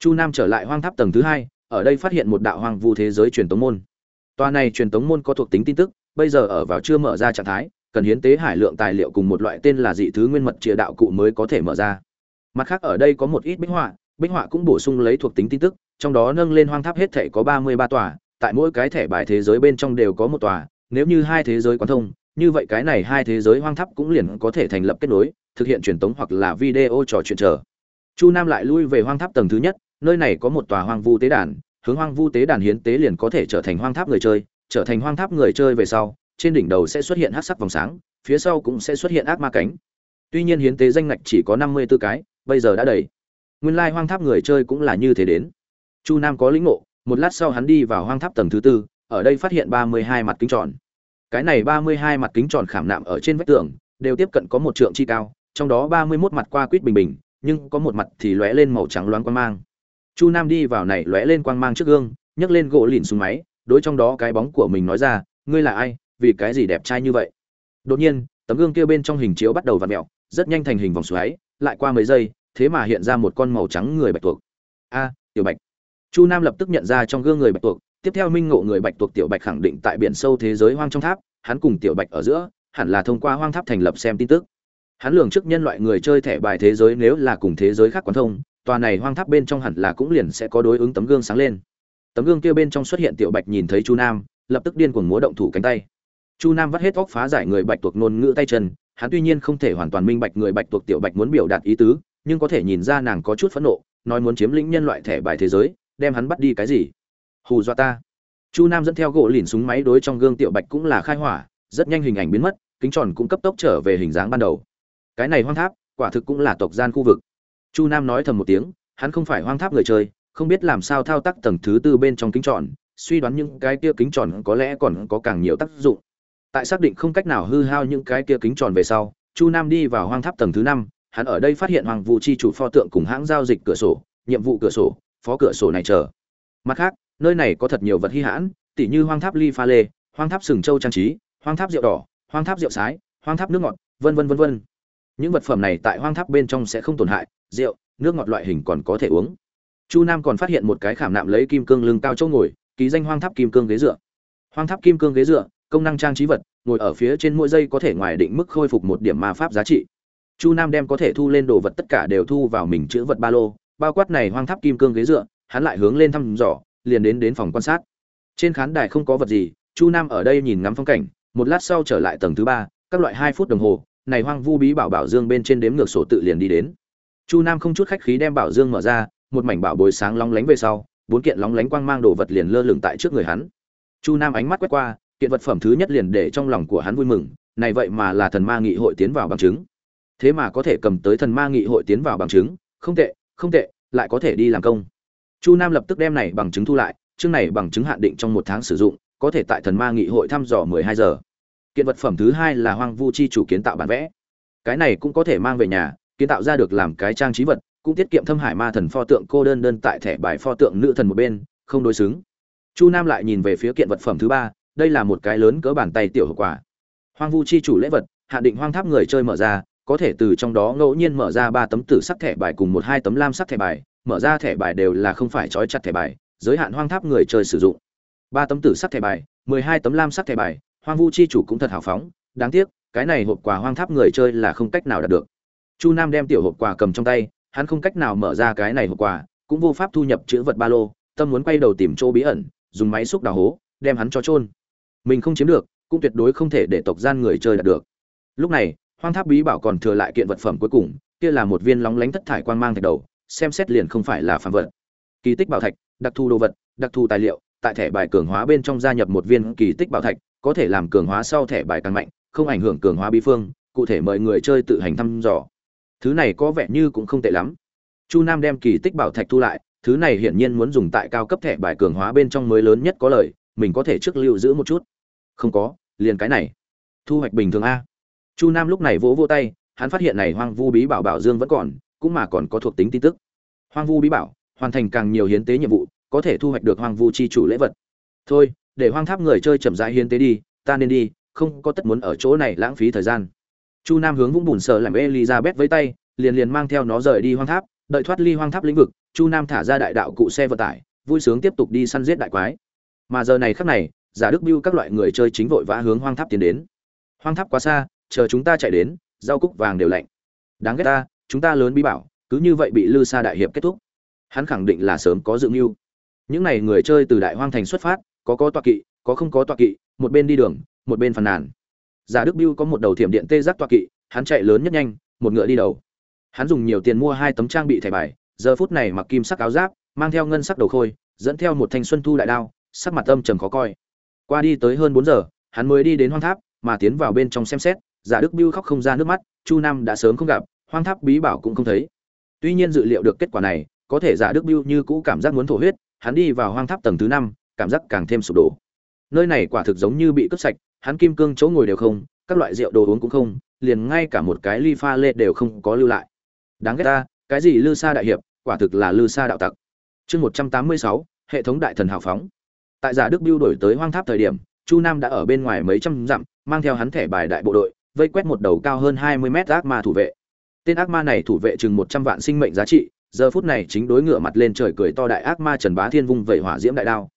Chu nam trở lại hoang tháp tầng thứ hai, ở đây phát hiện một đạo hoang vu thế giới truyền tống môn tòa này truyền tống môn có thuộc tính tin tức, bây giờ ở vào chưa mở ra trạng thái, cần hiến tế hải lượng tài liệu cùng một loại tên là dị thứ nguyên mật trịa đạo cụ mới có thể mở ra. Mặt khác ở đây có một ít bích họa bích họa cũng bổ sung lấy thuộc tính tin tức, trong đó nâng lên hoang tháp hết thể có ba mươi ba tòa, tại mỗi cái thẻ bài thế giới bên trong đều có một tòa, nếu như hai thế giới quán thông, như vậy cái này hai thế giới hoang tháp cũng liền có thể thành lập kết nối, thực hiện truyền tống hoặc là video trò chuyện chờ. Chu nam lại lui về hoang tháp tầng thứ nhất, nơi này có một tòa hoang vu tế đàn hướng hoang vu tế đàn hiến tế liền có thể trở thành hoang tháp người chơi, trở thành hoang tháp người chơi về sau, trên đỉnh đầu sẽ xuất hiện hát sắc vòng sáng, phía sau cũng sẽ xuất hiện ác ma cánh. Tuy nhiên hiến tế danh ngạch chỉ có năm mươi b ố cái, bây giờ đã đầy. Nguyên lai hoang tháp người chơi cũng là như thế đến. Chu nam có lĩnh ngộ, một lát sau hắn đi vào hoang tháp tầng thứ tư, ở đây phát hiện ba mươi hai mặt kính tròn. Cái này ba mươi hai mặt kính tròn khảm nạm ở trên vách tường, đều tiếp cận có một trượng chi cao, trong đó ba mươi mốt mặt qua quýt bình bình, nhưng có một mặt thì lóe lên màu trắng loáng quang mang chu nam đi vào này lóe lên quang mang trước gương, nhấc lên gỗ lìn xuống máy, đối trong đó cái bóng của mình nói ra, ngươi là ai? Vì cái gì đẹp trai như vậy? Đột nhiên, tấm gương kia bên trong hình chiếu bắt đầu vặn mẹo rất nhanh thành hình vòng xoáy, lại qua mấy giây, thế mà hiện ra một con màu trắng người bạch tuộc. A, tiểu bạch. Chu nam lập tức nhận ra trong gương người bạch tuộc, tiếp theo minh ngộ người bạch tuộc tiểu bạch khẳng định tại biển sâu thế giới hoang trong tháp, hắn cùng tiểu bạch ở giữa, hẳn là thông qua hoang tháp thành lập xem tin tức. Hắn lường trước nhân loại người chơi thẻ bài thế giới nếu là cùng thế giới khác quán thông tòa này hoang tháp bên trong hẳn là cũng liền sẽ có đối ứng tấm gương sáng lên. Tấm gương kia bên trong xuất hiện tiểu bạch nhìn thấy chu nam, lập tức điên cuồng múa động thủ cánh tay. Chu nam vắt hết óc phá giải người bạch tuộc ngôn ngữ tay chân, hắn tuy nhiên không thể hoàn toàn minh bạch người bạch tuộc tiểu bạch muốn biểu đạt ý tứ, nhưng có thể nhìn ra nàng có chút phẫn nộ, nói muốn chiếm lĩnh nhân loại thẻ bài thế giới, đem hắn bắt đi cái gì? Hù dọa ta. Chu nam dẫn theo gỗ lìn súng máy đối trong gương tiểu bạch cũng là khai hỏa, rất nhanh hình ảnh biến mất, kính tròn cũng cấp tốc trở về hình dáng ban đầu. Cái này hoang tháp, quả thực cũng là tộc gian khu vực chu nam nói thầm một tiếng, hắn không phải hoang tháp người chơi, không biết làm sao thao tác tầng thứ tư bên trong kính tròn, suy đoán những cái kia kính tròn có lẽ còn có càng nhiều tác dụng. Tại xác định không cách nào hư hao những cái kia kính tròn về sau, chu nam đi vào hoang tháp tầng thứ năm, hắn ở đây phát hiện hoàng vụ chi chủ pho tượng cùng hãng giao dịch cửa sổ, nhiệm vụ cửa sổ, phó cửa sổ này chờ. Mặt khác, nơi này có thật nhiều vật hy hãn, tỉ như hoang tháp ly pha lê, hoang tháp sừng châu trang trí, hoang tháp rượu đỏ, hoang tháp rượu sái, hoang tháp nước ngọt, vân vân vân vân. Những vật phẩm này tại hoang tháp bên trong sẽ không tổn hại rượu, nước ngọt loại hình còn có thể uống. Chu nam còn phát hiện một cái khảm nạm lấy kim cương lưng cao chỗ ngồi, ký danh hoang tháp kim cương ghế dựa. Hoang tháp kim cương ghế dựa, công năng trang trí vật, ngồi ở phía trên mỗi giây có thể ngoài định mức khôi phục một điểm ma pháp giá trị. Chu nam đem có thể thu lên đồ vật tất cả đều thu vào mình chữ vật ba lô, bao quát này hoang tháp kim cương ghế dựa, hắn lại hướng lên thăm dò, liền đến đến phòng quan sát. Trên khán đài không có vật gì, chu nam ở đây nhìn ngắm phong cảnh, một lát sau trở lại tầng thứ ba, các loại hai phút đồng hồ, này hoang vu bí bảo bảo dương bên trên đếm ngược sổ tự liền đi đến chu nam không chút khách khí đem bảo dương mở ra, một mảnh bảo bối sáng lóng lánh về sau, bốn kiện lóng lánh quang mang đồ vật liền lơ lửng tại trước người hắn. Chu nam ánh mắt quét qua, kiện vật phẩm thứ nhất liền để trong lòng của hắn vui mừng, này vậy mà là thần ma nghị hội tiến vào bằng chứng. Thế mà có thể cầm tới thần ma nghị hội tiến vào bằng chứng, không tệ không tệ, lại có thể đi làm công. Chu nam lập tức đem này bằng chứng thu lại, chương này bằng chứng hạn định trong một tháng sử dụng, có thể tại thần ma nghị hội thăm dò mười hai giờ. Kiện vật phẩm thứ hai là hoang vu chi chủ kiến tạo bản vẽ. Cái này cũng có thể mang về nhà kiến tạo ra được làm cái trang trí vật, cũng tiết kiệm thâm hải ma thần pho tượng cô đơn đơn tại thẻ bài pho tượng nữ thần một bên, không đối xứng. Chu nam lại nhìn về phía kiện vật phẩm thứ ba, đây là một cái lớn cỡ bàn tay tiểu hậu quả hoang vu chi chủ lễ vật, hạ định hoang tháp người chơi mở ra, có thể từ trong đó ngẫu nhiên mở ra ba tấm tử sắc thẻ bài cùng một hai tấm lam sắc thẻ bài, mở ra thẻ bài đều là không phải trói chặt thẻ bài, giới hạn hoang tháp người chơi sử dụng. Ba tấm tử sắc thẻ bài, mười hai tấm lam sắc thẻ bài, hoang vu chi chủ cũng thật hào phóng, đáng tiếc, cái này hộp quà hoang tháp người chơi là không cách nào đạt được chu nam đem tiểu hộp quà cầm trong tay, hắn không cách nào mở ra cái này hộp quà, cũng vô pháp thu nhập chữ vật ba lô, tâm muốn quay đầu tìm chỗ bí ẩn, dùng máy xúc đào hố, đem hắn cho trôn mình không chiếm được, cũng tuyệt đối không thể để tộc gian người chơi đạt được. Lúc này, hoang tháp bí bảo còn thừa lại kiện vật phẩm cuối cùng, kia là một viên lóng lánh thất thải quan mang thạch đầu, xem xét liền không phải là phàm vật. Kỳ tích bảo thạch, đặc thù đồ vật, đặc thù tài liệu, tại thẻ bài cường hóa bên trong gia nhập một viên kỳ tích bảo thạch, có thể làm cường hóa sau thẻ bài càng mạnh, không ảnh hưởng cường hóa bí phương, cụ thể mời người chơi tự hành thăm dò thứ này có vẻ như cũng không tệ lắm. Chu nam đem kỳ tích bảo thạch thu lại, thứ này hiển nhiên muốn dùng tại cao cấp thẻ bài cường hóa bên trong mới lớn nhất có lời, mình có thể trước lưu giữ một chút. Không có, liền cái này. Thu hoạch bình thường a. Chu nam lúc này vỗ vỗ tay, hắn phát hiện này hoang vu bí bảo bảo dương vẫn còn, cũng mà còn có thuộc tính tin tức. Hoang vu bí bảo, hoàn thành càng nhiều hiến tế nhiệm vụ, có thể thu hoạch được hoang vu chi chủ lễ vật. Thôi, để hoang tháp người chơi chậm rãi hiến tế đi, ta nên đi, không có tất muốn ở chỗ này lãng phí thời gian chu nam hướng vũng bùn sợ làm elizabeth với tay, liền liền mang theo nó rời đi hoang tháp, đợi thoát ly hoang tháp lĩnh vực, chu nam thả ra đại đạo cụ xe vận tải, vui sướng tiếp tục đi săn giết đại quái. Mà giờ này khắc này, giả đức biêu các loại người chơi chính vội vã hướng hoang tháp tiến đến. Hoang tháp quá xa, chờ chúng ta chạy đến, rau cúc vàng đều lạnh. Đáng ghét ta, chúng ta lớn bí bảo, cứ như vậy bị lư sa đại hiệp kết thúc. Hắn khẳng định là sớm có dự mưu. Những n à y người chơi từ đại hoang thành xuất phát, có có tọa kỵ, có không có tọa kỵ, một bên đi đường, một bên phàn nàn giả đức biêu có một đầu thiểm điện tê giác toa kỵ, hắn chạy lớn nhất nhanh, một ngựa đi đầu. Hắn dùng nhiều tiền mua hai tấm trang bị thẻ bài, giờ phút này mặc kim sắc áo giáp, mang theo ngân sắc đầu khôi, dẫn theo một thanh xuân thu đại đao, sắc mặt âm trầm khó coi. Qua đi tới hơn bốn giờ, hắn mới đi đến hoang tháp, mà tiến vào bên trong xem xét, giả đức biêu khóc không ra nước mắt, chu nam đã sớm không gặp, hoang tháp bí bảo cũng không thấy. Tuy nhiên dự liệu được kết quả này, có thể giả đức biêu như cũ cảm giác muốn thổ huyết, hắn đi vào hoang tháp tầng thứ năm, cảm giác càng thêm sụp đổ. Nơi này quả thực giống như bị cướp sạch hắn kim cương chỗ ngồi đều không, các loại rượu đồ uống cũng không, liền ngay cả một cái ly pha lê đều không có lưu lại. Đáng ghét ta, cái gì lư sa đại hiệp, quả thực là lư sa đạo tặc. Chương một trăm tám mươi sáu, hệ thống đại thần hào phóng. Tại giả đức Bưu đổi tới hoang tháp thời điểm, chu nam đã ở bên ngoài mấy trăm dặm, mang theo hắn thẻ bài đại bộ đội, vây quét một đầu cao hơn hai mươi mét ác ma thủ vệ. Tên ác ma này thủ vệ chừng một trăm vạn sinh mệnh giá trị, giờ phút này chính đối ngựa mặt lên trời cười to đại ác ma trần bá thiên vung vẩy hỏa diễm đại đao.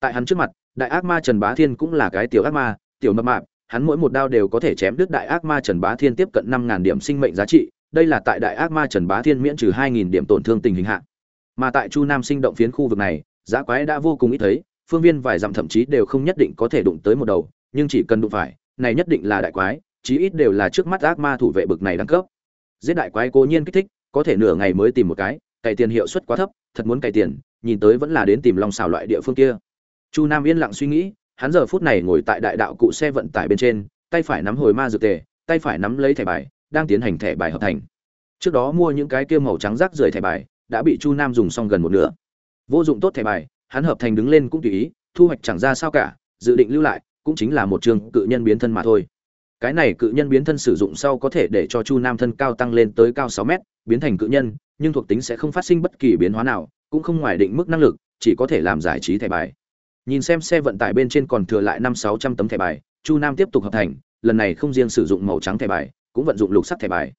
Tại hắn trước mặt, đại ác ma trần bá thiên cũng là cái tiểu ác ma tiểu mập mạp, hắn mỗi một đao đều có thể chém đứt đại ác ma trần bá thiên tiếp cận năm ngàn điểm sinh mệnh giá trị, đây là tại đại ác ma trần bá thiên miễn trừ hai nghìn điểm tổn thương tình hình hạ. Mà tại chu nam sinh động phiến khu vực này, giá quái đã vô cùng ít thấy, phương viên vài dặm thậm chí đều không nhất định có thể đụng tới một đầu, nhưng chỉ cần đụng phải, này nhất định là đại quái, chí ít đều là trước mắt ác ma thủ vệ bực này đẳng cấp. Giết đại quái cố nhiên kích thích, có thể nửa ngày mới tìm một cái, cày tiền hiệu suất quá thấp, thật muốn cày tiền, nhìn tới vẫn là đến tìm lòng xào loại địa phương kia. Chu nam yên lặng suy nghĩ hắn giờ phút này ngồi tại đại đạo cụ xe vận tải bên trên, tay phải nắm hồi ma dược tề, tay phải nắm lấy thẻ bài, đang tiến hành thẻ bài hợp thành. Trước đó mua những cái kia màu trắng rác rưởi thẻ bài, đã bị chu nam dùng xong gần một nửa. Vô dụng tốt thẻ bài, hắn hợp thành đứng lên cũng tùy ý, thu hoạch chẳng ra sao cả, dự định lưu lại, cũng chính là một trường cự nhân biến thân mà thôi. Cái này cự nhân biến thân sử dụng sau có thể để cho chu nam thân cao tăng lên tới cao sáu mét, biến thành cự nhân, nhưng thuộc tính sẽ không phát sinh bất kỳ biến hóa nào, cũng không ngoài định mức năng lực, chỉ có thể làm giải trí thẻ bài nhìn xem xe vận tải bên trên còn thừa lại năm sáu trăm tấm thẻ bài, chu nam tiếp tục hợp thành, lần này không riêng sử dụng màu trắng thẻ bài, cũng vận dụng lục sắc thẻ bài.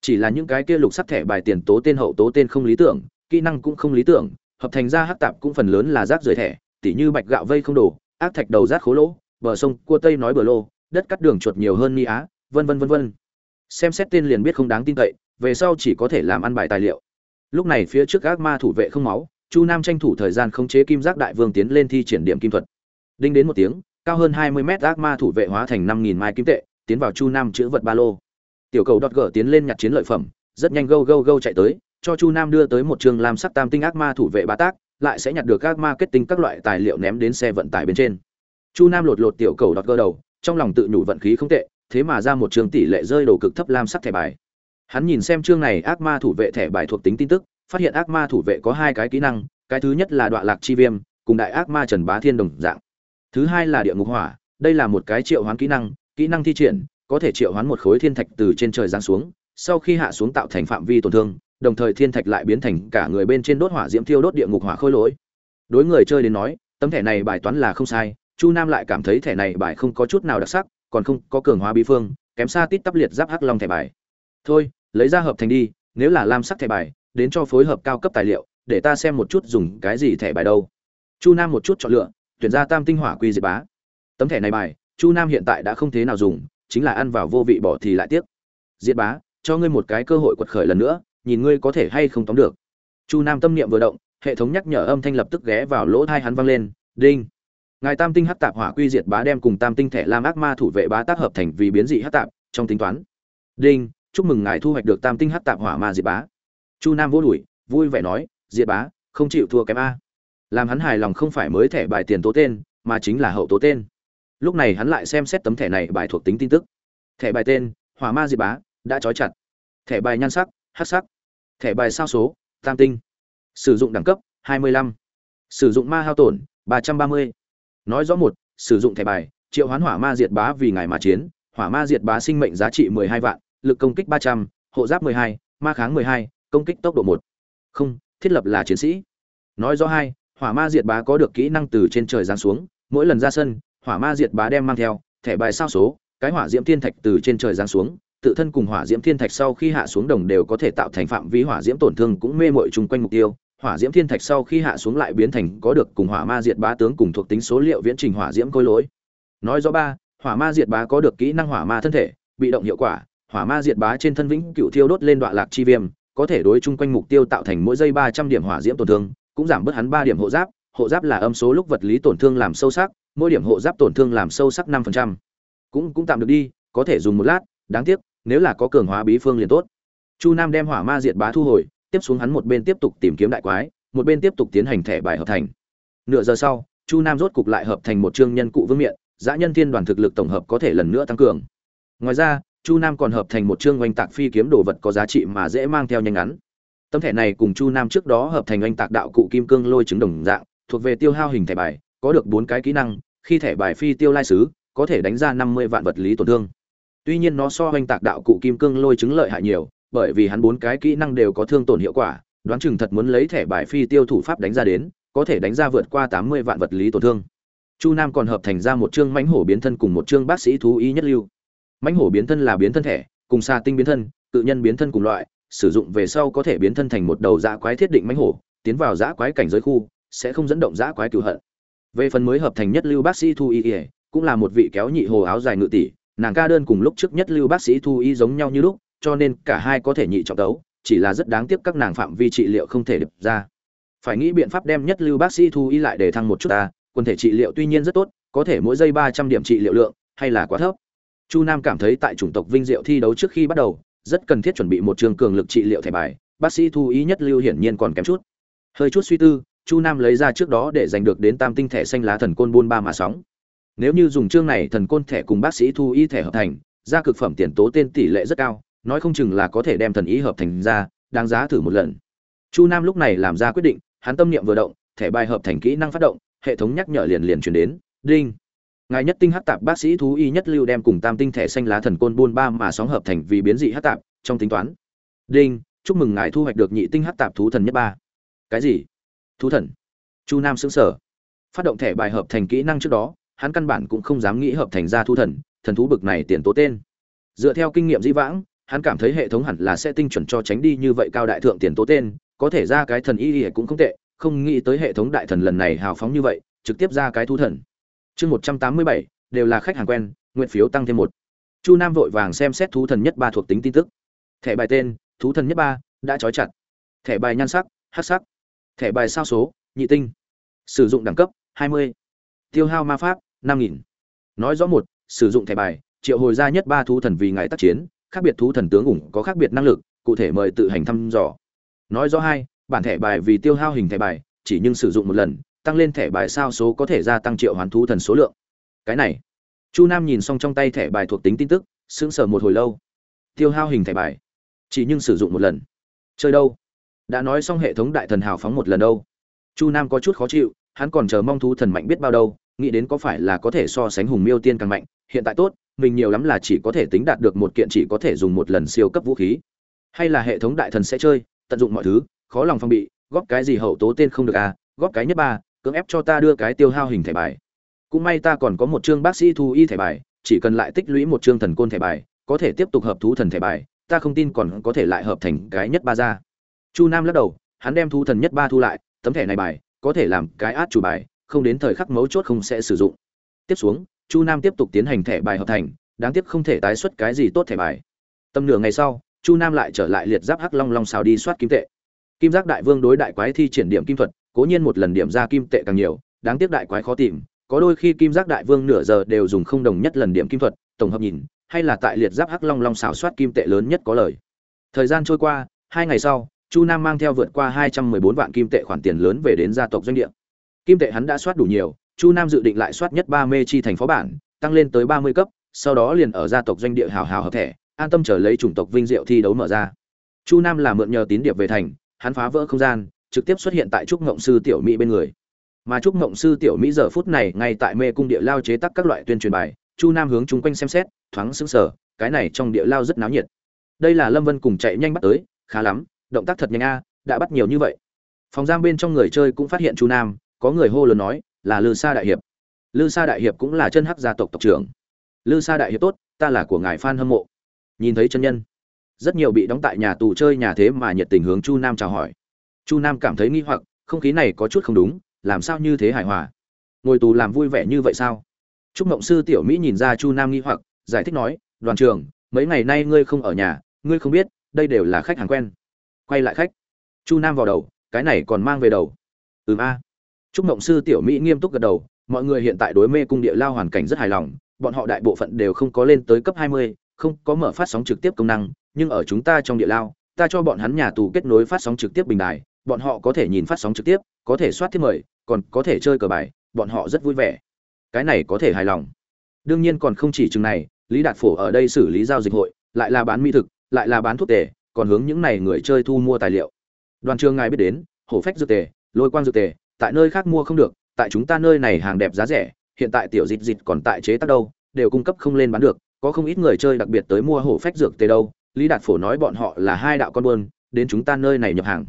Chỉ là những cái kia lục sắc thẻ bài tiền tố tên hậu tố tên không lý tưởng, kỹ năng cũng không lý tưởng, hợp thành ra hắc tạp cũng phần lớn là rác rưởi thẻ, tỉ như bạch gạo vây không đủ ác thạch đầu rác khố lỗ, bờ sông cua tây nói bờ lô, đất cắt đường chuột nhiều hơn ni á, vân vân vân vân. Xem xét tên liền biết không đáng tin cậy, về sau chỉ có thể làm ăn bài tài liệu. Lúc này phía trước ác ma thủ vệ không máu chu nam tranh thủ thời gian khống chế kim giác đại vương tiến lên thi triển điểm kim thuật. Đinh đến một tiếng, cao hơn hai mươi mét ác ma thủ vệ hóa thành năm nghìn mai kim tệ, tiến vào chu nam chữ vật ba lô. Tiểu cầu đọt gở tiến lên nhặt chiến lợi phẩm, rất nhanh gâu gâu gâu chạy tới, cho chu nam đưa tới một trường làm sắc tam tinh ác ma thủ vệ bá tác, lại sẽ nhặt được các ma kết tinh các loại tài liệu ném đến xe vận tải bên trên. Chu nam lột lột tiểu cầu đọt cơ đầu, trong lòng tự nhủ vận khí không tệ, thế mà ra một trường tỷ lệ rơi đồ cực thấp lam sắc thẻ bài. Hắn nhìn xem chương này ác ma thủ vệ thẻ bài thuộc tính tin tức phát hiện ác ma thủ vệ có hai cái kỹ năng, cái thứ nhất là đoạn lạc chi viêm, cùng đại ác ma trần bá thiên đồng dạng. Thứ hai là địa ngục hỏa, đây là một cái triệu hoán kỹ năng kỹ năng thi triển, có thể triệu hoán một khối thiên thạch từ trên trời giáng xuống, sau khi hạ xuống tạo thành phạm vi tổn thương, đồng thời thiên thạch lại biến thành cả người bên trên đốt hỏa diễm thiêu đốt địa ngục hỏa khôi lỗi. Đối người chơi đến nói, tấm thẻ này bài toán là không sai, chu nam lại cảm thấy thẻ này bài không có chút nào đặc sắc, còn không có cường hóa bí phương, kém xa tít tắp liệt giáp hắc long thẻ bài. Thôi, lấy ra hợp thành đi, nếu là lam sắc thẻ bài đến cho phối hợp cao cấp tài liệu, để ta xem một chút dùng cái gì thẻ bài đâu. Chu nam một chút chọn lựa, tuyển ra tam tinh hỏa quy diệt bá. Tấm thẻ này bài, chu nam hiện tại đã không thế nào dùng, chính là ăn vào vô vị bỏ thì lại tiếc. Diệt bá, cho ngươi một cái cơ hội quật khởi lần nữa, nhìn ngươi có thể hay không tóm được. Chu nam tâm niệm vừa động, hệ thống nhắc nhở âm thanh lập tức ghé vào lỗ thai hắn vang lên, đinh. Ngài tam tinh hắc tạp hỏa quy diệt bá đem cùng tam tinh thẻ lam ác ma thủ vệ bá tác hợp thành vì biến dị hắc tạp trong tính toán. Đinh, chúc mừng ngài thu hoạch được tam tinh hắc tạp hỏa ma diệt bá chu nam vô đùi vui vẻ nói diệt bá không chịu thua kém a. Làm hắn hài lòng không phải mới thẻ bài tiền tố tên mà chính là hậu tố tên. Lúc này hắn lại xem xét tấm thẻ này bài thuộc tính tin tức. Thẻ bài tên hỏa ma diệt bá đã trói chặt. Thẻ bài nhan sắc hát sắc. Thẻ bài sao số tam tinh. Sử dụng đẳng cấp 25. sử dụng ma hao tổn 330. nói rõ một sử dụng thẻ bài triệu hoán hỏa ma diệt bá vì ngài mà chiến. Hỏa ma diệt bá sinh mệnh giá trị 12 vạn lực công kích 300, hộ giáp 12, ma kháng 12, công kích tốc độ một. Không, thiết lập là chiến sĩ. Nói rõ hai, hỏa ma diệt bá có được kỹ năng từ trên trời giáng xuống, mỗi lần ra sân, hỏa ma diệt bá đem mang theo, thẻ bài sao số, cái hỏa diễm thiên thạch từ trên trời giáng xuống, tự thân cùng hỏa diễm thiên thạch sau khi hạ xuống đồng đều có thể tạo thành phạm vi hỏa diễm tổn thương cũng mê mội chung quanh mục tiêu. Hỏa diễm thiên thạch sau khi hạ xuống lại biến thành có được cùng hỏa ma diệt bá tướng cùng thuộc tính số liệu viễn trình hỏa diễm côi lỗi. Nói rõ ba, hỏa ma diệt bá có được kỹ năng hỏa ma thân thể, bị động hiệu quả, hỏa ma diệt bá trên thân vĩnh cựu thiêu đốt lên đoạn lạc chi viêm có thể đối chung quanh mục tiêu tạo thành mỗi giây ba trăm điểm hỏa diễm tổn thương, cũng giảm bớt hắn ba điểm hộ giáp hộ giáp là âm số lúc vật lý tổn thương làm sâu sắc, mỗi điểm hộ giáp tổn thương làm sâu sắc năm phần trăm. Cũng cũng tạm được đi, có thể dùng một lát, đáng tiếc, nếu là có cường hóa bí phương liền tốt. Chu nam đem hỏa ma diệt bá thu hồi, tiếp xuống hắn một bên tiếp tục tìm kiếm đại quái, một bên tiếp tục tiến hành thẻ bài hợp thành. Nửa giờ sau, chu nam rốt cục lại hợp thành một chương nhân cụ vương miện, dã nhân thiên đoàn thực lực tổng hợp có thể lần nữa tăng cường. Ngoài ra chu nam còn hợp thành một chương oanh tạc phi kiếm đồ vật có giá trị mà dễ mang theo nhanh ngắn. Tấm thẻ này cùng chu nam trước đó hợp thành oanh tạc đạo cụ kim cương lôi chứng đồng dạng, thuộc về tiêu hao hình thẻ bài, có được bốn cái kỹ năng, khi thẻ bài phi tiêu lai sứ, có thể đánh ra năm mươi vạn vật lý tổn thương. Tuy nhiên nó so oanh tạc đạo cụ kim cương lôi chứng lợi hại nhiều, bởi vì hắn bốn cái kỹ năng đều có thương tổn hiệu quả, đoán chừng thật muốn lấy thẻ bài phi tiêu thủ pháp đánh ra đến, có thể đánh ra vượt qua tám mươi vạn vật lý tổn thương. Chu nam còn hợp thành ra một chương mãnh hổ biến thân cùng một chương bác sĩ thú y nhất lưu mãnh hổ biến thân là biến thân thể, cùng xa tinh biến thân tự nhân biến thân cùng loại sử dụng về sau có thể biến thân thành một đầu dã quái thiết định mãnh hổ tiến vào dã quái cảnh giới khu sẽ không dẫn động dã quái cửu hận. Về phần mới hợp thành nhất lưu bác sĩ thu y cũng là một vị kéo nhị hồ áo dài ngự tỷ nàng ca đơn cùng lúc trước nhất lưu bác sĩ thu y giống nhau như lúc cho nên cả hai có thể nhị trọng tấu chỉ là rất đáng tiếc các nàng phạm vi trị liệu không thể đập ra. Phải nghĩ biện pháp đem nhất lưu bác sĩ thu y lại để thăng một chút ta quần thể trị liệu tuy nhiên rất tốt có thể mỗi giây ba trăm điểm trị liệu lượng hay là quá thấp chu nam cảm thấy tại chủng tộc vinh diệu thi đấu trước khi bắt đầu, rất cần thiết chuẩn bị một trường cường lực trị liệu thẻ bài, bác sĩ thu ý nhất lưu hiển nhiên còn kém chút. Hơi chút suy tư, chu nam lấy ra trước đó để giành được đến tam tinh thẻ xanh lá thần côn buôn ba mà sóng. Nếu như dùng chương này thần côn thẻ cùng bác sĩ thu y thẻ hợp thành, ra cực phẩm tiền tố tên tỷ lệ rất cao, nói không chừng là có thể đem thần ý hợp thành ra, đáng giá thử một lần. Chu nam lúc này làm ra quyết định, hắn tâm niệm vừa động, thẻ bài hợp thành kỹ năng phát động, hệ thống nhắc nhở liền liền truyền đến, đinh ngài nhất tinh hắc tạp bác sĩ thú y nhất lưu đem cùng tam tinh thẻ xanh lá thần côn buôn ba mà sóng hợp thành vì biến dị hắc tạp, trong tính toán. Đinh, chúc mừng ngài thu hoạch được nhị tinh hắc tạp thú thần nhất ba. Cái gì? Thú thần? Chu nam xứng sở phát động thẻ bài hợp thành kỹ năng trước đó, hắn căn bản cũng không dám nghĩ hợp thành ra thu thần thần thú bực này tiền tố tên. Dựa theo kinh nghiệm dĩ vãng, hắn cảm thấy hệ thống hẳn là sẽ tinh chuẩn cho tránh đi như vậy cao đại thượng tiền tố tên, có thể ra cái thần y y cũng không tệ, không nghĩ tới hệ thống đại thần lần này hào phóng như vậy, trực tiếp ra cái thu thần chương một trăm tám mươi bảy, đều là khách hàng quen, nguyện phiếu tăng thêm một. Chu nam vội vàng xem xét thú thần nhất ba thuộc tính tin tức. Thẻ bài tên, thú thần nhất ba, đã trói chặt. Thẻ bài nhan sắc hát sắc. Thẻ bài sao số, nhị tinh. Sử dụng đẳng cấp 20. tiêu hao ma pháp 5.000. nói rõ một, sử dụng thẻ bài, triệu hồi ra nhất ba thú thần vì ngài tác chiến, khác biệt thú thần tướng ủng có khác biệt năng lực, cụ thể mời tự hành thăm dò. Nói rõ hai, bản thẻ bài vì tiêu hao hình thẻ bài, chỉ nhưng sử dụng một lần tăng lên thẻ bài sao số có thể gia tăng triệu hoán thú thần số lượng. Cái này, chu nam nhìn xong trong tay thẻ bài thuộc tính tin tức, sững sờ một hồi lâu. Tiêu hao hình thẻ bài, chỉ nhưng sử dụng một lần. Chơi đâu? Đã nói xong hệ thống đại thần hào phóng một lần đâu. Chu nam có chút khó chịu, hắn còn chờ mong thú thần mạnh biết bao đâu, nghĩ đến có phải là có thể so sánh hùng miêu tiên càng mạnh, hiện tại tốt, mình nhiều lắm là chỉ có thể tính đạt được một kiện chỉ có thể dùng một lần siêu cấp vũ khí. Hay là hệ thống đại thần sẽ chơi, tận dụng mọi thứ, khó lòng phong bị, góp cái gì hậu tố tên không được à góp cái nhất ba cưỡng ép cho ta đưa cái tiêu hao hình thẻ bài. Cũng may ta còn có một chương bác sĩ thu y thẻ bài, chỉ cần lại tích lũy một chương thần côn thẻ bài, có thể tiếp tục hợp thú thần thẻ bài, ta không tin còn có thể lại hợp thành cái nhất ba ra. Chu nam lắc đầu, hắn đem thú thần nhất ba thu lại, tấm thẻ này bài, có thể làm cái át chủ bài, không đến thời khắc mấu chốt không sẽ sử dụng. Tiếp xuống, chu nam tiếp tục tiến hành thẻ bài hợp thành, đáng tiếc không thể tái xuất cái gì tốt thẻ bài. Tầm nửa ngày sau, chu nam lại trở lại liệt giáp hắc long long xào đi soát kim tệ. Kim giác đại vương đối đại quái thi triển điểm kim thuật cố nhiên một lần điểm ra kim tệ càng nhiều, đáng tiếc đại quái khó tìm, có đôi khi kim giác đại vương nửa giờ đều dùng không đồng nhất lần điểm kim thuật, tổng hợp nhìn, hay là tại liệt giáp hắc long long xào soát kim tệ lớn nhất có lời. Thời gian trôi qua, hai ngày sau, chu nam mang theo vượt qua hai trăm mười bốn vạn kim tệ khoản tiền lớn về đến gia tộc doanh địa. Kim tệ hắn đã soát đủ nhiều, chu nam dự định lại soát nhất ba mê chi thành phó bản, tăng lên tới ba mươi cấp, sau đó liền ở gia tộc doanh địa hào hào hợp thẻ, an tâm trở lấy chủng tộc vinh diệu thi đấu mở ra. Chu nam là mượn nhờ tín điệp về thành, hắn phá vỡ không gian trực tiếp xuất hiện tại trúc ngộng sư tiểu mỹ bên người. Mà trúc ngộng sư tiểu mỹ giờ phút này ngay tại mê cung địa lao chế tác các loại tuyên truyền bài, chu nam hướng chung quanh xem xét, thoáng sững sờ, cái này trong địa lao rất náo nhiệt. Đây là lâm vân cùng chạy nhanh bắt tới, khá lắm, động tác thật nhanh a, đã bắt nhiều như vậy. Phòng giam bên trong người chơi cũng phát hiện chu nam, có người hô lớn nói, là lư sa đại hiệp. Lư sa đại hiệp cũng là chân hắc gia tộc tộc trưởng. Lư sa đại hiệp tốt, ta là của ngài f hâm mộ. Nhìn thấy chân nhân, rất nhiều bị đóng tại nhà tù chơi nhà thế mà nhiệt tình hướng chu nam chào hỏi chu nam cảm thấy nghi hoặc không khí này có chút không đúng làm sao như thế hài hòa? Ngồi tù làm vui vẻ như vậy sao? Trúc mộng sư tiểu mỹ nhìn ra chu nam nghi hoặc giải thích nói đoàn trường mấy ngày nay ngươi không ở nhà ngươi không biết đây đều là khách hàng quen. Quay lại khách. Chu nam vào đầu cái này còn mang về đầu. Ừm a. Trúc mộng sư tiểu mỹ nghiêm túc gật đầu mọi người hiện tại đối mê cung địa lao hoàn cảnh rất hài lòng bọn họ đại bộ phận đều không có lên tới cấp 20, không có mở phát sóng trực tiếp công năng nhưng ở chúng ta trong địa lao ta cho bọn hắn nhà tù kết nối phát sóng trực tiếp bình đài bọn họ có thể nhìn phát sóng trực tiếp, có thể soát thiết mời, còn có thể chơi cờ bài, bọn họ rất vui vẻ. Cái này có thể hài lòng. Đương nhiên còn không chỉ chừng này, lý đạt phổ ở đây xử lý giao dịch hội, lại là bán mỹ thực, lại là bán thuốc tề, còn hướng những này người chơi thu mua tài liệu. Đoàn trường ngài biết đến, hổ phách dược tề, lôi quang dược tề, tại nơi khác mua không được, tại chúng ta nơi này hàng đẹp giá rẻ, hiện tại tiểu dịch dịch còn tại chế tác đâu, đều cung cấp không lên bán được, có không ít người chơi đặc biệt tới mua hổ phách dược tề đâu. Lý đạt phổ nói bọn họ là hai đạo con buôn, đến chúng ta nơi này nhập hàng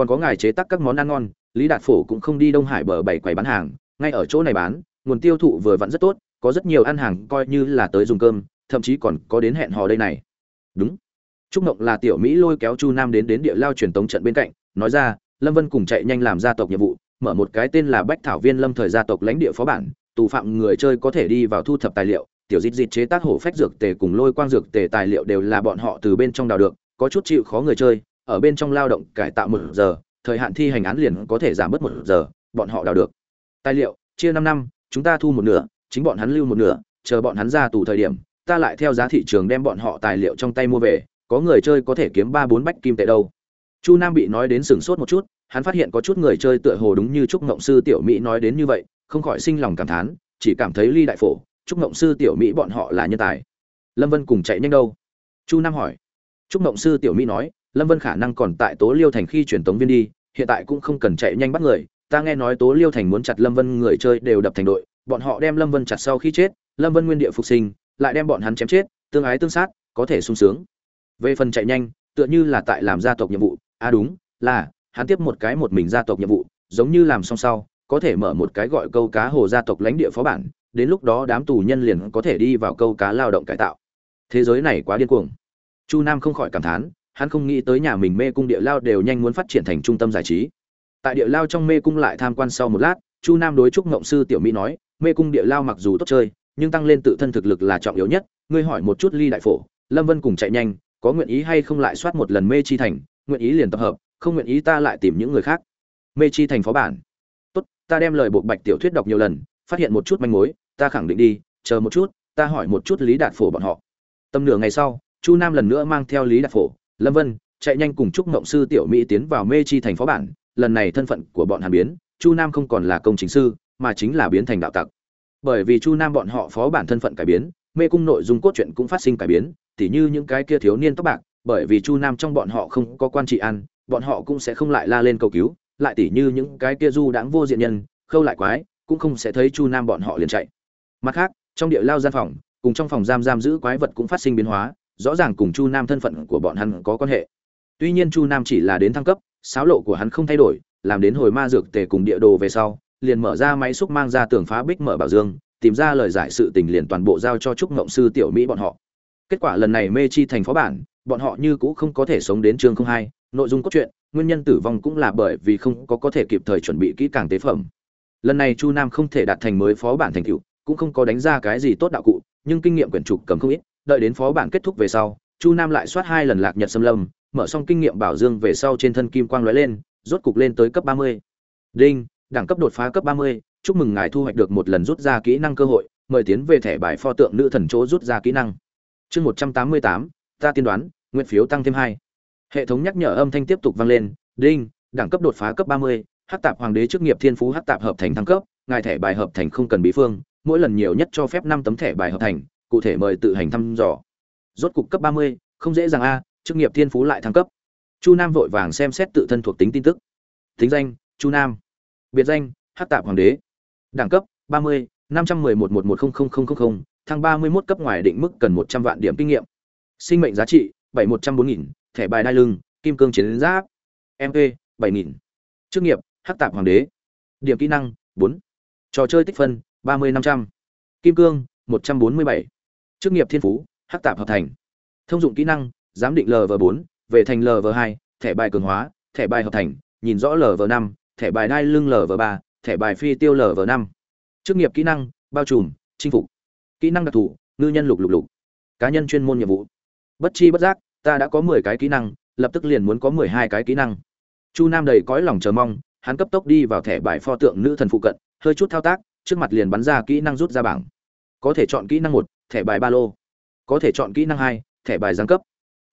còn có ngài chế tác các món ăn ngon, lý đạt phổ cũng không đi đông hải bờ bảy quầy bán hàng, ngay ở chỗ này bán, nguồn tiêu thụ vừa vặn rất tốt, có rất nhiều ăn hàng coi như là tới dùng cơm, thậm chí còn có đến hẹn hò đây này. Đúng. Trúc mộng là tiểu mỹ lôi kéo chu nam đến đến địa lao truyền tống trận bên cạnh, nói ra, lâm vân cùng chạy nhanh làm gia tộc nhiệm vụ, mở một cái tên là bách thảo viên lâm thời gia tộc lãnh địa phó bản, tù phạm người chơi có thể đi vào thu thập tài liệu, tiểu dịt dịt chế tác hổ phách dược tề cùng lôi quang dược tề tài liệu đều là bọn họ từ bên trong đào được, có chút chịu khó người chơi ở bên trong lao động cải tạo một giờ, thời hạn thi hành án liền có thể giảm bớt một giờ, bọn họ đào được. Tài liệu, chia năm năm, chúng ta thu một nửa, chính bọn hắn lưu một nửa, chờ bọn hắn ra tù thời điểm, ta lại theo giá thị trường đem bọn họ tài liệu trong tay mua về, có người chơi có thể kiếm ba bốn bách kim tệ đâu. Chu nam bị nói đến sửng sốt một chút, hắn phát hiện có chút người chơi tựa hồ đúng như trúc ngộng sư tiểu mỹ nói đến như vậy, không khỏi sinh lòng cảm thán, chỉ cảm thấy ly đại phổ, trúc ngộng sư tiểu mỹ bọn họ là nhân tài. Lâm vân cùng chạy nhanh đâu? Chu nam hỏi. Trúc ngộng sư tiểu mỹ nói lâm vân khả năng còn tại tố liêu thành khi truyền tống viên đi, hiện tại cũng không cần chạy nhanh bắt người. Ta nghe nói tố liêu thành muốn chặt lâm vân người chơi đều đập thành đội, bọn họ đem lâm vân chặt sau khi chết, lâm vân nguyên địa phục sinh, lại đem bọn hắn chém chết, tương ái tương sát, có thể sung sướng. Về phần chạy nhanh, tựa như là tại làm gia tộc nhiệm vụ. À đúng, là, hắn tiếp một cái một mình gia tộc nhiệm vụ, giống như làm xong sau, có thể mở một cái gọi câu cá hồ gia tộc lãnh địa phó bản, đến lúc đó đám tù nhân liền có thể đi vào câu cá lao động cải tạo. Thế giới này quá điên cuồng. Chu nam không khỏi cảm thán hắn không nghĩ tới nhà mình mê cung địa lao đều nhanh muốn phát triển thành trung tâm giải trí. Tại địa lao trong mê cung lại tham quan sau một lát, chu nam đối trúc ngộng sư tiểu mỹ nói, mê cung địa lao mặc dù tốt chơi, nhưng tăng lên tự thân thực lực là trọng yếu nhất. Ngươi hỏi một chút ly đại phổ, lâm vân cùng chạy nhanh, có nguyện ý hay không lại soát một lần mê chi thành, nguyện ý liền tập hợp, không nguyện ý ta lại tìm những người khác. Mê chi thành phó bản. Tốt, ta đem lời bộ bạch tiểu thuyết đọc nhiều lần, phát hiện một chút manh mối, ta khẳng định đi, chờ một chút, ta hỏi một chút lý đạt phổ bọn họ. Tầm nửa ngày sau, chu nam lần nữa mang theo lý đạt phổ lâm vân, chạy nhanh cùng chúc mộng sư tiểu mỹ tiến vào mê chi thành phó bản. Lần này thân phận của bọn hàn biến, chu nam không còn là công chính sư, mà chính là biến thành đạo tặc. Bởi vì chu nam bọn họ phó bản thân phận cải biến, mê cung nội dung cốt truyện cũng phát sinh cải biến, tỉ như những cái kia thiếu niên tóc bạc, bởi vì chu nam trong bọn họ không có quan trị ăn, bọn họ cũng sẽ không lại la lên cầu cứu, lại tỉ như những cái kia du đãng vô diện nhân, khâu lại quái, cũng không sẽ thấy chu nam bọn họ liền chạy. Mặt khác, trong địa lao gian phòng, cùng trong phòng giam giam giữ quái vật cũng phát sinh biến hóa rõ ràng cùng chu nam thân phận của bọn hắn có quan hệ. Tuy nhiên chu nam chỉ là đến thăng cấp sáo lộ của hắn không thay đổi, làm đến hồi ma dược tề cùng địa đồ về sau, liền mở ra máy xúc mang ra tường phá bích mở bảo dương, tìm ra lời giải sự tình liền toàn bộ giao cho trúc ngộng sư tiểu mỹ bọn họ. Kết quả lần này mê chi thành phó bản, bọn họ như cũ không có thể sống đến chương không hai, nội dung cốt truyện, nguyên nhân tử vong cũng là bởi vì không có có thể kịp thời chuẩn bị kỹ càng tế phẩm. Lần này chu nam không thể đạt thành mới phó bản thành tựu, cũng không có đánh ra cái gì tốt đạo cụ, nhưng kinh nghiệm quyển trục cầm không ít đợi đến phó bản kết thúc về sau, chu nam lại soát hai lần lạc nhật xâm lâm, mở xong kinh nghiệm bảo dương về sau trên thân kim quang lóe lên, rốt cục lên tới cấp ba mươi. Đinh, đẳng cấp đột phá cấp ba mươi, chúc mừng ngài thu hoạch được một lần rút ra kỹ năng cơ hội, mời tiến về thẻ bài pho tượng nữ thần chỗ rút ra kỹ năng. Chương một trăm tám mươi tám, ta tiên đoán, nguyện phiếu tăng thêm hai. Hệ thống nhắc nhở âm thanh tiếp tục vang lên, đinh, đẳng cấp đột phá cấp ba mươi hắc tạp hoàng đế chức nghiệp thiên phú hắc tạp hợp thành thăng cấp, ngài thẻ bài hợp thành không cần bí phương, mỗi lần nhiều nhất cho phép năm tấm thẻ bài hợp thành cụ thể mời tự hành thăm dò. Rốt cục cấp ba mươi, không dễ dàng a, chức nghiệp thiên phú lại thăng cấp. Chu nam vội vàng xem xét tự thân thuộc tính tin tức. Tính danh, chu nam. Biệt danh, hắc tạp hoàng đế. Đẳng cấp, ba mươi, năm trăm mười một một một không không không không không, thăng ba mươi mốt cấp ngoài định mức cần một trăm vạn điểm kinh nghiệm. Sinh mệnh giá trị, bảy một trăm bốn nghìn, thẻ bài đai lưng, kim cương chiến giáp. Mp bảy nghìn. Chức nghiệp, hắc tạp hoàng đế. Điểm kỹ năng, bốn. Trò chơi tích phân, ba mươi năm trăm. Kim cương, một trăm bốn mươi bảy chức nghiệp thiên phú, hắc tạp hợp thành. Thông dụng kỹ năng, giám định lv bốn, về thành lv hai, thẻ bài cường hóa, thẻ bài hợp thành, nhìn rõ lv năm, thẻ bài đai lưng lv ba, thẻ bài phi tiêu lv năm. Chức nghiệp kỹ năng, bao trùm, chinh phục. Kỹ năng đặc thù, ngư nhân lục lục lục. Cá nhân chuyên môn nhiệm vụ. Bất chi bất giác, ta đã có mười cái kỹ năng, lập tức liền muốn có mười hai cái kỹ năng. Chu nam đầy cõi lòng chờ mong, hắn cấp tốc đi vào thẻ bài pho tượng nữ thần phụ cận, hơi chút thao tác, trước mặt liền bắn ra kỹ năng rút ra bảng. Có thể chọn kỹ năng một thẻ bài ba lô. Có thể chọn kỹ năng hai, thẻ bài giáng cấp.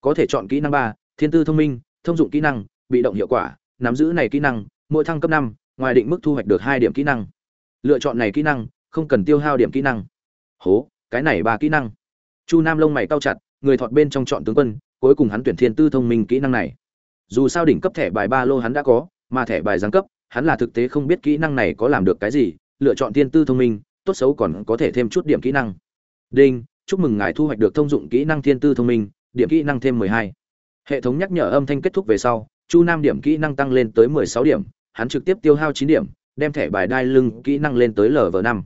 Có thể chọn kỹ năng ba, thiên tư thông minh, thông dụng kỹ năng, bị động hiệu quả, nắm giữ này kỹ năng, mỗi thăng cấp năm, ngoài định mức thu hoạch được hai điểm kỹ năng. Lựa chọn này kỹ năng, không cần tiêu hao điểm kỹ năng. Hố, cái này ba kỹ năng. Chu nam lông mày cao chặt, người thọt bên trong chọn tướng quân, cuối cùng hắn tuyển thiên tư thông minh kỹ năng này. Dù sao đỉnh cấp thẻ bài ba lô hắn đã có, mà thẻ bài giáng cấp, hắn là thực tế không biết kỹ năng này có làm được cái gì, lựa chọn thiên tư thông minh, tốt xấu còn có thể thêm chút điểm kỹ năng đinh, chúc mừng ngài thu hoạch được thông dụng kỹ năng thiên tư thông minh, điểm kỹ năng thêm mười hai. Hệ thống nhắc nhở âm thanh kết thúc về sau, chu nam điểm kỹ năng tăng lên tới mười sáu điểm, hắn trực tiếp tiêu hao chín điểm, đem thẻ bài đai lưng kỹ năng lên tới lv năm.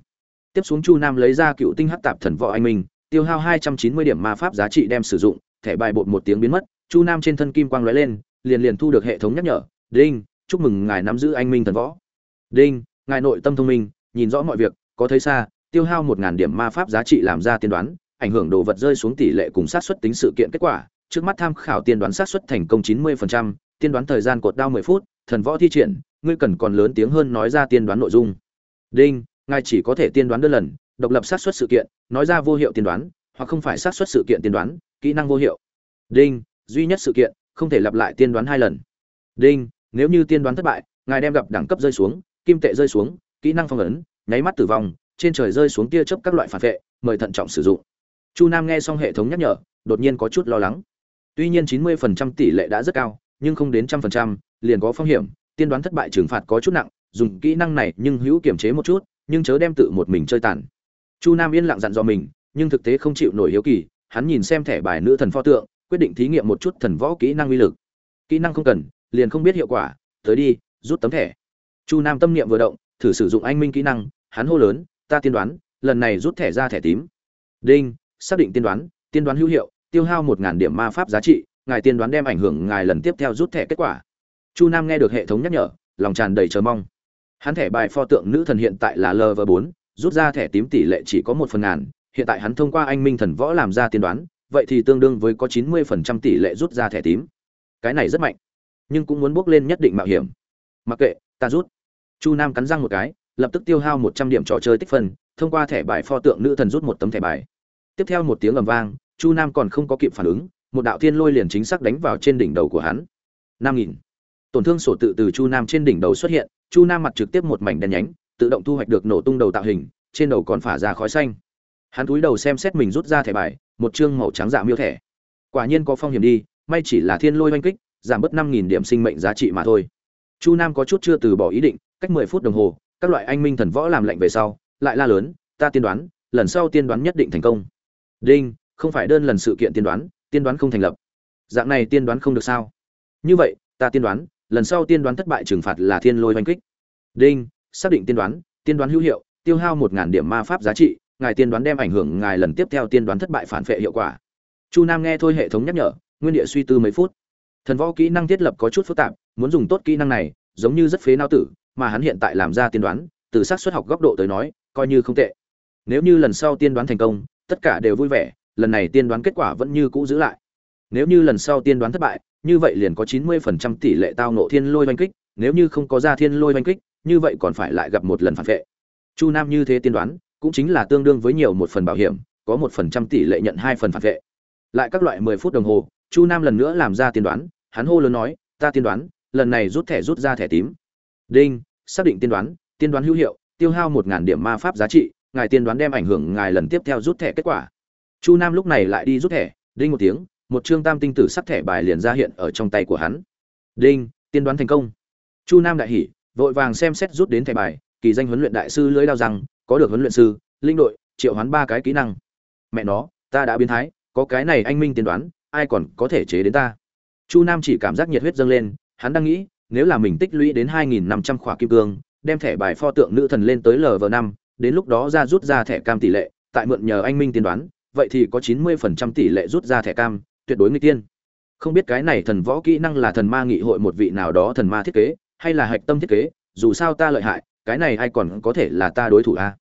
Tiếp xuống chu nam lấy ra cựu tinh hắc tạp thần võ anh minh, tiêu hao hai trăm chín mươi điểm ma pháp giá trị đem sử dụng, thẻ bài bột một tiếng biến mất, chu nam trên thân kim quang lóe lên, liền liền thu được hệ thống nhắc nhở, đinh, chúc mừng ngài nắm giữ anh minh thần võ. Đinh, ngài nội tâm thông minh, nhìn rõ mọi việc, có thấy xa tiêu hao một ngàn điểm ma pháp giá trị làm ra tiên đoán, ảnh hưởng đồ vật rơi xuống tỷ lệ cùng sát xuất tính sự kiện kết quả. Trước mắt tham khảo tiên đoán sát xuất thành công chín mươi tiên đoán thời gian cột đao mười phút, thần võ thi triển, ngươi cần còn lớn tiếng hơn nói ra tiên đoán nội dung. Đinh, ngài chỉ có thể tiên đoán đơn lần, độc lập sát xuất sự kiện, nói ra vô hiệu tiên đoán, hoặc không phải sát xuất sự kiện tiên đoán, kỹ năng vô hiệu. Đinh, duy nhất sự kiện, không thể lặp lại tiên đoán hai lần. Đinh, nếu như tiên đoán thất bại, ngài đem gặp đẳng cấp rơi xuống, kim tệ rơi xuống, kỹ năng phong ấn, nháy mắt tử vong trên trời rơi xuống tia chớp các loại phản vệ, mời thận trọng sử dụng. Chu nam nghe xong hệ thống nhắc nhở, đột nhiên có chút lo lắng. Tuy nhiên chín mươi phần trăm tỷ lệ đã rất cao, nhưng không đến trăm phần trăm, liền có phong hiểm, tiên đoán thất bại trừng phạt có chút nặng, dùng kỹ năng này nhưng hữu kiểm chế một chút, nhưng chớ đem tự một mình chơi tàn. Chu nam yên lặng dặn dò mình, nhưng thực tế không chịu nổi hiếu kỳ, hắn nhìn xem thẻ bài nữ thần pho tượng, quyết định thí nghiệm một chút thần võ kỹ năng uy lực. Kỹ năng không cần, liền không biết hiệu quả, tới đi, rút tấm thẻ. Chu nam tâm niệm vừa động, thử sử dụng anh minh kỹ năng, hắn hô lớn ta tiên đoán, lần này rút thẻ ra thẻ tím. Đinh, xác định tiên đoán tiên đoán hữu hiệu, tiêu hao một ngàn điểm ma pháp giá trị, ngài tiên đoán đem ảnh hưởng ngài lần tiếp theo rút thẻ kết quả. Chu nam nghe được hệ thống nhắc nhở, lòng tràn đầy chờ mong. Hắn thẻ bài pho tượng nữ thần hiện tại là lv bốn, rút ra thẻ tím tỷ lệ chỉ có một phần ngàn, hiện tại hắn thông qua anh minh thần võ làm ra tiên đoán, vậy thì tương đương với có chín mươi phần trăm tỷ lệ rút ra thẻ tím. Cái này rất mạnh, nhưng cũng muốn bước lên nhất định mạo hiểm. Mặc kệ, ta rút. Chu nam cắn răng một cái lập tức tiêu hao một trăm điểm trò chơi tích phân, thông qua thẻ bài pho tượng nữ thần rút một tấm thẻ bài. Tiếp theo một tiếng ầm vang, chu nam còn không có kịp phản ứng, một đạo thiên lôi liền chính xác đánh vào trên đỉnh đầu của hắn. Năm nghìn tổn thương sổ tự từ chu nam trên đỉnh đầu xuất hiện, chu nam mặt trực tiếp một mảnh đen nhánh, tự động thu hoạch được nổ tung đầu tạo hình, trên đầu còn phả ra khói xanh. Hắn cúi đầu xem xét mình rút ra thẻ bài, một chương màu trắng dạ miêu thẻ. Quả nhiên có phong hiểm đi, may chỉ là thiên lôi oanh kích, giảm bớt năm nghìn điểm sinh mệnh giá trị mà thôi. Chu nam có chút chưa từ bỏ ý định, cách mười phút đồng hồ các loại anh minh thần võ làm lệnh về sau, lại la lớn, ta tiên đoán, lần sau tiên đoán nhất định thành công. Đinh, không phải đơn lần sự kiện tiên đoán tiên đoán không thành lập. Dạng này tiên đoán không được sao? Như vậy, ta tiên đoán, lần sau tiên đoán thất bại trừng phạt là thiên lôi oanh kích. Đinh, xác định tiên đoán tiên đoán hữu hiệu, tiêu hao một ngàn điểm ma pháp giá trị, ngài tiên đoán đem ảnh hưởng ngài lần tiếp theo tiên đoán thất bại phản phệ hiệu quả. Chu nam nghe thôi hệ thống nhắc nhở, nguyên địa suy tư mấy phút. Thần võ kỹ năng thiết lập có chút phức tạp, muốn dùng tốt kỹ năng này, giống như rất phế nao tử mà hắn hiện tại làm ra tiên đoán, từ xác suất học góc độ tới nói, coi như không tệ. Nếu như lần sau tiên đoán thành công, tất cả đều vui vẻ, lần này tiên đoán kết quả vẫn như cũ giữ lại. Nếu như lần sau tiên đoán thất bại, như vậy liền có chín mươi phần trăm tỷ lệ tao nộ thiên lôi oanh kích, nếu như không có ra thiên lôi oanh kích, như vậy còn phải lại gặp một lần phản vệ. Chu nam như thế tiên đoán, cũng chính là tương đương với nhiều một phần bảo hiểm, có một phần trăm tỷ lệ nhận hai phần phản vệ. Lại các loại mười phút đồng hồ, chu nam lần nữa làm ra tiên đoán, hắn hô lớn nói, ta tiên đoán, lần này rút thẻ rút ra thẻ tím. Đinh xác định tiên đoán tiên đoán hữu hiệu, tiêu hao một ngàn điểm ma pháp giá trị, ngài tiên đoán đem ảnh hưởng ngài lần tiếp theo rút thẻ kết quả. Chu nam lúc này lại đi rút thẻ, đinh một tiếng, một chương tam tinh tử sắc thẻ bài liền ra hiện ở trong tay của hắn. Đinh, tiên đoán thành công. Chu nam đại hỉ, vội vàng xem xét rút đến thẻ bài, kỳ danh huấn luyện đại sư lưỡi đao rằng có được huấn luyện sư, linh đội, triệu hoán ba cái kỹ năng. Mẹ nó, ta đã biến thái, có cái này anh minh tiên đoán, ai còn có thể chế đến ta? Chu nam chỉ cảm giác nhiệt huyết dâng lên, hắn đang nghĩ nếu là mình tích lũy đến hai nghìn năm trăm khỏa kim cương, đem thẻ bài pho tượng nữ thần lên tới lv năm, đến lúc đó ra rút ra thẻ cam tỷ lệ, tại mượn nhờ anh minh tiên đoán, vậy thì có chín mươi phần trăm tỷ lệ rút ra thẻ cam, tuyệt đối nguy tiên. Không biết cái này thần võ kỹ năng là thần ma nghị hội một vị nào đó thần ma thiết kế, hay là hạch tâm thiết kế, dù sao ta lợi hại, cái này ai còn có thể là ta đối thủ a?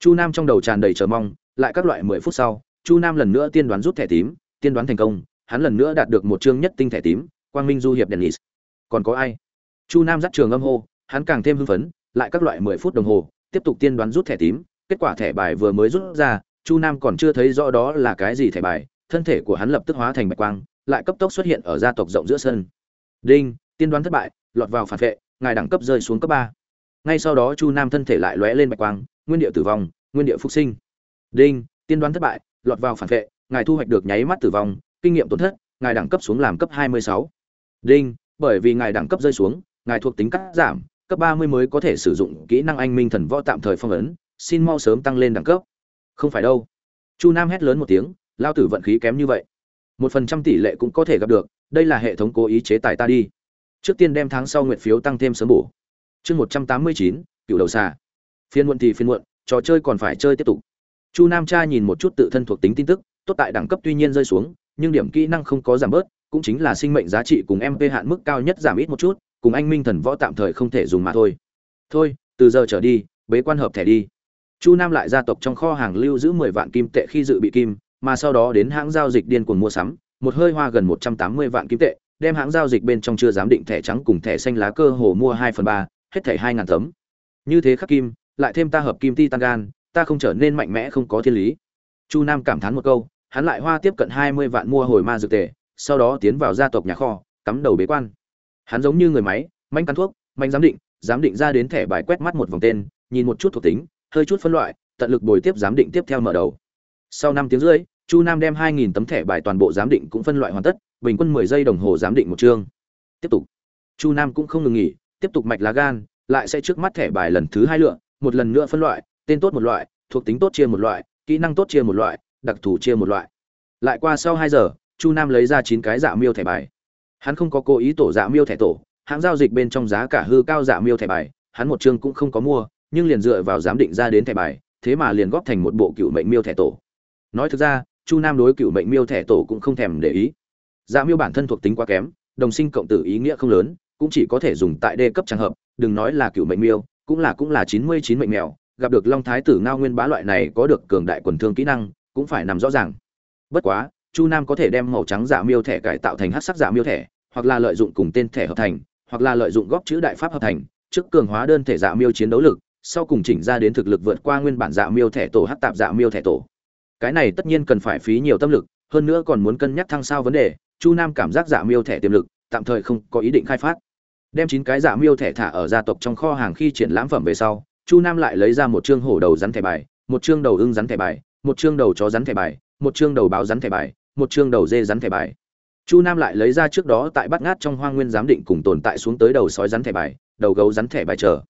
Chu nam trong đầu tràn đầy chờ mong, lại các loại mười phút sau, chu nam lần nữa tiên đoán rút thẻ tím, tiên đoán thành công, hắn lần nữa đạt được một chương nhất tinh thẻ tím, quang minh du hiệp dennis. Còn có ai? Chu nam dắt trường âm hô, hắn càng thêm hưng phấn, lại các loại mười phút đồng hồ, tiếp tục tiên đoán rút thẻ tím. Kết quả thẻ bài vừa mới rút ra, chu nam còn chưa thấy rõ đó là cái gì thẻ bài, thân thể của hắn lập tức hóa thành bạch quang, lại cấp tốc xuất hiện ở gia tộc rộng giữa sân. Đinh, tiên đoán thất bại, lọt vào phản vệ, ngài đẳng cấp rơi xuống cấp ba. Ngay sau đó chu nam thân thể lại lóe lên bạch quang, nguyên địa tử vong, nguyên địa phục sinh. Đinh, tiên đoán thất bại, lọt vào phản vệ, ngài thu hoạch được nháy mắt tử vong, kinh nghiệm tổn thất, ngài đẳng cấp xuống làm cấp 26. đinh, bởi vì ngài đẳng cấp rơi xuống ngài thuộc tính cắt giảm, cấp 30 mới có thể sử dụng kỹ năng anh minh thần võ tạm thời phong ấn, xin mau sớm tăng lên đẳng cấp. Không phải đâu. Chu nam hét lớn một tiếng, lao tử vận khí kém như vậy. Một phần trăm tỷ lệ cũng có thể gặp được, đây là hệ thống cố ý chế tài ta đi. Trước tiên đem tháng sau nguyện phiếu tăng thêm sớm bổ. Chương một trăm tám mươi chín, cựu đầu xà. Phiên muộn thì phiên muộn, trò chơi còn phải chơi tiếp tục. Chu nam cha nhìn một chút tự thân thuộc tính tin tức, tốt tại đẳng cấp tuy nhiên rơi xuống, nhưng điểm kỹ năng không có giảm bớt, cũng chính là sinh mệnh giá trị cùng mp hạn mức cao nhất giảm ít một chút cùng anh minh thần võ tạm thời không thể dùng mà thôi. Thôi, từ giờ trở đi, bế quan hợp thẻ đi. Chu nam lại gia tộc trong kho hàng lưu giữ mười vạn kim tệ khi dự bị kim, mà sau đó đến hãng giao dịch điên cuồng mua sắm, một hơi hoa gần một trăm tám mươi vạn kim tệ, đem hãng giao dịch bên trong chưa dám định thẻ trắng cùng thẻ xanh lá cơ hồ mua hai phần ba, hết thẻ hai ngàn tấm. Như thế khắc kim, lại thêm ta hợp kim ti tan gan ta không trở nên mạnh mẽ không có thiên lý. Chu nam cảm thán một câu, hắn lại hoa tiếp cận hai mươi vạn mua hồi ma dược tệ sau đó tiến vào gia tộc nhà kho, cắm đầu bế quan hắn giống như người máy, manh cắn thuốc, manh giám định giám định ra đến thẻ bài quét mắt một vòng tên, nhìn một chút thuộc tính, hơi chút phân loại, tận lực bồi tiếp giám định tiếp theo mở đầu. Sau năm tiếng rưỡi, chu nam đem hai nghìn tấm thẻ bài toàn bộ giám định cũng phân loại hoàn tất, bình quân mười giây đồng hồ giám định một chương. Tiếp tục. Chu nam cũng không ngừng nghỉ, tiếp tục mạch lá gan, lại sẽ trước mắt thẻ bài lần thứ hai lựa, một lần nữa phân loại, tên tốt một loại, thuộc tính tốt chia một loại, kỹ năng tốt chia một loại, đặc thù chia một loại. Lại qua sau hai giờ, chu nam lấy ra chín cái dạ miêu thẻ bài hắn không có cố ý tổ dạ miêu thẻ tổ, hãng giao dịch bên trong giá cả hư cao dạ miêu thẻ bài, hắn một chương cũng không có mua, nhưng liền dựa vào giám định ra đến thẻ bài, thế mà liền góp thành một bộ cựu mệnh miêu thẻ tổ. Nói thực ra, chu nam đối cựu mệnh miêu thẻ tổ cũng không thèm để ý. Dạ miêu bản thân thuộc tính quá kém, đồng sinh cộng tử ý nghĩa không lớn, cũng chỉ có thể dùng tại đê cấp trường hợp, đừng nói là cựu mệnh miêu, cũng là cũng là chín mươi chín mệnh mèo, gặp được long thái tử ngao nguyên bá loại này có được cường đại quần thương kỹ năng, cũng phải nằm rõ ràng. Bất quá chu nam có thể đem màu trắng giả miêu thẻ cải tạo thành hát sắc giả miêu thẻ, hoặc là lợi dụng cùng tên thẻ hợp thành, hoặc là lợi dụng góp chữ đại pháp hợp thành, trước cường hóa đơn thể dạ miêu chiến đấu lực, sau cùng chỉnh ra đến thực lực vượt qua nguyên bản dạ miêu thẻ tổ hát tạp dạ miêu thẻ tổ. Cái này tất nhiên cần phải phí nhiều tâm lực, hơn nữa còn muốn cân nhắc thăng sao vấn đề, chu nam cảm giác giả miêu thẻ tiềm lực, tạm thời không có ý định khai phát. Đem chín cái giả miêu thẻ thả ở gia tộc trong kho hàng khi triển lãm phẩm về sau, chu nam lại lấy ra một chương hổ đầu rắn thẻ bài, một chương đầu ưng rắn thẻ bài, một chương đầu chó rắn thẻ bài, một chương đầu báo rắn thẻ bài một chương đầu dê rắn thẻ bài. Chu nam lại lấy ra trước đó tại bát ngát trong hoang nguyên giám định cùng tồn tại xuống tới đầu sói rắn thẻ bài, đầu gấu rắn thẻ bài chờ.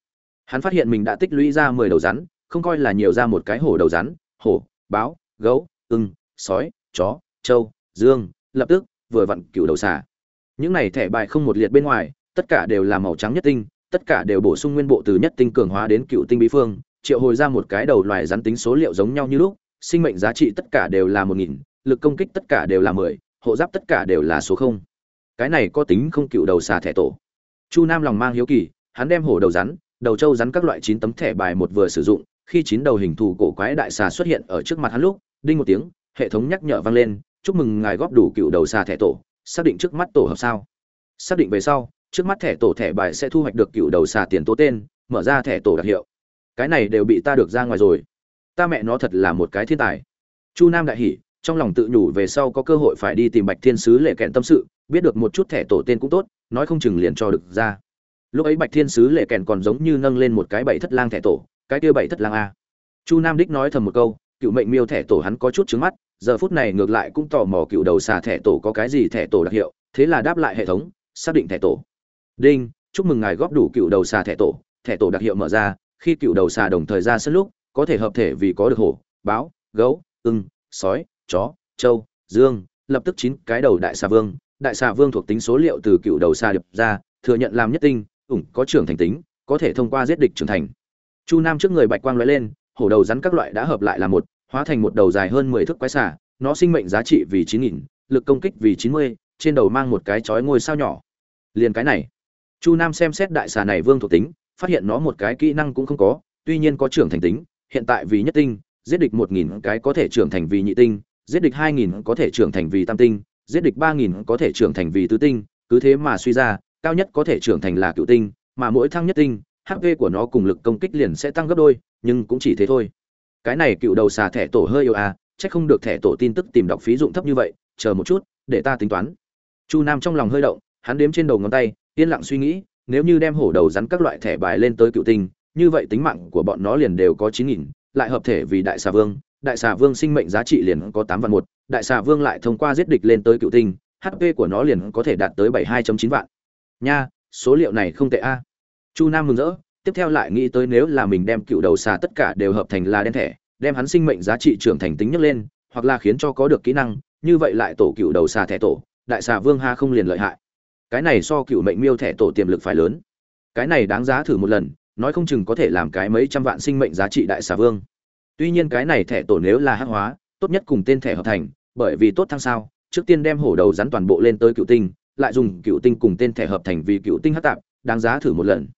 Hắn phát hiện mình đã tích lũy ra mười đầu rắn, không coi là nhiều ra một cái hổ đầu rắn, hổ, báo, gấu, ưng, sói, chó, trâu, dương, lập tức, vừa vặn cựu đầu xà. Những này thẻ bài không một liệt bên ngoài, tất cả đều là màu trắng nhất tinh, tất cả đều bổ sung nguyên bộ từ nhất tinh cường hóa đến cựu tinh bí phương, triệu hồi ra một cái đầu loài rắn tính số liệu giống nhau như lúc, sinh mệnh giá trị tất cả đều là một nghìn lực công kích tất cả đều là mười, hộ giáp tất cả đều là số không. Cái này có tính không cựu đầu xà thẻ tổ. Chu nam lòng mang hiếu kỳ, hắn đem hổ đầu rắn, đầu trâu rắn các loại chín tấm thẻ bài một vừa sử dụng, khi chín đầu hình thù cổ quái đại xà xuất hiện ở trước mặt hắn lúc, đinh một tiếng, hệ thống nhắc nhở vang lên, chúc mừng ngài góp đủ cựu đầu xà thẻ tổ, xác định trước mắt tổ hợp sao. Xác định về sau, trước mắt thẻ tổ thẻ bài sẽ thu hoạch được cựu đầu xà tiền tố tên, mở ra thẻ tổ đặc hiệu. Cái này đều bị ta được ra ngoài rồi. Ta mẹ nó thật là một cái thiên tài. Chu nam đại hỉ trong lòng tự nhủ về sau có cơ hội phải đi tìm bạch thiên sứ lệ kẹn tâm sự, biết được một chút thẻ tổ tên cũng tốt, nói không chừng liền cho được ra. Lúc ấy bạch thiên sứ lệ kẹn còn giống như nâng lên một cái bảy thất lang thẻ tổ, cái kia bảy thất lang a. Chu nam đích nói thầm một câu, cựu mệnh miêu thẻ tổ hắn có chút trứng mắt, giờ phút này ngược lại cũng tò mò cựu đầu xà thẻ tổ có cái gì thẻ tổ đặc hiệu, thế là đáp lại hệ thống, xác định thẻ tổ. Đinh, chúc mừng ngài góp đủ cựu đầu xà thẻ tổ thẻ tổ đặc hiệu mở ra, khi cựu đầu xà đồng thời ra sân lúc, có thể hợp thể vì có được hổ, báo, gấu, ưng, sói chó châu, dương lập tức chín cái đầu đại xà vương. Đại xà vương thuộc tính số liệu từ cựu đầu xà điệp ra thừa nhận làm nhất tinh ủng có trưởng thành tính có thể thông qua giết địch trưởng thành. Chu nam trước người bạch quang lóe lên hổ đầu rắn các loại đã hợp lại là một hóa thành một đầu dài hơn mười thước quái xà nó sinh mệnh giá trị vì chín nghìn lực công kích vì chín mươi trên đầu mang một cái chói ngôi sao nhỏ. Liền cái này chu nam xem xét đại xà này vương thuộc tính phát hiện nó một cái kỹ năng cũng không có tuy nhiên có trưởng thành tính hiện tại vì nhất tinh giết địch một nghìn cái có thể trưởng thành vì nhị tinh giết địch hai nghìn có thể trưởng thành vì tam tinh, giết địch 3000 có thể trưởng thành vì tứ tinh, cứ thế mà suy ra, cao nhất có thể trưởng thành là cửu tinh, mà mỗi thăng nhất tinh hp của nó cùng lực công kích liền sẽ tăng gấp đôi, nhưng cũng chỉ thế thôi. Cái này cựu đầu xà thẻ tổ hơi yêu à chắc không được thẻ tổ tin tức tìm đọc phí dụng thấp như vậy, chờ một chút, để ta tính toán. Chu nam trong lòng hơi động, hắn đếm trên đầu ngón tay, yên lặng suy nghĩ, nếu như đem hổ đầu rắn các loại thẻ bài lên tới cựu tinh, như vậy tính mạng của bọn nó liền đều có chín nghìn, lại hợp thể vì đại xà vương đại xà vương sinh mệnh giá trị liền có tám vạn một, đại xà vương lại thông qua giết địch lên tới cựu tinh hp của nó liền có thể đạt tới bảy hai chín vạn. Nha, số liệu này không tệ a. Chu nam mừng rỡ, tiếp theo lại nghĩ tới nếu là mình đem cựu đầu xà tất cả đều hợp thành là đen thẻ, đem hắn sinh mệnh giá trị trưởng thành tính nhất lên, hoặc là khiến cho có được kỹ năng, như vậy lại tổ cựu đầu xà thẻ tổ, đại xà vương ha không liền lợi hại. Cái này so cựu mệnh miêu thẻ tổ tiềm lực phải lớn. Cái này đáng giá thử một lần, nói không chừng có thể làm cái mấy trăm vạn sinh mệnh giá trị đại xà vương tuy nhiên cái này thẻ tổ nếu là hắc hóa, tốt nhất cùng tên thẻ hợp thành, bởi vì tốt thăng sao, trước tiên đem hổ đầu rắn toàn bộ lên tới cựu tinh, lại dùng cựu tinh cùng tên thẻ hợp thành vì cựu tinh hắc tạp, đáng giá thử một lần.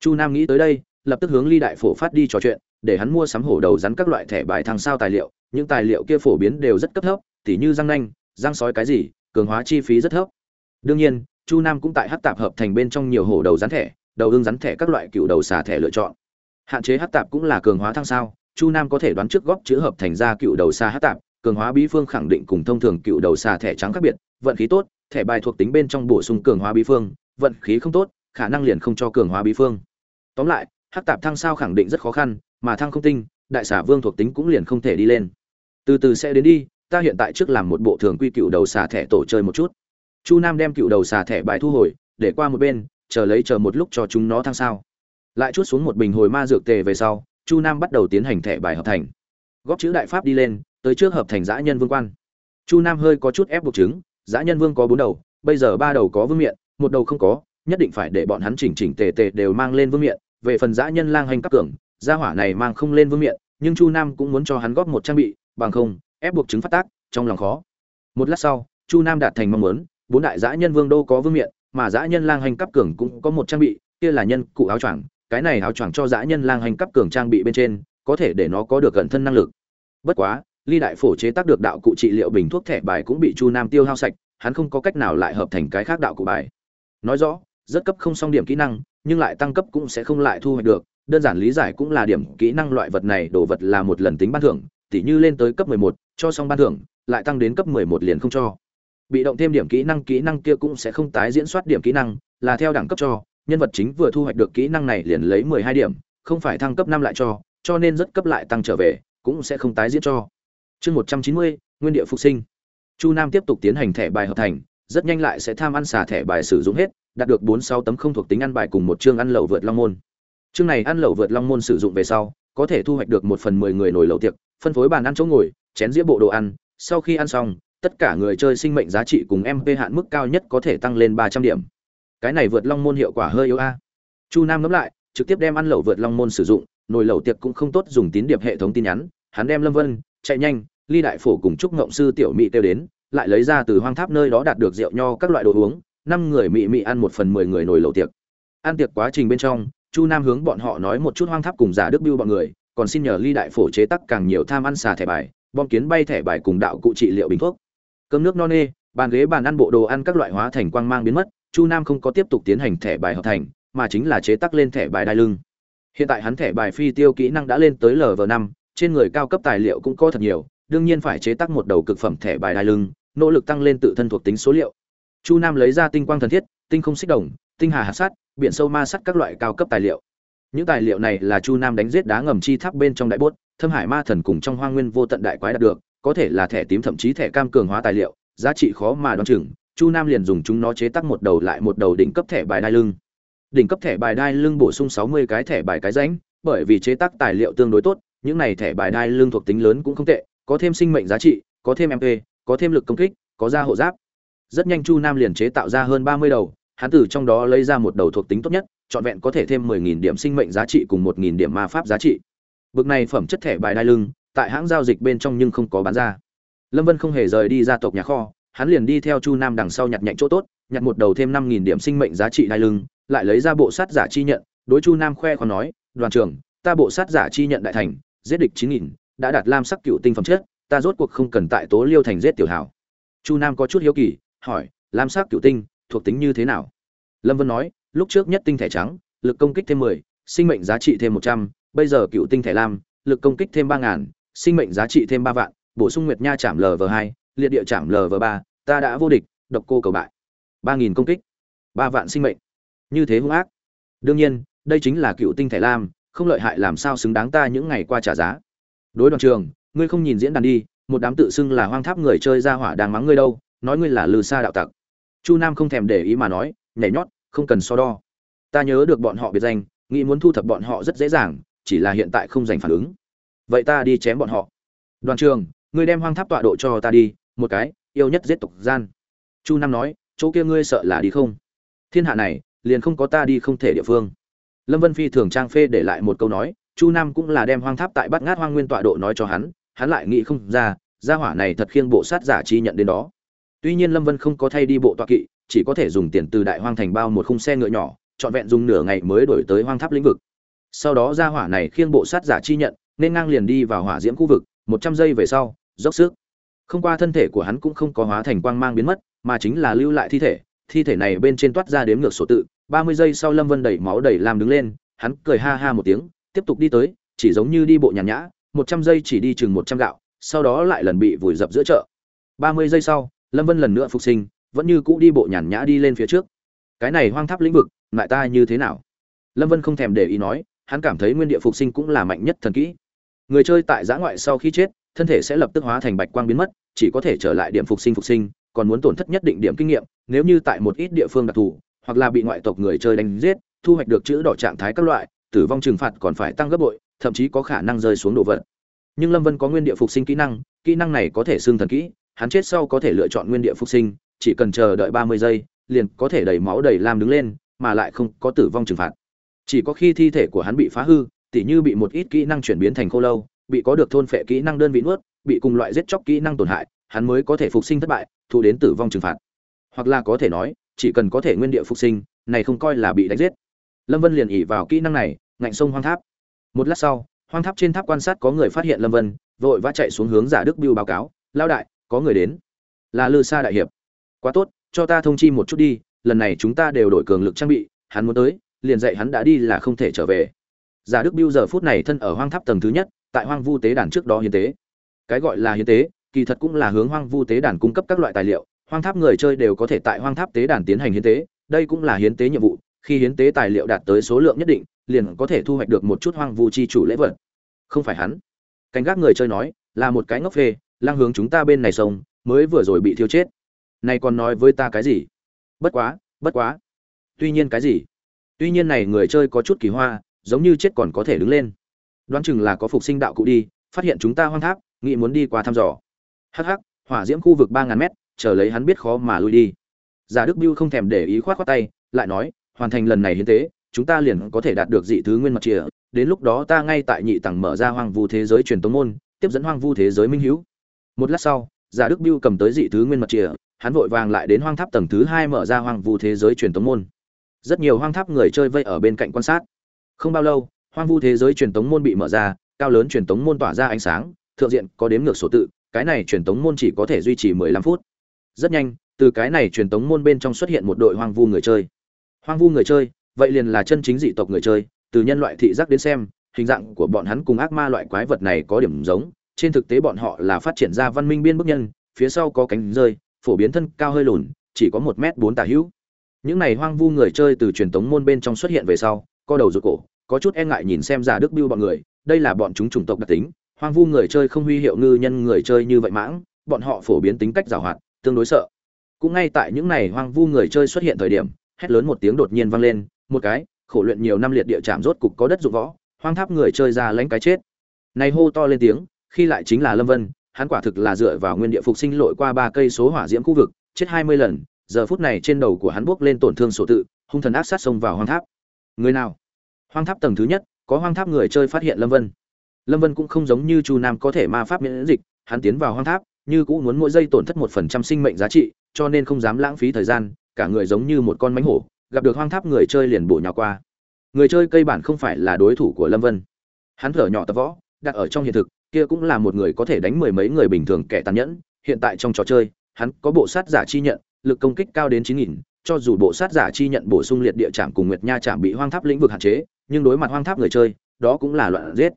Chu nam nghĩ tới đây, lập tức hướng ly đại phổ phát đi trò chuyện, để hắn mua sắm hổ đầu rắn các loại thẻ bài thăng sao tài liệu, những tài liệu kia phổ biến đều rất cấp thấp, tỉ như răng nanh, răng sói cái gì, cường hóa chi phí rất thấp. Đương nhiên, chu nam cũng tại hát tạp hợp thành bên trong nhiều hổ đầu rắn thẻ, đầu hương rắn thẻ các loại cựu đầu xà thẻ lựa chọn. Hạn chế hát tạp cũng là cường hóa thăng sao chu nam có thể đoán trước góp chữ hợp thành ra cựu đầu xa hát tạp, cường hóa bí phương khẳng định cùng thông thường cựu đầu xa thẻ trắng khác biệt, vận khí tốt, thẻ bài thuộc tính bên trong bổ sung cường hóa bí phương, vận khí không tốt, khả năng liền không cho cường hóa bí phương. Tóm lại, hát tạp thăng sao khẳng định rất khó khăn, mà thăng không tinh, đại xả vương thuộc tính cũng liền không thể đi lên. Từ từ sẽ đến đi, ta hiện tại trước làm một bộ thường quy cựu đầu xà thẻ tổ chơi một chút. Chu nam đem cựu đầu xà thẻ bài thu hồi, để qua một bên, chờ lấy chờ một lúc cho chúng nó thăng sao. Lại chút xuống một bình hồi ma dược tề về sau chu nam bắt đầu tiến hành thẻ bài hợp thành. Góp chữ đại pháp đi lên, tới trước hợp thành giã nhân vương quan. Chu nam hơi có chút ép buộc chứng giã nhân vương có bốn đầu, bây giờ ba đầu có vương miện, một đầu không có, nhất định phải để bọn hắn chỉnh chỉnh tề tề đều mang lên vương miện. Về phần giã nhân lang hành cấp cường, gia hỏa này mang không lên vương miện, nhưng chu nam cũng muốn cho hắn góp một trang bị, bằng không, ép buộc chứng phát tác, trong lòng khó. Một lát sau, chu nam đạt thành mong muốn, bốn đại giã nhân vương đô có vương miện, mà giã nhân lang hành cấp cường cũng có một trang bị, kia là nhân cụ áo choàng cái này áo choàng cho dã nhân lang hành cấp cường trang bị bên trên có thể để nó có được gần thân năng lực bất quá ly đại phổ chế tác được đạo cụ trị liệu bình thuốc thẻ bài cũng bị chu nam tiêu hao sạch hắn không có cách nào lại hợp thành cái khác đạo cụ bài nói rõ rất cấp không xong điểm kỹ năng nhưng lại tăng cấp cũng sẽ không lại thu hoạch được đơn giản lý giải cũng là điểm kỹ năng loại vật này đồ vật là một lần tính ban thưởng tỉ như lên tới cấp 11, cho xong ban thưởng lại tăng đến cấp 11 liền không cho. Bị động thêm điểm kỹ năng, kỹ năng kia cũng sẽ không tái diễn soát điểm kỹ năng, là theo đẳng cấp cho, nhân vật chính vừa thu hoạch được kỹ năng này liền lấy 12 điểm, không phải thăng cấp 5 lại cho, cho nên rất cấp lại tăng trở về, cũng sẽ không tái diễn cho. Chương 190, Nguyên địa phục sinh. Chu Nam tiếp tục tiến hành thẻ bài hợp thành, rất nhanh lại sẽ tham ăn xả thẻ bài sử dụng hết, đạt được 46 tấm không thuộc tính ăn bài cùng một chương ăn lẩu vượt long môn. Chương này ăn lẩu vượt long môn sử dụng về sau, có thể thu hoạch được một phần 10 người nổi lẩu tiệc, phân phối bàn ăn chỗ ngồi, chén dĩa bộ đồ ăn, sau khi ăn xong, tất cả người chơi sinh mệnh giá trị cùng MP hạn mức cao nhất có thể tăng lên 300 điểm. Cái này vượt long môn hiệu quả hơi yếu a. Chu Nam ngẫm lại, trực tiếp đem ăn lẩu vượt long môn sử dụng, nồi lẩu tiệc cũng không tốt dùng tín điệp hệ thống tin nhắn, hắn đem Lâm Vân, chạy nhanh, Ly đại phổ cùng trúc ngộng sư tiểu mỹ tiêu đến, lại lấy ra từ hoang tháp nơi đó đạt được rượu nho các loại đồ uống, năm người mị mị ăn một phần mười người nồi lẩu tiệc. Ăn tiệc quá trình bên trong, Chu Nam hướng bọn họ nói một chút hoang tháp cùng giả Đức Biêu bọn người, còn xin nhờ Ly đại phổ chế tác càng nhiều tham ăn xà thẻ bài, bom kiến bay thẻ bài cùng đạo cụ trị liệu bình thuốc. Cơm nước no nê, bàn ghế bàn ăn bộ đồ ăn các loại hóa thành quang mang biến mất, Chu Nam không có tiếp tục tiến hành thẻ bài hợp thành, mà chính là chế tác lên thẻ bài đai lưng. Hiện tại hắn thẻ bài phi tiêu kỹ năng đã lên tới Lv5, trên người cao cấp tài liệu cũng có thật nhiều, đương nhiên phải chế tác một đầu cực phẩm thẻ bài đai lưng, nỗ lực tăng lên tự thân thuộc tính số liệu. Chu Nam lấy ra tinh quang thần thiết, tinh không xích đồng, tinh hà hạt sắt, biển sâu ma sắt các loại cao cấp tài liệu. Những tài liệu này là Chu Nam đánh giết đá ngầm chi tháp bên trong đại bốt, thâm hải ma thần cùng trong hoang nguyên vô tận đại quái đạt được, có thể là thẻ tím thậm chí thẻ cam cường hóa tài liệu, giá trị khó mà đoán chừng. Chu Nam liền dùng chúng nó chế tác một đầu lại một đầu đỉnh cấp thẻ bài đai lưng. Đỉnh cấp thẻ bài đai lưng bổ sung 60 cái thẻ bài cái rãnh, bởi vì chế tác tài liệu tương đối tốt, những này thẻ bài đai lưng thuộc tính lớn cũng không tệ, có thêm sinh mệnh giá trị, có thêm MP, có thêm lực công kích, có ra hộ giáp. Rất nhanh Chu Nam liền chế tạo ra hơn 30 đầu, hắn từ trong đó lấy ra một đầu thuộc tính tốt nhất, chọn vẹn có thể thêm 10000 điểm sinh mệnh giá trị cùng 1000 điểm ma pháp giá trị. Bực này phẩm chất thẻ bài đai lưng, tại hãng giao dịch bên trong nhưng không có bán ra. Lâm Vân không hề rời đi ra tộc nhà kho, hắn liền đi theo Chu Nam đằng sau nhặt nhạnh chỗ tốt, nhặt một đầu thêm 5000 điểm sinh mệnh giá trị đai lưng, lại lấy ra bộ sát giả chi nhận, đối Chu Nam khoe còn nói, "Đoàn trưởng, ta bộ sát giả chi nhận đại thành, giết địch 9000, đã đạt lam sắc cựu tinh phẩm chất, ta rốt cuộc không cần tại Tố Liêu thành giết tiểu hảo." Chu Nam có chút hiếu kỳ, hỏi, "Lam sắc cựu tinh, thuộc tính như thế nào?" Lâm Vân nói, "Lúc trước nhất tinh thẻ trắng, lực công kích thêm 10, sinh mệnh giá trị thêm 100, bây giờ cựu tinh thẻ lam, lực công kích thêm ba ngàn sinh mệnh giá trị thêm ba vạn, bổ sung nguyệt nha chạm lv hai liệt địa chạm lv ba ta đã vô địch, độc cô cầu bại. ba nghìn công kích, ba vạn sinh mệnh. Như thế hung ác. Đương nhiên, đây chính là cựu tinh thẻ lam, không lợi hại làm sao xứng đáng ta những ngày qua trả giá. Đối đoàn trường, ngươi không nhìn diễn đàn đi, một đám tự xưng là hoang tháp người chơi ra hỏa đang mắng ngươi đâu, nói ngươi là lừa xa đạo tặc. Chu Nam không thèm để ý mà nói, nhảy nhót, không cần so đo. Ta nhớ được bọn họ biệt danh, nghĩ muốn thu thập bọn họ rất dễ dàng, chỉ là hiện tại không dành phản ứng. Vậy ta đi chém bọn họ. Đoàn trường, ngươi đem hoang tháp tọa độ cho ta đi, một cái, yêu nhất giết tục gian. Chu Nam nói, chỗ kia ngươi sợ là đi không? Thiên hạ này, liền không có ta đi không thể địa phương. Lâm Vân Phi thường trang phê để lại một câu nói, Chu Nam cũng là đem hoang tháp tại bắt ngát hoang nguyên tọa độ nói cho hắn, hắn lại nghĩ không ra, gia hỏa này thật khiêng bộ sát giả chi nhận đến đó. Tuy nhiên Lâm Vân không có thay đi bộ tọa kỵ, chỉ có thể dùng tiền từ đại hoang thành bao một khung xe ngựa nhỏ, trọn vẹn dùng nửa ngày mới đổi tới hoang tháp lĩnh vực. Sau đó gia hỏa này khiêng bộ sát giả chi nhận, nên ngang liền đi vào hỏa diễm khu vực, một trăm giây về sau, dốc sức. Không qua thân thể của hắn cũng không có hóa thành quang mang biến mất, mà chính là lưu lại thi thể, thi thể này bên trên toát ra đếm ngược số tự, ba mươi giây sau Lâm Vân đẩy máu đẩy làm đứng lên, hắn cười ha ha một tiếng, tiếp tục đi tới, chỉ giống như đi bộ nhàn nhã, một trăm giây chỉ đi chừng một trăm gạo, sau đó lại lần bị vùi dập giữa chợ. ba mươi giây sau, Lâm Vân lần nữa phục sinh, vẫn như cũ đi bộ nhàn nhã đi lên phía trước. Cái này hoang tháp lĩnh vực, lại ta như thế nào? Lâm Vân không thèm để ý nói, hắn cảm thấy nguyên địa phục sinh cũng là mạnh nhất thần kỹ. Người chơi tại giã ngoại sau khi chết, thân thể sẽ lập tức hóa thành bạch quang biến mất, chỉ có thể trở lại điểm phục sinh phục sinh, còn muốn tổn thất nhất định điểm kinh nghiệm, nếu như tại một ít địa phương đặc thù, hoặc là bị ngoại tộc người chơi đánh giết, thu hoạch được chữ đỏ trạng thái các loại, tử vong trừng phạt còn phải tăng gấp bội, thậm chí có khả năng rơi xuống độ vật. Nhưng Lâm Vân có nguyên địa phục sinh kỹ năng, kỹ năng này có thể xương thần kỹ, hắn chết sau có thể lựa chọn nguyên địa phục sinh, chỉ cần chờ đợi 30 giây, liền có thể đầy máu đầy lam đứng lên, mà lại không có tử vong trừng phạt. Chỉ có khi thi thể của hắn bị phá hư, tỉ như bị một ít kỹ năng chuyển biến thành khô lâu, bị có được thôn phệ kỹ năng đơn vị nuốt, bị cùng loại giết chóc kỹ năng tổn hại, hắn mới có thể phục sinh thất bại, thu đến tử vong trừng phạt. Hoặc là có thể nói, chỉ cần có thể nguyên địa phục sinh, này không coi là bị đánh giết. Lâm Vân liền ỉ vào kỹ năng này, ngạnh sông hoang tháp. Một lát sau, hoang tháp trên tháp quan sát có người phát hiện Lâm Vân, vội vã chạy xuống hướng giả Đức Bưu báo cáo, "Lão đại, có người đến." Là Lư Sa đại hiệp. "Quá tốt, cho ta thông chi một chút đi, lần này chúng ta đều đổi cường lực trang bị, hắn muốn tới, liền dạy hắn đã đi là không thể trở về." Giả Đức Bưu giờ phút này thân ở hoang tháp tầng thứ nhất, tại hoang vu tế đàn trước đó hiến tế. Cái gọi là hiến tế, kỳ thật cũng là hướng hoang vu tế đàn cung cấp các loại tài liệu. Hoang tháp người chơi đều có thể tại hoang tháp tế đàn tiến hành hiến tế. Đây cũng là hiến tế nhiệm vụ. Khi hiến tế tài liệu đạt tới số lượng nhất định liền có thể thu hoạch được một chút hoang vu chi chủ lễ vật. Không phải hắn. Canh gác người chơi nói là một cái ngốc phê lang hướng chúng ta bên này sông mới vừa rồi bị thiêu chết. Này còn nói với ta cái gì? Bất quá bất quá. Tuy nhiên cái gì? Tuy nhiên này người chơi có chút kỳ hoa giống như chết còn có thể đứng lên đoán chừng là có phục sinh đạo cụ đi, phát hiện chúng ta hoang tháp, nghĩ muốn đi qua thăm dò. Hắc hắc, hỏa diễm khu vực ba ngàn mét, chờ lấy hắn biết khó mà lui đi. Giả đức biêu không thèm để ý khoát khoát tay, lại nói, hoàn thành lần này hiến tế, chúng ta liền có thể đạt được dị thứ nguyên mặt chìa. Đến lúc đó ta ngay tại nhị tầng mở ra hoang vu thế giới truyền tống môn, tiếp dẫn hoang vu thế giới minh hữu. Một lát sau, giả đức biêu cầm tới dị thứ nguyên mặt chìa, hắn vội vàng lại đến hoang tháp tầng thứ hai mở ra hoang vu thế giới truyền tống môn. Rất nhiều hoang tháp người chơi vây ở bên cạnh quan sát. Không bao lâu hoang vu thế giới truyền tống môn bị mở ra, cao lớn truyền tống môn tỏa ra ánh sáng, thượng diện có đếm ngược số tự, cái này truyền tống môn chỉ có thể duy trì 15 phút. Rất nhanh, từ cái này truyền tống môn bên trong xuất hiện một đội hoang vu người chơi. Hoang vu người chơi, vậy liền là chân chính dị tộc người chơi, từ nhân loại thị giác đến xem, hình dạng của bọn hắn cùng ác ma loại quái vật này có điểm giống, trên thực tế bọn họ là phát triển ra văn minh biên bức nhân, phía sau có cánh rơi, phổ biến thân cao hơi lùn, chỉ có một m bốn tả hữu. Những này hoang vu người chơi từ truyền tống môn bên trong xuất hiện về sau, co đầu rụt cổ có chút e ngại nhìn xem giả đức biêu bọn người, đây là bọn chúng chủng tộc đặc tính, hoang vu người chơi không huy hiệu ngư nhân người chơi như vậy mãng, bọn họ phổ biến tính cách giảo hoạt, tương đối sợ. Cũng ngay tại những ngày hoang vu người chơi xuất hiện thời điểm, hét lớn một tiếng đột nhiên vang lên, một cái, khổ luyện nhiều năm liệt địa chạm rốt cục có đất dụng võ, hoang tháp người chơi ra lãnh cái chết. Này hô to lên tiếng, khi lại chính là lâm vân, hắn quả thực là dựa vào nguyên địa phục sinh lội qua ba cây số hỏa diễm khu vực, chết hai mươi lần, giờ phút này trên đầu của hắn buốc lên tổn thương sổ tự, hung thần ác sát xông vào hoang tháp. Người nào? Hoang tháp tầng thứ nhất, có hoang tháp người chơi phát hiện lâm vân. Lâm vân cũng không giống như chu nam có thể ma pháp miễn dịch, hắn tiến vào hoang tháp, như cũng muốn mỗi giây tổn thất một phần trăm sinh mệnh giá trị, cho nên không dám lãng phí thời gian, cả người giống như một con mánh hổ, gặp được hoang tháp người chơi liền bổ nhào qua. Người chơi cây bản không phải là đối thủ của lâm vân. Hắn thở nhỏ tập võ, đặt ở trong hiện thực, kia cũng là một người có thể đánh mười mấy người bình thường kẻ tàn nhẫn, hiện tại trong trò chơi, hắn có bộ sát giả chi nhận, lực công kích cao đến chín nghìn, cho dù bộ sát giả chi nhận bổ sung liệt địa trạm cùng nguyệt nha trạm bị hoang tháp lĩnh vực hạn chế nhưng đối mặt hoang tháp người chơi, đó cũng là loạn giết.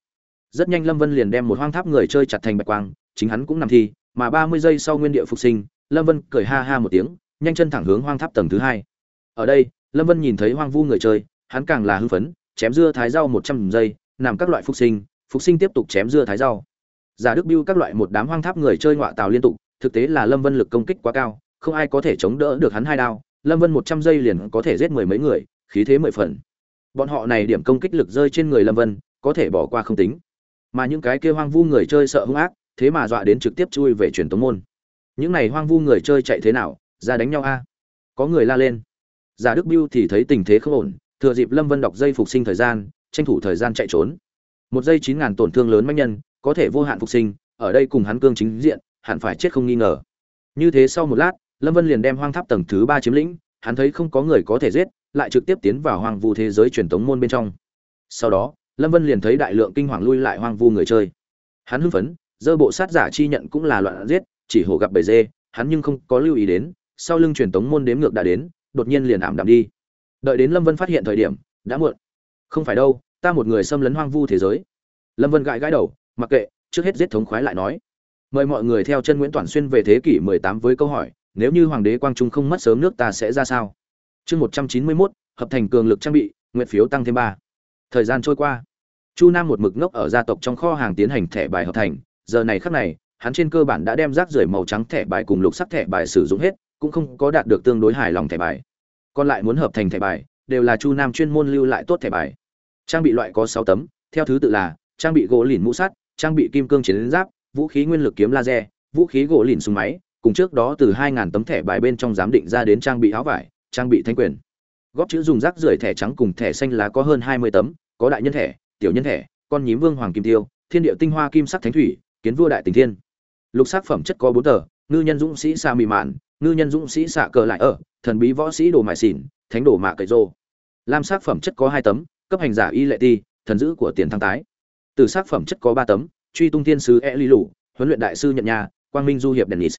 Rất nhanh lâm vân liền đem một hoang tháp người chơi chặt thành bạch quang, chính hắn cũng nằm thi, mà ba mươi giây sau nguyên địa phục sinh, lâm vân cười ha ha một tiếng, nhanh chân thẳng hướng hoang tháp tầng thứ hai. Ở đây, lâm vân nhìn thấy hoang vu người chơi, hắn càng là hưng phấn, chém dưa thái rau một trăm giây, nằm các loại phục sinh phục sinh tiếp tục chém dưa thái rau. Giả đức biêu các loại một đám hoang tháp người chơi ngọa tàu liên tục, thực tế là lâm vân lực công kích quá cao, không ai có thể chống đỡ được hắn hai đao, lâm vân một trăm giây liền có thể giết mười mấy người, khí thế mười phần bọn họ này điểm công kích lực rơi trên người lâm vân, có thể bỏ qua không tính. Mà những cái kia hoang vu người chơi sợ hung ác, thế mà dọa đến trực tiếp chui về truyền tống môn. Những này hoang vu người chơi chạy thế nào, ra đánh nhau a? Có người la lên. Giả đức biêu thì thấy tình thế không ổn, thừa dịp lâm vân đọc dây phục sinh thời gian, tranh thủ thời gian chạy trốn. Một dây chín ngàn tổn thương lớn manh nhân, có thể vô hạn phục sinh, ở đây cùng hắn cương chính diện, hẳn phải chết không nghi ngờ. Như thế sau một lát, lâm vân liền đem hoang tháp tầng thứ ba chiếm lĩnh, hắn thấy không có người có thể giết lại trực tiếp tiến vào hoang vu thế giới truyền tống môn bên trong. Sau đó, lâm vân liền thấy đại lượng kinh hoàng lui lại hoang vu người chơi. Hắn hưng phấn, dơ bộ sát giả chi nhận cũng là loạn giết, chỉ hổ gặp bầy dê, hắn nhưng không có lưu ý đến, sau lưng truyền tống môn đếm ngược đã đến, đột nhiên liền ảm đạm đi. Đợi đến lâm vân phát hiện thời điểm, đã muộn. Không phải đâu, ta một người xâm lấn hoang vu thế giới. Lâm vân gãi gãi đầu, mặc kệ, trước hết giết thống khoái lại nói. Mời mọi người theo chân nguyễn toàn xuyên về thế kỷ 18 với câu hỏi, nếu như hoàng đế quang trung không mất sớm nước ta sẽ ra sao? Chương 191, hợp thành cường lực trang bị nguyện phiếu tăng thêm ba. Thời gian trôi qua. Chu nam một mực ngốc ở gia tộc trong kho hàng tiến hành thẻ bài hợp thành. Giờ này khắc này hắn trên cơ bản đã đem rác rưởi màu trắng thẻ bài cùng lục sắc thẻ bài sử dụng hết cũng không có đạt được tương đối hài lòng thẻ bài. Còn lại muốn hợp thành thẻ bài đều là chu nam chuyên môn lưu lại tốt thẻ bài. Trang bị loại có sáu tấm theo thứ tự là trang bị gỗ lìn mũ sắt trang bị kim cương chiến giáp vũ khí nguyên lực kiếm laser vũ khí gỗ lìn súng máy cùng trước đó từ 2.000 tấm thẻ bài bên trong giám định ra đến trang bị áo vải trang bị thanh quyền. Góp chữ dùng rác rưởi thẻ trắng cùng thẻ xanh lá có hơn 20 tấm, có đại nhân thẻ, tiểu nhân thẻ, con nhím vương hoàng kim tiêu, thiên địa tinh hoa kim sắc thánh thủy, kiến vua đại tình thiên. Lục sắc phẩm chất có bốn tờ, ngư nhân dũng sĩ sa mì mạn, ngư nhân dũng sĩ xạ cờ lại ở, thần bí võ sĩ đồ mại xỉn, thánh đồ mạ cậy rô. Lam sắc phẩm chất có hai tấm, cấp hành giả y lệ ti, thần dữ của tiền thăng tái. Từ sắc phẩm chất có ba tấm, truy tung tiên sứ e ly lũ huấn luyện đại sư nhận nhà quang minh du hiệp dennis.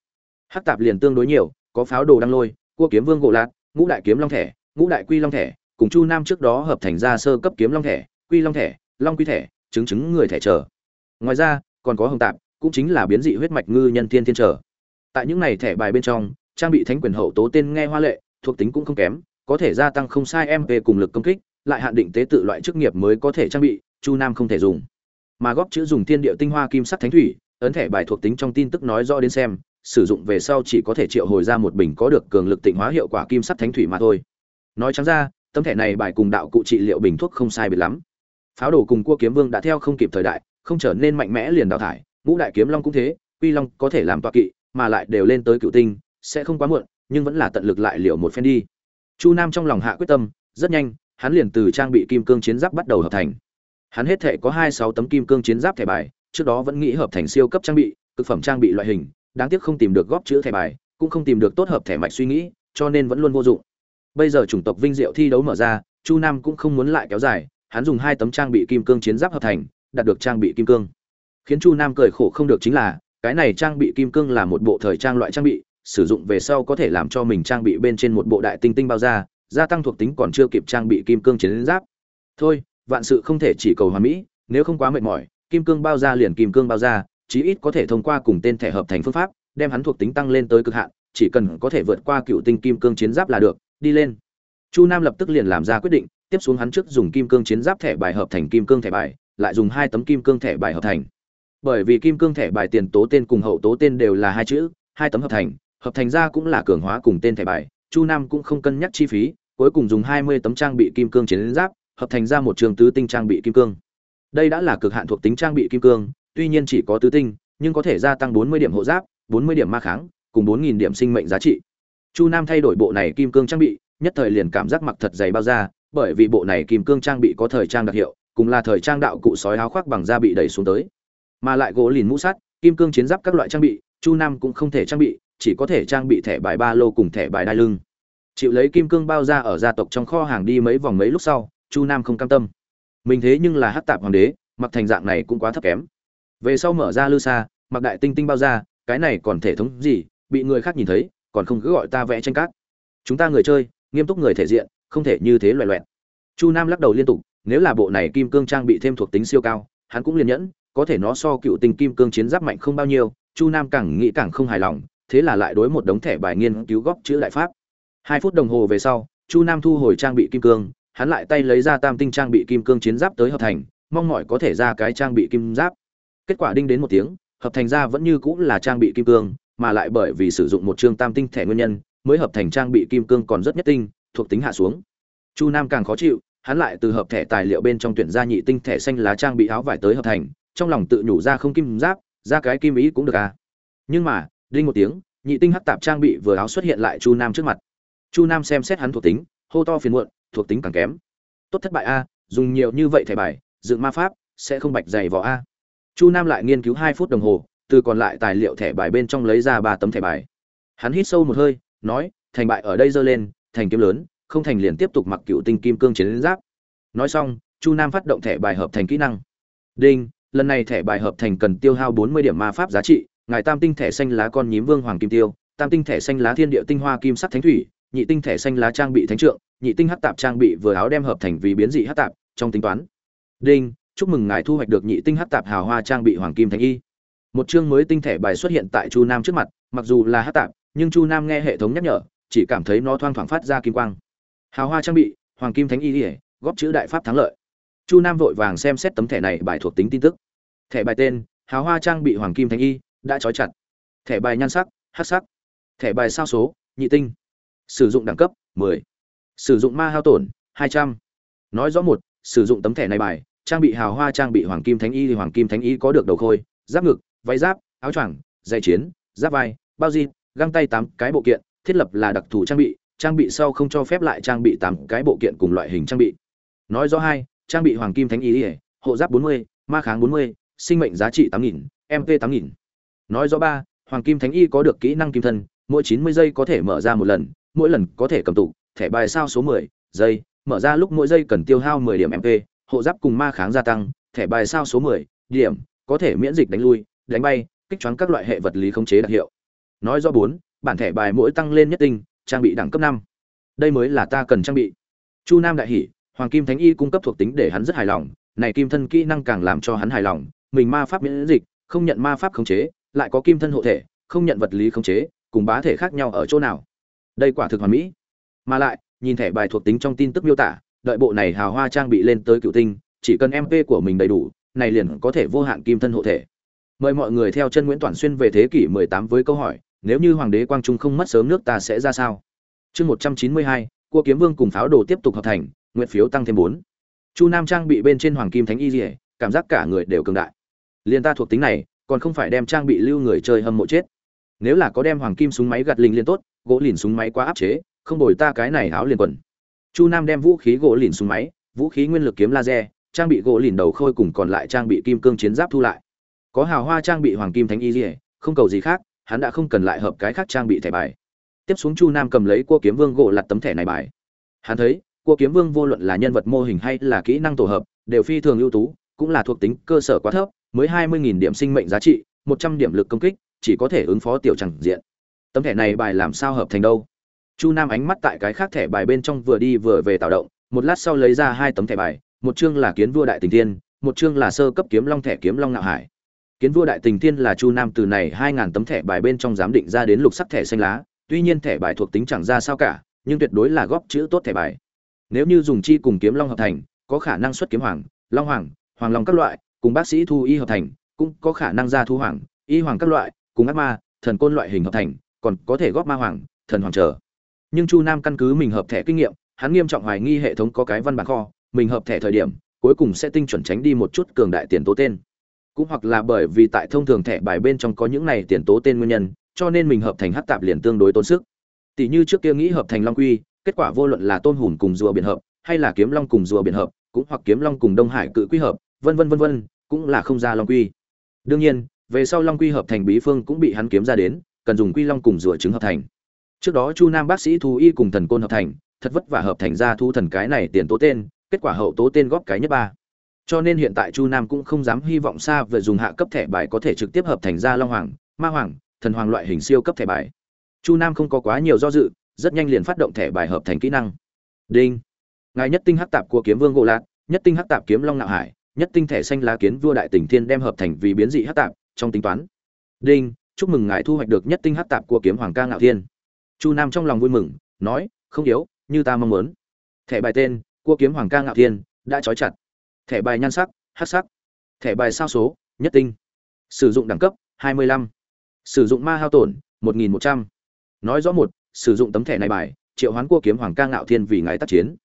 Hắc tạp liền tương đối nhiều, có pháo đồ đăng lôi, cua kiếm vương gỗ lạc ngũ đại kiếm long thẻ ngũ đại quy long thẻ cùng chu nam trước đó hợp thành ra sơ cấp kiếm long thẻ quy long thẻ long quy thẻ chứng chứng người thẻ chờ ngoài ra, còn có hồng tạp, cũng chính là biến dị huyết mạch ngư nhân tiên thiên trở. Tại những này thẻ bài bên trong, trang bị thánh quyền hậu tố tên nghe hoa lệ, thuộc tính cũng không kém, có thể gia tăng không sai mp cùng lực công kích, lại hạn định tế tự loại chức nghiệp mới có thể trang bị, chu nam không thể dùng. Mà góp chữ dùng thiên địa tinh hoa kim sắc thánh thủy, ấn thẻ bài thuộc tính trong tin tức nói rõ đến xem sử dụng về sau chỉ có thể triệu hồi ra một bình có được cường lực tịnh hóa hiệu quả kim sắt thánh thủy mà thôi. Nói trắng ra, tấm thẻ này bài cùng đạo cụ trị liệu bình thuốc không sai biệt lắm. Pháo đồ cùng cua kiếm vương đã theo không kịp thời đại, không trở nên mạnh mẽ liền đào thải, ngũ đại kiếm long cũng thế, quy long có thể làm toa kỵ, mà lại đều lên tới cựu tinh, sẽ không quá muộn, nhưng vẫn là tận lực lại liệu một phen đi. Chu nam trong lòng hạ quyết tâm, rất nhanh, hắn liền từ trang bị kim cương chiến giáp bắt đầu hợp thành. Hắn hết thể có hai sáu tấm kim cương chiến giáp thẻ bài, trước đó vẫn nghĩ hợp thành siêu cấp trang bị, cực phẩm trang bị loại hình đáng tiếc không tìm được góp chữ thẻ bài, cũng không tìm được tốt hợp thẻ mạch suy nghĩ, cho nên vẫn luôn vô dụng. Bây giờ chủng tộc vinh diệu thi đấu mở ra, chu nam cũng không muốn lại kéo dài, hắn dùng hai tấm trang bị kim cương chiến giáp hợp thành, đạt được trang bị kim cương. Khiến chu nam cười khổ không được chính là, cái này trang bị kim cương là một bộ thời trang loại trang bị, sử dụng về sau có thể làm cho mình trang bị bên trên một bộ đại tinh tinh bao da, gia tăng thuộc tính còn chưa kịp trang bị kim cương chiến giáp. Thôi, vạn sự không thể chỉ cầu hoàn mỹ, nếu không quá mệt mỏi, kim cương bao da liền kim cương bao da chí ít có thể thông qua cùng tên thẻ hợp thành phương pháp, đem hắn thuộc tính tăng lên tới cực hạn, chỉ cần có thể vượt qua cựu tinh kim cương chiến giáp là được, đi lên. Chu nam lập tức liền làm ra quyết định, tiếp xuống hắn trước dùng kim cương chiến giáp thẻ bài hợp thành kim cương thẻ bài, lại dùng hai tấm kim cương thẻ bài hợp thành. Bởi vì kim cương thẻ bài tiền tố tên cùng hậu tố tên đều là hai chữ, hai tấm hợp thành hợp thành ra cũng là cường hóa cùng tên thẻ bài, chu nam cũng không cân nhắc chi phí, cuối cùng dùng hai mươi tấm trang bị kim cương chiến giáp, hợp thành ra một trường tứ tinh trang bị kim cương. Đây đã là cực hạn thuộc tính trang bị kim cương tuy nhiên chỉ có tứ tinh, nhưng có thể gia tăng bốn mươi điểm hộ giáp, bốn mươi điểm ma kháng, cùng bốn nghìn điểm sinh mệnh giá trị. Chu nam thay đổi bộ này kim cương trang bị, nhất thời liền cảm giác mặc thật dày bao da, bởi vì bộ này kim cương trang bị có thời trang đặc hiệu, cùng là thời trang đạo cụ sói áo khoác bằng da bị đẩy xuống tới. Mà lại gỗ lìn mũ sắt, kim cương chiến giáp các loại trang bị, chu nam cũng không thể trang bị, chỉ có thể trang bị thẻ bài ba lô cùng thẻ bài đai lưng. Chịu lấy kim cương bao da ở gia tộc trong kho hàng đi mấy vòng mấy lúc sau, chu nam không cam tâm. Mình thế nhưng là hắc tạp hoàng đế, mặc thành dạng này cũng quá thấp kém về sau mở ra lư xa, mặc đại tinh tinh bao ra, cái này còn thể thống gì, bị người khác nhìn thấy, còn không cứ gọi ta vẽ tranh cát. Chúng ta người chơi, nghiêm túc người thể diện, không thể như thế loẹ loẹt. Chu nam lắc đầu liên tục, nếu là bộ này kim cương trang bị thêm thuộc tính siêu cao, hắn cũng liền nhẫn, có thể nó so cựu tình kim cương chiến giáp mạnh không bao nhiêu, chu nam càng nghĩ càng không hài lòng, thế là lại đối một đống thẻ bài nghiên cứu góp chữ đại pháp. Hai phút đồng hồ về sau, chu nam thu hồi trang bị kim cương, hắn lại tay lấy ra tam tinh trang bị kim cương chiến giáp tới hợp thành, mong mỏi có thể ra cái trang bị kim giáp kết quả đinh đến một tiếng, hợp thành ra vẫn như cũng là trang bị kim cương, mà lại bởi vì sử dụng một chương tam tinh thẻ nguyên nhân, mới hợp thành trang bị kim cương còn rất nhất tinh, thuộc tính hạ xuống. Chu nam càng khó chịu, hắn lại từ hợp thẻ tài liệu bên trong tuyển ra nhị tinh thẻ xanh lá trang bị áo vải tới hợp thành, trong lòng tự nhủ ra không kim giáp, ra cái kim ý cũng được à. Nhưng mà, đinh một tiếng, nhị tinh hắc tạp trang bị vừa áo xuất hiện lại chu nam trước mặt. Chu nam xem xét hắn thuộc tính, hô to phiền muộn, thuộc tính càng kém. Tốt thất bại a, dùng nhiều như vậy thẻ bài, dựng ma pháp, sẽ không bạch dày vỏ a chu nam lại nghiên cứu hai phút đồng hồ, từ còn lại tài liệu thẻ bài bên trong lấy ra ba tấm thẻ bài. Hắn hít sâu một hơi, nói, thành bại ở đây dơ lên, thành kiếm lớn, không thành liền tiếp tục mặc cựu tinh kim cương chiến giáp. Nói xong, chu nam phát động thẻ bài hợp thành kỹ năng. Đinh, lần này thẻ bài hợp thành cần tiêu hao bốn mươi điểm ma pháp giá trị, ngài tam tinh thẻ xanh lá con nhím vương hoàng kim tiêu, tam tinh thẻ xanh lá thiên địa tinh hoa kim sắc thánh thủy, nhị tinh thẻ xanh lá trang bị thánh trượng, nhị tinh hắc tạp trang bị vừa áo đem hợp thành vì biến dị hắc tạp, trong tính toán. Đinh chúc mừng ngài thu hoạch được nhị tinh hắc tạp hào hoa trang bị hoàng kim thánh y. Một chương mới tinh thẻ bài xuất hiện tại chu nam trước mặt, mặc dù là hắc tạp, nhưng chu nam nghe hệ thống nhắc nhở, chỉ cảm thấy nó thoang thoảng phát ra kim quang. Hào hoa trang bị, hoàng kim thánh y ỉa góp chữ đại pháp thắng lợi. Chu nam vội vàng xem xét tấm thẻ này bài thuộc tính tin tức. Thẻ bài tên, hào hoa trang bị hoàng kim thánh y, đã trói chặt. Thẻ bài nhan sắc hát sắc. Thẻ bài sao số, nhị tinh. Sử dụng đẳng cấp 10. sử dụng ma hao tổn 200. nói rõ một, sử dụng tấm thẻ này bài trang bị hào hoa trang bị hoàng kim thánh y thì hoàng kim thánh y có được đầu khôi giáp ngực váy giáp áo choàng dây chiến giáp vai bao di găng tay tám cái bộ kiện thiết lập là đặc thù trang bị trang bị sau không cho phép lại trang bị tám cái bộ kiện cùng loại hình trang bị nói rõ hai trang bị hoàng kim thánh y hộ giáp 40, ma kháng 40, sinh mệnh giá trị 8000, mp 8000. nói rõ ba hoàng kim thánh y có được kỹ năng kim thân mỗi 90 giây có thể mở ra một lần mỗi lần có thể cầm tụ thẻ bài sao số 10 giây mở ra lúc mỗi giây cần tiêu hao 10 điểm mp hộ giáp cùng ma kháng gia tăng, thẻ bài sao số 10 điểm, có thể miễn dịch đánh lui, đánh bay, kích choáng các loại hệ vật lý khống chế đặc hiệu. Nói rõ bốn, bản thẻ bài mỗi tăng lên nhất tinh, trang bị đẳng cấp năm. Đây mới là ta cần trang bị. Chu nam đại hỷ hoàng kim thánh y cung cấp thuộc tính để hắn rất hài lòng, này kim thân kỹ năng càng làm cho hắn hài lòng, mình ma pháp miễn dịch, không nhận ma pháp khống chế, lại có kim thân hộ thể, không nhận vật lý khống chế, cùng bá thể khác nhau ở chỗ nào? Đây quả thực hoàn mỹ. Mà lại, nhìn thẻ bài thuộc tính trong tin tức miêu tả đợi bộ này hào hoa trang bị lên tới cựu tinh chỉ cần mp của mình đầy đủ này liền có thể vô hạn kim thân hộ thể. Mời mọi người theo chân nguyễn toàn xuyên về thế kỷ 18 với câu hỏi nếu như hoàng đế quang trung không mất sớm nước ta sẽ ra sao? Chương 192, cua kiếm vương cùng pháo đồ tiếp tục hợp thành nguyện phiếu tăng thêm 4. chu nam trang bị bên trên hoàng kim thánh y dỉa cảm giác cả người đều cường đại. Liên ta thuộc tính này còn không phải đem trang bị lưu người chơi hâm mộ chết. Nếu là có đem hoàng kim súng máy gạt linh liên tốt gỗ lìn súng máy quá áp chế không đổi ta cái này áo liền quần chu nam đem vũ khí gỗ lìn súng máy, vũ khí nguyên lực kiếm laser, trang bị gỗ lìn đầu khôi cùng còn lại trang bị kim cương chiến giáp thu lại. Có hào hoa trang bị hoàng kim thánh y dỉa không cầu gì khác, hắn đã không cần lại hợp cái khác trang bị thẻ bài. Tiếp xuống chu nam cầm lấy cua kiếm vương gỗ lặt tấm thẻ này bài. Hắn thấy, cua kiếm vương vô luận là nhân vật mô hình hay là kỹ năng tổ hợp, đều phi thường ưu tú, cũng là thuộc tính cơ sở quá thấp, mới hai mươi nghìn điểm sinh mệnh giá trị, một trăm điểm lực công kích, chỉ có thể ứng phó tiểu chẳng diện. Tấm thẻ này bài làm sao hợp thành đâu? Chu nam ánh mắt tại cái khác thẻ bài bên trong vừa đi vừa về tạo động, một lát sau lấy ra hai tấm thẻ bài, một chương là kiến vua đại tình tiên một chương là sơ cấp kiếm long thẻ kiếm long ngạo hải. Kiến vua đại tình tiên là chu nam từ này hai ngàn tấm thẻ bài bên trong giám định ra đến lục sắc thẻ xanh lá, tuy nhiên thẻ bài thuộc tính chẳng ra sao cả, nhưng tuyệt đối là góp chữ tốt thẻ bài. Nếu như dùng chi cùng kiếm long hợp thành, có khả năng xuất kiếm hoàng, long hoàng hoàng long các loại, cùng bác sĩ thu y hợp thành, cũng có khả năng ra thu hoàng, y hoàng các loại, cùng ác ma, thần côn loại hình hợp thành, còn có thể góp ma hoàng, thần hoàng trở nhưng chu nam căn cứ mình hợp thẻ kinh nghiệm, hắn nghiêm trọng hoài nghi hệ thống có cái văn bản kho, mình hợp thẻ thời điểm, cuối cùng sẽ tinh chuẩn tránh đi một chút cường đại tiền tố tên. Cũng hoặc là bởi vì tại thông thường thẻ bài bên trong có những này tiền tố tên nguyên nhân, cho nên mình hợp thành hát tạp liền tương đối tốn sức. Tỷ như trước kia nghĩ hợp thành long quy, kết quả vô luận là tôn hùn cùng rùa biển hợp, hay là kiếm long cùng rùa biển hợp, cũng hoặc kiếm long cùng đông hải cự quy hợp, vân vân vân vân, cũng là không ra long quy. Đương nhiên, về sau long quy hợp thành bí phương cũng bị hắn kiếm ra đến, cần dùng quy long cùng rùa trứng hợp thành trước đó chu nam bác sĩ thú y cùng thần côn hợp thành, thật vất vả hợp thành ra thu thần cái này tiền tố tên, kết quả hậu tố tên góp cái nhất ba. Cho nên hiện tại chu nam cũng không dám hy vọng xa về dùng hạ cấp thẻ bài có thể trực tiếp hợp thành ra long hoàng, ma hoàng, thần hoàng loại hình siêu cấp thẻ bài. Chu nam không có quá nhiều do dự, rất nhanh liền phát động thẻ bài hợp thành kỹ năng. Đinh. Ngài nhất tinh hắc tạp của kiếm vương gỗ lạc, nhất tinh hắc tạp kiếm long nạo hải, nhất tinh thẻ xanh lá kiến vua đại tỉnh thiên đem hợp thành vì biến dị hắc tạp, trong tính toán. Đinh, chúc mừng ngài thu hoạch được nhất tinh hắc tạp của kiếm hoàng ca ngạo thiên chu nam trong lòng vui mừng nói không yếu như ta mong muốn thẻ bài tên cua kiếm hoàng ca ngạo thiên đã trói chặt thẻ bài nhan sắc hát sắc thẻ bài sao số nhất tinh sử dụng đẳng cấp 25. sử dụng ma hao tổn 1.100. nói rõ một sử dụng tấm thẻ này bài triệu hoán cua kiếm hoàng ca ngạo thiên vì ngài tác chiến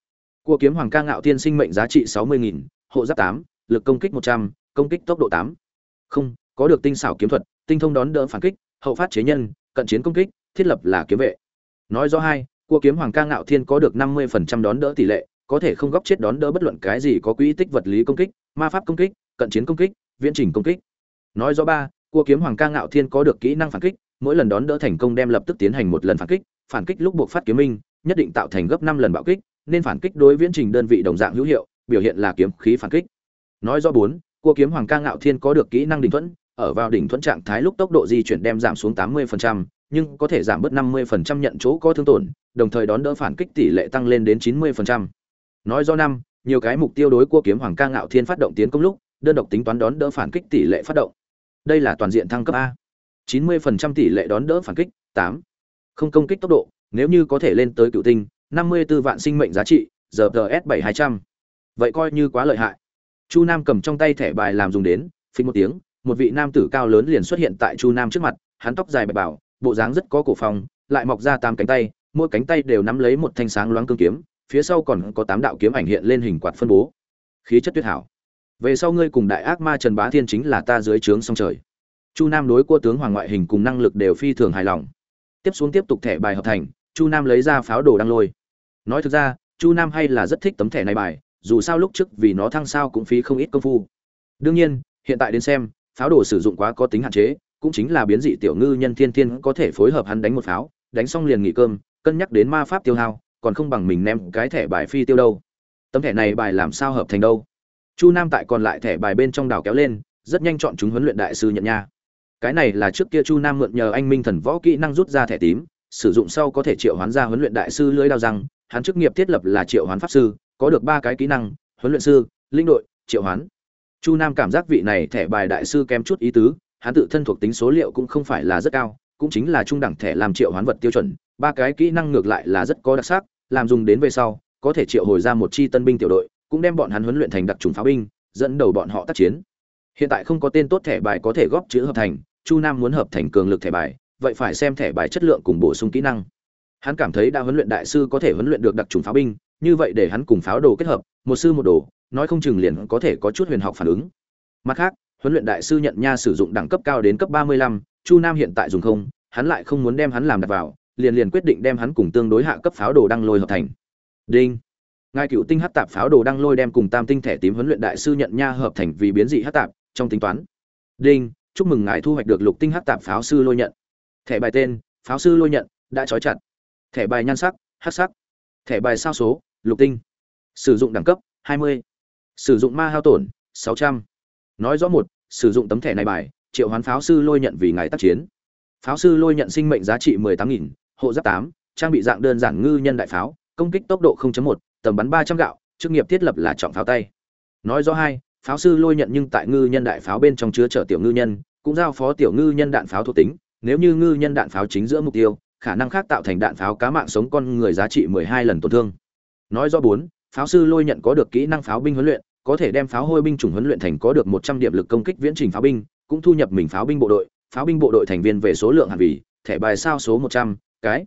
cua kiếm hoàng ca ngạo thiên sinh mệnh giá trị 60.000, hộ giáp 8, lực công kích 100, công kích tốc độ 8. không có được tinh xảo kiếm thuật tinh thông đón đỡ phản kích hậu phát chế nhân cận chiến công kích thiết lập là kiếm vệ nói rõ hai, cua kiếm hoàng ca ngạo thiên có được 50% đón đỡ tỷ lệ, có thể không góc chết đón đỡ bất luận cái gì có quỹ tích vật lý công kích, ma pháp công kích, cận chiến công kích, viễn trình công kích. Nói rõ ba, cua kiếm hoàng ca ngạo thiên có được kỹ năng phản kích, mỗi lần đón đỡ thành công đem lập tức tiến hành một lần phản kích phản kích lúc buộc phát kiếm minh, nhất định tạo thành gấp năm lần bạo kích, nên phản kích đối viễn trình đơn vị đồng dạng hữu hiệu, biểu hiện là kiếm khí phản kích. Nói rõ bốn, cua kiếm hoàng ca ngạo thiên có được kỹ năng đỉnh thuẫn ở vào đỉnh thuẫn trạng thái lúc tốc độ di chuyển đem giảm xuống 80%, nhưng có thể giảm bớt 50% nhận chỗ có thương tổn, đồng thời đón đỡ phản kích tỷ lệ tăng lên đến 90% nói do năm nhiều cái mục tiêu đối cua kiếm hoàng ca ngạo thiên phát động tiến công lúc đơn độc tính toán đón đỡ phản kích tỷ lệ phát động. Đây là toàn diện thăng cấp a. 90% tỷ lệ đón đỡ phản kích 8. không công kích tốc độ nếu như có thể lên tới cựu tinh 54 vạn sinh mệnh giá trị giờ ts 7200 vậy coi như quá lợi hại. Chu nam cầm trong tay thẻ bài làm dùng đến phình một tiếng một vị nam tử cao lớn liền xuất hiện tại chu nam trước mặt, hắn tóc dài bạch bảo bộ dáng rất có cổ phong, lại mọc ra tám cánh tay, mỗi cánh tay đều nắm lấy một thanh sáng loáng cương kiếm, phía sau còn có tám đạo kiếm ảnh hiện lên hình quạt phân bố. Khí chất tuyệt hảo. Về sau ngươi cùng đại ác ma trần bá thiên chính là ta dưới trướng song trời. Chu nam đối cua tướng hoàng ngoại hình cùng năng lực đều phi thường hài lòng. Tiếp xuống tiếp tục thẻ bài hợp thành, chu nam lấy ra pháo đồ đăng lôi. Nói thực ra, chu nam hay là rất thích tấm thẻ này bài, dù sao lúc trước vì nó thăng sao cũng phí không ít công phu. Đương nhiên, hiện tại đến xem pháo đồ sử dụng quá có tính hạn chế, cũng chính là biến dị tiểu ngư nhân thiên thiên có thể phối hợp hắn đánh một pháo, đánh xong liền nghỉ cơm, cân nhắc đến ma pháp tiêu hao, còn không bằng mình ném cái thẻ bài phi tiêu đâu. Tấm thẻ này bài làm sao hợp thành đâu? Chu nam tại còn lại thẻ bài bên trong đảo kéo lên, rất nhanh chọn chúng huấn luyện đại sư nhận nha. Cái này là trước kia chu nam mượn nhờ anh minh thần võ kỹ năng rút ra thẻ tím, sử dụng sau có thể triệu hoán ra huấn luyện đại sư lưới đao răng, hắn chức nghiệp thiết lập là triệu hoán pháp sư, có được ba cái kỹ năng, huấn luyện sư, linh đội, triệu hoán chu nam cảm giác vị này thẻ bài đại sư kém chút ý tứ, hắn tự thân thuộc tính số liệu cũng không phải là rất cao, cũng chính là trung đẳng thẻ làm triệu hoán vật tiêu chuẩn, ba cái kỹ năng ngược lại là rất có đặc sắc, làm dùng đến về sau, có thể triệu hồi ra một chi tân binh tiểu đội, cũng đem bọn hắn huấn luyện thành đặc trùng pháo binh, dẫn đầu bọn họ tác chiến. Hiện tại không có tên tốt thẻ bài có thể góp chữ hợp thành, chu nam muốn hợp thành cường lực thẻ bài, vậy phải xem thẻ bài chất lượng cùng bổ sung kỹ năng. Hắn cảm thấy đã huấn luyện đại sư có thể huấn luyện được đặc trùng pháo binh, như vậy để hắn cùng pháo đồ kết hợp, một sư một đồ nói không chừng liền có thể có chút huyền học phản ứng. Mặt khác, huấn luyện đại sư nhận nha sử dụng đẳng cấp cao đến cấp ba mươi lăm, chu nam hiện tại dùng không, hắn lại không muốn đem hắn làm đặt vào, liền liền quyết định đem hắn cùng tương đối hạ cấp pháo đồ đăng lôi hợp thành. Đinh. Ngài cựu tinh hát tạp pháo đồ đăng lôi đem cùng tam tinh thẻ tím huấn luyện đại sư nhận nha hợp thành vì biến dị hát tạp, trong tính toán. Đinh. Chúc mừng ngài thu hoạch được lục tinh hát tạp pháo sư lôi nhận. Thẻ bài tên, pháo sư lôi nhận, đã trói chặt. Thẻ bài nhan sắc hát sắc. Thẻ bài sao số, lục tinh. Sử dụng đẳng cấp 20 sử dụng ma hao tổn 600. nói rõ một sử dụng tấm thẻ này bài triệu hoán pháo sư lôi nhận vì ngài tác chiến. Pháo sư lôi nhận sinh mệnh giá trị 18.000, hộ giáp 8, trang bị dạng đơn giản ngư nhân đại pháo công kích tốc độ 0.1, tầm bắn 300 gạo chức nghiệp thiết lập là trọng pháo tay. Nói rõ hai pháo sư lôi nhận nhưng tại ngư nhân đại pháo bên trong chứa chở tiểu ngư nhân cũng giao phó tiểu ngư nhân đạn pháo thuộc tính. Nếu như ngư nhân đạn pháo chính giữa mục tiêu khả năng khác tạo thành đạn pháo cá mạng sống con người giá trị 12 lần tổn thương. Nói rõ bốn pháo sư lôi nhận có được kỹ năng pháo binh huấn luyện có thể đem pháo hôi binh chủng huấn luyện thành có được 100 điểm lực công kích viễn trình pháo binh cũng thu nhập mình pháo binh bộ đội. Pháo binh bộ đội thành viên về số lượng hẳn vì thẻ bài sao số 100, cái.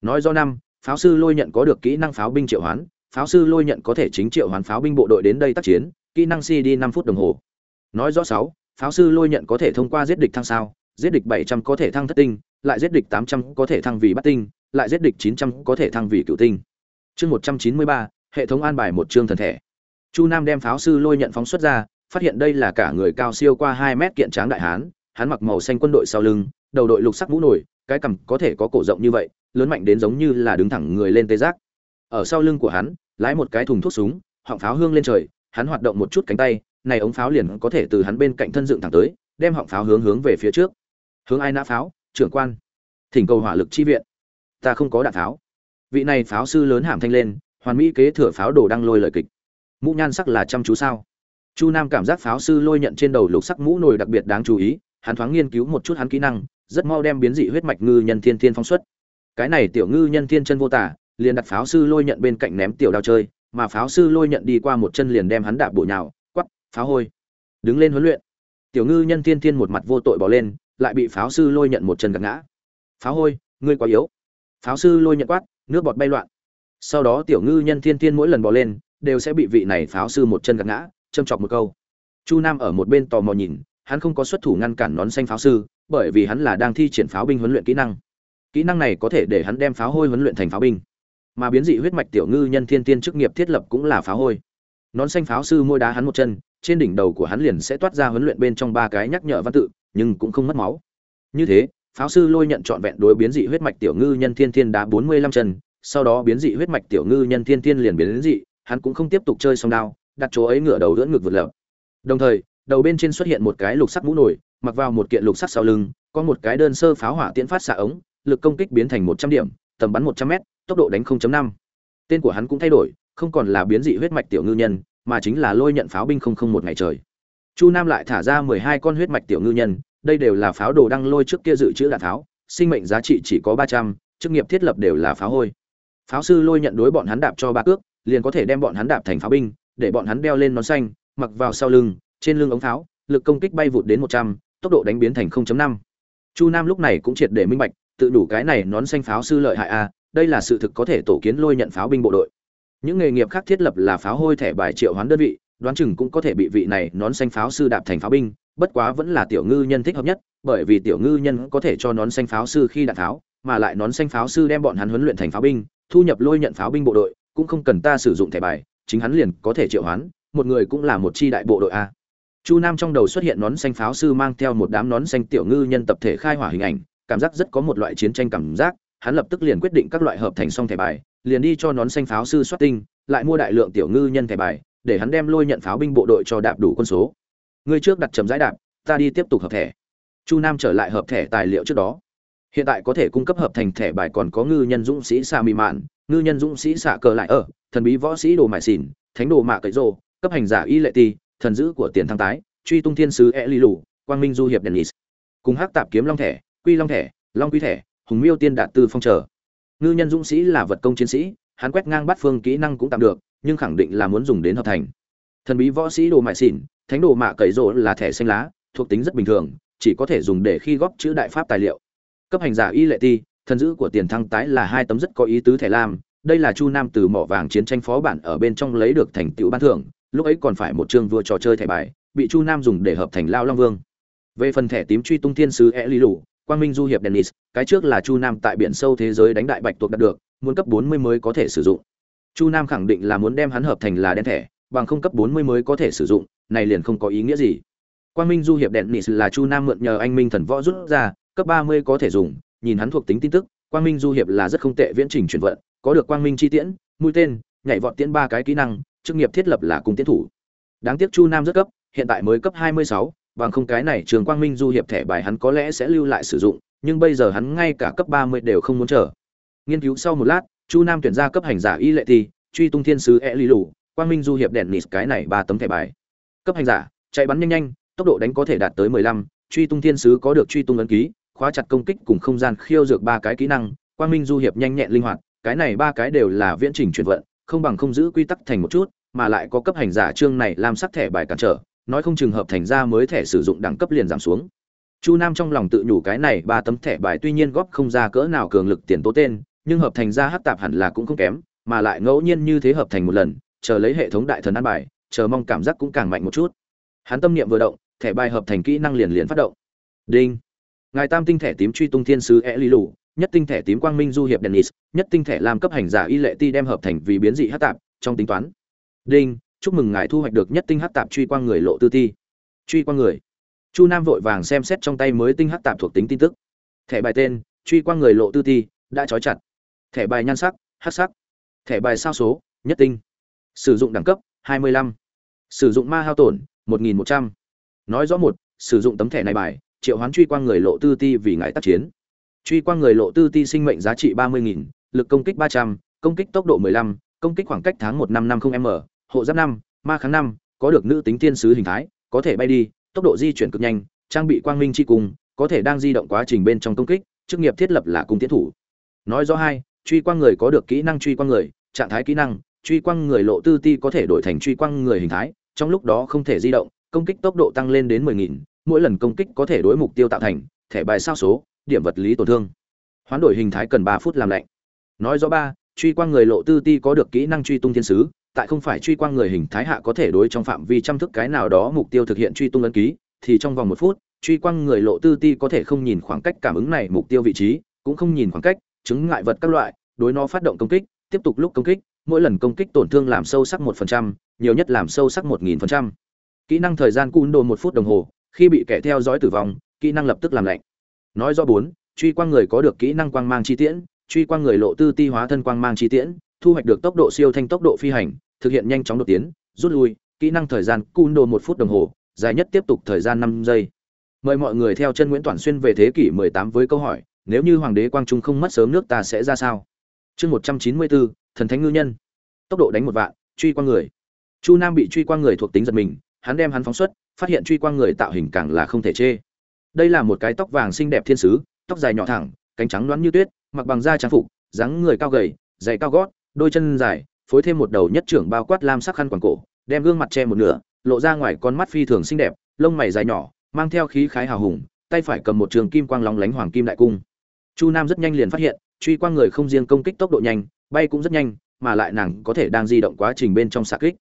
Nói do năm pháo sư lôi nhận có được kỹ năng pháo binh triệu hoán pháo sư lôi nhận có thể chính triệu hoán pháo binh bộ đội đến đây tác chiến kỹ năng cd 5 phút đồng hồ. Nói rõ sáu pháo sư lôi nhận có thể thông qua giết địch thăng sao giết địch 700 có thể thăng thất tinh lại giết địch 800 có thể thăng vì bát tinh lại giết địch 900 có thể thăng vì cửu tinh. Chương 193, hệ thống an bài một chương thần thể chu nam đem pháo sư lôi nhận phóng xuất ra, phát hiện đây là cả người cao siêu qua hai mét kiện tráng đại hán, hắn mặc màu xanh quân đội sau lưng, đầu đội lục sắc mũ nổi, cái cằm có thể có cổ rộng như vậy, lớn mạnh đến giống như là đứng thẳng người lên tê giác. Ở sau lưng của hắn, lái một cái thùng thuốc súng, họng pháo hương lên trời, hắn hoạt động một chút cánh tay, này ống pháo liền có thể từ hắn bên cạnh thân dựng thẳng tới, đem họng pháo hướng hướng về phía trước. Hướng ai nã pháo? Trưởng quan. Thỉnh cầu hỏa lực chi viện. Ta không có đạn pháo. Vị này pháo sư lớn hàm thanh lên, hoàn mỹ kế thừa pháo đồ đang lôi lời kịch mũ nhan sắc là chăm chú sao? Chu nam cảm giác pháo sư lôi nhận trên đầu lục sắc mũ nồi đặc biệt đáng chú ý, hắn thoáng nghiên cứu một chút hắn kỹ năng, rất mau đem biến dị huyết mạch ngư nhân thiên thiên phong xuất. Cái này tiểu ngư nhân thiên chân vô tả, liền đặt pháo sư lôi nhận bên cạnh ném tiểu đao chơi, mà pháo sư lôi nhận đi qua một chân liền đem hắn đạp bộ nhào, quắp pháo hôi. Đứng lên huấn luyện. Tiểu ngư nhân thiên thiên một mặt vô tội bỏ lên, lại bị pháo sư lôi nhận một chân gạt ngã. Pháo hôi, ngươi quá yếu. Pháo sư lôi nhận quát, nước bọt bay loạn. Sau đó tiểu ngư nhân thiên thiên mỗi lần bỏ lên đều sẽ bị vị này pháo sư một chân gạt ngã, châm chọc một câu. Chu nam ở một bên tò mò nhìn, hắn không có xuất thủ ngăn cản nón xanh pháo sư, bởi vì hắn là đang thi triển pháo binh huấn luyện kỹ năng. Kỹ năng này có thể để hắn đem pháo hôi huấn luyện thành pháo binh. Mà biến dị huyết mạch tiểu ngư nhân thiên tiên chức nghiệp thiết lập cũng là pháo hôi. Nón xanh pháo sư môi đá hắn một chân, trên đỉnh đầu của hắn liền sẽ toát ra huấn luyện bên trong ba cái nhắc nhở văn tự, nhưng cũng không mất máu. Như thế, pháo sư lôi nhận trọn vẹn đối biến dị huyết mạch tiểu ngư nhân thiên thiên đá bốn mươi lăm chân, sau đó biến dị huyết mạch tiểu ngư nhân thiên thiên liền biến dị hắn cũng không tiếp tục chơi song đao đặt chỗ ấy ngửa đầu đỡ ngực vượt lập. Đồng thời đầu bên trên xuất hiện một cái lục sắc mũ nổi mặc vào một kiện lục sắc sau lưng có một cái đơn sơ pháo hỏa tiễn phát xạ ống lực công kích biến thành một trăm điểm tầm bắn một trăm m tốc độ đánh 0.5. tên của hắn cũng thay đổi không còn là biến dị huyết mạch tiểu ngư nhân mà chính là lôi nhận pháo binh không không một ngày trời. Chu nam lại thả ra mười hai con huyết mạch tiểu ngư nhân đây đều là pháo đồ đăng lôi trước kia dự trữ đạn tháo, sinh mệnh giá trị chỉ có ba trăm chức nghiệp thiết lập đều là pháo hôi. Pháo sư lôi nhận đối bọn hắn đạp cho ba cước liền có thể đem bọn hắn đạp thành pháo binh, để bọn hắn đeo lên nón xanh, mặc vào sau lưng, trên lưng ống pháo, lực công kích bay vụt đến một trăm, tốc độ đánh biến thành 0.5. chu nam lúc này cũng triệt để minh bạch, tự đủ cái này nón xanh pháo sư lợi hại a, đây là sự thực có thể tổ kiến lôi nhận pháo binh bộ đội những nghề nghiệp khác thiết lập là pháo hôi thẻ bài triệu hoán đơn vị, đoán chừng cũng có thể bị vị này nón xanh pháo sư đạp thành pháo binh, bất quá vẫn là tiểu ngư nhân thích hợp nhất, bởi vì tiểu ngư nhân có thể cho nón xanh pháo sư khi đạn pháo, mà lại nón xanh pháo sư đem bọn hắn huấn luyện thành pháo binh, thu nhập lôi nhận pháo binh bộ đội cũng không cần ta sử dụng thẻ bài, chính hắn liền có thể triệu hoán, một người cũng là một chi đại bộ đội a. Chu nam trong đầu xuất hiện nón xanh pháo sư mang theo một đám nón xanh tiểu ngư nhân tập thể khai hỏa hình ảnh, cảm giác rất có một loại chiến tranh cảm giác, hắn lập tức liền quyết định các loại hợp thành xong thẻ bài, liền đi cho nón xanh pháo sư xuất tinh, lại mua đại lượng tiểu ngư nhân thẻ bài, để hắn đem lôi nhận pháo binh bộ đội cho đạp đủ quân số. Ngươi trước đặt chấm giải đạp, ta đi tiếp tục hợp thẻ. Chu nam trở lại hợp thẻ tài liệu trước đó hiện tại có thể cung cấp hợp thành thẻ bài còn có ngư nhân dũng sĩ xạ mị mạn, ngư nhân dũng sĩ xạ cờ lại ở thần bí võ sĩ đồ mại xỉn thánh đồ mạ cậy rô cấp hành giả y lệ ti thần dữ của tiền thăng tái, truy tung thiên sứ e li lù, quang minh du hiệp dennis cùng hắc tạp kiếm long thẻ, quy long thẻ, long quy thẻ, hùng miêu tiên đạt tư phong trở ngư nhân dũng sĩ là vật công chiến sĩ, hắn quét ngang bắt phương kỹ năng cũng tạm được, nhưng khẳng định là muốn dùng đến hợp thành. Thần bí võ sĩ đồ mại xỉn thánh đồ mạ cậy rô là thẻ xanh lá, thuộc tính rất bình thường, chỉ có thể dùng để khi góp chữ đại pháp tài liệu cấp hành giả y lệ ti, thần dữ của tiền thăng tái là hai tấm rất có ý tứ thẻ lam. Đây là chu nam từ mỏ vàng chiến tranh phó bản ở bên trong lấy được thành tựu ban thưởng. Lúc ấy còn phải một chương vua trò chơi thẻ bài, bị chu nam dùng để hợp thành lao long vương. Về phần thẻ tím truy tung thiên sứ e lý lù, quang minh du hiệp dennis, cái trước là chu nam tại biển sâu thế giới đánh đại bạch tuộc đạt được, muốn cấp 40 mới có thể sử dụng. Chu nam khẳng định là muốn đem hắn hợp thành là đen thẻ, bằng không cấp 40 mới có thể sử dụng, này liền không có ý nghĩa gì. Quang minh du hiệp dennis là chu nam mượn nhờ anh minh thần võ rút ra cấp 30 có thể dùng nhìn hắn thuộc tính tin tức quang minh du hiệp là rất không tệ viễn trình chuyển vận có được quang minh chi tiễn mũi tên nhảy vọt tiễn ba cái kỹ năng chức nghiệp thiết lập là cung tiến thủ. Đáng tiếc chu nam rất cấp hiện tại mới cấp 26, bằng không cái này trường quang minh du hiệp thẻ bài hắn có lẽ sẽ lưu lại sử dụng nhưng bây giờ hắn ngay cả cấp 30 đều không muốn chờ. Nghiên cứu sau một lát chu nam tuyển ra cấp hành giả y lệ thi truy tung thiên sứ e lý lũ quang minh du hiệp đèn nịt cái này ba tấm thẻ bài. Cấp hành giả chạy bắn nhanh nhanh tốc độ đánh có thể đạt tới 15, truy tung thiên sứ có được truy tung ấn ký khóa chặt công kích cùng không gian khiêu dược ba cái kỹ năng, quang minh du hiệp nhanh nhẹn linh hoạt, cái này ba cái đều là viễn trình chuyển vận, không bằng không giữ quy tắc thành một chút, mà lại có cấp hành giả chương này làm sắc thẻ bài cản trở, nói không trường hợp thành ra mới thẻ sử dụng đẳng cấp liền giảm xuống. Chu nam trong lòng tự nhủ cái này ba tấm thẻ bài tuy nhiên góp không ra cỡ nào cường lực tiền tố tên, nhưng hợp thành ra hát tạp hẳn là cũng không kém, mà lại ngẫu nhiên như thế hợp thành một lần, chờ lấy hệ thống đại thần ăn bài, chờ mong cảm giác cũng càng mạnh một chút. Hắn tâm niệm vừa động, thẻ bài hợp thành kỹ năng liền liền phát động. Đinh ngài tam tinh thẻ tím truy tung thiên sứ e lý lù, nhất tinh thẻ tím quang minh du hiệp dennis, nhất tinh thẻ làm cấp hành giả y lệ ti đem hợp thành vì biến dị hát tạp, trong tính toán. Đinh, chúc mừng ngài thu hoạch được nhất tinh hát tạp truy quang người lộ tư ti truy quang người. Chu nam vội vàng xem xét trong tay mới tinh hát tạp thuộc tính tin tức. Thẻ bài tên, truy quang người lộ tư ti đã trói chặt. Thẻ bài nhan sắc hát sắc. Thẻ bài sao số, nhất tinh. Sử dụng đẳng cấp 25. sử dụng ma hao tổn 1.100. nói rõ một, sử dụng tấm thẻ này bài triệu hoán truy quang người lộ tư ti vì ngài tác chiến truy quang người lộ tư ti sinh mệnh giá trị 30.000, lực công kích 300, công kích tốc độ 15, công kích khoảng cách tháng 1550 m hộ giáp năm, ma kháng năm, có được nữ tính thiên sứ hình thái có thể bay đi tốc độ di chuyển cực nhanh trang bị quang minh chi cung có thể đang di động quá trình bên trong công kích chức nghiệp thiết lập là cung tiến thủ nói rõ hai truy quang người có được kỹ năng truy quang người trạng thái kỹ năng truy quang người lộ tư ti có thể đổi thành truy quang người hình thái trong lúc đó không thể di động công kích tốc độ tăng lên đến mười nghìn mỗi lần công kích có thể đối mục tiêu tạo thành, thẻ bài sao số, điểm vật lý tổn thương. Hoán đổi hình thái cần ba phút làm lạnh. Nói rõ ba, truy quang người lộ tư ti có được kỹ năng truy tung thiên sứ, tại không phải truy quang người hình thái hạ có thể đối trong phạm vi chăm thức cái nào đó mục tiêu thực hiện truy tung ấn ký, thì trong vòng một phút, truy quang người lộ tư ti có thể không nhìn khoảng cách cảm ứng này mục tiêu vị trí, cũng không nhìn khoảng cách, chứng ngại vật các loại, đối nó phát động công kích, tiếp tục lúc công kích, mỗi lần công kích tổn thương làm sâu sắc một phần trăm, nhiều nhất làm sâu sắc một nghìn phần trăm. Kỹ năng thời gian cun đồ một phút đồng hồ khi bị kẻ theo dõi tử vong kỹ năng lập tức làm lạnh. Nói do bốn truy quang người có được kỹ năng quang mang chi tiễn truy quang người lộ tư ti hóa thân quang mang chi tiễn thu hoạch được tốc độ siêu thanh tốc độ phi hành thực hiện nhanh chóng đột tiến rút lui kỹ năng thời gian cun đồ một phút đồng hồ dài nhất tiếp tục thời gian năm giây. Mời mọi người theo chân nguyễn toàn xuyên về thế kỷ 18 với câu hỏi nếu như hoàng đế quang trung không mất sớm nước ta sẽ ra sao? Chương 194, thần thánh ngư nhân. Tốc độ đánh một vạn truy quang người. Chu nam bị truy quang người thuộc tính giật mình hắn đem hắn phóng xuất phát hiện truy quang người tạo hình càng là không thể chê. Đây là một cái tóc vàng xinh đẹp thiên sứ, tóc dài nhỏ thẳng, cánh trắng loáng như tuyết, mặc bằng da trang phục, dáng người cao gầy, giày cao gót, đôi chân dài, phối thêm một đầu nhất trưởng bao quát lam sắc khăn quàng cổ, đem gương mặt che một nửa, lộ ra ngoài con mắt phi thường xinh đẹp, lông mày dài nhỏ, mang theo khí khái hào hùng, tay phải cầm một trường kim quang lóng lánh hoàng kim đại cung. Chu nam rất nhanh liền phát hiện, truy quang người không riêng công kích tốc độ nhanh, bay cũng rất nhanh, mà lại nàng có thể đang di động quá trình bên trong xạ kích.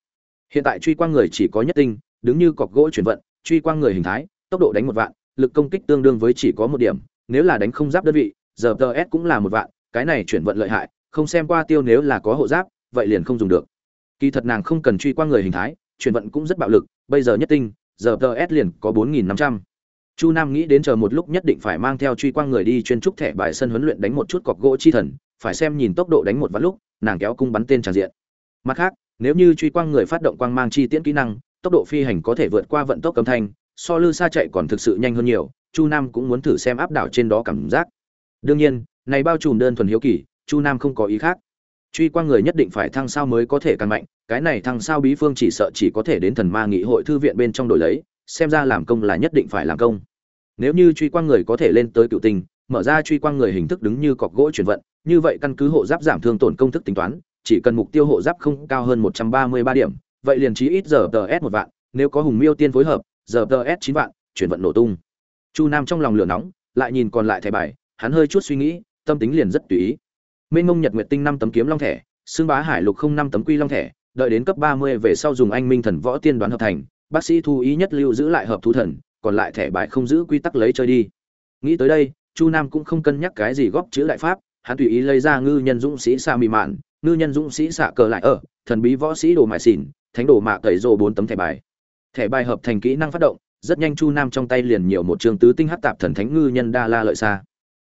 Hiện tại truy quang người chỉ có nhất tinh đứng như cọc gỗ chuyển vận, truy quang người hình thái, tốc độ đánh một vạn, lực công kích tương đương với chỉ có một điểm, nếu là đánh không giáp đơn vị, giờ ts cũng là một vạn, cái này chuyển vận lợi hại, không xem qua tiêu nếu là có hộ giáp, vậy liền không dùng được. Kỳ thật nàng không cần truy quang người hình thái, chuyển vận cũng rất bạo lực, bây giờ nhất tinh, giờ ts liền có bốn nghìn năm trăm. Chu nam nghĩ đến chờ một lúc nhất định phải mang theo truy quang người đi chuyên trúc thẻ bài sân huấn luyện đánh một chút cọc gỗ chi thần, phải xem nhìn tốc độ đánh một vạn lúc, nàng kéo cung bắn tên tràn diện. Mặt khác, nếu như truy quang người phát động quang mang chi tiễn kỹ năng tốc độ phi hành có thể vượt qua vận tốc âm thanh, so lư xa chạy còn thực sự nhanh hơn nhiều, chu nam cũng muốn thử xem áp đảo trên đó cảm giác. Đương nhiên, này bao trùm đơn thuần hiếu kỳ, chu nam không có ý khác. Truy quang người nhất định phải thăng sao mới có thể càng mạnh, cái này thăng sao bí phương chỉ sợ chỉ có thể đến thần ma nghị hội thư viện bên trong đổi lấy, xem ra làm công là nhất định phải làm công. Nếu như truy quang người có thể lên tới cựu tinh, mở ra truy quang người hình thức đứng như cọc gỗ chuyển vận, như vậy căn cứ hộ giáp giảm thương tổn công thức tính toán, chỉ cần mục tiêu hộ giáp không cao hơn một trăm ba mươi ba điểm vậy liền chí ít giờ tờ s một vạn, nếu có hùng miêu tiên phối hợp, giờ tờ s chín vạn, chuyển vận nổ tung. Chu nam trong lòng lửa nóng, lại nhìn còn lại thẻ bài, hắn hơi chút suy nghĩ, tâm tính liền rất tùy ý. Mênh mông nhật nguyệt tinh năm tấm kiếm long thẻ xương bá hải lục không năm tấm quy long thẻ, đợi đến cấp ba mươi về sau dùng anh minh thần võ tiên đoán hợp thành, bác sĩ thu ý nhất lưu giữ lại hợp thú thần, còn lại thẻ bài không giữ quy tắc lấy chơi đi. Nghĩ tới đây, chu nam cũng không cân nhắc cái gì góp chữ đại pháp, hắn tùy ý lấy ra ngư nhân dũng sĩ sa mì mạn, ngư nhân dũng sĩ xạ cờ lại ở, thần bí võ sĩ đồ mại xỉn thánh đồ mạ tẩy rồ bốn tấm thẻ bài. Thẻ bài hợp thành kỹ năng phát động, rất nhanh chu nam trong tay liền nhiều một trường tứ tinh hát tạp thần thánh ngư nhân đa la lợi xa.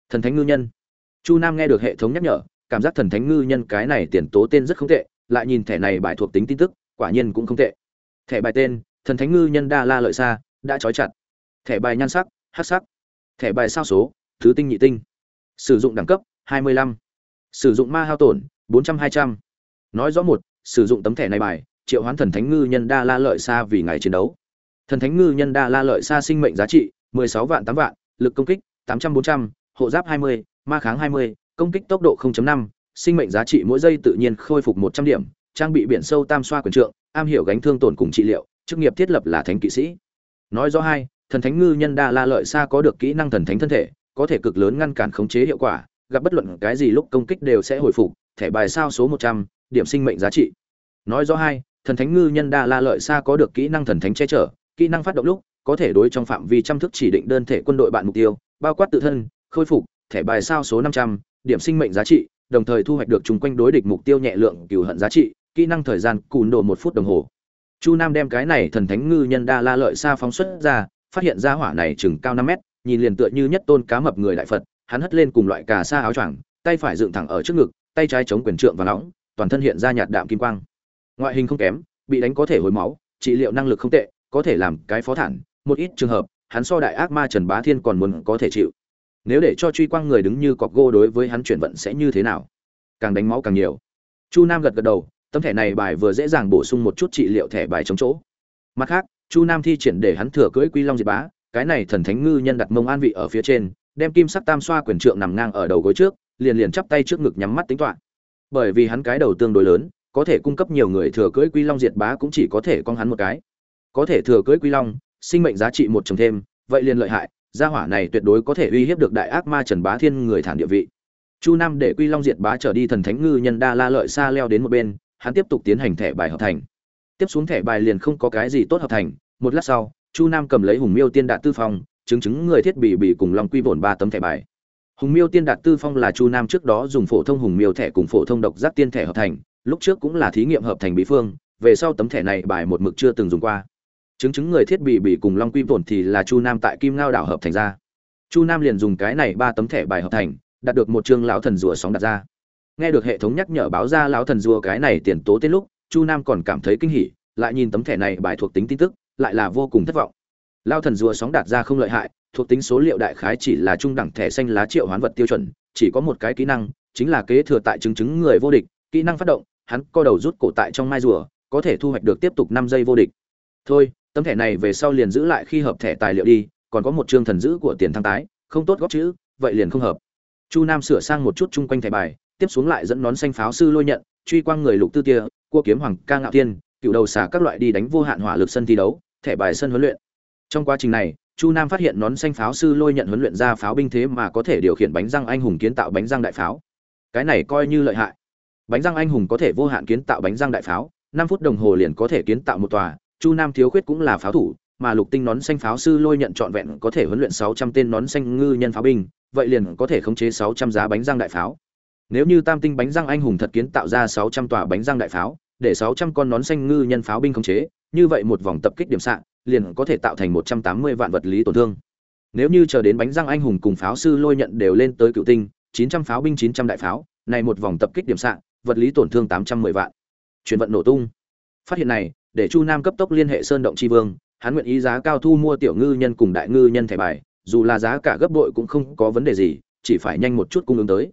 Thần thánh ngư nhân. Chu nam nghe được hệ thống nhắc nhở, cảm giác thần thánh ngư nhân cái này tiền tố tên rất không tệ, lại nhìn thẻ này bài thuộc tính tin tức, quả nhiên cũng không tệ. Thẻ bài tên, thần thánh ngư nhân đa la lợi xa, đã trói chặt. Thẻ bài nhan sắc hát sắc. Thẻ bài sao số thứ tinh nhị tinh. Sử dụng đẳng cấp 25. sử dụng ma hao tổn 400-200. nói rõ một, sử dụng tấm thẻ này bài triệu hoán thần thánh ngư nhân đa la lợi xa vì ngày chiến đấu. Thần thánh ngư nhân đa la lợi xa sinh mệnh giá trị 16 vạn 8 vạn lực công kích 800-400, hộ giáp 20, ma kháng 20, công kích tốc độ 0.5, sinh mệnh giá trị mỗi giây tự nhiên khôi phục 100 điểm trang bị biển sâu tam xoa quyền trượng am hiểu gánh thương tổn cùng trị liệu chức nghiệp thiết lập là thánh kỵ sĩ. Nói rõ hai thần thánh ngư nhân đa la lợi xa có được kỹ năng thần thánh thân thể có thể cực lớn ngăn cản khống chế hiệu quả gặp bất luận cái gì lúc công kích đều sẽ hồi phục thẻ bài sao số một trăm điểm sinh mệnh giá trị. Nói rõ hai thần thánh ngư nhân đa la lợi xa có được kỹ năng thần thánh che chở, kỹ năng phát động lúc, có thể đối trong phạm vi trăm thức chỉ định đơn thể quân đội bạn mục tiêu, bao quát tự thân, khôi phục, thẻ bài sao số năm trăm, điểm sinh mệnh giá trị, đồng thời thu hoạch được chung quanh đối địch mục tiêu nhẹ lượng cừu hận giá trị, kỹ năng thời gian cùn độ một phút đồng hồ. Chu nam đem cái này thần thánh ngư nhân đa la lợi xa phóng xuất ra, phát hiện ra hỏa này chừng cao năm mét, nhìn liền tựa như nhất tôn cá mập người đại phật, hắn hất lên cùng loại cà sa áo choàng, tay phải dựng thẳng ở trước ngực, tay trái chống quyền trượng và nóng, toàn thân hiện ra nhạt đạm kim quang ngoại hình không kém, bị đánh có thể hồi máu, trị liệu năng lực không tệ, có thể làm cái phó thản, một ít trường hợp, hắn so đại ác ma trần bá thiên còn muốn có thể chịu. Nếu để cho truy quang người đứng như cọc gô đối với hắn chuyển vận sẽ như thế nào? Càng đánh máu càng nhiều. Chu nam gật gật đầu, tấm thẻ này bài vừa dễ dàng bổ sung một chút trị liệu thẻ bài chống chỗ. Mặt khác, chu nam thi triển để hắn thừa cưỡi quy long diệt bá, cái này thần thánh ngư nhân đặt mông an vị ở phía trên, đem kim sắc tam xoa quyền trượng nằm ngang ở đầu gối trước, liền liền chắp tay trước ngực nhắm mắt tính toán. Bởi vì hắn cái đầu tương đối lớn có thể cung cấp nhiều người thừa cưỡi quy long diệt bá cũng chỉ có thể con hắn một cái. Có thể thừa cưỡi quy long, sinh mệnh giá trị một chồng thêm, vậy liền lợi hại, gia hỏa này tuyệt đối có thể uy hiếp được đại ác ma trần bá thiên người thản địa vị. Chu nam để quy long diệt bá trở đi thần thánh ngư nhân đa la lợi xa leo đến một bên, hắn tiếp tục tiến hành thẻ bài hợp thành. Tiếp xuống thẻ bài liền không có cái gì tốt hợp thành, một lát sau, chu nam cầm lấy hùng miêu tiên đạt tư phong, chứng chứng người thiết bị bị cùng long quy bổn ba tấm thẻ bài. Hùng miêu tiên đạt tư phong là chu nam trước đó dùng phổ thông hùng miêu thẻ cùng phổ thông độc giác tiên thẻ hợp thành lúc trước cũng là thí nghiệm hợp thành bí phương, về sau tấm thẻ này bài một mực chưa từng dùng qua. Chứng chứng người thiết bị bị cùng long quy tổn thì là chu nam tại kim ngao đảo hợp thành ra. Chu nam liền dùng cái này ba tấm thẻ bài hợp thành, đạt được một chương lão thần rùa sóng đặt ra. Nghe được hệ thống nhắc nhở báo ra lão thần rùa cái này tiền tố tên lúc, chu nam còn cảm thấy kinh hỉ, lại nhìn tấm thẻ này bài thuộc tính tin tức, lại là vô cùng thất vọng. Lao thần rùa sóng đạt ra không lợi hại, thuộc tính số liệu đại khái chỉ là trung đẳng thẻ xanh lá triệu hoán vật tiêu chuẩn, chỉ có một cái kỹ năng, chính là kế thừa tại chứng chứng người vô địch, kỹ năng phát động hắn co đầu rút cổ tại trong mai rùa, có thể thu hoạch được tiếp tục năm giây vô địch. Thôi, tấm thẻ này về sau liền giữ lại khi hợp thẻ tài liệu đi, còn có một chương thần giữ của tiền thăng tái, không tốt góp chữ, vậy liền không hợp. Chu nam sửa sang một chút chung quanh thẻ bài, tiếp xuống lại dẫn nón xanh pháo sư lôi nhận, truy quang người lục tư tia, cua kiếm hoàng, ca ngạo tiên cựu đầu xả các loại đi đánh vô hạn hỏa lực sân thi đấu, thẻ bài sân huấn luyện. Trong quá trình này, chu nam phát hiện nón xanh pháo sư lôi nhận huấn luyện ra pháo binh thế mà có thể điều khiển bánh răng anh hùng kiến tạo bánh răng đại pháo. Cái này coi như lợi hại bánh răng anh hùng có thể vô hạn kiến tạo bánh răng đại pháo, năm phút đồng hồ liền có thể kiến tạo một tòa, chu nam thiếu khuyết cũng là pháo thủ, mà lục tinh nón xanh pháo sư lôi nhận trọn vẹn có thể huấn luyện sáu trăm tên nón xanh ngư nhân pháo binh, vậy liền có thể khống chế sáu trăm giá bánh răng đại pháo. Nếu như tam tinh bánh răng anh hùng thật kiến tạo ra sáu trăm tòa bánh răng đại pháo, để sáu trăm con nón xanh ngư nhân pháo binh khống chế, như vậy một vòng tập kích điểm xạ, liền có thể tạo thành một trăm tám mươi vạn vật lý tổn thương. Nếu như chờ đến bánh răng anh hùng cùng pháo sư lôi nhận đều lên tới cựu tinh, chín trăm pháo binh, chín trăm đại pháo, này một vòng tập kích điểm xạ vật lý tổn thương tám trăm mười vạn. Chuyển vận nổ tung. Phát hiện này, để chu nam cấp tốc liên hệ sơn động tri vương, hắn nguyện ý giá cao thu mua tiểu ngư nhân cùng đại ngư nhân thẻ bài, dù là giá cả gấp bội cũng không có vấn đề gì, chỉ phải nhanh một chút cung ứng tới.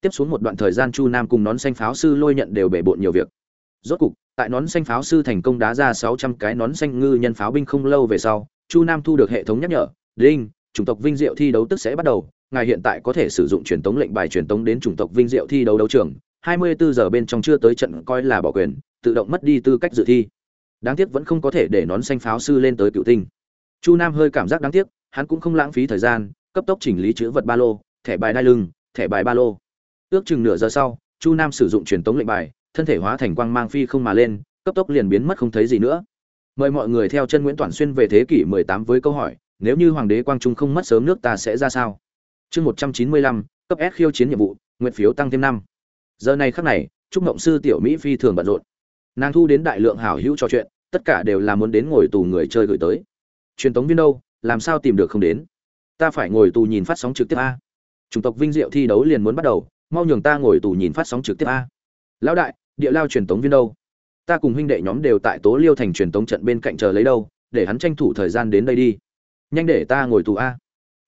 Tiếp xuống một đoạn thời gian chu nam cùng nón xanh pháo sư lôi nhận đều bể bộn nhiều việc. Rốt cục, tại nón xanh pháo sư thành công đá ra sáu trăm cái nón xanh ngư nhân pháo binh không lâu về sau, chu nam thu được hệ thống nhắc nhở, đinh, chủng tộc vinh diệu thi đấu tức sẽ bắt đầu, ngài hiện tại có thể sử dụng truyền tống lệnh bài truyền tống đến chủng tộc vinh diệu thi đấu đấu trường 24 giờ bên trong chưa tới trận coi là bỏ quyền tự động mất đi tư cách dự thi. Đáng tiếc vẫn không có thể để nón xanh pháo sư lên tới cựu tinh. Chu nam hơi cảm giác đáng tiếc hắn cũng không lãng phí thời gian cấp tốc chỉnh lý chữ vật ba lô thẻ bài đai lưng thẻ bài ba lô. Ước chừng nửa giờ sau chu nam sử dụng truyền tống lệnh bài thân thể hóa thành quang mang phi không mà lên cấp tốc liền biến mất không thấy gì nữa. Mời mọi người theo chân nguyễn Toản xuyên về thế kỷ 18 với câu hỏi nếu như hoàng đế quang trung không mất sớm nước ta sẽ ra sao? Chương 195, cấp s khiêu chiến nhiệm vụ nguyện phiếu tăng thêm năm giờ này khắc này, trúc ngộng sư tiểu mỹ phi thường bận rộn. Nàng thu đến đại lượng hảo hữu trò chuyện, tất cả đều là muốn đến ngồi tù người chơi gửi tới. Truyền tống viên đâu, làm sao tìm được không đến? Ta phải ngồi tù nhìn phát sóng trực tiếp a. Chủng tộc vinh diệu thi đấu liền muốn bắt đầu, mau nhường ta ngồi tù nhìn phát sóng trực tiếp a. Lão đại, địa lao truyền tống viên đâu? Ta cùng huynh đệ nhóm đều tại tố liêu thành truyền tống trận bên cạnh chờ lấy đâu, để hắn tranh thủ thời gian đến đây đi. Nhanh để ta ngồi tù a.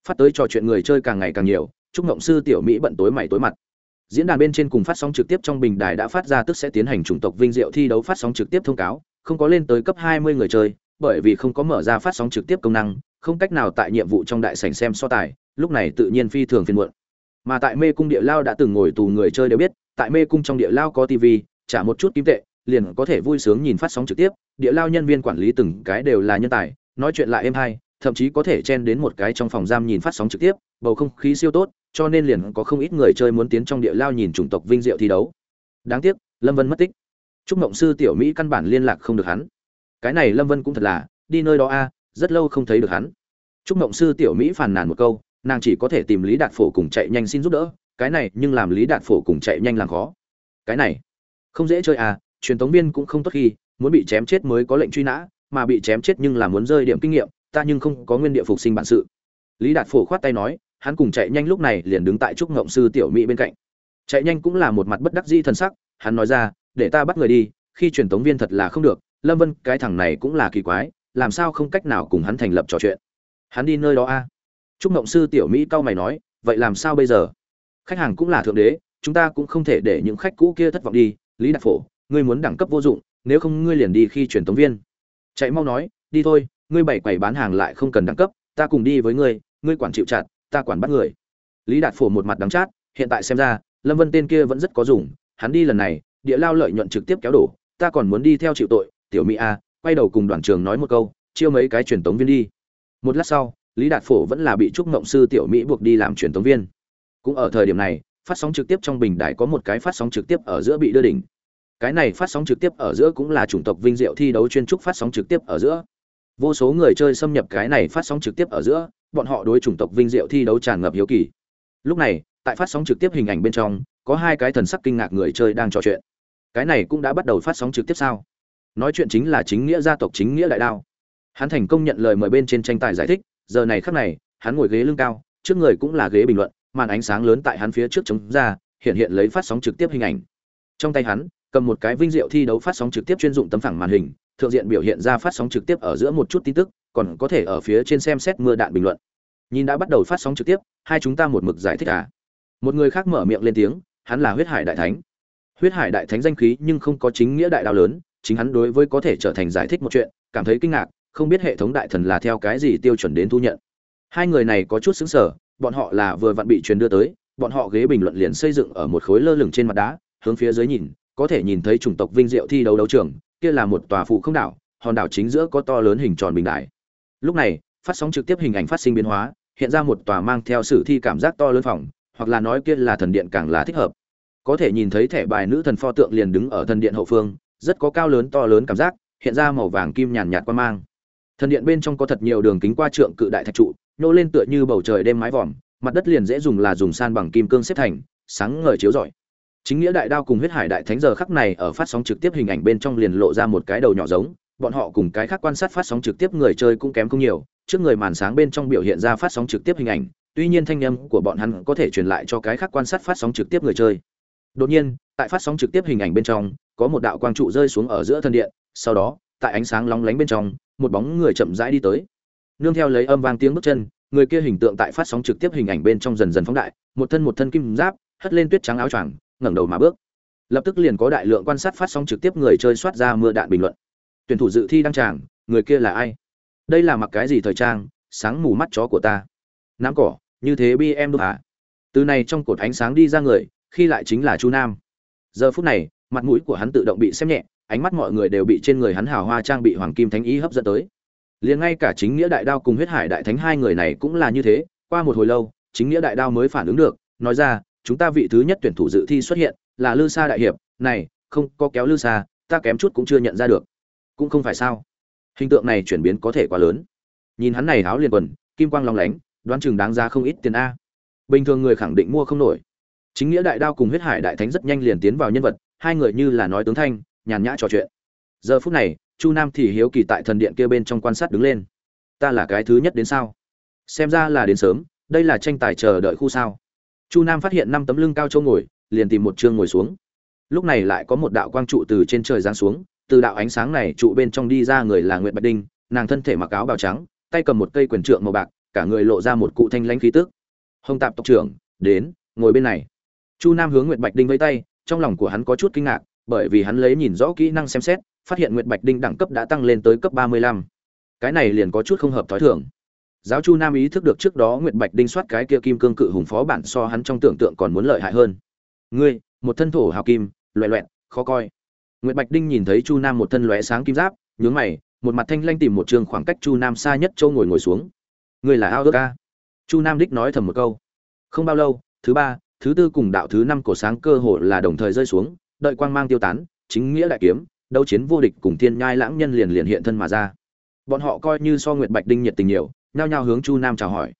Phát tới trò chuyện người chơi càng ngày càng nhiều chúc ngộng sư tiểu mỹ bận tối mày tối mặt diễn đàn bên trên cùng phát sóng trực tiếp trong bình đài đã phát ra tức sẽ tiến hành chủng tộc vinh diệu thi đấu phát sóng trực tiếp thông cáo, không có lên tới cấp 20 người chơi, bởi vì không có mở ra phát sóng trực tiếp công năng, không cách nào tại nhiệm vụ trong đại sảnh xem so tài, lúc này tự nhiên phi thường phiền muộn. Mà tại mê cung địa lao đã từng ngồi tù người chơi đều biết, tại mê cung trong địa lao có tv trả một chút kim tệ, liền có thể vui sướng nhìn phát sóng trực tiếp, địa lao nhân viên quản lý từng cái đều là nhân tài, nói chuyện lại êm hay thậm chí có thể chen đến một cái trong phòng giam nhìn phát sóng trực tiếp, bầu không khí siêu tốt, cho nên liền có không ít người chơi muốn tiến trong địa lao nhìn chủng tộc vinh diệu thi đấu. Đáng tiếc, lâm vân mất tích. Trúc mộng sư tiểu mỹ căn bản liên lạc không được hắn. Cái này lâm vân cũng thật là, đi nơi đó a, rất lâu không thấy được hắn. Trúc mộng sư tiểu mỹ phàn nàn một câu, nàng chỉ có thể tìm lý đạt phổ cùng chạy nhanh xin giúp đỡ, cái này nhưng làm lý đạt phổ cùng chạy nhanh làm khó. Cái này, không dễ chơi à truyền thống viên cũng không tốt khi, muốn bị chém chết mới có lệnh truy nã, mà bị chém chết nhưng là muốn rơi điểm kinh nghiệm ta nhưng không có nguyên địa phục sinh bản sự. Lý đạt phổ khoát tay nói, hắn cùng chạy nhanh lúc này liền đứng tại trúc ngộng sư tiểu mỹ bên cạnh. Chạy nhanh cũng là một mặt bất đắc dĩ thần sắc, hắn nói ra, để ta bắt người đi, khi truyền tống viên thật là không được, lâm vân, cái thằng này cũng là kỳ quái, làm sao không cách nào cùng hắn thành lập trò chuyện. Hắn đi nơi đó a? Trúc ngộng sư tiểu mỹ cau mày nói, vậy làm sao bây giờ? Khách hàng cũng là thượng đế, chúng ta cũng không thể để những khách cũ kia thất vọng đi, lý đạt phổ, ngươi muốn đẳng cấp vô dụng, nếu không ngươi liền đi khi truyền tống viên. Chạy mau nói, đi thôi ngươi bảy quầy bán hàng lại không cần đẳng cấp, ta cùng đi với ngươi ngươi quản chịu chặt, ta quản bắt người. Lý đạt phổ một mặt đắng chát, hiện tại xem ra, lâm vân tên kia vẫn rất có dùng, hắn đi lần này, địa lao lợi nhuận trực tiếp kéo đổ, ta còn muốn đi theo chịu tội, tiểu mỹ a, quay đầu cùng đoàn trường nói một câu, chiêu mấy cái truyền tống viên đi. Một lát sau, lý đạt phổ vẫn là bị trúc ngộng sư tiểu mỹ buộc đi làm truyền tống viên. Cũng ở thời điểm này, phát sóng trực tiếp trong bình đài có một cái phát sóng trực tiếp ở giữa bị đưa đỉnh. Cái này phát sóng trực tiếp ở giữa cũng là chủng tộc vinh diệu thi đấu chuyên trúc phát sóng trực tiếp ở giữa vô số người chơi xâm nhập cái này phát sóng trực tiếp ở giữa, bọn họ đối chủng tộc vinh diệu thi đấu tràn ngập hiếu kỳ. Lúc này, tại phát sóng trực tiếp hình ảnh bên trong, có hai cái thần sắc kinh ngạc người chơi đang trò chuyện. Cái này cũng đã bắt đầu phát sóng trực tiếp sao? Nói chuyện chính là chính nghĩa gia tộc chính nghĩa đại đao. Hắn thành công nhận lời mời bên trên tranh tài giải thích, giờ này khắc này, hắn ngồi ghế lưng cao, trước người cũng là ghế bình luận, màn ánh sáng lớn tại hắn phía trước chống ra, hiện hiện lấy phát sóng trực tiếp hình ảnh. Trong tay hắn, cầm một cái vinh diệu thi đấu phát sóng trực tiếp chuyên dụng tấm phẳng màn hình thượng diện biểu hiện ra phát sóng trực tiếp ở giữa một chút tin tức, còn có thể ở phía trên xem xét mưa đạn bình luận. Nhìn đã bắt đầu phát sóng trực tiếp, hai chúng ta một mực giải thích à? Một người khác mở miệng lên tiếng, hắn là huyết hải đại thánh. Huyết hải đại thánh danh khí nhưng không có chính nghĩa đại đạo lớn, chính hắn đối với có thể trở thành giải thích một chuyện, cảm thấy kinh ngạc, không biết hệ thống đại thần là theo cái gì tiêu chuẩn đến thu nhận. Hai người này có chút xứng sở, bọn họ là vừa vặn bị truyền đưa tới, bọn họ ghế bình luận liền xây dựng ở một khối lơ lửng trên mặt đá, hướng phía dưới nhìn, có thể nhìn thấy chủng tộc vinh diệu thi đấu đấu trường kia là một tòa phụ không đảo, hòn đảo chính giữa có to lớn hình tròn bình đại lúc này, phát sóng trực tiếp hình ảnh phát sinh biến hóa, hiện ra một tòa mang theo sử thi cảm giác to lớn phòng, hoặc là nói kia là thần điện càng là thích hợp. Có thể nhìn thấy thẻ bài nữ thần pho tượng liền đứng ở thần điện hậu phương, rất có cao lớn to lớn cảm giác, hiện ra màu vàng kim nhàn nhạt quan mang. Thần điện bên trong có thật nhiều đường kính qua trượng cự đại thạch trụ, nô lên tựa như bầu trời đêm mái vòm, mặt đất liền dễ dùng là dùng san bằng kim cương xếp thành, sáng ngời chiếu rọi chính nghĩa đại đao cùng huyết hải đại thánh giờ khắc này ở phát sóng trực tiếp hình ảnh bên trong liền lộ ra một cái đầu nhỏ giống, bọn họ cùng cái khác quan sát phát sóng trực tiếp người chơi cũng kém không nhiều, trước người màn sáng bên trong biểu hiện ra phát sóng trực tiếp hình ảnh, tuy nhiên thanh âm của bọn hắn có thể truyền lại cho cái khác quan sát phát sóng trực tiếp người chơi. Đột nhiên, tại phát sóng trực tiếp hình ảnh bên trong, có một đạo quang trụ rơi xuống ở giữa thân điện, sau đó, tại ánh sáng lóng lánh bên trong, một bóng người chậm rãi đi tới. Nương theo lấy âm vang tiếng bước chân, người kia hình tượng tại phát sóng trực tiếp hình ảnh bên trong dần dần phóng đại, một thân một thân kim giáp, hất lên tuyết trắng áo choàng ngẩng đầu mà bước. Lập tức liền có đại lượng quan sát phát sóng trực tiếp người chơi soát ra mưa đạn bình luận. Tuyển thủ dự thi đăng tràng, người kia là ai? Đây là mặc cái gì thời trang, sáng mù mắt chó của ta? Nám cỏ, như thế bi em đúc hả? từ này trong cột ánh sáng đi ra người, khi lại chính là chu nam. Giờ phút này, mặt mũi của hắn tự động bị xem nhẹ, ánh mắt mọi người đều bị trên người hắn hào hoa trang bị hoàng kim thánh ý hấp dẫn tới. Liền ngay cả chính nghĩa đại đao cùng huyết hải đại thánh hai người này cũng là như thế, qua một hồi lâu, chính nghĩa đại đao mới phản ứng được, nói ra chúng ta vị thứ nhất tuyển thủ dự thi xuất hiện là lư sa đại hiệp. Này, không có kéo lư sa, ta kém chút cũng chưa nhận ra được. Cũng không phải sao? Hình tượng này chuyển biến có thể quá lớn. Nhìn hắn này áo liền quần, kim quang long lánh, đoán chừng đáng ra không ít tiền a. Bình thường người khẳng định mua không nổi. Chính nghĩa đại đao cùng huyết hải đại thánh rất nhanh liền tiến vào nhân vật, hai người như là nói tướng thanh, nhàn nhã trò chuyện. Giờ phút này, chu nam thì hiếu kỳ tại thần điện kia bên trong quan sát đứng lên. Ta là cái thứ nhất đến sao? Xem ra là đến sớm, đây là tranh tài chờ đợi khu sao chu nam phát hiện năm tấm lưng cao châu ngồi, liền tìm một chương ngồi xuống. Lúc này lại có một đạo quang trụ từ trên trời giáng xuống, từ đạo ánh sáng này trụ bên trong đi ra người là nguyệt bạch đinh, nàng thân thể mặc áo bào trắng, tay cầm một cây quyền trượng màu bạc, cả người lộ ra một cụ thanh lãnh khí tức. Hồng tạp tộc trưởng, đến, ngồi bên này. Chu nam hướng nguyệt bạch đinh với tay, trong lòng của hắn có chút kinh ngạc, bởi vì hắn lấy nhìn rõ kỹ năng xem xét, phát hiện nguyệt bạch đinh đẳng cấp đã tăng lên tới cấp ba mươi lăm. Cái này liền có chút không hợp thói thường giáo chu nam ý thức được trước đó nguyệt bạch đinh soát cái kia kim cương cự hùng phó bản so hắn trong tưởng tượng còn muốn lợi hại hơn. Ngươi, một thân thổ hào kim loẹ loẹt, khó coi. Nguyệt bạch đinh nhìn thấy chu nam một thân lóe sáng kim giáp, nhướng mày, một mặt thanh lanh tìm một trường khoảng cách chu nam xa nhất châu ngồi ngồi xuống. Ngươi là ao ước ca. Chu nam đích nói thầm một câu. Không bao lâu, thứ ba, thứ tư cùng đạo thứ năm cổ sáng cơ hội là đồng thời rơi xuống, đợi quang mang tiêu tán, chính nghĩa đại kiếm, đấu chiến vô địch cùng thiên nhai lãng nhân liền liền hiện thân mà ra. Bọn họ coi như so nguyệt bạch đinh nhiệt tình nhiều nhao nhao hướng chu nam chào hỏi.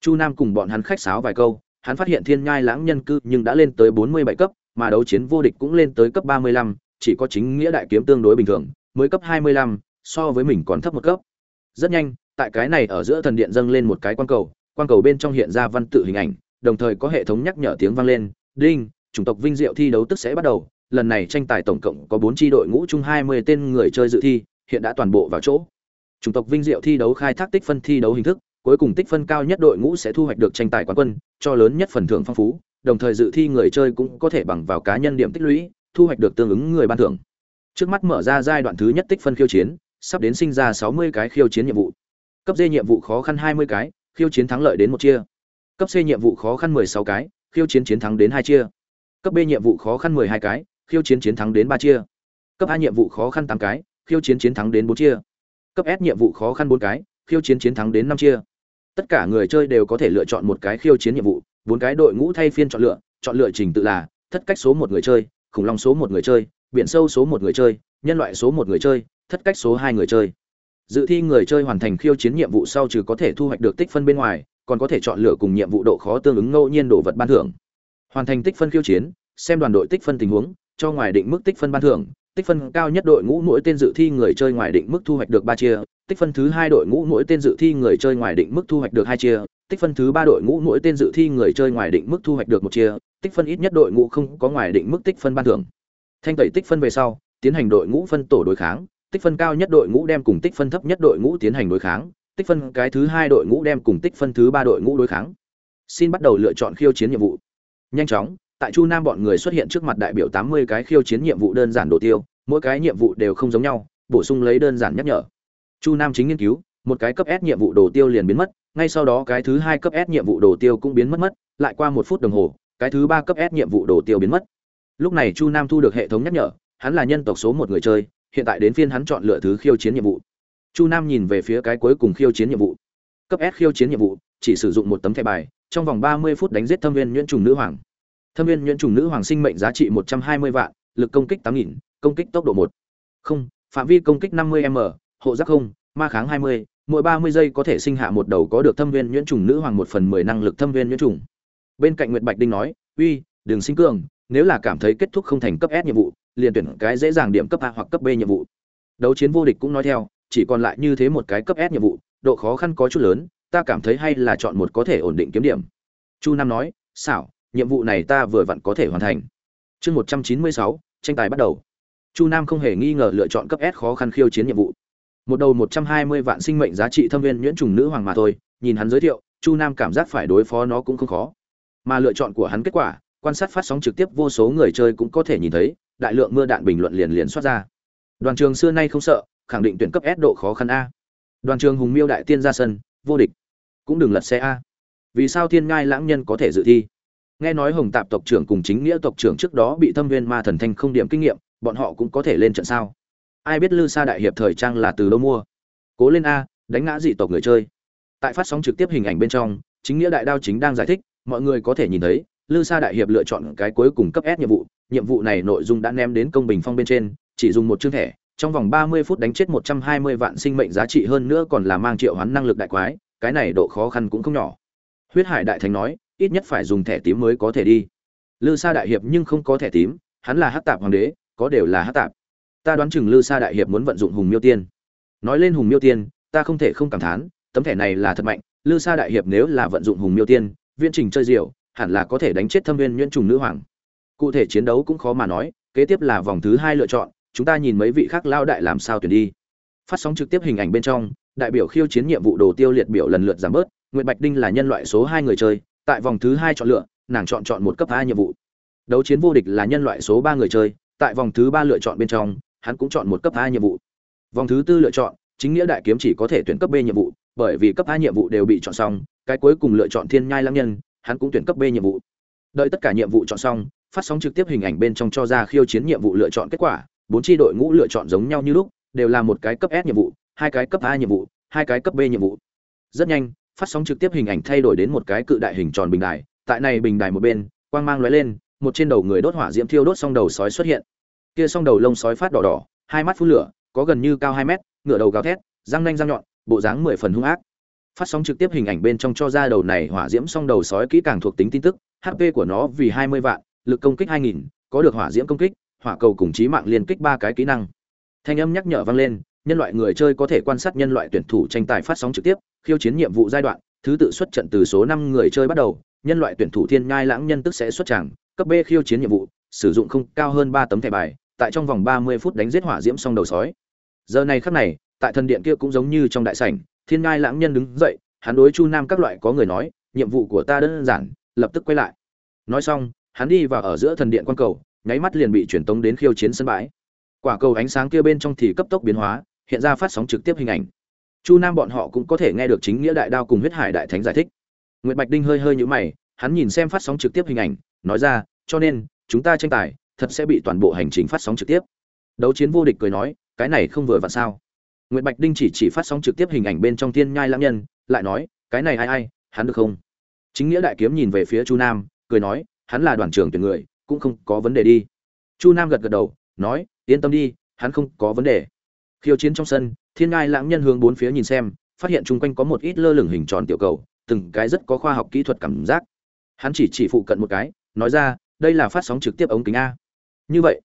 Chu nam cùng bọn hắn khách sáo vài câu, hắn phát hiện thiên nhai lãng nhân cư nhưng đã lên tới bốn mươi bảy cấp, mà đấu chiến vô địch cũng lên tới cấp ba mươi lăm, chỉ có chính nghĩa đại kiếm tương đối bình thường, mới cấp hai mươi lăm, so với mình còn thấp một cấp. Rất nhanh, tại cái này ở giữa thần điện dâng lên một cái quan cầu quan cầu bên trong hiện ra văn tự hình ảnh, đồng thời có hệ thống nhắc nhở tiếng vang lên, đinh, chủng tộc vinh diệu thi đấu tức sẽ bắt đầu, lần này tranh tài tổng cộng có bốn tri đội ngũ chung hai mươi tên người chơi dự thi, hiện đã toàn bộ vào chỗ chủng tộc vinh diệu thi đấu khai thác tích phân thi đấu hình thức, cuối cùng tích phân cao nhất đội ngũ sẽ thu hoạch được tranh tài quán quân, cho lớn nhất phần thưởng phong phú, đồng thời dự thi người chơi cũng có thể bằng vào cá nhân điểm tích lũy, thu hoạch được tương ứng người ban thưởng. Trước mắt mở ra giai đoạn thứ nhất tích phân khiêu chiến, sắp đến sinh ra sáu mươi cái khiêu chiến nhiệm vụ. Cấp d nhiệm vụ khó khăn hai mươi cái, khiêu chiến thắng lợi đến một chia. Cấp c nhiệm vụ khó khăn 16 cái, khiêu chiến chiến thắng đến hai chia. Cấp b nhiệm vụ khó khăn 12 cái, khiêu chiến chiến thắng đến ba chia. Cấp a nhiệm vụ khó khăn tám cái, khiêu chiến chiến thắng đến bốn chia cấp s nhiệm vụ khó khăn 4 cái, khiêu chiến chiến thắng đến năm chia. Tất cả người chơi đều có thể lựa chọn một cái khiêu chiến nhiệm vụ, bốn cái đội ngũ thay phiên chọn lựa chọn lựa trình tự là thất cách số một người chơi, khủng long số một người chơi, biển sâu số một người chơi, nhân loại số một người chơi, thất cách số hai người chơi. Dự thi người chơi hoàn thành khiêu chiến nhiệm vụ sau trừ có thể thu hoạch được tích phân bên ngoài, còn có thể chọn lựa cùng nhiệm vụ độ khó tương ứng ngẫu nhiên đồ vật ban thưởng. Hoàn thành tích phân khiêu chiến, xem đoàn đội tích phân tình huống, cho ngoài định mức tích phân ban thưởng tích phân cao nhất đội ngũ mỗi tên dự thi người chơi ngoài định mức thu hoạch được ba chia tích phân thứ hai đội ngũ mỗi tên dự thi người chơi ngoài định mức thu hoạch được hai chia tích phân thứ ba đội ngũ mỗi tên dự thi người chơi ngoài định mức thu hoạch được một chia tích phân ít nhất đội ngũ không có ngoài định mức tích phân ban thưởng thanh tẩy tích phân về sau tiến hành đội ngũ phân tổ đối kháng tích phân cao nhất đội ngũ đem cùng tích phân thấp nhất đội ngũ tiến hành đối kháng tích phân cái thứ hai đội ngũ đem cùng tích phân thứ ba đội ngũ đối kháng xin bắt đầu lựa chọn khiêu chiến nhiệm vụ nhanh chóng tại chu nam bọn người xuất hiện trước mặt đại biểu tám mươi cái khiêu chiến nhiệm vụ đơn giản đồ tiêu, mỗi cái nhiệm vụ đều không giống nhau, bổ sung lấy đơn giản nhắc nhở. Chu nam chính nghiên cứu, một cái cấp s nhiệm vụ đồ tiêu liền biến mất, ngay sau đó cái thứ hai cấp s nhiệm vụ đồ tiêu cũng biến mất mất, lại qua một phút đồng hồ, cái thứ ba cấp s nhiệm vụ đồ tiêu biến mất. Lúc này chu nam thu được hệ thống nhắc nhở, hắn là nhân tộc số một người chơi, hiện tại đến phiên hắn chọn lựa thứ khiêu chiến nhiệm vụ. Chu nam nhìn về phía cái cuối cùng khiêu chiến nhiệm vụ. Cấp s khiêu chiến nhiệm vụ, chỉ sử dụng một tấm thẻ bài, trong vòng ba mươi phút đánh giết thâm viên nhuyễn trùng nữ hoàng thâm viên nhuyễn trùng nữ hoàng sinh mệnh giá trị một trăm hai mươi vạn lực công kích tám nghìn công kích tốc độ một. Không phạm vi công kích năm mươi m hộ giác không ma kháng hai mươi mỗi ba mươi giây có thể sinh hạ một đầu có được thâm viên nhuyễn trùng nữ hoàng một phần mười năng lực thâm viên nhuyễn trùng. Bên cạnh nguyệt bạch đinh nói uy đừng sinh cường nếu là cảm thấy kết thúc không thành cấp s nhiệm vụ liền tuyển cái dễ dàng điểm cấp a hoặc cấp b nhiệm vụ. Đấu chiến vô địch cũng nói theo chỉ còn lại như thế một cái cấp S nhiệm vụ, độ khó khăn có chút lớn, ta cảm thấy hay là chọn một có thể ổn định kiếm điểm. Chu Nam nói, "Xảo, nhiệm vụ này ta vừa vặn có thể hoàn thành." Chương 196, tranh tài bắt đầu. Chu Nam không hề nghi ngờ lựa chọn cấp S khó khăn khiêu chiến nhiệm vụ. Một đầu 120 vạn sinh mệnh giá trị thâm viên nhuyễn trùng nữ hoàng mà thôi, nhìn hắn giới thiệu, Chu Nam cảm giác phải đối phó nó cũng không khó. Mà lựa chọn của hắn kết quả, quan sát phát sóng trực tiếp vô số người chơi cũng có thể nhìn thấy, đại lượng mưa đạn bình luận liền liền xuất ra. Đoàn trường xưa nay không sợ, khẳng định tuyển cấp S độ khó khăn a. Đoàn trường Hùng Miêu đại tiên ra sân, vô địch. Cũng đừng lật xe a. vì sao thiên ngai lãng nhân có thể dự thi nghe nói hồng tạp tộc trưởng cùng chính nghĩa tộc trưởng trước đó bị thâm viên ma thần thanh không điểm kinh nghiệm, bọn họ cũng có thể lên trận sao? Ai biết lư sa đại hiệp thời trang là từ đâu mua? Cố lên a, đánh ngã dị tộc người chơi. Tại phát sóng trực tiếp hình ảnh bên trong, chính nghĩa đại đao chính đang giải thích, mọi người có thể nhìn thấy, lư sa đại hiệp lựa chọn cái cuối cùng cấp s nhiệm vụ nhiệm vụ này nội dung đã ném đến công bình phong bên trên, chỉ dùng một chương thẻ, trong vòng ba mươi phút đánh chết một trăm hai mươi vạn sinh mệnh giá trị hơn nữa còn là mang triệu hoán năng lực đại quái, cái này độ khó khăn cũng không nhỏ. Huyết hải đại thánh nói ít nhất phải dùng thẻ tím mới có thể đi. Lư sa đại hiệp nhưng không có thẻ tím, hắn là hát tạp hoàng đế, có đều là hát tạp. Ta đoán chừng lư sa đại hiệp muốn vận dụng hùng miêu tiên. Nói lên hùng miêu tiên, ta không thể không cảm thán, tấm thẻ này là thật mạnh, lư sa đại hiệp nếu là vận dụng hùng miêu tiên viên trình chơi diệu hẳn là có thể đánh chết thâm viên nhuyễn trùng nữ hoàng. Cụ thể chiến đấu cũng khó mà nói, kế tiếp là vòng thứ hai lựa chọn, chúng ta nhìn mấy vị khác lao đại làm sao tuyển đi. Phát sóng trực tiếp hình ảnh bên trong, đại biểu khiêu chiến nhiệm vụ đồ tiêu liệt biểu lần lượt giảm bớt nguyễn bạch đinh là nhân loại số hai người chơi tại vòng thứ hai chọn lựa, nàng chọn chọn một cấp A nhiệm vụ. Đấu chiến vô địch là nhân loại số ba người chơi, tại vòng thứ ba lựa chọn bên trong, hắn cũng chọn một cấp A nhiệm vụ. Vòng thứ tư lựa chọn, chính nghĩa đại kiếm chỉ có thể tuyển cấp b nhiệm vụ, bởi vì cấp A nhiệm vụ đều bị chọn xong, cái cuối cùng lựa chọn thiên nhai lăng nhân, hắn cũng tuyển cấp b nhiệm vụ. Đợi tất cả nhiệm vụ chọn xong, phát sóng trực tiếp hình ảnh bên trong cho ra khiêu chiến nhiệm vụ lựa chọn kết quả, bốn tri đội ngũ lựa chọn giống nhau như lúc, đều là một cái cấp s nhiệm vụ, hai cái cấp a nhiệm vụ, hai cái cấp b nhiệm vụ. Rất nhanh phát sóng trực tiếp hình ảnh thay đổi đến một cái cự đại hình tròn bình đài, tại này bình đài một bên, quang mang lóe lên, một trên đầu người đốt hỏa diễm thiêu đốt xong đầu sói xuất hiện. Kia xong đầu lông sói phát đỏ đỏ, hai mắt phun lửa, có gần như cao hai mét ngựa đầu gào thét, răng nanh răng nhọn, bộ dáng mười phần hung ác. Phát sóng trực tiếp hình ảnh bên trong cho ra đầu này hỏa diễm xong đầu sói kỹ càng thuộc tính tin tức hp của nó vì hai mươi vạn, lực công kích hai nghìn, có được hỏa diễm công kích, hỏa cầu cùng chí mạng liên kích ba cái kỹ năng. Thanh âm nhắc nhở vang lên nhân loại người chơi có thể quan sát nhân loại tuyển thủ tranh tài phát sóng trực tiếp, khiêu chiến nhiệm vụ giai đoạn, thứ tự xuất trận từ số năm người chơi bắt đầu, nhân loại tuyển thủ thiên ngai lãng nhân tức sẽ xuất tràng, cấp b khiêu chiến nhiệm vụ, sử dụng không cao hơn ba tấm thẻ bài, tại trong vòng ba mươi phút đánh giết hỏa diễm xong đầu sói. Giờ này khắc này, tại thần điện kia cũng giống như trong đại sảnh, thiên ngai lãng nhân đứng dậy, hắn đối chu nam các loại có người nói, nhiệm vụ của ta đơn giản, lập tức quay lại. Nói xong, hắn đi vào ở giữa thần điện quan cầu, nháy mắt liền bị truyền tống đến khiêu chiến sân bãi. Quả cầu ánh sáng kia bên trong thì cấp tốc biến hóa hiện ra phát sóng trực tiếp hình ảnh. Chu nam bọn họ cũng có thể nghe được chính nghĩa đại đao cùng huyết hải đại thánh giải thích. Nguyễn bạch đinh hơi hơi nhũ mày, hắn nhìn xem phát sóng trực tiếp hình ảnh, nói ra, cho nên, chúng ta tranh tài thật sẽ bị toàn bộ hành trình phát sóng trực tiếp. Đấu chiến vô địch cười nói, cái này không vừa vặn sao? Nguyễn bạch đinh chỉ chỉ phát sóng trực tiếp hình ảnh bên trong thiên nhai lãng nhân, lại nói, cái này ai ai, hắn được không? Chính nghĩa đại kiếm nhìn về phía chu nam, cười nói, hắn là đoàn trưởng tuyển người, cũng không có vấn đề đi. Chu nam gật gật đầu, nói, yên tâm đi, hắn không có vấn đề khiêu chiến trong sân, thiên ngai lãng nhân hướng bốn phía nhìn xem, phát hiện chung quanh có một ít lơ lửng hình tròn tiểu cầu, từng cái rất có khoa học kỹ thuật cảm giác. Hắn chỉ chỉ phụ cận một cái, nói ra, đây là phát sóng trực tiếp ống kính a. Như vậy,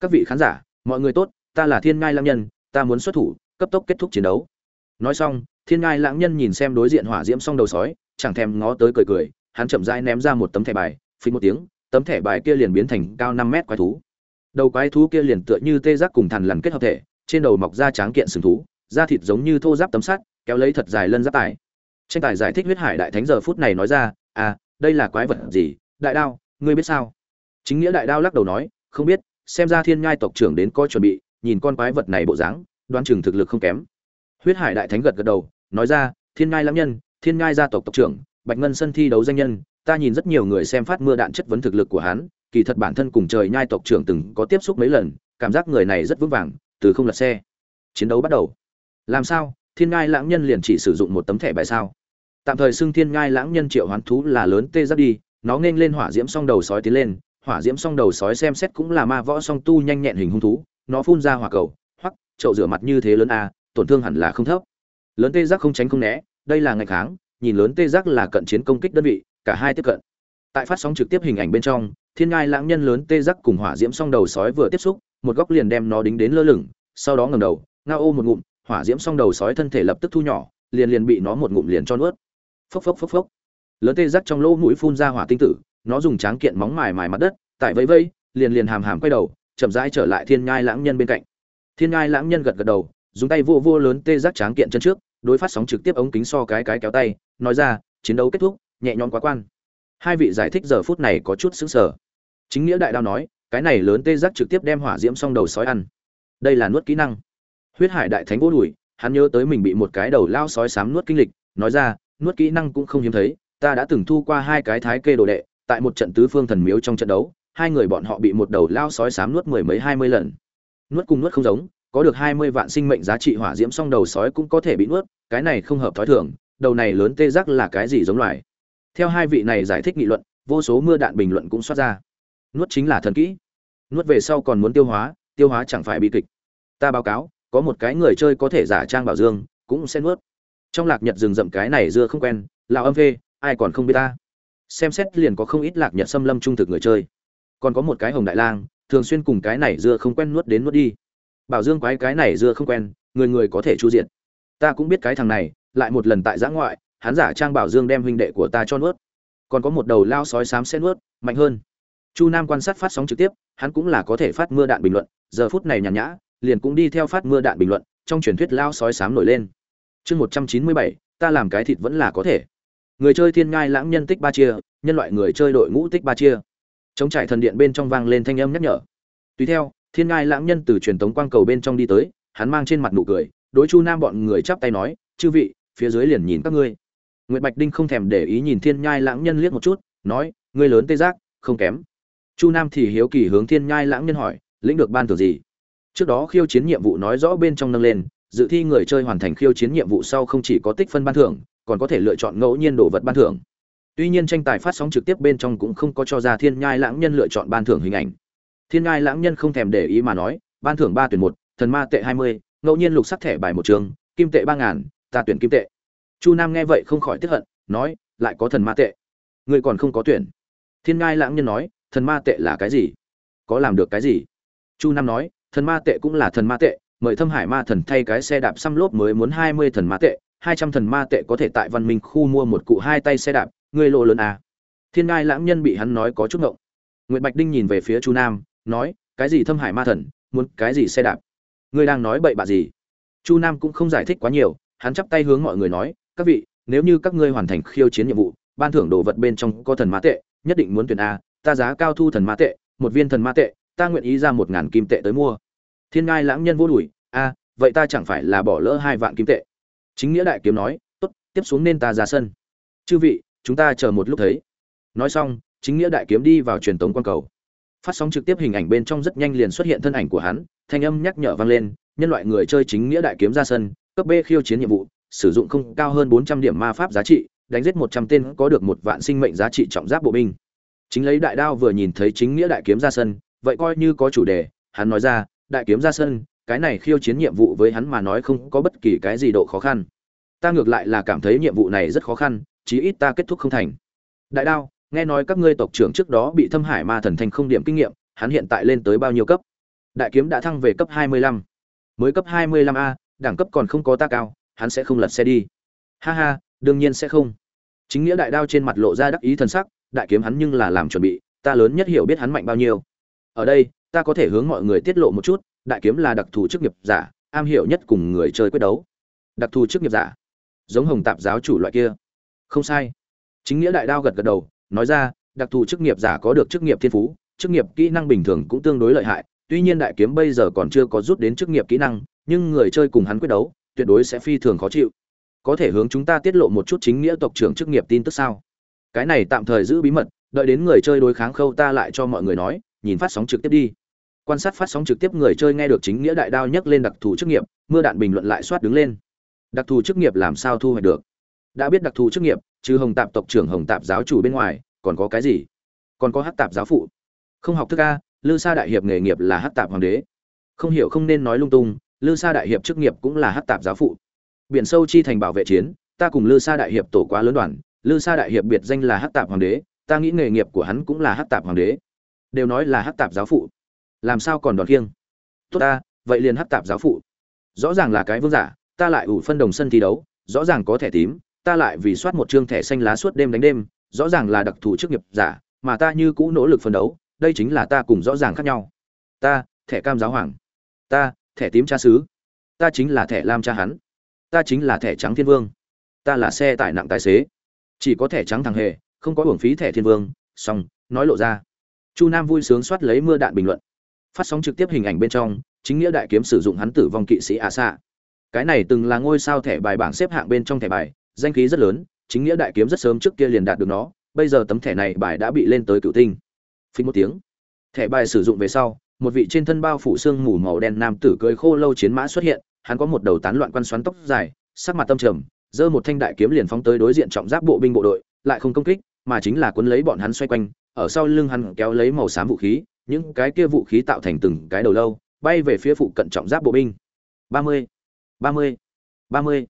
các vị khán giả, mọi người tốt, ta là thiên ngai lãng nhân, ta muốn xuất thủ, cấp tốc kết thúc chiến đấu. Nói xong, thiên ngai lãng nhân nhìn xem đối diện hỏa diễm xong đầu sói, chẳng thèm ngó tới cười cười, hắn chậm rãi ném ra một tấm thẻ bài, phí một tiếng, tấm thẻ bài kia liền biến thành cao năm mét quái thú. Đầu quái thú kia liền tựa như tê giác cùng thằn lằn kết hợp thể trên đầu mọc da tráng kiện sừng thú, da thịt giống như thô giáp tấm sắt, kéo lấy thật dài lân giáp tải. tranh tài giải thích huyết hải đại thánh giờ phút này nói ra à đây là quái vật gì? Đại đao, ngươi biết sao? Chính nghĩa đại đao lắc đầu nói, không biết, xem ra thiên ngai tộc trưởng đến coi chuẩn bị, nhìn con quái vật này bộ dáng, đoán chừng thực lực không kém. Huyết hải đại thánh gật gật đầu, nói ra, thiên ngai lãm nhân, thiên ngai gia tộc tộc trưởng, bạch ngân sân thi đấu danh nhân, ta nhìn rất nhiều người xem phát mưa đạn chất vấn thực lực của hắn, kỳ thật bản thân cùng trời nhai tộc trưởng từng có tiếp xúc mấy lần, cảm giác người này rất vững vàng từ không lật xe. Chiến đấu bắt đầu. Làm sao? Thiên ngai lãng nhân liền chỉ sử dụng một tấm thẻ bài sao? Tạm thời xưng thiên ngai lãng nhân triệu hoán thú là lớn tê giáp đi, nó nên lên hỏa diễm song đầu sói tiến lên, hỏa diễm song đầu sói xem xét cũng là ma võ song tu nhanh nhẹn hình hung thú, nó phun ra hỏa cầu hoặc chậu rửa mặt như thế lớn a, tổn thương hẳn là không thấp. Lớn tê giác không tránh không né, đây là ngày kháng, nhìn lớn tê giác là cận chiến công kích đơn vị, cả hai tiếp cận. Tại phát sóng trực tiếp hình ảnh bên trong, thiên ngai lãng nhân lớn tê giác cùng hỏa diễm song đầu sói vừa tiếp xúc một góc liền đem nó đính đến lơ lửng, sau đó ngầm đầu, ngao ô một ngụm, hỏa diễm song đầu sói thân thể lập tức thu nhỏ, liền liền bị nó một ngụm liền cho nuốt. Phốc phốc phốc phốc. Lớn tê giác trong lỗ mũi phun ra hỏa tinh tử, nó dùng tráng kiện móng mài mài mặt đất, tại vẫy vây liền liền hàm hàm quay đầu, chậm rãi trở lại thiên ngai lãng nhân bên cạnh. Thiên ngai lãng nhân gật gật đầu, dùng tay vô vô lớn tê giác tráng kiện chân trước, đối phát sóng trực tiếp ống kính so cái cái kéo tay, nói ra, chiến đấu kết thúc, nhẹ nhõm quá quan. Hai vị giải thích giờ phút này có chút xứng sở chính nghĩa đại đao nói cái này lớn tê giác trực tiếp đem hỏa diễm xong đầu sói ăn. Đây là nuốt kỹ năng. Huyết hải đại thánh vô đùi, hắn nhớ tới mình bị một cái đầu lao sói sám nuốt kinh lịch, nói ra, nuốt kỹ năng cũng không hiếm thấy, ta đã từng thu qua hai cái thái kê đồ đệ, tại một trận tứ phương thần miếu trong trận đấu, hai người bọn họ bị một đầu lao sói sám nuốt mười mấy hai mươi lần. Nuốt cùng nuốt không giống, có được hai mươi vạn sinh mệnh giá trị hỏa diễm song đầu sói cũng có thể bị nuốt, cái này không hợp thói thường, đầu này lớn tê giác là cái gì giống loài? Theo hai vị này giải thích nghị luận, vô số mưa đạn bình luận cũng xuất ra. Nuốt chính là thần kỹ nuốt về sau còn muốn tiêu hóa tiêu hóa chẳng phải bị kịch. Ta báo cáo, có một cái người chơi có thể giả trang bảo dương, cũng sẽ nuốt. Trong lạc nhật rừng rậm cái này dưa không quen lào âm phê, ai còn không biết ta? Xem xét liền có không ít lạc nhật xâm lâm trung thực người chơi. Còn có một cái hồng đại lang, thường xuyên cùng cái này dưa không quen nuốt đến nuốt đi. Bảo dương quái cái này dưa không quen, người người có thể chu diện. Ta cũng biết cái thằng này, lại một lần tại giã ngoại, hắn giả trang bảo dương đem huynh đệ của ta cho nuốt. Còn có một đầu lao sói xám sẽ nuốt, mạnh hơn chu nam quan sát phát sóng trực tiếp, hắn cũng là có thể phát mưa đạn bình luận, giờ phút này nhàn nhã, liền cũng đi theo phát mưa đạn bình luận, trong truyền thuyết lao sói sám nổi lên. Chương một trăm chín mươi bảy, ta làm cái thịt vẫn là có thể. Người chơi thiên ngai lãng nhân tích ba chia, nhân loại người chơi đội ngũ tích ba chia. Chống trải thần điện bên trong vang lên thanh âm nhắc nhở. Tùy theo, thiên ngai lãng nhân từ truyền tống quang cầu bên trong đi tới, hắn mang trên mặt nụ cười, đối chu nam bọn người chắp tay nói, chư vị, phía dưới liền nhìn các ngươi. Nguyệt bạch đinh không thèm để ý nhìn thiên nhai lãng nhân liếc một chút, nói, ngươi lớn tê giác, không kém chu nam thì hiếu kỳ hướng thiên nhai lãng nhân hỏi, lĩnh được ban thưởng gì? Trước đó khiêu chiến nhiệm vụ nói rõ bên trong nâng lên, dự thi người chơi hoàn thành khiêu chiến nhiệm vụ sau không chỉ có tích phân ban thưởng, còn có thể lựa chọn ngẫu nhiên đồ vật ban thưởng. Tuy nhiên tranh tài phát sóng trực tiếp bên trong cũng không có cho ra thiên nhai lãng nhân lựa chọn ban thưởng hình ảnh. Thiên nhai lãng nhân không thèm để ý mà nói, ban thưởng ba tuyển một, thần ma tệ hai mươi, ngẫu nhiên lục sắc thẻ bài một trường, kim tệ ba ngàn, ta tuyển kim tệ. Chu nam nghe vậy không khỏi tiếp hận, nói, lại có thần ma tệ, người còn không có tuyển. Thiên ngai lãng nhân nói thần ma tệ là cái gì? Có làm được cái gì? Chu nam nói, thần ma tệ cũng là thần ma tệ, mời thâm hải ma thần thay cái xe đạp xăm lốp mới muốn hai mươi thần ma tệ, hai trăm thần ma tệ có thể tại văn minh khu mua một cụ hai tay xe đạp người lộ lớn à. thiên ngai lãng nhân bị hắn nói có chút ngộng. Nguyễn bạch đinh nhìn về phía chu nam, nói, cái gì thâm hải ma thần, muốn cái gì xe đạp? Ngươi đang nói bậy bạ gì? Chu nam cũng không giải thích quá nhiều, hắn chắp tay hướng mọi người nói, các vị, nếu như các ngươi hoàn thành khiêu chiến nhiệm vụ, ban thưởng đồ vật bên trong có thần ma tệ, nhất định muốn tuyển a ta giá cao thu thần ma tệ một viên thần ma tệ ta nguyện ý ra một ngàn kim tệ tới mua. Thiên ngai lãng nhân vô đùi a vậy ta chẳng phải là bỏ lỡ hai vạn kim tệ? Chính nghĩa đại kiếm nói tốt tiếp xuống nên ta ra sân. Chư vị chúng ta chờ một lúc thấy. Nói xong chính nghĩa đại kiếm đi vào truyền tống quan cầu. Phát sóng trực tiếp hình ảnh bên trong rất nhanh liền xuất hiện thân ảnh của hắn thanh âm nhắc nhở vang lên nhân loại người chơi chính nghĩa đại kiếm ra sân cấp b khiêu chiến nhiệm vụ sử dụng không cao hơn 400 điểm ma pháp giá trị, đánh giết 100 tên có được một vạn sinh mệnh giá trị trọng giáp bộ binh. Chính lấy đại đao vừa nhìn thấy chính nghĩa đại kiếm ra sân, vậy coi như có chủ đề, hắn nói ra, đại kiếm ra sân, cái này khiêu chiến nhiệm vụ với hắn mà nói không có bất kỳ cái gì độ khó khăn. Ta ngược lại là cảm thấy nhiệm vụ này rất khó khăn, chí ít ta kết thúc không thành. Đại đao, nghe nói các ngươi tộc trưởng trước đó bị Thâm Hải Ma Thần thành không điểm kinh nghiệm, hắn hiện tại lên tới bao nhiêu cấp? Đại kiếm đã thăng về cấp 25. Mới cấp 25A, đẳng cấp còn không có ta cao, hắn sẽ không lật xe đi ha ha đương nhiên sẽ không chính nghĩa đại đao trên mặt lộ ra đắc ý thần sắc đại kiếm hắn nhưng là làm chuẩn bị, ta lớn nhất hiểu biết hắn mạnh bao nhiêu. Ở đây, ta có thể hướng mọi người tiết lộ một chút, đại kiếm là đặc thù chức nghiệp giả, am hiểu nhất cùng người chơi quyết đấu. Đặc thù chức nghiệp giả. Giống hồng tạp giáo chủ loại kia. Không sai. Chính nghĩa đại đao gật gật đầu, nói ra, đặc thù chức nghiệp giả có được chức nghiệp thiên phú, chức nghiệp kỹ năng bình thường cũng tương đối lợi hại. Tuy nhiên đại kiếm bây giờ còn chưa có rút đến chức nghiệp kỹ năng, nhưng người chơi cùng hắn quyết đấu, tuyệt đối sẽ phi thường khó chịu. Có thể hướng chúng ta tiết lộ một chút chính nghĩa tộc trưởng chức nghiệp tin tức sao? Cái này tạm thời giữ bí mật, đợi đến người chơi đối kháng khâu ta lại cho mọi người nói, nhìn phát sóng trực tiếp đi. Quan sát phát sóng trực tiếp người chơi nghe được chính nghĩa đại đao nhắc lên đặc thù chức nghiệp, mưa đạn bình luận lại soát đứng lên. Đặc thù chức nghiệp làm sao thu hoạch được? Đã biết đặc thù chức nghiệp chứ hồng tạp tộc trưởng hồng tạp giáo chủ bên ngoài, còn có cái gì? Còn có hát tạp giáo phụ. Không học thức a, lư sa đại hiệp nghề nghiệp là hát tạp hoàng đế. Không hiểu không nên nói lung tung, lư sa đại hiệp chức nghiệp cũng là hát tạp giáo phụ. Biển sâu chi thành bảo vệ chiến, ta cùng lư sa đại hiệp tổ quá lớn đoàn lư sa đại hiệp biệt danh là hát tạp hoàng đế, ta nghĩ nghề nghiệp của hắn cũng là hát tạp hoàng đế. Đều nói là hát tạp giáo phụ. Làm sao còn đòn kiêng tốt ta, vậy liền hát tạp giáo phụ. Rõ ràng là cái vương giả, ta lại ủ phân đồng sân thi đấu, rõ ràng có thẻ tím, ta lại vì soát một chương thẻ xanh lá suốt đêm đánh đêm, rõ ràng là đặc thù chức nghiệp giả, mà ta như cũ nỗ lực phân đấu, đây chính là ta cùng rõ ràng khác nhau. Ta, thẻ cam giáo hoàng. Ta, thẻ tím cha sứ. ta chính là thẻ lam cha hắn. Ta chính là thẻ trắng thiên vương. Ta là xe tải nặng tài xế chỉ có thẻ trắng thằng hề, không có hưởng phí thẻ thiên vương, xong, nói lộ ra. Chu nam vui sướng soát lấy mưa đạn bình luận. Phát sóng trực tiếp hình ảnh bên trong, chính nghĩa đại kiếm sử dụng hắn tử vong kỵ sĩ a xạ cái này từng là ngôi sao thẻ bài bảng xếp hạng bên trong thẻ bài, danh khí rất lớn, chính nghĩa đại kiếm rất sớm trước kia liền đạt được nó, bây giờ tấm thẻ này bài đã bị lên tới cựu tinh. Phí một tiếng. Thẻ bài sử dụng về sau, một vị trên thân bao phủ xương mù màu đen nam tử cưỡi khô lâu chiến mã xuất hiện, hắn có một đầu tán loạn quan xoắn tóc dài, sắc mặt tâm trầm giơ một thanh đại kiếm liền phóng tới đối diện trọng giáp bộ binh bộ đội, lại không công kích, mà chính là cuốn lấy bọn hắn xoay quanh, ở sau lưng hắn kéo lấy màu xám vũ khí, những cái kia vũ khí tạo thành từng cái đầu lâu, bay về phía phụ cận trọng giáp bộ binh. Ba mươi ba mươi ba mươi.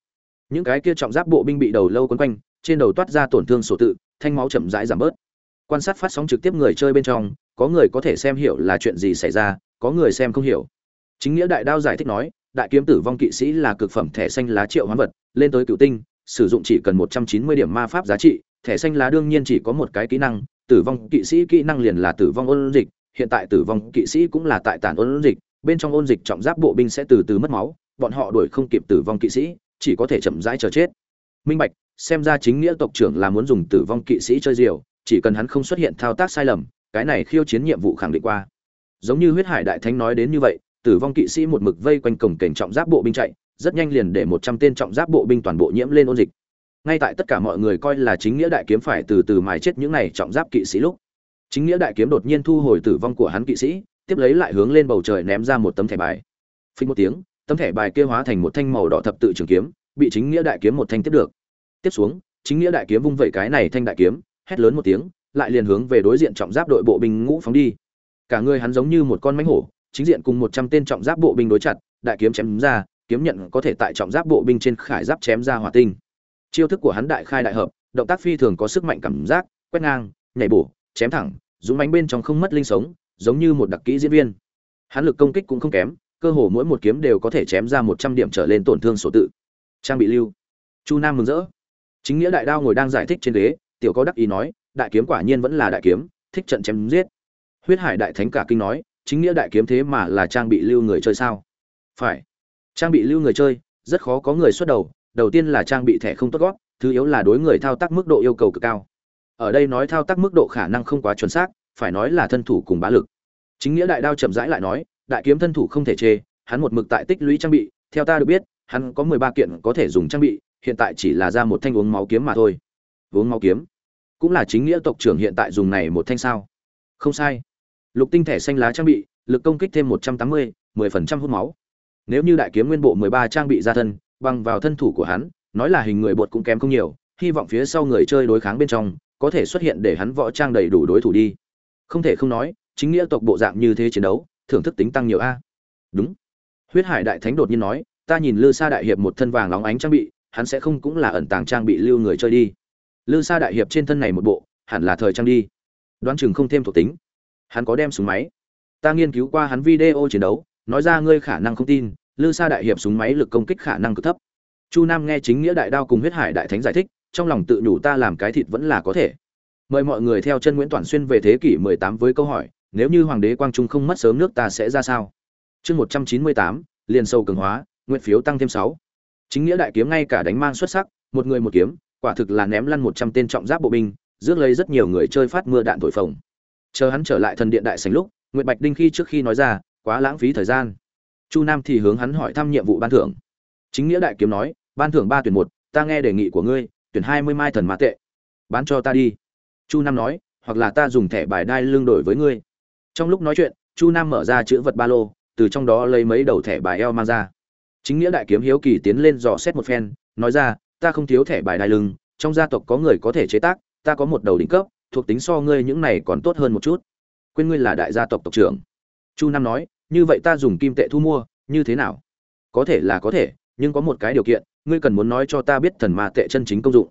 Những cái kia trọng giáp bộ binh bị đầu lâu quấn quanh, trên đầu toát ra tổn thương sổ tự, thanh máu chậm rãi giảm bớt. Quan sát phát sóng trực tiếp người chơi bên trong, có người có thể xem hiểu là chuyện gì xảy ra, có người xem không hiểu. Chính nghĩa đại đao giải thích nói đại kiếm tử vong kỵ sĩ là cực phẩm thẻ xanh lá triệu hoán vật, lên tới cựu tinh, sử dụng chỉ cần một trăm chín mươi điểm ma pháp giá trị, thẻ xanh lá đương nhiên chỉ có một cái kỹ năng, tử vong kỵ sĩ kỹ năng liền là tử vong ôn dịch, hiện tại tử vong kỵ sĩ cũng là tại tản ôn dịch, bên trong ôn dịch trọng giáp bộ binh sẽ từ từ mất máu, bọn họ đuổi không kịp tử vong kỵ sĩ, chỉ có thể chậm rãi chờ chết. Minh bạch, xem ra chính nghĩa tộc trưởng là muốn dùng tử vong kỵ sĩ chơi diều, chỉ cần hắn không xuất hiện thao tác sai lầm, cái này khiêu chiến nhiệm vụ khẳng định qua. Giống như huyết hải đại thánh nói đến như vậy tử vong kỵ sĩ một mực vây quanh cổng cảnh trọng giáp bộ binh chạy, rất nhanh liền để một trăm tên trọng giáp bộ binh toàn bộ nhiễm lên ôn dịch. Ngay tại tất cả mọi người coi là chính nghĩa đại kiếm phải từ từ mài chết những này trọng giáp kỵ sĩ lúc, chính nghĩa đại kiếm đột nhiên thu hồi tử vong của hắn kỵ sĩ, tiếp lấy lại hướng lên bầu trời ném ra một tấm thẻ bài. Phình một tiếng, tấm thẻ bài kia hóa thành một thanh màu đỏ thập tự trường kiếm, bị chính nghĩa đại kiếm một thanh tiếp được. Tiếp xuống, chính nghĩa đại kiếm vung vẩy cái này thanh đại kiếm, hét lớn một tiếng, lại liền hướng về đối diện trọng giáp đội bộ binh ngũ phóng đi. Cả người hắn giống như một con mãnh hổ chính diện cùng một trăm tên trọng giáp bộ binh đối chặt, đại kiếm chém ra, kiếm nhận có thể tại trọng giáp bộ binh trên khải giáp chém ra hỏa tinh. Chiêu thức của hắn đại khai đại hợp, động tác phi thường có sức mạnh cảm giác, quét ngang, nhảy bổ, chém thẳng, dũng mãnh bên trong không mất linh sống, giống như một đặc kỹ diễn viên. Hắn lực công kích cũng không kém, cơ hồ mỗi một kiếm đều có thể chém ra một trăm điểm trở lên tổn thương số tự. Trang bị lưu. Chu nam mừng rỡ. Chính nghĩa đại đao ngồi đang giải thích trên ghế, tiểu có đắc ý nói, đại kiếm quả nhiên vẫn là đại kiếm, thích trận chém giết. Huyết hải đại thánh cả kinh nói chính nghĩa đại kiếm thế mà là trang bị lưu người chơi sao? Phải. Trang bị lưu người chơi, rất khó có người xuất đầu. Đầu tiên là trang bị thẻ không tốt gót, thứ yếu là đối người thao tác mức độ yêu cầu cực cao. Ở đây nói thao tác mức độ khả năng không quá chuẩn xác, phải nói là thân thủ cùng bá lực. Chính nghĩa đại đao chậm rãi lại nói, đại kiếm thân thủ không thể chê, hắn một mực tại tích lũy trang bị. Theo ta được biết, hắn có mười ba kiện có thể dùng trang bị, hiện tại chỉ là ra một thanh uống máu kiếm mà thôi. Uống máu kiếm? Cũng là chính nghĩa tộc trưởng hiện tại dùng này một thanh sao? Không sai lục tinh thẻ xanh lá trang bị, lực công kích thêm một trăm tám mươi, mười phần trăm hút máu. Nếu như đại kiếm nguyên bộ mười ba trang bị ra thân, bằng vào thân thủ của hắn, nói là hình người bột cũng kém không nhiều, hy vọng phía sau người chơi đối kháng bên trong, có thể xuất hiện để hắn võ trang đầy đủ đối thủ đi. Không thể không nói, chính nghĩa tộc bộ dạng như thế chiến đấu, thưởng thức tính tăng nhiều a. Đúng. Huyết hải đại thánh đột nhiên nói, ta nhìn lư sa đại hiệp một thân vàng lóng ánh trang bị, hắn sẽ không cũng là ẩn tàng trang bị lưu người chơi đi. Lư sa đại hiệp trên thân này một bộ, hẳn là thời trang đi. Đoán chừng không thêm thuộc tính hắn có đem súng máy. Ta nghiên cứu qua hắn video chiến đấu nói ra ngươi khả năng không tin lư sa đại hiệp súng máy lực công kích khả năng cực thấp. Chu nam nghe chính nghĩa đại đao cùng huyết hải đại thánh giải thích trong lòng tự nhủ ta làm cái thịt vẫn là có thể. Mời mọi người theo chân nguyễn toàn xuyên về thế kỷ 18 với câu hỏi nếu như hoàng đế quang trung không mất sớm nước ta sẽ ra sao? Chương 198, liền sâu cường hóa nguyện phiếu tăng thêm 6. chính nghĩa đại kiếm ngay cả đánh mang xuất sắc một người một kiếm quả thực là ném lăn 100 tên trọng giáp bộ binh rước lấy rất nhiều người chơi phát mưa đạn thổi phồng chờ hắn trở lại thần điện đại sảnh lúc, nguyệt bạch đinh khi trước khi nói ra, quá lãng phí thời gian. Chu nam thì hướng hắn hỏi thăm nhiệm vụ ban thưởng. Chính nghĩa đại kiếm nói, ban thưởng ba tuyển một, ta nghe đề nghị của ngươi, tuyển hai mươi mai thần mã tệ. Bán cho ta đi. Chu nam nói, hoặc là ta dùng thẻ bài đai lương đổi với ngươi. Trong lúc nói chuyện, chu nam mở ra chữ vật ba lô, từ trong đó lấy mấy đầu thẻ bài eo mang ra. Chính nghĩa đại kiếm hiếu kỳ tiến lên dò xét một phen, nói ra, ta không thiếu thẻ bài đai lưng, trong gia tộc có người có thể chế tác, ta có một đầu đỉnh cấp thuộc tính so ngươi những này còn tốt hơn một chút. Quên ngươi là đại gia tộc tộc trưởng. Chu nam nói, như vậy ta dùng kim tệ thu mua, như thế nào? Có thể là có thể, nhưng có một cái điều kiện, ngươi cần muốn nói cho ta biết thần ma tệ chân chính công dụng.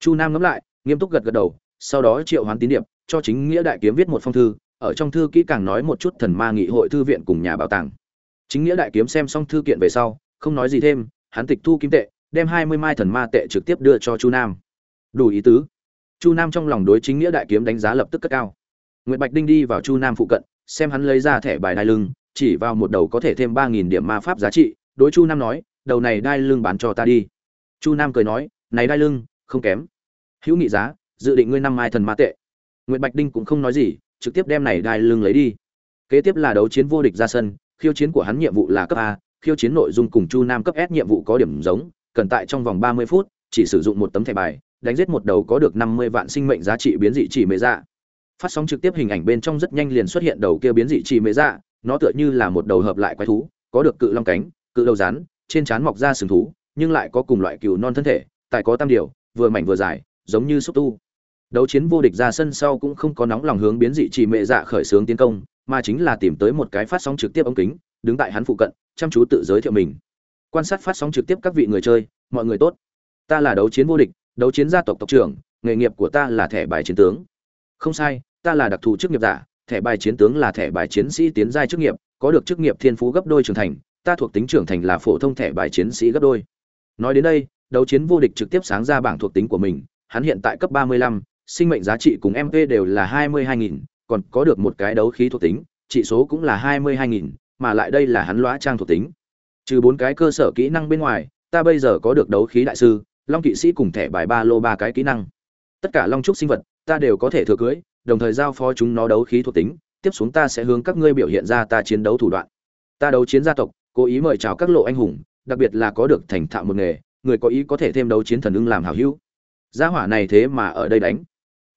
Chu nam ngẫm lại, nghiêm túc gật gật đầu, sau đó triệu hoán tín điệp cho chính nghĩa đại kiếm viết một phong thư, ở trong thư kỹ càng nói một chút thần ma nghị hội thư viện cùng nhà bảo tàng. Chính nghĩa đại kiếm xem xong thư kiện về sau, không nói gì thêm, hắn tịch thu kim tệ, đem hai mươi mai thần ma tệ trực tiếp đưa cho chu nam. Đủ ý tứ chu nam trong lòng đối chính nghĩa đại kiếm đánh giá lập tức cất cao. Nguyễn bạch đinh đi vào chu nam phụ cận, xem hắn lấy ra thẻ bài đai lưng, chỉ vào một đầu có thể thêm ba nghìn điểm ma pháp giá trị, đối chu nam nói, đầu này đai lưng bán cho ta đi. Chu nam cười nói, này đai lưng, không kém. Hữu nghị giá, dự định ngươi năm mai thần ma tệ. Nguyễn bạch đinh cũng không nói gì, trực tiếp đem này đai lưng lấy đi. Kế tiếp là đấu chiến vô địch ra sân, khiêu chiến của hắn nhiệm vụ là cấp a, khiêu chiến nội dung cùng chu nam cấp s nhiệm vụ có điểm giống, cần tại trong vòng ba mươi phút, chỉ sử dụng một tấm thẻ bài đánh giết một đầu có được năm mươi vạn sinh mệnh giá trị biến dị chỉ mê dạ. Phát sóng trực tiếp hình ảnh bên trong rất nhanh liền xuất hiện đầu kia biến dị chỉ mê dạ nó tựa như là một đầu hợp lại quái thú, có được cự long cánh, cự đầu rắn, trên trán mọc ra sừng thú, nhưng lại có cùng loại cừu non thân thể tại có tam điều, vừa mảnh vừa dài, giống như xúc tu. Đấu chiến vô địch ra sân sau cũng không có nóng lòng hướng biến dị chỉ mệ dạ khởi xướng tiến công, mà chính là tìm tới một cái phát sóng trực tiếp ống kính, đứng tại hắn phụ cận, chăm chú tự giới thiệu mình. Quan sát phát sóng trực tiếp các vị người chơi, mọi người tốt. Ta là đấu chiến vô địch đấu chiến gia tộc tộc trưởng nghề nghiệp của ta là thẻ bài chiến tướng. Không sai ta là đặc thù chức nghiệp giả thẻ bài chiến tướng là thẻ bài chiến sĩ tiến giai chức nghiệp có được chức nghiệp thiên phú gấp đôi trưởng thành ta thuộc tính trưởng thành là phổ thông thẻ bài chiến sĩ gấp đôi. Nói đến đây đấu chiến vô địch trực tiếp sáng ra bảng thuộc tính của mình hắn hiện tại cấp 35, sinh mệnh giá trị cùng mp đều là 22.000, còn có được một cái đấu khí thuộc tính trị số cũng là 22.000, mà lại đây là hắn lõa trang thuộc tính. Trừ bốn cái cơ sở kỹ năng bên ngoài ta bây giờ có được đấu khí đại sư long kỵ sĩ cùng thẻ bài ba lô ba cái kỹ năng. Tất cả long trúc sinh vật, ta đều có thể thừa cưới, đồng thời giao phó chúng nó đấu khí thuộc tính. Tiếp xuống ta sẽ hướng các ngươi biểu hiện ra ta chiến đấu thủ đoạn. Ta đấu chiến gia tộc, cố ý mời chào các lộ anh hùng, đặc biệt là có được thành thạo một nghề, người có ý có thể thêm đấu chiến thần ưng làm hảo hữu. Gia hỏa này thế mà ở đây đánh.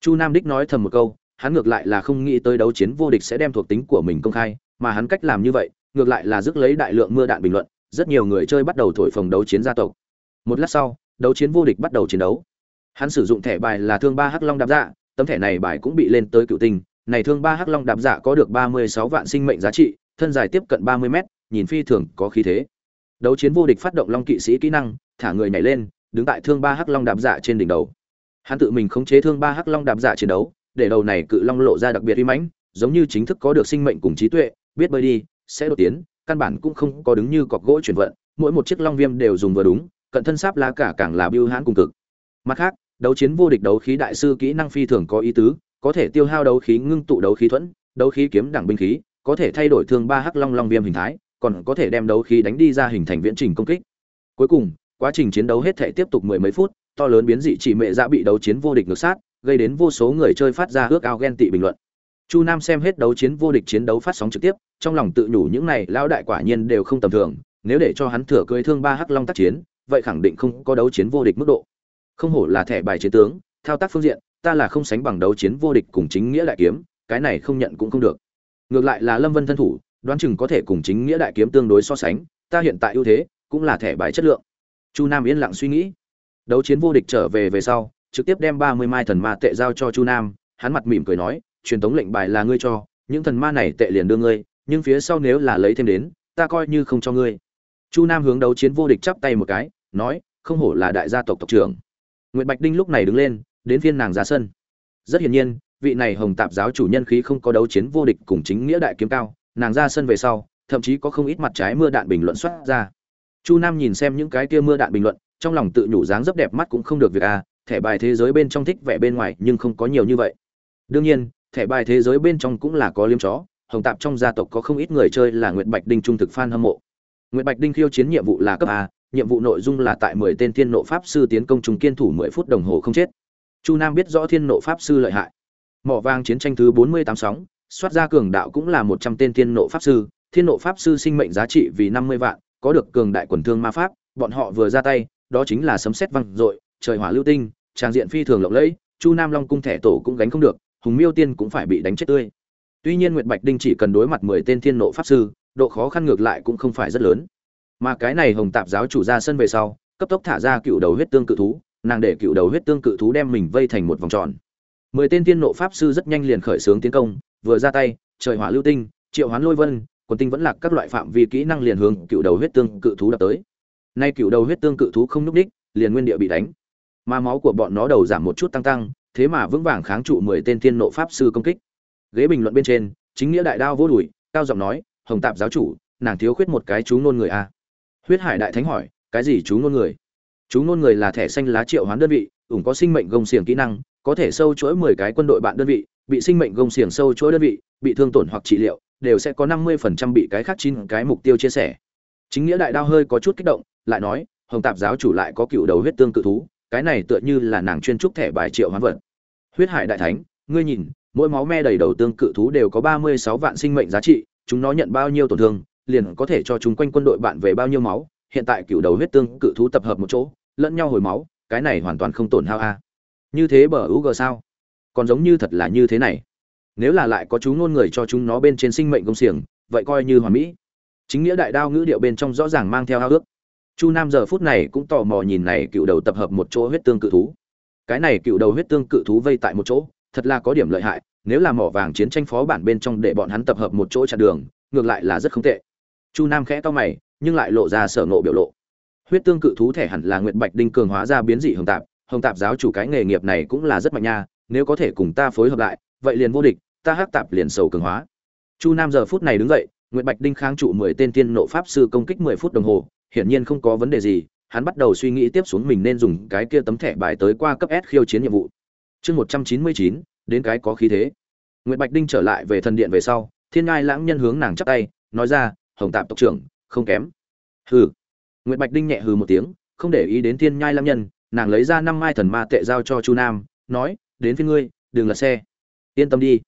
Chu nam đích nói thầm một câu, hắn ngược lại là không nghĩ tới đấu chiến vô địch sẽ đem thuộc tính của mình công khai, mà hắn cách làm như vậy, ngược lại là rước lấy đại lượng mưa đạn bình luận, rất nhiều người chơi bắt đầu thổi phồng đấu chiến gia tộc. Một lát sau đấu chiến vô địch bắt đầu chiến đấu. Hắn sử dụng thẻ bài là thương ba hắc long đạp dạ tấm thẻ này bài cũng bị lên tới cựu tinh. Này thương ba hắc long đạp dạ có được ba mươi sáu vạn sinh mệnh giá trị, thân dài tiếp cận ba mươi mét, nhìn phi thường có khí thế. Đấu chiến vô địch phát động long kỵ sĩ kỹ năng, thả người nhảy lên, đứng tại thương ba hắc long đạp dạ trên đỉnh đầu. Hắn tự mình khống chế thương ba hắc long đạp dạ chiến đấu, để đầu này cự long lộ ra đặc biệt uy mãnh, giống như chính thức có được sinh mệnh cùng trí tuệ, biết bơi đi, sẽ đột tiến, căn bản cũng không có đứng như cọc gỗ chuyển vận, mỗi một chiếc long viêm đều dùng vừa đúng cận thân sáp lá cả càng là biêu hãn cùng cực. Mặt khác, đấu chiến vô địch đấu khí đại sư kỹ năng phi thường có ý tứ, có thể tiêu hao đấu khí ngưng tụ đấu khí thuẫn, đấu khí kiếm đẳng binh khí, có thể thay đổi thương ba hắc long long viêm hình thái, còn có thể đem đấu khí đánh đi ra hình thành viễn trình công kích. Cuối cùng, quá trình chiến đấu hết thể tiếp tục mười mấy phút, to lớn biến dị chỉ mẹ dạ bị đấu chiến vô địch ngược sát, gây đến vô số người chơi phát ra ước ao ghen tị bình luận. Chu nam xem hết đấu chiến vô địch chiến đấu phát sóng trực tiếp, trong lòng tự nhủ những này lão đại quả nhiên đều không tầm thường, nếu để cho hắn thừa cưới thương ba hắc long tác chiến vậy khẳng định không có đấu chiến vô địch mức độ. Không hổ là thẻ bài chiến tướng, thao tác phương diện, ta là không sánh bằng đấu chiến vô địch cùng chính nghĩa đại kiếm, cái này không nhận cũng không được. Ngược lại là lâm vân thân thủ, đoán chừng có thể cùng chính nghĩa đại kiếm tương đối so sánh, ta hiện tại ưu thế, cũng là thẻ bài chất lượng. Chu nam yên lặng suy nghĩ. Đấu chiến vô địch trở về về sau, trực tiếp đem ba mươi mai thần ma tệ giao cho chu nam, hắn mặt mỉm cười nói, truyền thống lệnh bài là ngươi cho, những thần ma này tệ liền đưa ngươi, nhưng phía sau nếu là lấy thêm đến, ta coi như không cho ngươi. Chu nam hướng đấu chiến vô địch chắp tay một cái nói không hổ là đại gia tộc tộc trưởng Nguyệt Bạch Đinh lúc này đứng lên, đến phiên nàng ra sân. Rất hiển nhiên, vị này Hồng Tạp giáo chủ nhân khí không có đấu chiến vô địch cùng chính nghĩa đại kiếm cao, nàng ra sân về sau, thậm chí có không ít mặt trái mưa đạn bình luận xuất ra. Chu Nam nhìn xem những cái kia mưa đạn bình luận, trong lòng tự nhủ dáng dấp đẹp mắt cũng không được việc a, thẻ bài thế giới bên trong thích vẻ bên ngoài nhưng không có nhiều như vậy. Đương nhiên, thẻ bài thế giới bên trong cũng là có liêm chó, Hồng Tạp trong gia tộc có không ít người chơi là Nguyệt Bạch Đinh trung thực fan hâm mộ. Nguyệt Bạch Đinh khiêu chiến nhiệm vụ là cấp A, nhiệm vụ nội dung là tại 10 tên thiên nộ pháp sư tiến công trùng kiên thủ 10 phút đồng hồ không chết. Chu Nam biết rõ thiên nộ pháp sư lợi hại. Mỏ vàng chiến tranh thứ 48 sóng, soát ra cường đạo cũng là 100 tên thiên nộ pháp sư, thiên nộ pháp sư sinh mệnh giá trị vì 50 vạn, có được cường đại quần thương ma pháp, bọn họ vừa ra tay, đó chính là sấm sét vang dội trời hỏa lưu tinh, trang diện phi thường lộng lẫy, Chu Nam Long cung thẻ tổ cũng gánh không được, Hùng Miêu Tiên cũng phải bị đánh chết tươi. Tuy nhiên Nguyệt Bạch Đinh chỉ cần đối mặt 10 tên thiên nộ pháp sư, độ khó khăn ngược lại cũng không phải rất lớn mà cái này hồng tạp giáo chủ ra sân về sau, cấp tốc thả ra cựu đầu huyết tương cự thú, nàng để cựu đầu huyết tương cự thú đem mình vây thành một vòng tròn. Mười tên tiên nộ pháp sư rất nhanh liền khởi xướng tiến công, vừa ra tay, trời hỏa lưu tinh, triệu hoán lôi vân, quần tinh vẫn lạc các loại phạm vi kỹ năng liền hướng cựu đầu huyết tương cự thú đập tới. Nay cựu đầu huyết tương cự thú không núp đích, liền nguyên địa bị đánh. Mà máu của bọn nó đầu giảm một chút tăng tăng, thế mà vững vàng kháng trụ mười tên tiên nộ pháp sư công kích. Ghế bình luận bên trên, chính nghĩa đại đao vô đùi, cao giọng nói, hồng tạp giáo chủ, nàng thiếu khuyết một cái chú nôn người a huyết hải đại thánh hỏi, cái gì chú ngôn người? Chú ngôn người là thẻ xanh lá triệu hoán đơn vị, ủng có sinh mệnh gông xiềng kỹ năng, có thể sâu chuỗi mười cái quân đội bạn đơn vị, bị sinh mệnh gông xiềng sâu chuỗi đơn vị, bị thương tổn hoặc trị liệu, đều sẽ có năm mươi phần trăm bị cái khác chín cái mục tiêu chia sẻ. Chính nghĩa đại đao hơi có chút kích động, lại nói, hồng tạp giáo chủ lại có cựu đầu huyết tương cự thú, cái này tựa như là nàng chuyên trúc thẻ bài triệu hoán vật. Huyết hải đại thánh, ngươi nhìn, mỗi máu me đầy đầu tương cự thú đều có ba mươi sáu vạn sinh mệnh giá trị, chúng nó nhận bao nhiêu tổn thương liền có thể cho chúng quanh quân đội bạn về bao nhiêu máu, hiện tại cựu đầu huyết tương cự thú tập hợp một chỗ, lẫn nhau hồi máu, cái này hoàn toàn không tổn hao a. Như thế bờ u g sao? Còn giống như thật là như thế này. Nếu là lại có chú ngôn người cho chúng nó bên trên sinh mệnh công xiềng, vậy coi như hoàn mỹ. Chính nghĩa đại đao ngữ điệu bên trong rõ ràng mang theo ao ước. Chu nam giờ phút này cũng tò mò nhìn này cựu đầu tập hợp một chỗ huyết tương cự thú. Cái này cựu đầu huyết tương cự thú vây tại một chỗ, thật là có điểm lợi hại, nếu là mỏ vàng chiến tranh phó bản bên trong để bọn hắn tập hợp một chỗ chặn đường, ngược lại là rất không tệ chu nam khẽ to mày, nhưng lại lộ ra sở ngộ biểu lộ. Huyết tương cự thú thể hẳn là nguyệt bạch đinh cường hóa ra biến dị hồng tạp hồng tạp giáo chủ cái nghề nghiệp này cũng là rất mạnh nha, nếu có thể cùng ta phối hợp lại, vậy liền vô địch, ta hắc tạp liền sầu cường hóa. Chu nam giờ phút này đứng dậy, nguyệt bạch đinh kháng trụ mười tên tiên nộ pháp sư công kích mười phút đồng hồ, hiển nhiên không có vấn đề gì, hắn bắt đầu suy nghĩ tiếp xuống mình nên dùng cái kia tấm thẻ bài tới qua cấp s khiêu chiến nhiệm vụ. Chương một trăm chín mươi chín, đến cái có khí thế. Nguyệt bạch đinh trở lại về thần điện về sau, thiên ngai lãng nhân hướng nàng chắp tay, nói ra hồng tạp tộc trưởng, không kém. Hừ. Nguyệt bạch đinh nhẹ hừ một tiếng, không để ý đến thiên nhai lam nhân, nàng lấy ra năm mai thần ma tệ giao cho chu nam, nói, đến phía ngươi, đừng lật xe. Yên tâm đi.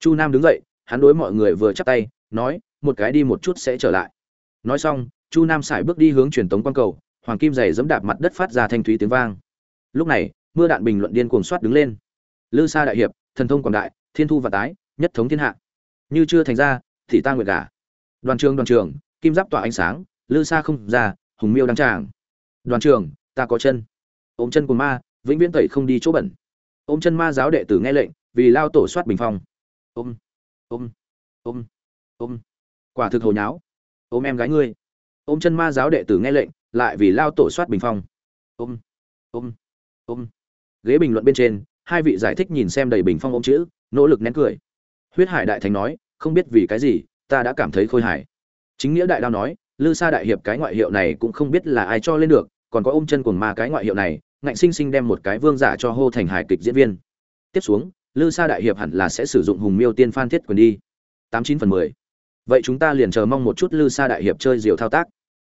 Chu nam đứng dậy, hắn đối mọi người vừa chắp tay, nói, một cái đi một chút sẽ trở lại. Nói xong, chu nam sải bước đi hướng truyền tống quan cầu, hoàng kim dày dẫm đạp mặt đất phát ra thanh thúy tiếng vang. Lúc này, mưa đạn bình luận điên cuồng soát đứng lên. Lư sa đại hiệp, thần thông quảng đại, thiên thu và tái, nhất thống thiên hạ. Như chưa thành ra, thì ta nguyệt cả đoàn trường đoàn trường, kim giáp tỏa ánh sáng, lư xa không ra, hùng miêu đăng tràng. Đoàn trường, ta có chân. Ôm chân của ma, vĩnh viễn tẩy không đi chỗ bẩn. Ôm chân ma giáo đệ tử nghe lệnh, vì lao tổ soát bình phong. Ôm ôm ôm ôm. Quả thực hồi nháo. Ôm em gái ngươi. Ôm chân ma giáo đệ tử nghe lệnh, lại vì lao tổ soát bình phong. Ôm ôm ôm. Ghế bình luận bên trên, hai vị giải thích nhìn xem đầy bình phong ôm chữ, nỗ lực nén cười. Huyết hải đại thánh nói, không biết vì cái gì ta đã cảm thấy khôi hài. Chính nghĩa đại đao nói, lư sa đại hiệp cái ngoại hiệu này cũng không biết là ai cho lên được, còn có ôm chân cuồng ma cái ngoại hiệu này, ngạnh sinh sinh đem một cái vương giả cho hô thành hài kịch diễn viên. Tiếp xuống, lư sa đại hiệp hẳn là sẽ sử dụng hùng miêu tiên phan thiết quyền đi. Tám chín phần mười. Vậy chúng ta liền chờ mong một chút lư sa đại hiệp chơi diều thao tác.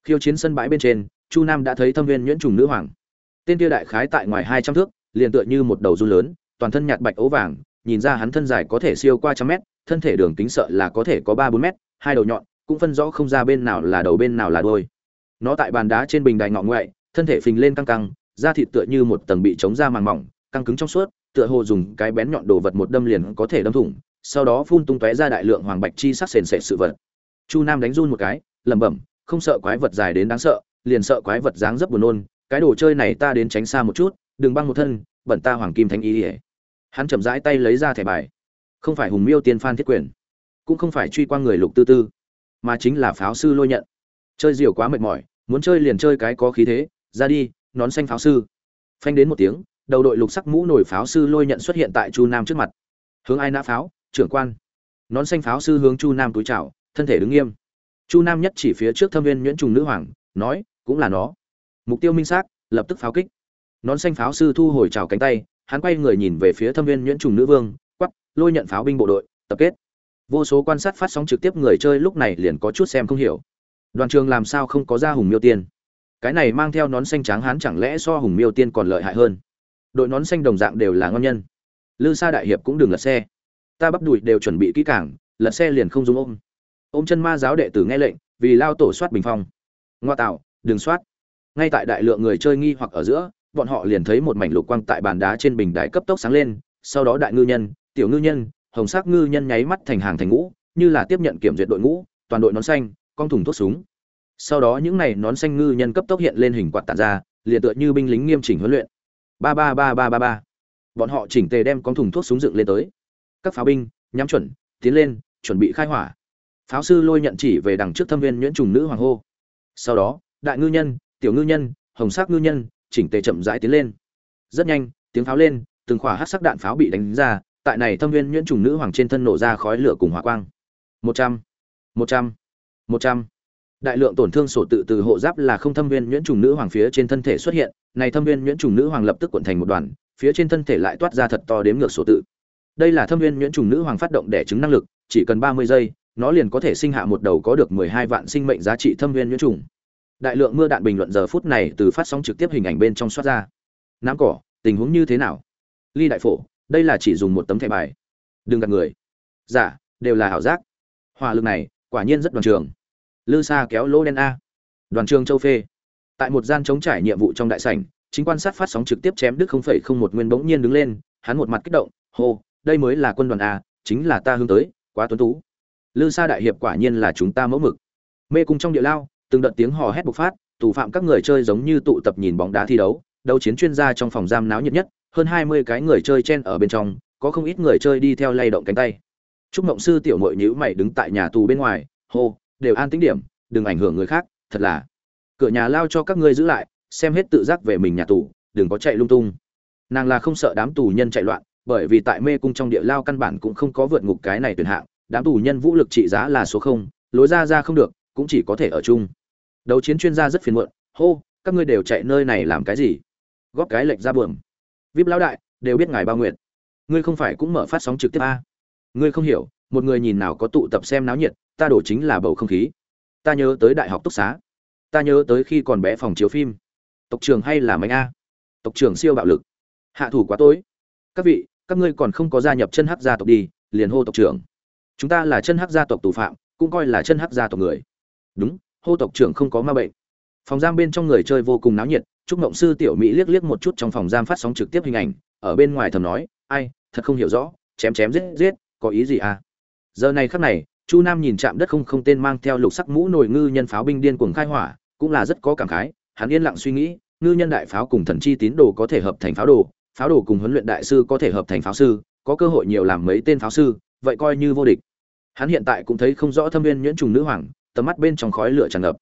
Khiêu chiến sân bãi bên trên, chu nam đã thấy thâm viên nhuyễn trùng nữ hoàng. Tên kia đại khái tại ngoài hai trăm thước, liền tựa như một đầu du lớn, toàn thân nhạt bạch ấu vàng, nhìn ra hắn thân dài có thể siêu qua trăm mét thân thể đường kính sợ là có thể có ba bốn mét, hai đầu nhọn, cũng phân rõ không ra bên nào là đầu bên nào là đôi nó tại bàn đá trên bình đài ngọ ngoại, thân thể phình lên căng căng, da thịt tựa như một tầng bị chống da màng mỏng, căng cứng trong suốt, tựa hồ dùng cái bén nhọn đồ vật một đâm liền có thể đâm thủng, sau đó phun tung tóe ra đại lượng hoàng bạch chi sắc sền sệt sự vật. Chu nam đánh run một cái, lẩm bẩm, không sợ quái vật dài đến đáng sợ, liền sợ quái vật dáng dấp buồn nôn, cái đồ chơi này ta đến tránh xa một chút, đừng băng một thân, bẩn ta hoàng kim thánh ý ỉa hắn chậm rãi tay lấy ra thẻ bài không phải hùng miêu tiên phan thiết quyền, cũng không phải truy qua người lục tư tư, mà chính là pháo sư lôi nhận. Chơi diều quá mệt mỏi, muốn chơi liền chơi cái có khí thế, ra đi, nón xanh pháo sư. Phanh đến một tiếng, đầu đội lục sắc mũ nổi pháo sư lôi nhận xuất hiện tại chu nam trước mặt. Hướng ai nã pháo, trưởng quan. Nón xanh pháo sư hướng chu nam túi chào, thân thể đứng nghiêm. Chu nam nhất chỉ phía trước thâm viên nhuyễn trùng nữ hoàng, nói, cũng là nó. Mục tiêu minh xác, lập tức pháo kích. Nón xanh pháo sư thu hồi chào cánh tay, hắn quay người nhìn về phía thâm viên nhuyễn trùng nữ vương lôi nhận pháo binh bộ đội, tập kết. Vô số quan sát phát sóng trực tiếp người chơi lúc này liền có chút xem không hiểu. Đoàn trường làm sao không có ra hùng miêu tiên? Cái này mang theo nón xanh trắng hán chẳng lẽ so hùng miêu tiên còn lợi hại hơn? Đội nón xanh đồng dạng đều là ngon nhân. Lư sa đại hiệp cũng đừng lật xe. Ta bắp đùi đều chuẩn bị kỹ cảng lật xe liền không dùng ôm. Ôm chân ma giáo đệ tử nghe lệnh, vì lao tổ soát bình phong. Ngoa tạo, đừng soát. Ngay tại đại lượng người chơi nghi hoặc ở giữa, bọn họ liền thấy một mảnh lục quang tại bàn đá trên bình đài cấp tốc sáng lên, sau đó đại ngư nhân tiểu ngư nhân, hồng sắc ngư nhân nháy mắt thành hàng thành ngũ, như là tiếp nhận kiểm duyệt đội ngũ, toàn đội nón xanh con thùng thuốc súng. Sau đó những này nón xanh ngư nhân cấp tốc hiện lên hình quạt tản ra, liền tựa như binh lính nghiêm chỉnh huấn luyện. Ba ba ba ba ba ba. Bọn họ chỉnh tề đem con thùng thuốc súng dựng lên tới. Các pháo binh, nhắm chuẩn, tiến lên, chuẩn bị khai hỏa. Pháo sư lôi nhận chỉ về đằng trước thâm viên nhuyễn trùng nữ hoàng hô. Sau đó, đại ngư nhân, tiểu ngư nhân, hồng sắc ngư nhân, chỉnh tề chậm rãi tiến lên. Rất nhanh, tiếng pháo lên, từng khỏa hát sắc đạn pháo bị đánh ra tại này thâm viên nhuyễn trùng nữ hoàng trên thân nổ ra khói lửa cùng hỏa quang. Một trăm một trăm một trăm. Đại lượng tổn thương sổ tự từ hộ giáp là không thâm viên nhuyễn trùng nữ hoàng phía trên thân thể xuất hiện. Này thâm viên nhuyễn trùng nữ hoàng lập tức cuộn thành một đoàn, phía trên thân thể lại toát ra thật to đếm ngược sổ tự. Đây là thâm viên nhuyễn trùng nữ hoàng phát động đẻ trứng năng lực, chỉ cần ba mươi giây, nó liền có thể sinh hạ một đầu có được mười hai vạn sinh mệnh giá trị thâm viên nhuyễn trùng. Đại lượng mưa đạn bình luận giờ phút này từ phát sóng trực tiếp hình ảnh bên trong xoát ra. Nám cỏ, tình huống như thế nào? Ly đại phổ đây là chỉ dùng một tấm thẻ bài. Đừng gạt người. Giả dạ, đều là ảo giác. Hỏa lực này quả nhiên rất đoàn trường. Lư sa kéo lô đen a. Đoàn trường châu phê. Tại một gian chống trải nhiệm vụ trong đại sảnh chính quan sát phát sóng trực tiếp chém đức không phẩy không một nguyên bỗng nhiên đứng lên hắn một mặt kích động hô đây mới là quân đoàn a chính là ta hướng tới quá tuấn tú. Lư sa đại hiệp quả nhiên là chúng ta mẫu mực. Mê cung trong địa lao từng đợt tiếng hò hét bộc phát tù phạm các người chơi giống như tụ tập nhìn bóng đá thi đấu đấu chiến chuyên gia trong phòng giam náo nhiệt nhất hơn hai mươi cái người chơi chen ở bên trong, có không ít người chơi đi theo lay động cánh tay. Trúc mộng sư tiểu mội nhữ mày đứng tại nhà tù bên ngoài, hô, đều an tính điểm, đừng ảnh hưởng người khác, thật là. Cửa nhà lao cho các ngươi giữ lại, xem hết tự giác về mình nhà tù, đừng có chạy lung tung. Nàng là không sợ đám tù nhân chạy loạn, bởi vì tại mê cung trong địa lao căn bản cũng không có vượt ngục cái này tuyển hạng, đám tù nhân vũ lực trị giá là số không, lối ra ra không được, cũng chỉ có thể ở chung. Đấu chiến chuyên gia rất phiền muộn, hô, các ngươi đều chạy nơi này làm cái gì? Góp cái lệch ra bường vip lão đại, đều biết ngài bao nguyện. Ngươi không phải cũng mở phát sóng trực tiếp a? À? ngươi không hiểu, một người nhìn nào có tụ tập xem náo nhiệt, ta đổ chính là bầu không khí. Ta nhớ tới đại học túc xá. Ta nhớ tới khi còn bé phòng chiếu phim. Tộc trường hay là mạnh a? Tộc trường siêu bạo lực. Hạ thủ quá tối. Các vị, các ngươi còn không có gia nhập chân hắc gia tộc đi, liền hô tộc trưởng. Chúng ta là chân hắc gia tộc tù phạm, cũng coi là chân hắc gia tộc người. Đúng, hô tộc trưởng không có ma bệnh. Phòng giam bên trong người chơi vô cùng náo nhiệt trúc Ngộng sư tiểu mỹ liếc liếc một chút trong phòng giam phát sóng trực tiếp hình ảnh, ở bên ngoài thầm nói, ai, thật không hiểu rõ, chém chém giết giết, có ý gì à? Giờ này khắc này, chu nam nhìn chạm đất không không tên mang theo lục sắc mũ nồi ngư nhân pháo binh điên cuồng khai hỏa, cũng là rất có cảm khái, hắn yên lặng suy nghĩ, ngư nhân đại pháo cùng thần chi tín đồ có thể hợp thành pháo đồ pháo đồ cùng huấn luyện đại sư có thể hợp thành pháo sư, có cơ hội nhiều làm mấy tên pháo sư, vậy coi như vô địch. Hắn hiện tại cũng thấy không rõ thâm viên nhuyễn trùng nữ hoàng, tầm mắt bên trong khói lửa tràn ngập.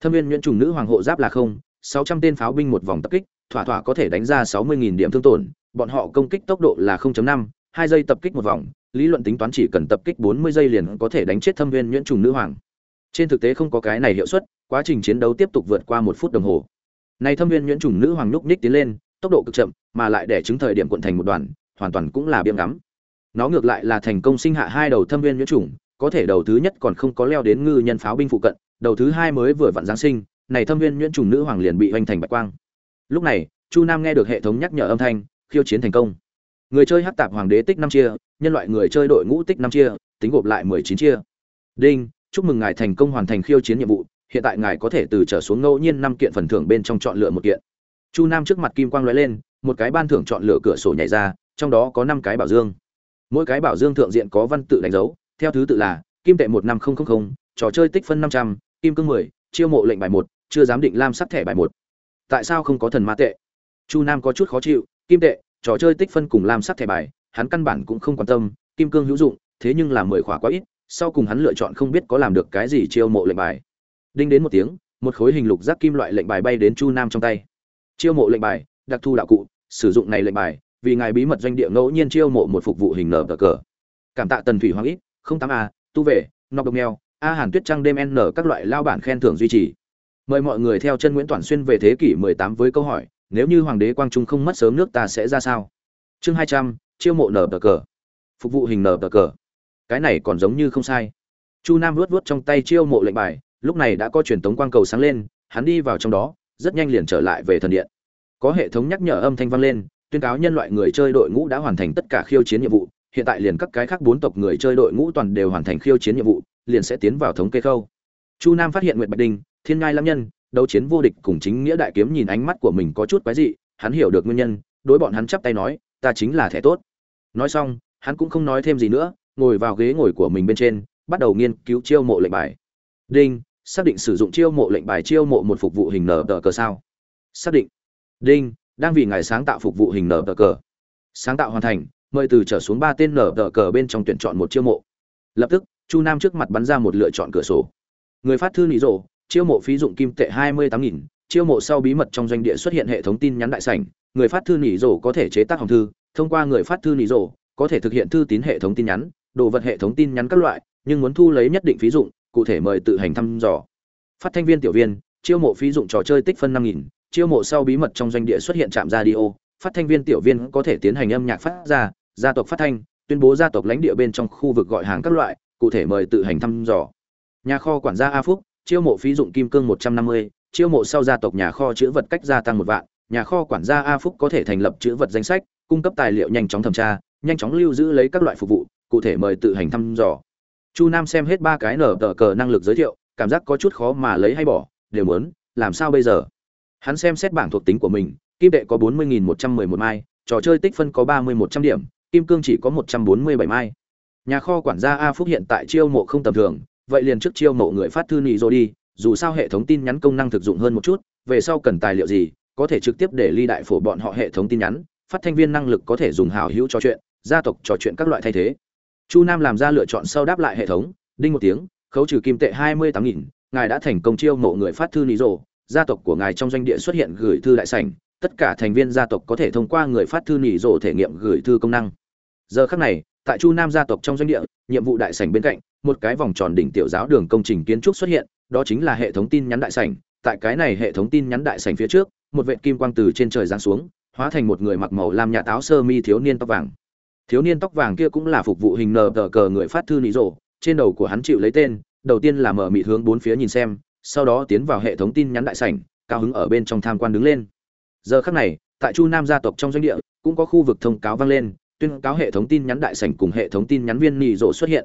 Thâm viên nhuyễn trùng nữ hoàng hộ giáp là không sáu trăm tên pháo binh một vòng tập kích thỏa thỏa có thể đánh ra sáu mươi nghìn điểm thương tổn bọn họ công kích tốc độ là 0.5, hai giây tập kích một vòng lý luận tính toán chỉ cần tập kích 40 giây liền có thể đánh chết thâm viên nhuyễn trùng nữ hoàng. Trên thực tế không có cái này hiệu suất quá trình chiến đấu tiếp tục vượt qua một phút đồng hồ. Này thâm viên nhuyễn trùng nữ hoàng lúc ních tiến lên tốc độ cực chậm mà lại để chứng thời điểm cuộn thành một đoàn hoàn toàn cũng là biếng ngắm. Nó ngược lại là thành công sinh hạ hai đầu thâm viên nhuyễn trùng có thể đầu thứ nhất còn không có leo đến ngư nhân pháo binh phụ cận đầu thứ hai mới vừa vặn giáng sinh này thâm viên nhuyễn trùng nữ hoàng liền bị hoành thành bạch quang. Lúc này, chu nam nghe được hệ thống nhắc nhở âm thanh, khiêu chiến thành công. Người chơi hát tạp hoàng đế tích năm chia, nhân loại người chơi đội ngũ tích năm chia, tính gộp lại mười chín chia. Đinh, chúc mừng ngài thành công hoàn thành khiêu chiến nhiệm vụ, hiện tại ngài có thể từ trở xuống ngẫu nhiên năm kiện phần thưởng bên trong chọn lựa một kiện. Chu nam trước mặt kim quang lóe lên, một cái ban thưởng chọn lựa cửa sổ nhảy ra, trong đó có năm cái bảo dương. Mỗi cái bảo dương thượng diện có văn tự đánh dấu, theo thứ tự là kim tệ một năm nghìn trò chơi tích phân năm trăm, kim cương mười chiêu mộ lệnh bài một, chưa dám định lam sắc thẻ bài một. Tại sao không có thần ma tệ? Chu nam có chút khó chịu, kim tệ, trò chơi tích phân cùng lam sắc thẻ bài, hắn căn bản cũng không quan tâm, kim cương hữu dụng, thế nhưng là mười khỏa quá ít, sau cùng hắn lựa chọn không biết có làm được cái gì chiêu mộ lệnh bài. Đinh đến một tiếng, một khối hình lục giác kim loại lệnh bài bay đến chu nam trong tay. Chiêu mộ lệnh bài, đặc thu đạo cụ, sử dụng này lệnh bài, vì ngài bí mật doanh địa ngẫu nhiên chiêu mộ một phục vụ hình nở cờ. Cảm tạ tần thủy hoàng ít không tám a, tu về nọc độc nghèo a hàn tuyết trăng đêm n các loại lao bản khen thưởng duy trì. Mời mọi người theo chân nguyễn toàn xuyên về thế kỷ 18 với câu hỏi nếu như hoàng đế quang trung không mất sớm nước ta sẽ ra sao? Chương 200, chiêu mộ nở tờ cờ. Phục vụ hình nở tờ cờ. Cái này còn giống như không sai. Chu nam luốt vuốt trong tay chiêu mộ lệnh bài lúc này đã có truyền tống quang cầu sáng lên hắn đi vào trong đó rất nhanh liền trở lại về thần điện. Có hệ thống nhắc nhở âm thanh vang lên tuyên cáo nhân loại người chơi đội ngũ đã hoàn thành tất cả khiêu chiến nhiệm vụ hiện tại liền các cái khác bốn tộc người chơi đội ngũ toàn đều hoàn thành khiêu chiến nhiệm vụ liền sẽ tiến vào thống kê khâu. Chu nam phát hiện nguyệt bạch đinh thiên ngai lâm nhân, đấu chiến vô địch cùng chính nghĩa đại kiếm nhìn ánh mắt của mình có chút quái dị, hắn hiểu được nguyên nhân, đối bọn hắn chắp tay nói, ta chính là thẻ tốt. Nói xong, hắn cũng không nói thêm gì nữa, ngồi vào ghế ngồi của mình bên trên, bắt đầu nghiên cứu chiêu mộ lệnh bài. Đinh, xác định sử dụng chiêu mộ lệnh bài chiêu mộ một phục vụ hình nở tờ cờ sao? Xác định. Đinh, đang vì ngài sáng tạo phục vụ hình nở tờ cờ. Sáng tạo hoàn thành, mời từ trở xuống ba tên nở tờ cờ bên trong tuyển chọn một chiêu mộ. Lập tức chu nam trước mặt bắn ra một lựa chọn cửa sổ. Người phát thư nị rộ, chiêu mộ phí dụng kim tệ hai mươi tám nghìn, chiêu mộ sau bí mật trong doanh địa xuất hiện hệ thống tin nhắn đại sảnh. Người phát thư nị rổ có thể chế tác hồng thư, thông qua người phát thư nị rổ có thể thực hiện thư tín hệ thống tin nhắn, đồ vật hệ thống tin nhắn các loại, nhưng muốn thu lấy nhất định phí dụng, cụ thể mời tự hành thăm dò. Phát thanh viên tiểu viên, chiêu mộ phí dụng trò chơi tích phân năm nghìn, chiêu mộ sau bí mật trong doanh địa xuất hiện trạm radio phát thanh viên tiểu viên có thể tiến hành âm nhạc phát ra, gia tộc phát thanh, tuyên bố gia tộc lãnh địa bên trong khu vực gọi hàng các loại cụ thể mời tự hành thăm dò. Nhà kho quản gia a phúc, chiêu mộ phí dụng kim cương một trăm năm mươi, chiêu mộ sau gia tộc nhà kho chữ vật cách gia tăng một vạn, nhà kho quản gia a phúc có thể thành lập chữ vật danh sách, cung cấp tài liệu nhanh chóng thẩm tra, nhanh chóng lưu giữ lấy các loại phục vụ, cụ thể mời tự hành thăm dò. Chu nam xem hết ba cái nở tờ cờ năng lực giới thiệu, cảm giác có chút khó mà lấy hay bỏ, đều muốn, làm sao bây giờ? Hắn xem xét bảng thuộc tính của mình, kim đệ có bốn mươi nghìn một trăm mười một mai, trò chơi tích phân có ba mươi một trăm điểm, kim cương chỉ có một trăm bốn mươi bảy mai nhà kho quản gia a phúc hiện tại chiêu mộ không tầm thường, vậy liền trước chiêu mộ người phát thư nị rồi đi, dù sao hệ thống tin nhắn công năng thực dụng hơn một chút, về sau cần tài liệu gì, có thể trực tiếp để ly đại phổ bọn họ hệ thống tin nhắn, phát thanh viên năng lực có thể dùng hào hữu trò chuyện, gia tộc trò chuyện các loại thay thế. Chu nam làm ra lựa chọn sau đáp lại hệ thống, đinh một tiếng, khấu trừ kim tệ hai mươi tám nghìn, ngài đã thành công chiêu mộ người phát thư nị rồ gia tộc của ngài trong doanh địa xuất hiện gửi thư đại sảnh, tất cả thành viên gia tộc có thể thông qua người phát thư nị rồ thể nghiệm gửi thư công năng. Giờ khắc này tại chu nam gia tộc trong doanh địa, nhiệm vụ đại sảnh bên cạnh, một cái vòng tròn đỉnh tiểu giáo đường công trình kiến trúc xuất hiện, đó chính là hệ thống tin nhắn đại sảnh. Tại cái này hệ thống tin nhắn đại sảnh phía trước, một vệ kim quang từ trên trời giáng xuống, hóa thành một người mặc màu lam nhà táo sơ mi thiếu niên tóc vàng. Thiếu niên tóc vàng kia cũng là phục vụ hình nờ tờ cờ người phát thư nị rộ trên đầu của hắn chịu lấy tên, đầu tiên là mở mịt hướng bốn phía nhìn xem, sau đó tiến vào hệ thống tin nhắn đại sảnh, cao hứng ở bên trong tham quan đứng lên. Giờ khắc này, tại chu nam gia tộc trong doanh địa, cũng có khu vực thông cáo vang lên tuyên cáo hệ thống tin nhắn đại sảnh cùng hệ thống tin nhắn viên nị rộ xuất hiện.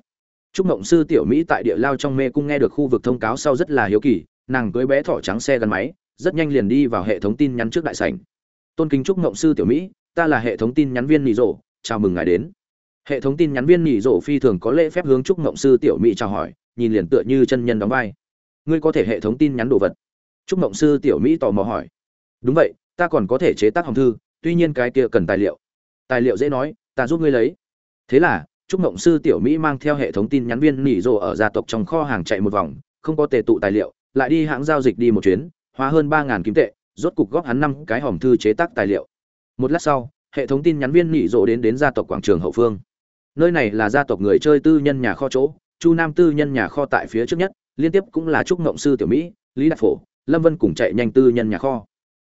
Trúc mộng sư tiểu mỹ tại địa lao trong mê cung nghe được khu vực thông cáo sau rất là hiếu kỳ, nàng cưới bé thỏ trắng xe gắn máy, rất nhanh liền đi vào hệ thống tin nhắn trước đại sảnh. Tôn kính trúc mộng sư tiểu mỹ, ta là hệ thống tin nhắn viên nị rộ, chào mừng ngài đến. Hệ thống tin nhắn viên nị rộ phi thường có lễ phép hướng trúc mộng sư tiểu mỹ chào hỏi, nhìn liền tựa như chân nhân đóng vai. Ngươi có thể hệ thống tin nhắn đồ vật? Trúc mộng sư tiểu mỹ tò mò hỏi. Đúng vậy, ta còn có thể chế tác hồng thư, tuy nhiên cái kia cần tài liệu. Tài liệu dễ nói ta giúp ngươi lấy. Thế là, trúc mộng sư tiểu mỹ mang theo hệ thống tin nhắn viên nỉ rộ ở gia tộc trong kho hàng chạy một vòng, không có tề tụ tài liệu, lại đi hãng giao dịch đi một chuyến, hóa hơn ba ngàn kim tệ, rốt cục góp hắn năm cái hòm thư chế tác tài liệu. Một lát sau, hệ thống tin nhắn viên nỉ rộ đến đến gia tộc quảng trường hậu phương. Nơi này là gia tộc người chơi tư nhân nhà kho chỗ, chu nam tư nhân nhà kho tại phía trước nhất, liên tiếp cũng là trúc ngộng sư tiểu mỹ, lý đạt phổ, lâm vân cùng chạy nhanh tư nhân nhà kho.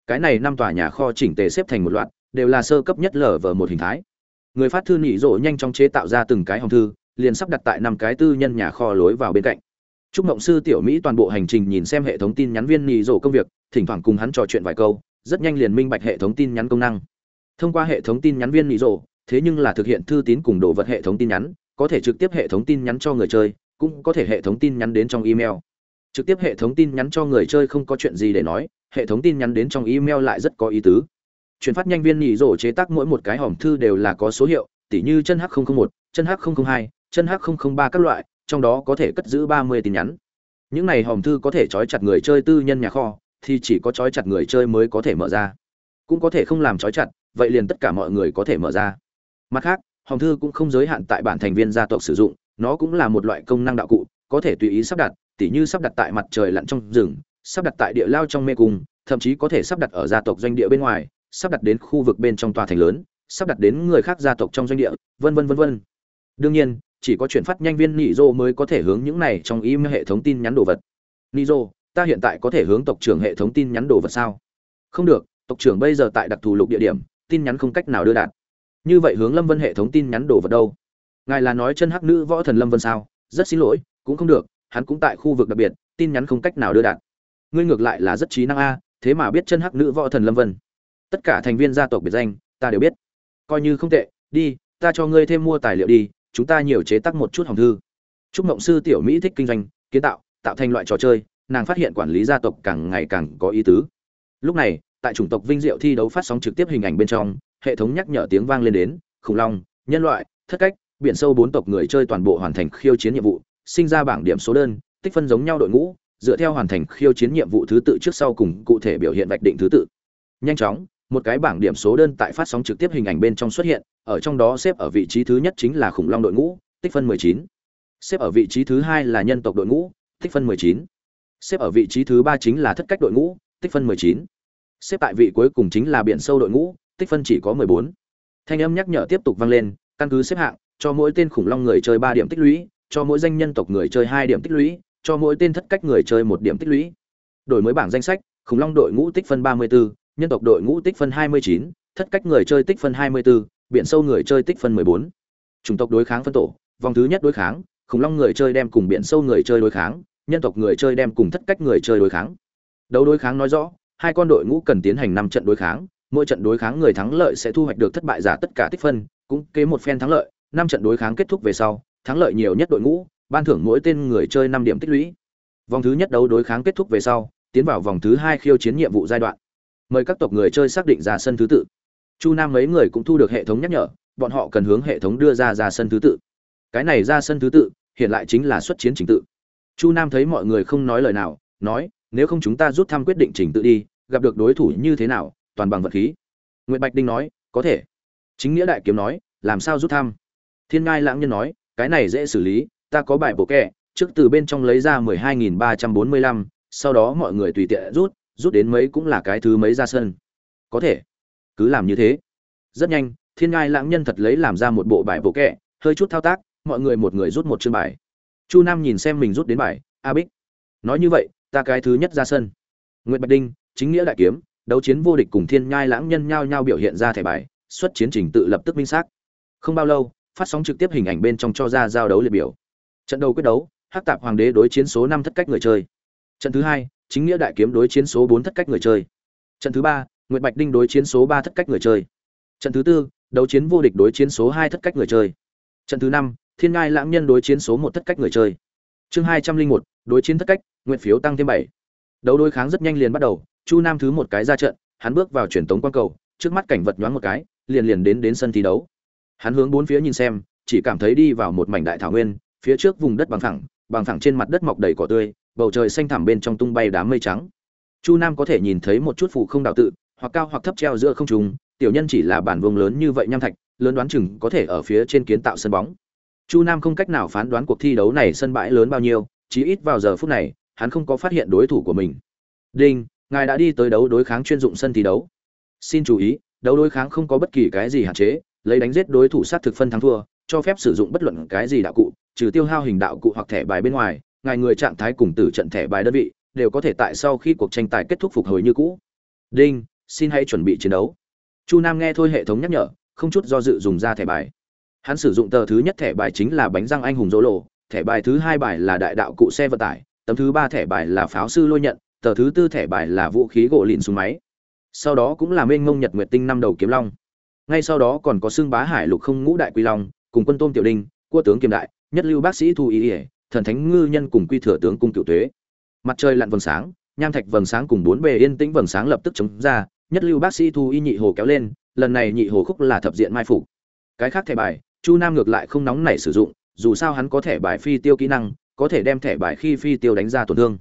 Cái này năm tòa nhà kho chỉnh tề xếp thành một loạt, đều là sơ cấp nhất lở vờ một hình thái người phát thư nỉ rộ nhanh chóng chế tạo ra từng cái hòm thư, liền sắp đặt tại năm cái tư nhân nhà kho lối vào bên cạnh. Trúc mộng sư tiểu mỹ toàn bộ hành trình nhìn xem hệ thống tin nhắn viên nỉ rộ công việc, thỉnh thoảng cùng hắn trò chuyện vài câu, rất nhanh liền minh bạch hệ thống tin nhắn công năng. Thông qua hệ thống tin nhắn viên nỉ rộ, thế nhưng là thực hiện thư tín cùng đồ vật hệ thống tin nhắn, có thể trực tiếp hệ thống tin nhắn cho người chơi, cũng có thể hệ thống tin nhắn đến trong email. Trực tiếp hệ thống tin nhắn cho người chơi không có chuyện gì để nói, hệ thống tin nhắn đến trong email lại rất có ý tứ chuyển phát nhanh viên nhị rổ chế tác mỗi một cái hòm thư đều là có số hiệu, tỉ như chân h 001 chân h 002 chân h 003 các loại, trong đó có thể cất giữ 30 tin nhắn. Những này hòm thư có thể trói chặt người chơi tư nhân nhà kho, thì chỉ có trói chặt người chơi mới có thể mở ra. Cũng có thể không làm trói chặt, vậy liền tất cả mọi người có thể mở ra. Mặt khác, hòm thư cũng không giới hạn tại bản thành viên gia tộc sử dụng, nó cũng là một loại công năng đạo cụ, có thể tùy ý sắp đặt, tỉ như sắp đặt tại mặt trời lặn trong rừng, sắp đặt tại địa lao trong mê cung, thậm chí có thể sắp đặt ở gia tộc doanh địa bên ngoài sắp đặt đến khu vực bên trong tòa thành lớn, sắp đặt đến người khác gia tộc trong doanh địa, vân vân vân vân. Đương nhiên, chỉ có chuyển phát nhanh viên nị dô mới có thể hướng những này trong im hệ thống tin nhắn đồ vật. Nị dô ta hiện tại có thể hướng tộc trưởng hệ thống tin nhắn đồ vật sao? Không được, tộc trưởng bây giờ tại đặc thù lục địa điểm, tin nhắn không cách nào đưa đạt. Như vậy hướng lâm vân hệ thống tin nhắn đồ vật đâu? Ngài là nói chân hắc nữ võ thần lâm vân sao? Rất xin lỗi, cũng không được, hắn cũng tại khu vực đặc biệt, tin nhắn không cách nào đưa đạt. Ngươi ngược lại là rất trí năng a, thế mà biết chân hắc nữ võ thần lâm vân tất cả thành viên gia tộc biệt danh, ta đều biết. Coi như không tệ, đi, ta cho ngươi thêm mua tài liệu đi, chúng ta nhiều chế tác một chút hồng thư. Chúc mộng sư tiểu mỹ thích kinh doanh, kiến tạo tạo thành loại trò chơi, nàng phát hiện quản lý gia tộc càng ngày càng có ý tứ. Lúc này, tại chủng tộc vinh diệu thi đấu phát sóng trực tiếp hình ảnh bên trong, hệ thống nhắc nhở tiếng vang lên đến, khủng long, nhân loại, thất cách, biển sâu bốn tộc người chơi toàn bộ hoàn thành khiêu chiến nhiệm vụ, sinh ra bảng điểm số đơn, tích phân giống nhau đội ngũ, dựa theo hoàn thành khiêu chiến nhiệm vụ thứ tự trước sau cùng cụ thể biểu hiện vạch định thứ tự. Nhanh chóng một cái bảng điểm số đơn tại phát sóng trực tiếp hình ảnh bên trong xuất hiện ở trong đó xếp ở vị trí thứ nhất chính là khủng long đội ngũ tích phân 19. xếp ở vị trí thứ hai là nhân tộc đội ngũ tích phân 19. xếp ở vị trí thứ ba chính là thất cách đội ngũ tích phân 19. xếp tại vị cuối cùng chính là biển sâu đội ngũ tích phân chỉ có 14. thanh âm nhắc nhở tiếp tục vang lên căn cứ xếp hạng cho mỗi tên khủng long người chơi ba điểm tích lũy cho mỗi danh nhân tộc người chơi hai điểm tích lũy cho mỗi tên thất cách người chơi một điểm tích lũy đổi mới bảng danh sách khủng long đội ngũ tích phân 34, nhân tộc đội ngũ tích phân 29, thất cách người chơi tích phân 24, biển sâu người chơi tích phân 14. Chủng tộc đối kháng phân tổ, vòng thứ nhất đối kháng, khủng long người chơi đem cùng biển sâu người chơi đối kháng, nhân tộc người chơi đem cùng thất cách người chơi đối kháng. Đấu đối kháng nói rõ, hai con đội ngũ cần tiến hành 5 trận đối kháng, mỗi trận đối kháng người thắng lợi sẽ thu hoạch được thất bại giả tất cả tích phân, cũng kế một phen thắng lợi, 5 trận đối kháng kết thúc về sau, thắng lợi nhiều nhất đội ngũ, ban thưởng mỗi tên người chơi 5 điểm tích lũy. Vòng thứ nhất đấu đối kháng kết thúc về sau, tiến vào vòng thứ hai khiêu chiến nhiệm vụ giai đoạn mời các tộc người chơi xác định ra sân thứ tự. Chu nam mấy người cũng thu được hệ thống nhắc nhở, bọn họ cần hướng hệ thống đưa ra ra sân thứ tự. Cái này ra sân thứ tự, hiện lại chính là xuất chiến trình tự. Chu nam thấy mọi người không nói lời nào, nói, nếu không chúng ta rút thăm quyết định trình tự đi, gặp được đối thủ như thế nào, toàn bằng vật khí. Nguyễn bạch đinh nói, có thể. Chính nghĩa đại kiếm nói, làm sao rút thăm? Thiên ngai lãng nhân nói, cái này dễ xử lý, ta có bài bộ kẹ trước từ bên trong lấy ra mười hai nghìn ba trăm bốn mươi lăm, sau đó mọi người tùy tiện rút rút đến mấy cũng là cái thứ mấy ra sân. Có thể. Cứ làm như thế. Rất nhanh, thiên ngai lãng nhân thật lấy làm ra một bộ bài bộ kẹ, hơi chút thao tác, mọi người một người rút một chương bài. Chu nam nhìn xem mình rút đến bài, a bích, nói như vậy, ta cái thứ nhất ra sân. Nguyễn bạch đinh, chính nghĩa đại kiếm, đấu chiến vô địch cùng thiên nhai lãng nhân nhao nhao biểu hiện ra thẻ bài, xuất chiến trình tự lập tức minh xác. Không bao lâu, phát sóng trực tiếp hình ảnh bên trong cho ra giao đấu liệt biểu. Trận đầu quyết đấu, hắc tạp hoàng đế đối chiến số năm thất cách người chơi. Trận thứ hai chính nghĩa đại kiếm đối chiến số bốn thất cách người chơi. Trận thứ ba, nguyệt bạch đinh đối chiến số ba thất cách người chơi. Trận thứ tư, đấu chiến vô địch đối chiến số hai thất cách người chơi. Trận thứ năm, thiên ngai lãng nhân đối chiến số một thất cách người chơi. Chương hai trăm linh một, đối chiến thất cách nguyện phiếu tăng thêm bảy. Đấu đối kháng rất nhanh liền bắt đầu, chu nam thứ một cái ra trận, hắn bước vào truyền tống quan cầu, trước mắt cảnh vật nhoáng một cái, liền liền đến đến sân thi đấu. Hắn hướng bốn phía nhìn xem, chỉ cảm thấy đi vào một mảnh đại thảo nguyên, phía trước vùng đất bằng phẳng bằng phẳng trên mặt đất mọc đầy cỏ tươi bầu trời xanh thẳm bên trong tung bay đám mây trắng. Chu nam có thể nhìn thấy một chút phụ không đạo tự, hoặc cao hoặc thấp treo giữa không trung, tiểu nhân chỉ là bản vương lớn như vậy nham thạch, lớn đoán chừng có thể ở phía trên kiến tạo sân bóng. Chu nam không cách nào phán đoán cuộc thi đấu này sân bãi lớn bao nhiêu, chí ít vào giờ phút này, hắn không có phát hiện đối thủ của mình. Đinh, ngài đã đi tới đấu đối kháng chuyên dụng sân thi đấu. Xin chú ý, đấu đối kháng không có bất kỳ cái gì hạn chế, lấy đánh giết đối thủ sát thực phân thắng thua, cho phép sử dụng bất luận cái gì đạo cụ, trừ tiêu hao hình đạo cụ hoặc thẻ bài bên ngoài ngài người trạng thái cùng tử trận thẻ bài đơn vị, đều có thể tại sau khi cuộc tranh tài kết thúc phục hồi như cũ. Đinh, xin hãy chuẩn bị chiến đấu. Chu nam nghe thôi hệ thống nhắc nhở, không chút do dự dùng ra thẻ bài. Hắn sử dụng tờ thứ nhất thẻ bài chính là bánh răng anh hùng dỗ lộ thẻ bài thứ hai bài là đại đạo cụ xe vận tải, tấm thứ ba thẻ bài là pháo sư lôi nhận, tờ thứ tư thẻ bài là vũ khí gỗ lìn súng máy. Sau đó cũng là mênh ngông nhật nguyệt tinh năm đầu kiếm long. Ngay sau đó còn có xương bá hải lục không ngũ đại quy long, cùng quân tôm tiểu đinh, cua tướng kiềm đại, nhất lưu bác sĩ thu ý ỉa thần thánh ngư nhân cùng quy thừa tướng cung cựu tuế. Mặt trời lặn vầng sáng, nham thạch vầng sáng cùng bốn bề yên tĩnh vầng sáng lập tức chống ra, nhất lưu bác sĩ thu y nhị hồ kéo lên, lần này nhị hồ khúc là thập diện mai phục. Cái khác thẻ bài, chu nam ngược lại không nóng nảy sử dụng, dù sao hắn có thẻ bài phi tiêu kỹ năng, có thể đem thẻ bài khi phi tiêu đánh ra tổn thương.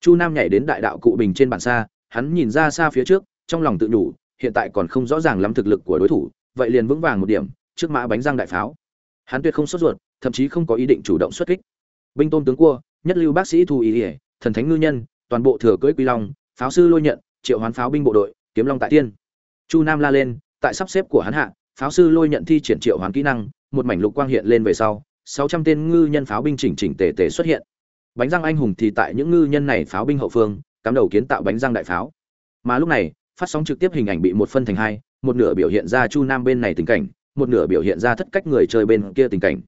Chu nam nhảy đến đại đạo cụ bình trên bản xa, hắn nhìn ra xa phía trước, trong lòng tự nhủ, hiện tại còn không rõ ràng lắm thực lực của đối thủ, vậy liền vững vàng một điểm, trước mã bánh răng đại pháo. Hắn tuyệt không sốt ruột, thậm chí không có ý định chủ động xuất kích binh tôn tướng cua, nhất lưu bác sĩ thu ý ỉa thần thánh ngư nhân, toàn bộ thừa cưỡi quy long, pháo sư lôi nhận, triệu hoán pháo binh bộ đội, kiếm long tại tiên. Chu nam la lên, tại sắp xếp của hắn hạ, pháo sư lôi nhận thi triển triệu hoán kỹ năng, một mảnh lục quang hiện lên về sau, sáu trăm tên ngư nhân pháo binh chỉnh chỉnh tề tề xuất hiện. Bánh răng anh hùng thì tại những ngư nhân này pháo binh hậu phương, cắm đầu kiến tạo bánh răng đại pháo. Mà lúc này, phát sóng trực tiếp hình ảnh bị một phân thành hai, một nửa biểu hiện ra chu nam bên này tình cảnh, một nửa biểu hiện ra thất cách người chơi bên kia tình cảnh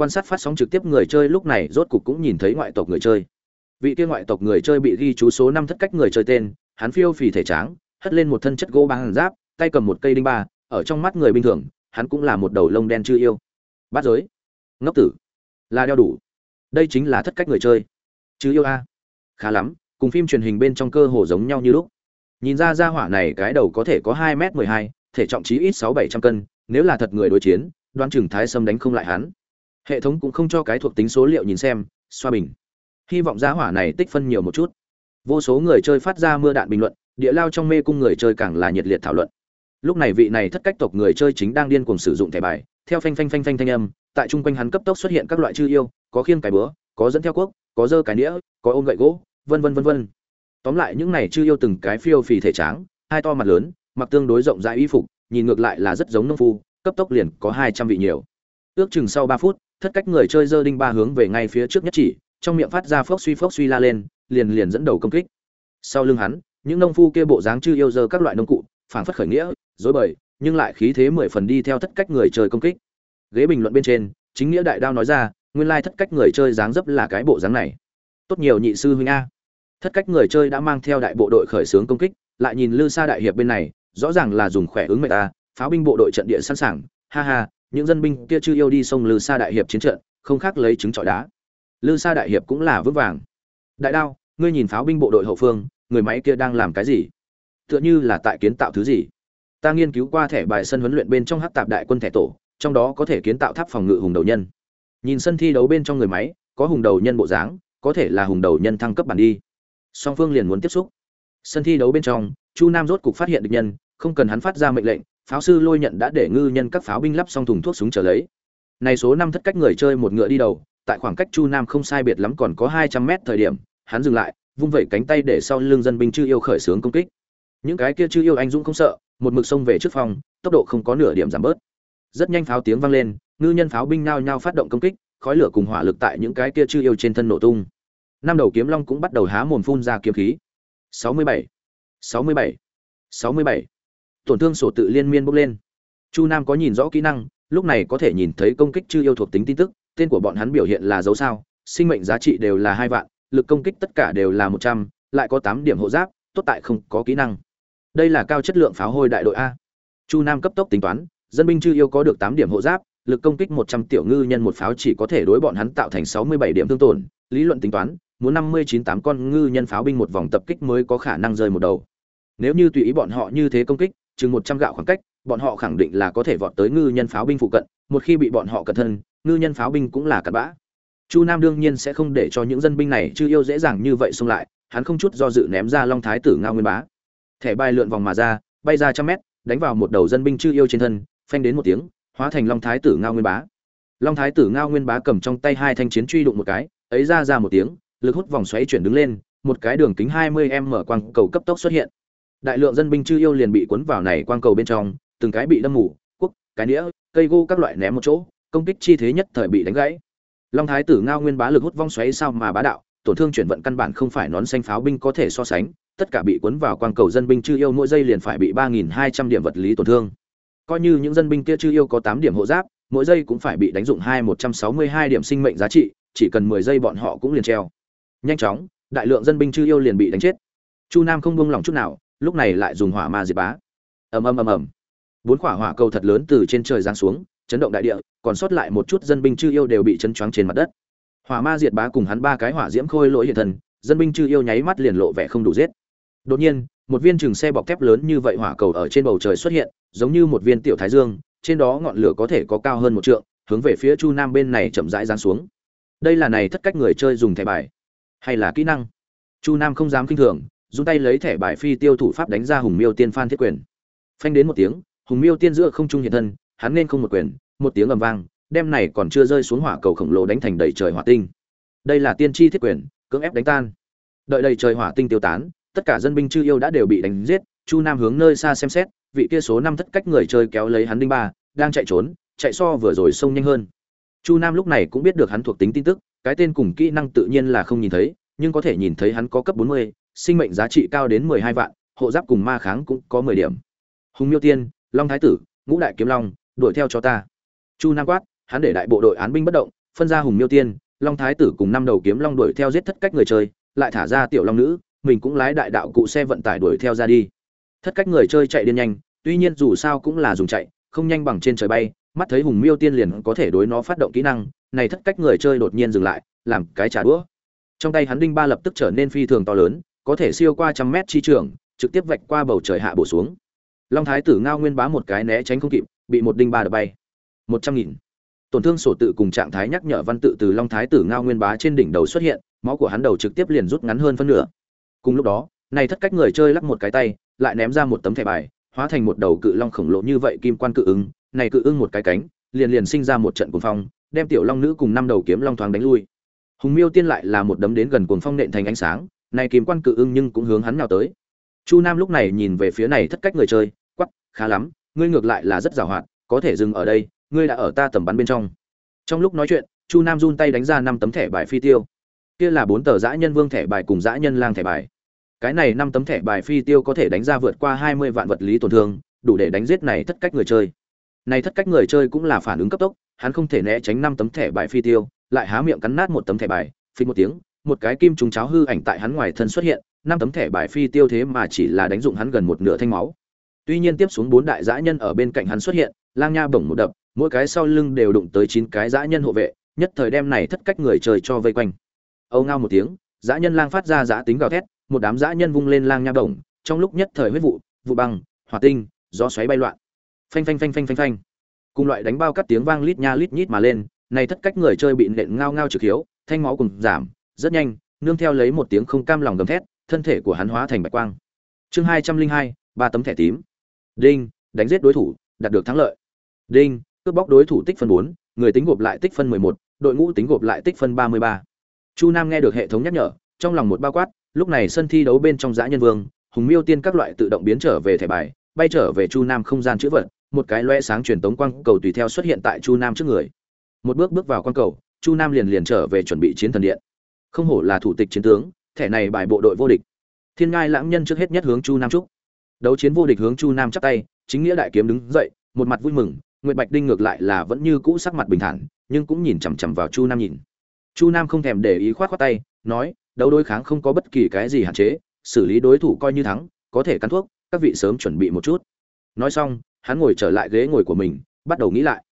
quan sát phát sóng trực tiếp người chơi lúc này rốt cục cũng nhìn thấy ngoại tộc người chơi. Vị kia ngoại tộc người chơi bị ghi chú số năm thất cách người chơi tên, hắn phiêu phì thể tráng, hất lên một thân chất gỗ bằng giáp, tay cầm một cây đinh ba, ở trong mắt người bình thường, hắn cũng là một đầu lông đen chưa yêu. Bát giới. Ngốc tử. Là đeo đủ. Đây chính là thất cách người chơi. Chứ yêu a. Khá lắm, cùng phim truyền hình bên trong cơ hồ giống nhau như lúc. Nhìn ra ra hỏa này cái đầu có thể có hai m mười hai, thể trọng chí ít sáu bảy trăm cân, nếu là thật người đối chiến đoan chừng thái sâm đánh không lại hắn hệ thống cũng không cho cái thuộc tính số liệu nhìn xem xoa bình. Hy vọng giá hỏa này tích phân nhiều một chút. Vô số người chơi phát ra mưa đạn bình luận địa lao trong mê cung người chơi càng là nhiệt liệt thảo luận. Lúc này vị này thất cách tộc người chơi chính đang điên cuồng sử dụng thẻ bài theo phanh phanh phanh phanh thanh âm tại chung quanh hắn cấp tốc xuất hiện các loại chư yêu có khiêng cái bữa, có dẫn theo quốc có dơ cái nĩa có ôm gậy gỗ vân vân vân vân. Tóm lại những này chư yêu từng cái phiêu phì thể tráng hai to mặt lớn mặc tương đối rộng rãi y phục nhìn ngược lại là rất giống nông phu cấp tốc liền có hai trăm vị nhiều. Ước chừng sau ba phút thất cách người chơi dơ đinh ba hướng về ngay phía trước nhất chỉ, trong miệng phát ra phốc suy phốc suy la lên, liền liền dẫn đầu công kích. Sau lưng hắn, những nông phu kia bộ dáng chư yêu dơ các loại nông cụ phản phất khởi nghĩa, rối bời, nhưng lại khí thế mười phần đi theo thất cách người chơi công kích. Ghế bình luận bên trên, chính nghĩa đại đao nói ra, nguyên lai thất cách người chơi dáng dấp là cái bộ dáng này. Tốt nhiều nhị sư huynh a. Thất cách người chơi đã mang theo đại bộ đội khởi xướng công kích, lại nhìn lư xa đại hiệp bên này, rõ ràng là dùng khỏe ứng mệt ta pháo binh bộ đội trận địa sẵn sàng, ha ha những dân binh kia chưa yêu đi sông lư sa đại hiệp chiến trận, không khác lấy trứng trọi đá. Lư sa đại hiệp cũng là vững vàng. Đại đao, ngươi nhìn pháo binh bộ đội hậu phương, người máy kia đang làm cái gì? Tựa như là tại kiến tạo thứ gì? Ta nghiên cứu qua thẻ bài sân huấn luyện bên trong hát tạp đại quân thẻ tổ, trong đó có thể kiến tạo tháp phòng ngự hùng đầu nhân. Nhìn sân thi đấu bên trong người máy, có hùng đầu nhân bộ dáng, có thể là hùng đầu nhân thăng cấp bản đi. Song phương liền muốn tiếp xúc. Sân thi đấu bên trong, chu nam rốt cục phát hiện được nhân, không cần hắn phát ra mệnh lệnh pháo sư lôi nhận đã để ngư nhân các pháo binh lắp xong thùng thuốc súng trở lấy. Này số năm thất cách người chơi một ngựa đi đầu tại khoảng cách chu nam không sai biệt lắm còn có hai trăm mét thời điểm hắn dừng lại vung vẩy cánh tay để sau lưng dân binh chư yêu khởi xướng công kích. Những cái kia chư yêu anh dũng không sợ một mực xông về trước phòng tốc độ không có nửa điểm giảm bớt. Rất nhanh pháo tiếng vang lên ngư nhân pháo binh nao nhao phát động công kích khói lửa cùng hỏa lực tại những cái kia chư yêu trên thân nổ tung. Năm đầu kiếm long cũng bắt đầu há mồm phun ra kiếm khí. 67, 67, 67 tổn thương sổ tự liên miên bốc lên. Chu nam có nhìn rõ kỹ năng, lúc này có thể nhìn thấy công kích chư yêu thuộc tính tin tức, tên của bọn hắn biểu hiện là dấu sao, sinh mệnh giá trị đều là hai vạn, lực công kích tất cả đều là một trăm, lại có tám điểm hộ giáp, tốt tại không có kỹ năng. Đây là cao chất lượng pháo hôi đại đội a. Chu nam cấp tốc tính toán, dân binh chư yêu có được tám điểm hộ giáp, lực công kích một trăm tiểu ngư nhân một pháo chỉ có thể đối bọn hắn tạo thành sáu mươi bảy điểm thương tổn. Lý luận tính toán, muốn năm mươi chín tám con ngư nhân pháo binh một vòng tập kích mới có khả năng rơi một đầu. Nếu như tùy ý bọn họ như thế công kích chừng một trăm gạo khoảng cách, bọn họ khẳng định là có thể vọt tới ngư nhân pháo binh phụ cận, một khi bị bọn họ cẩn thân ngư nhân pháo binh cũng là cặn bã. Chu nam đương nhiên sẽ không để cho những dân binh này chưa yêu dễ dàng như vậy xông lại, hắn không chút do dự ném ra long thái tử ngao nguyên bá. Thẻ bay lượn vòng mà ra, bay ra trăm mét, đánh vào một đầu dân binh chưa yêu trên thân, phanh đến một tiếng, hóa thành long thái tử ngao nguyên bá. Long thái tử ngao nguyên bá cầm trong tay hai thanh chiến truy đụng một cái, ấy ra ra một tiếng, lực hút vòng xoáy chuyển đứng lên, một cái đường kính hai mươi m mở quang cầu cấp tốc xuất hiện đại lượng dân binh chư yêu liền bị cuốn vào này quang cầu bên trong, từng cái bị đâm mù, quốc, cái nĩa, cây gỗ các loại ném một chỗ, công kích chi thế nhất thời bị đánh gãy. Long thái tử ngao nguyên bá lực hút vong xoáy sao mà bá đạo, tổn thương chuyển vận căn bản không phải nón xanh pháo binh có thể so sánh, tất cả bị cuốn vào quang cầu dân binh chư yêu mỗi giây liền phải bị ba nghìn hai trăm điểm vật lý tổn thương. Coi như những dân binh kia chư yêu có tám điểm hộ giáp, mỗi giây cũng phải bị đánh dụng hai một trăm sáu mươi hai điểm sinh mệnh giá trị, chỉ cần mười giây bọn họ cũng liền treo. Nhanh chóng, đại lượng dân binh chư yêu liền bị đánh chết. Chu nam không buông lỏng chút nào lúc này lại dùng hỏa ma diệt bá. Ầm ầm ầm ầm. Bốn quả hỏa cầu thật lớn từ trên trời giáng xuống, chấn động đại địa, còn sót lại một chút dân binh chư yêu đều bị chấn choáng trên mặt đất. Hỏa ma diệt bá cùng hắn ba cái hỏa diễm khôi lỗi hiện thần dân binh chư yêu nháy mắt liền lộ vẻ không đủ giết. Đột nhiên, một viên trường xe bọc thép lớn như vậy hỏa cầu ở trên bầu trời xuất hiện, giống như một viên tiểu thái dương, trên đó ngọn lửa có thể có cao hơn một trượng, hướng về phía chu nam bên này chậm rãi giáng xuống. Đây là này thất cách người chơi dùng thẻ bài, hay là kỹ năng? Chu nam không dám kinh thường dùng tay lấy thẻ bài phi tiêu thủ pháp đánh ra hùng miêu tiên phan thiết quyền. Phanh đến một tiếng, hùng miêu tiên giữa không trung hiện thân, hắn nên không một quyền, một tiếng ầm vang đem này còn chưa rơi xuống hỏa cầu khổng lồ đánh thành đầy trời hỏa tinh. Đây là tiên tri thiết quyền, cưỡng ép đánh tan. Đợi đầy trời hỏa tinh tiêu tán, tất cả dân binh chư yêu đã đều bị đánh giết, chu nam hướng nơi xa xem xét, vị kia số năm thất cách người chơi kéo lấy hắn đinh ba, đang chạy trốn, chạy so vừa rồi sông nhanh hơn. Chu nam lúc này cũng biết được hắn thuộc tính tin tức, cái tên cùng kỹ năng tự nhiên là không nhìn thấy, nhưng có thể nhìn thấy hắn có cấp bốn mươi sinh mệnh giá trị cao đến mười hai vạn, hộ giáp cùng ma kháng cũng có mười điểm. Hùng miêu tiên, long thái tử, ngũ đại kiếm long, đuổi theo cho ta. Chu nam quát, hắn để đại bộ đội án binh bất động, phân ra hùng miêu tiên, long thái tử cùng năm đầu kiếm long đuổi theo giết thất cách người chơi, lại thả ra tiểu long nữ, mình cũng lái đại đạo cụ xe vận tải đuổi theo ra đi. Thất cách người chơi chạy điên nhanh, tuy nhiên dù sao cũng là dùng chạy, không nhanh bằng trên trời bay, mắt thấy hùng miêu tiên liền có thể đối nó phát động kỹ năng, này thất cách người chơi đột nhiên dừng lại, làm cái trả đũa. Trong tay hắn đinh ba lập tức trở nên phi thường to lớn có thể siêu qua trăm mét chi trường, trực tiếp vạch qua bầu trời hạ bổ xuống. Long thái tử ngao nguyên bá một cái né tránh không kịp, bị một đinh ba đập bay. Một trăm nghìn. Tổn thương sổ tự cùng trạng thái nhắc nhở văn tự từ long thái tử ngao nguyên bá trên đỉnh đầu xuất hiện, máu của hắn đầu trực tiếp liền rút ngắn hơn phân nửa. Cùng lúc đó, này thất cách người chơi lắc một cái tay, lại ném ra một tấm thẻ bài, hóa thành một đầu cự long khổng lồ như vậy kim quan cự ứng, này cự ưng một cái cánh, liền liền sinh ra một trận cuồng phong, đem tiểu long nữ cùng năm đầu kiếm long thoáng đánh lui. Hùng miêu tiên lại là một đấm đến gần cuồng phong nện thành ánh sáng này kim quan cự ưng nhưng cũng hướng hắn nào tới. Chu nam lúc này nhìn về phía này thất cách người chơi quắp khá lắm, ngươi ngược lại là rất giàu hoạt, có thể dừng ở đây, ngươi đã ở ta tầm bắn bên trong. Trong lúc nói chuyện, chu nam run tay đánh ra năm tấm thẻ bài phi tiêu. Kia là bốn tờ giã nhân vương thẻ bài cùng giã nhân lang thẻ bài. Cái này năm tấm thẻ bài phi tiêu có thể đánh ra vượt qua hai mươi vạn vật lý tổn thương, đủ để đánh giết này thất cách người chơi. Này thất cách người chơi cũng là phản ứng cấp tốc, hắn không thể né tránh năm tấm thẻ bài phi tiêu, lại há miệng cắn nát một tấm thẻ bài phình một tiếng một cái kim trùng cháo hư ảnh tại hắn ngoài thân xuất hiện, năm tấm thẻ bài phi tiêu thế mà chỉ là đánh dụng hắn gần một nửa thanh máu. Tuy nhiên tiếp xuống bốn đại dã nhân ở bên cạnh hắn xuất hiện, lang nha bổng một đập, mỗi cái sau lưng đều đụng tới chín cái dã nhân hộ vệ, nhất thời đem này thất cách người trời cho vây quanh. Âu ngao một tiếng, dã nhân lang phát ra dã tính gào thét, một đám dã nhân vung lên lang nha bổng, trong lúc nhất thời huyết vụ vụ băng, hỏa tinh, gió xoáy bay loạn. Phanh phanh phanh phanh phanh phanh. Cùng loại đánh bao cắt tiếng vang lít nha lít nhít mà lên, này thất cách người chơi bị nện ngao ngao trực hiếu, thanh máu cùng giảm rất nhanh, nương theo lấy một tiếng không cam lòng gầm thét, thân thể của hắn hóa thành bạch quang. Chương hai trăm linh hai, ba tấm thẻ tím. Đinh, đánh giết đối thủ, đạt được thắng lợi. Đinh, cướp bóc đối thủ tích phân bốn, người tính gộp lại tích phân mười một, đội ngũ tính gộp lại tích phân ba mươi ba. Chu nam nghe được hệ thống nhắc nhở, trong lòng một bao quát, lúc này sân thi đấu bên trong giã nhân vương, hùng miêu tiên các loại tự động biến trở về thẻ bài, bay trở về chu nam không gian chữ vật, một cái loe sáng truyền tống quang cầu tùy theo xuất hiện tại chu nam trước người. Một bước bước vào quang cầu, chu nam liền liền trở về chuẩn bị chiến thần điện không hổ là thủ tịch chiến tướng, thẻ này bài bộ đội vô địch. Thiên ngai lãng nhân trước hết nhất hướng chu nam trúc. Đấu chiến vô địch hướng chu nam chắp tay, chính nghĩa đại kiếm đứng dậy, một mặt vui mừng, nguyệt bạch đinh ngược lại là vẫn như cũ sắc mặt bình thản, nhưng cũng nhìn chằm chằm vào chu nam nhìn. Chu nam không thèm để ý khoát khoát tay, nói, đấu đối kháng không có bất kỳ cái gì hạn chế, xử lý đối thủ coi như thắng, có thể cắn thuốc, các vị sớm chuẩn bị một chút. Nói xong, hắn ngồi trở lại ghế ngồi của mình, bắt đầu nghĩ lại.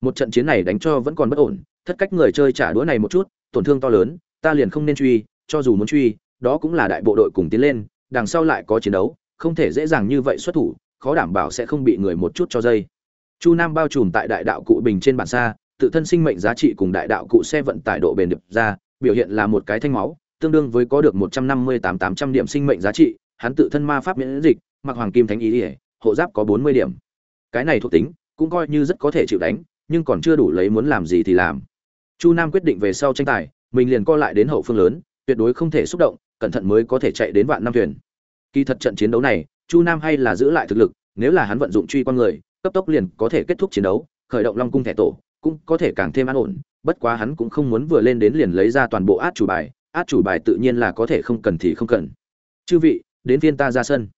Một trận chiến này đánh cho vẫn còn bất ổn, thất cách người chơi trả đũa này một chút, tổn thương to lớn ta liền không nên truy, cho dù muốn truy, đó cũng là đại bộ đội cùng tiến lên, đằng sau lại có chiến đấu, không thể dễ dàng như vậy xuất thủ, khó đảm bảo sẽ không bị người một chút cho dây. Chu nam bao trùm tại đại đạo cụ bình trên bản xa, tự thân sinh mệnh giá trị cùng đại đạo cụ xe vận tải độ bền được ra, biểu hiện là một cái thanh máu, tương đương với có được một trăm năm mươi tám tám trăm điểm sinh mệnh giá trị, hắn tự thân ma pháp miễn dịch, mặc hoàng kim thánh ý ỉa hộ giáp có bốn mươi điểm. Cái này thuộc tính, cũng coi như rất có thể chịu đánh, nhưng còn chưa đủ lấy muốn làm gì thì làm. Chu nam quyết định về sau tranh tài mình liền co lại đến hậu phương lớn, tuyệt đối không thể xúc động, cẩn thận mới có thể chạy đến vạn năm thuyền. Kỳ thật trận chiến đấu này, chu nam hay là giữ lại thực lực, nếu là hắn vận dụng truy con người, cấp tốc liền có thể kết thúc chiến đấu, khởi động long cung thẻ tổ, cũng có thể càng thêm an ổn, bất quá hắn cũng không muốn vừa lên đến liền lấy ra toàn bộ át chủ bài, át chủ bài tự nhiên là có thể không cần thì không cần. Chư vị, đến phiên ta ra sân.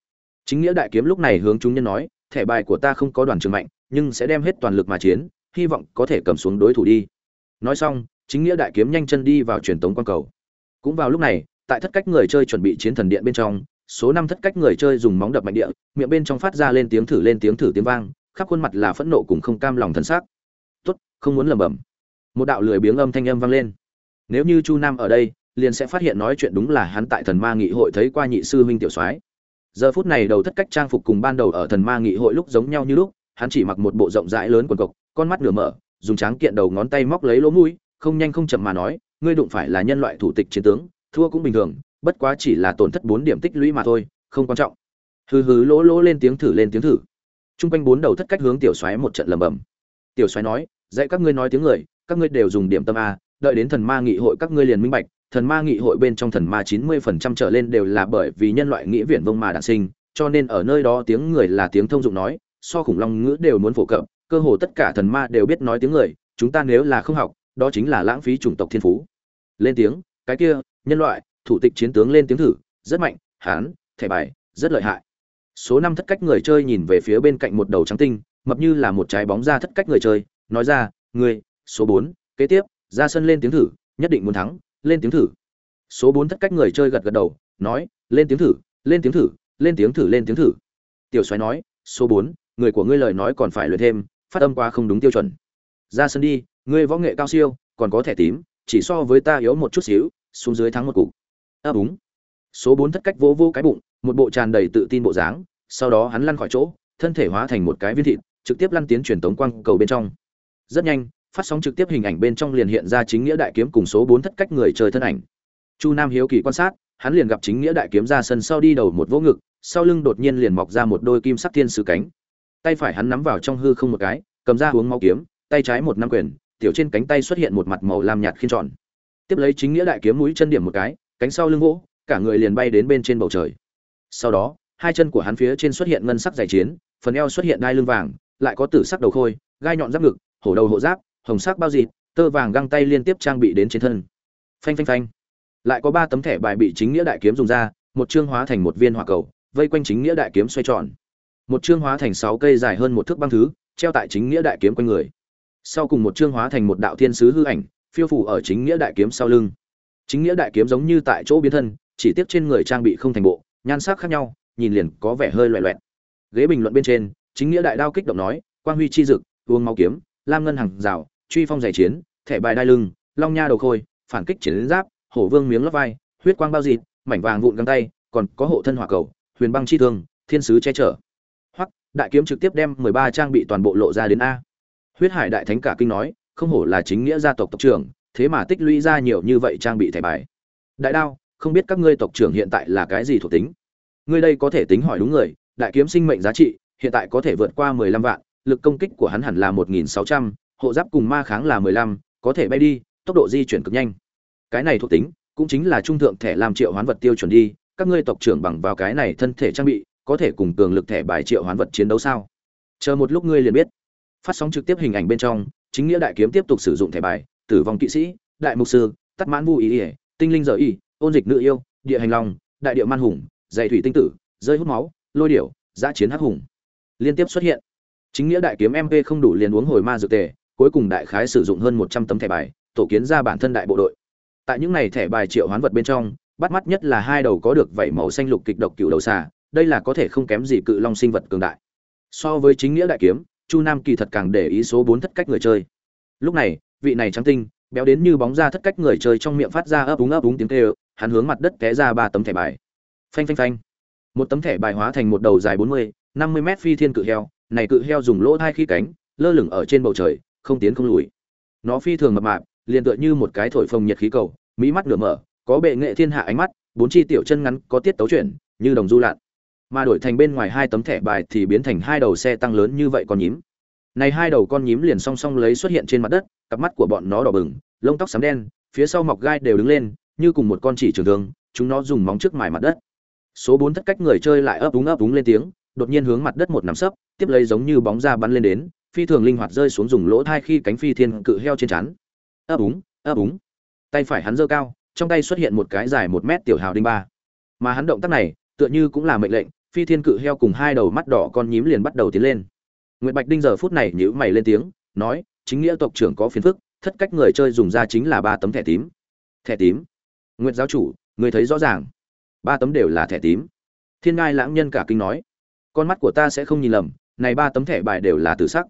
Chính nghĩa đại kiếm lúc này hướng chúng nhân nói, thẻ bài của ta không có đoàn trường mạnh, nhưng sẽ đem hết toàn lực mà chiến, hy vọng có thể cầm xuống đối thủ đi. Nói xong chính nghĩa đại kiếm nhanh chân đi vào truyền tống quan cầu. Cũng vào lúc này, tại thất cách người chơi chuẩn bị chiến thần điện bên trong, số năm thất cách người chơi dùng móng đập mạnh địa, miệng bên trong phát ra lên tiếng thử lên tiếng thử tiếng vang, khắp khuôn mặt là phẫn nộ cùng không cam lòng thân xác tốt, không muốn lẩm bẩm. Một đạo lười biếng âm thanh âm vang lên. Nếu như chu nam ở đây, liền sẽ phát hiện nói chuyện đúng là hắn tại thần ma nghị hội thấy qua nhị sư huynh tiểu soái. Giờ phút này đầu thất cách trang phục cùng ban đầu ở thần ma nghị hội lúc giống nhau như lúc, hắn chỉ mặc một bộ rộng rãi lớn quần cộc, con mắt nửa mở, dùng tráng kiện đầu ngón tay móc lấy lỗ mũi không nhanh không chậm mà nói ngươi đụng phải là nhân loại thủ tịch chiến tướng thua cũng bình thường bất quá chỉ là tổn thất bốn điểm tích lũy mà thôi không quan trọng hừ hừ lỗ lỗ lên tiếng thử lên tiếng thử Trung quanh bốn đầu thất cách hướng tiểu soái một trận lầm bầm. Tiểu soái nói, dạy các ngươi nói tiếng người, các ngươi đều dùng điểm tâm a, đợi đến thần ma nghị hội các ngươi liền minh bạch, thần ma nghị hội bên trong thần ma chín mươi phần trăm trở lên đều là bởi vì nhân loại nghĩa viện vông mà đản sinh, cho nên ở nơi đó tiếng người là tiếng thông dụng nói, so khủng long ngữ đều muốn phổ cập, cơ hồ tất cả thần ma đều biết nói tiếng người, chúng ta nếu là không học, đó chính là lãng phí chủng tộc thiên phú. Lên tiếng, cái kia, nhân loại, thủ tịch chiến tướng lên tiếng thử, rất mạnh, hán, thẻ bài, rất lợi hại. Số năm thất cách người chơi nhìn về phía bên cạnh một đầu trắng tinh mập như là một trái bóng ra thất cách người chơi nói ra người số bốn kế tiếp ra sân lên tiếng thử nhất định muốn thắng lên tiếng thử. Số bốn thất cách người chơi gật gật đầu nói lên tiếng thử lên tiếng thử lên tiếng thử lên tiếng thử. Tiểu xoáy nói số bốn người của ngươi lời nói còn phải luyện thêm phát âm qua không đúng tiêu chuẩn. Ra sân đi ngươi võ nghệ cao siêu còn có thẻ tím chỉ so với ta yếu một chút xíu xuống dưới thắng một cục. Ấp à, úng. Số bốn thất cách vỗ vô cái bụng một bộ tràn đầy tự tin bộ dáng sau đó hắn lăn khỏi chỗ thân thể hóa thành một cái viên thịt trực tiếp lăn tiến truyền tống quang cầu bên trong. Rất nhanh phát sóng trực tiếp hình ảnh bên trong liền hiện ra chính nghĩa đại kiếm cùng số bốn thất cách người chơi thân ảnh. Chu nam hiếu kỳ quan sát hắn liền gặp chính nghĩa đại kiếm ra sân sau đi đầu một vỗ ngực sau lưng đột nhiên liền mọc ra một đôi kim sắc thiên sứ cánh. Tay phải hắn nắm vào trong hư không một cái cầm ra uống máu kiếm tay trái một năm quyền tiểu trên cánh tay xuất hiện một mặt màu lam nhạt khiên tròn. Tiếp lấy chính nghĩa đại kiếm mũi chân điểm một cái, cánh sau lưng vỗ, cả người liền bay đến bên trên bầu trời. Sau đó, hai chân của hắn phía trên xuất hiện ngân sắc giải chiến, phần eo xuất hiện đai lưng vàng, lại có tử sắc đầu khôi, gai nhọn giáp ngực, hổ đầu hộ giáp, hồng sắc bao dịt, tơ vàng găng tay liên tiếp trang bị đến trên thân. Phanh phanh phanh. Lại có ba tấm thẻ bài bị chính nghĩa đại kiếm dùng ra, một chương hóa thành một viên hỏa cầu, vây quanh chính nghĩa đại kiếm xoay tròn. Một chương hóa thành sáu cây dài hơn một thước băng thứ, treo tại chính nghĩa đại kiếm quanh người sau cùng một chương hóa thành một đạo thiên sứ hư ảnh, phiêu phủ ở chính nghĩa đại kiếm sau lưng. Chính nghĩa đại kiếm giống như tại chỗ biến thân, chỉ tiếc trên người trang bị không thành bộ, nhan sắc khác nhau, nhìn liền có vẻ hơi loẹ loẹt. Ghế bình luận bên trên, chính nghĩa đại đao kích động nói, quang huy chi dực, uông máu kiếm, lam ngân hàng rào, truy phong giải chiến, thẻ bài đai lưng, long nha đầu khôi, phản kích chiến giáp, hổ vương miếng lấp vai, huyết quang bao dịt, mảnh vàng vụn găng tay, còn có hộ thân hỏa cầu, huyền băng chi thương, thiên sứ che chở. Hoặc đại kiếm trực tiếp đem mười ba trang bị toàn bộ lộ ra đến a huyết hải đại thánh cả kinh nói, không hổ là chính nghĩa gia tộc tộc trưởng, thế mà tích lũy ra nhiều như vậy trang bị thẻ bài. Đại đao, không biết các ngươi tộc trưởng hiện tại là cái gì thuộc tính? Ngươi đây có thể tính hỏi đúng người, đại kiếm sinh mệnh giá trị, hiện tại có thể vượt qua mười lăm vạn, lực công kích của hắn hẳn là một nghìn sáu trăm, hộ giáp cùng ma kháng là mười lăm, có thể bay đi, tốc độ di chuyển cực nhanh. Cái này thuộc tính, cũng chính là trung thượng thẻ làm triệu hoán vật tiêu chuẩn đi, các ngươi tộc trưởng bằng vào cái này thân thể trang bị, có thể cùng cường lực thẻ bài triệu hoán vật chiến đấu sao? Chờ một lúc ngươi liền biết phát sóng trực tiếp hình ảnh bên trong, chính nghĩa đại kiếm tiếp tục sử dụng thẻ bài, tử vong kỵ sĩ, đại mục sư, tắt mãn vu ý ỉa tinh linh giờ y, ôn dịch nữ yêu, địa hành long, đại địa man hùng, dạy thủy tinh tử, rơi hút máu, lôi điểu, giã chiến hắc hùng. Liên tiếp xuất hiện. Chính nghĩa đại kiếm mp không đủ liền uống hồi ma dược tề, cuối cùng đại khái sử dụng hơn một trăm tấm thẻ bài, tổ kiến ra bản thân đại bộ đội. Tại những này thẻ bài triệu hoán vật bên trong, bắt mắt nhất là hai đầu có được vảy màu xanh lục kịch độc cựu đầu xà, đây là có thể không kém gì cự long sinh vật cường đại. So với chính nghĩa đại kiếm chu nam kỳ thật càng để ý số bốn thất cách người chơi. Lúc này, vị này trắng tinh, béo đến như bóng ra thất cách người chơi trong miệng phát ra ấp úng ấp úng tiếng kêu, hắn hướng mặt đất té ra ba tấm thẻ bài. Phanh phanh phanh. Một tấm thẻ bài hóa thành một đầu dài bốn mươi, năm mươi mét phi thiên cự heo, này cự heo dùng lỗ thai khi cánh, lơ lửng ở trên bầu trời, không tiến không lùi. Nó phi thường mập mạp, liền tựa như một cái thổi phồng nhiệt khí cầu, mỹ mắt nửa mở, có bệ nghệ thiên hạ ánh mắt, bốn chi tiểu chân ngắn có tiết tấu chuyển, như đồng du lạn mà đổi thành bên ngoài hai tấm thẻ bài thì biến thành hai đầu xe tăng lớn như vậy con nhím. Này hai đầu con nhím liền song song lấy xuất hiện trên mặt đất, cặp mắt của bọn nó đỏ bừng, lông tóc xám đen, phía sau mọc gai đều đứng lên, như cùng một con chỉ trường thương, chúng nó dùng móng trước mài mặt đất. Số bốn thất cách người chơi lại ấp úng ấp úng lên tiếng, đột nhiên hướng mặt đất một nắm sấp, tiếp lấy giống như bóng ra bắn lên đến, phi thường linh hoạt rơi xuống dùng lỗ thai khi cánh phi thiên cự heo trên chắn ấp úng ấp úng. Tay phải hắn giơ cao, trong tay xuất hiện một cái dài một mét tiểu hào đinh ba. Mà hắn động tác này, tựa như cũng là mệnh lệnh phi thiên cự heo cùng hai đầu mắt đỏ con nhím liền bắt đầu tiến lên Nguyệt Bạch Đinh giờ phút này nhữ mày lên tiếng, nói, chính nghĩa tộc trưởng có phiền phức, thất cách người chơi dùng ra chính là ba tấm thẻ tím. Thẻ tím? Nguyệt giáo chủ, người thấy rõ ràng. Ba tấm đều là thẻ tím. Thiên Ngai lãng nhân cả kinh nói, con mắt của ta sẽ không nhìn lầm, này ba tấm thẻ bài đều là tử sắc.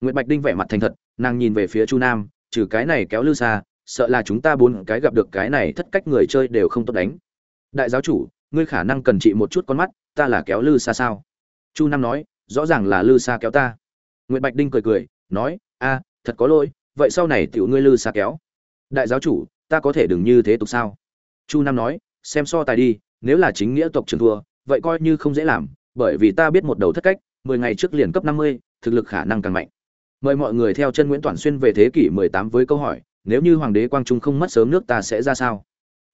Nguyệt Bạch Đinh vẻ mặt thành thật, nàng nhìn về phía Chu Nam, trừ cái này kéo lư xa, sợ là chúng ta bốn cái gặp được cái này thất cách người chơi đều không tốt đánh. Đại giáo chủ, ngươi khả năng cần trị một chút con mắt, ta là kéo lư xa sao? Chu Nam nói, rõ ràng là lư xa kéo ta. Nguyễn bạch đinh cười cười nói a thật có lỗi vậy sau này tiểu ngươi lư xa kéo. Đại giáo chủ ta có thể đừng như thế tục sao? Chu nam nói xem so tài đi nếu là chính nghĩa tộc trường thua vậy coi như không dễ làm bởi vì ta biết một đầu thất cách mười ngày trước liền cấp năm mươi thực lực khả năng càng mạnh. Mời mọi người theo chân nguyễn toàn xuyên về thế kỷ mười tám với câu hỏi nếu như hoàng đế quang trung không mất sớm nước ta sẽ ra sao?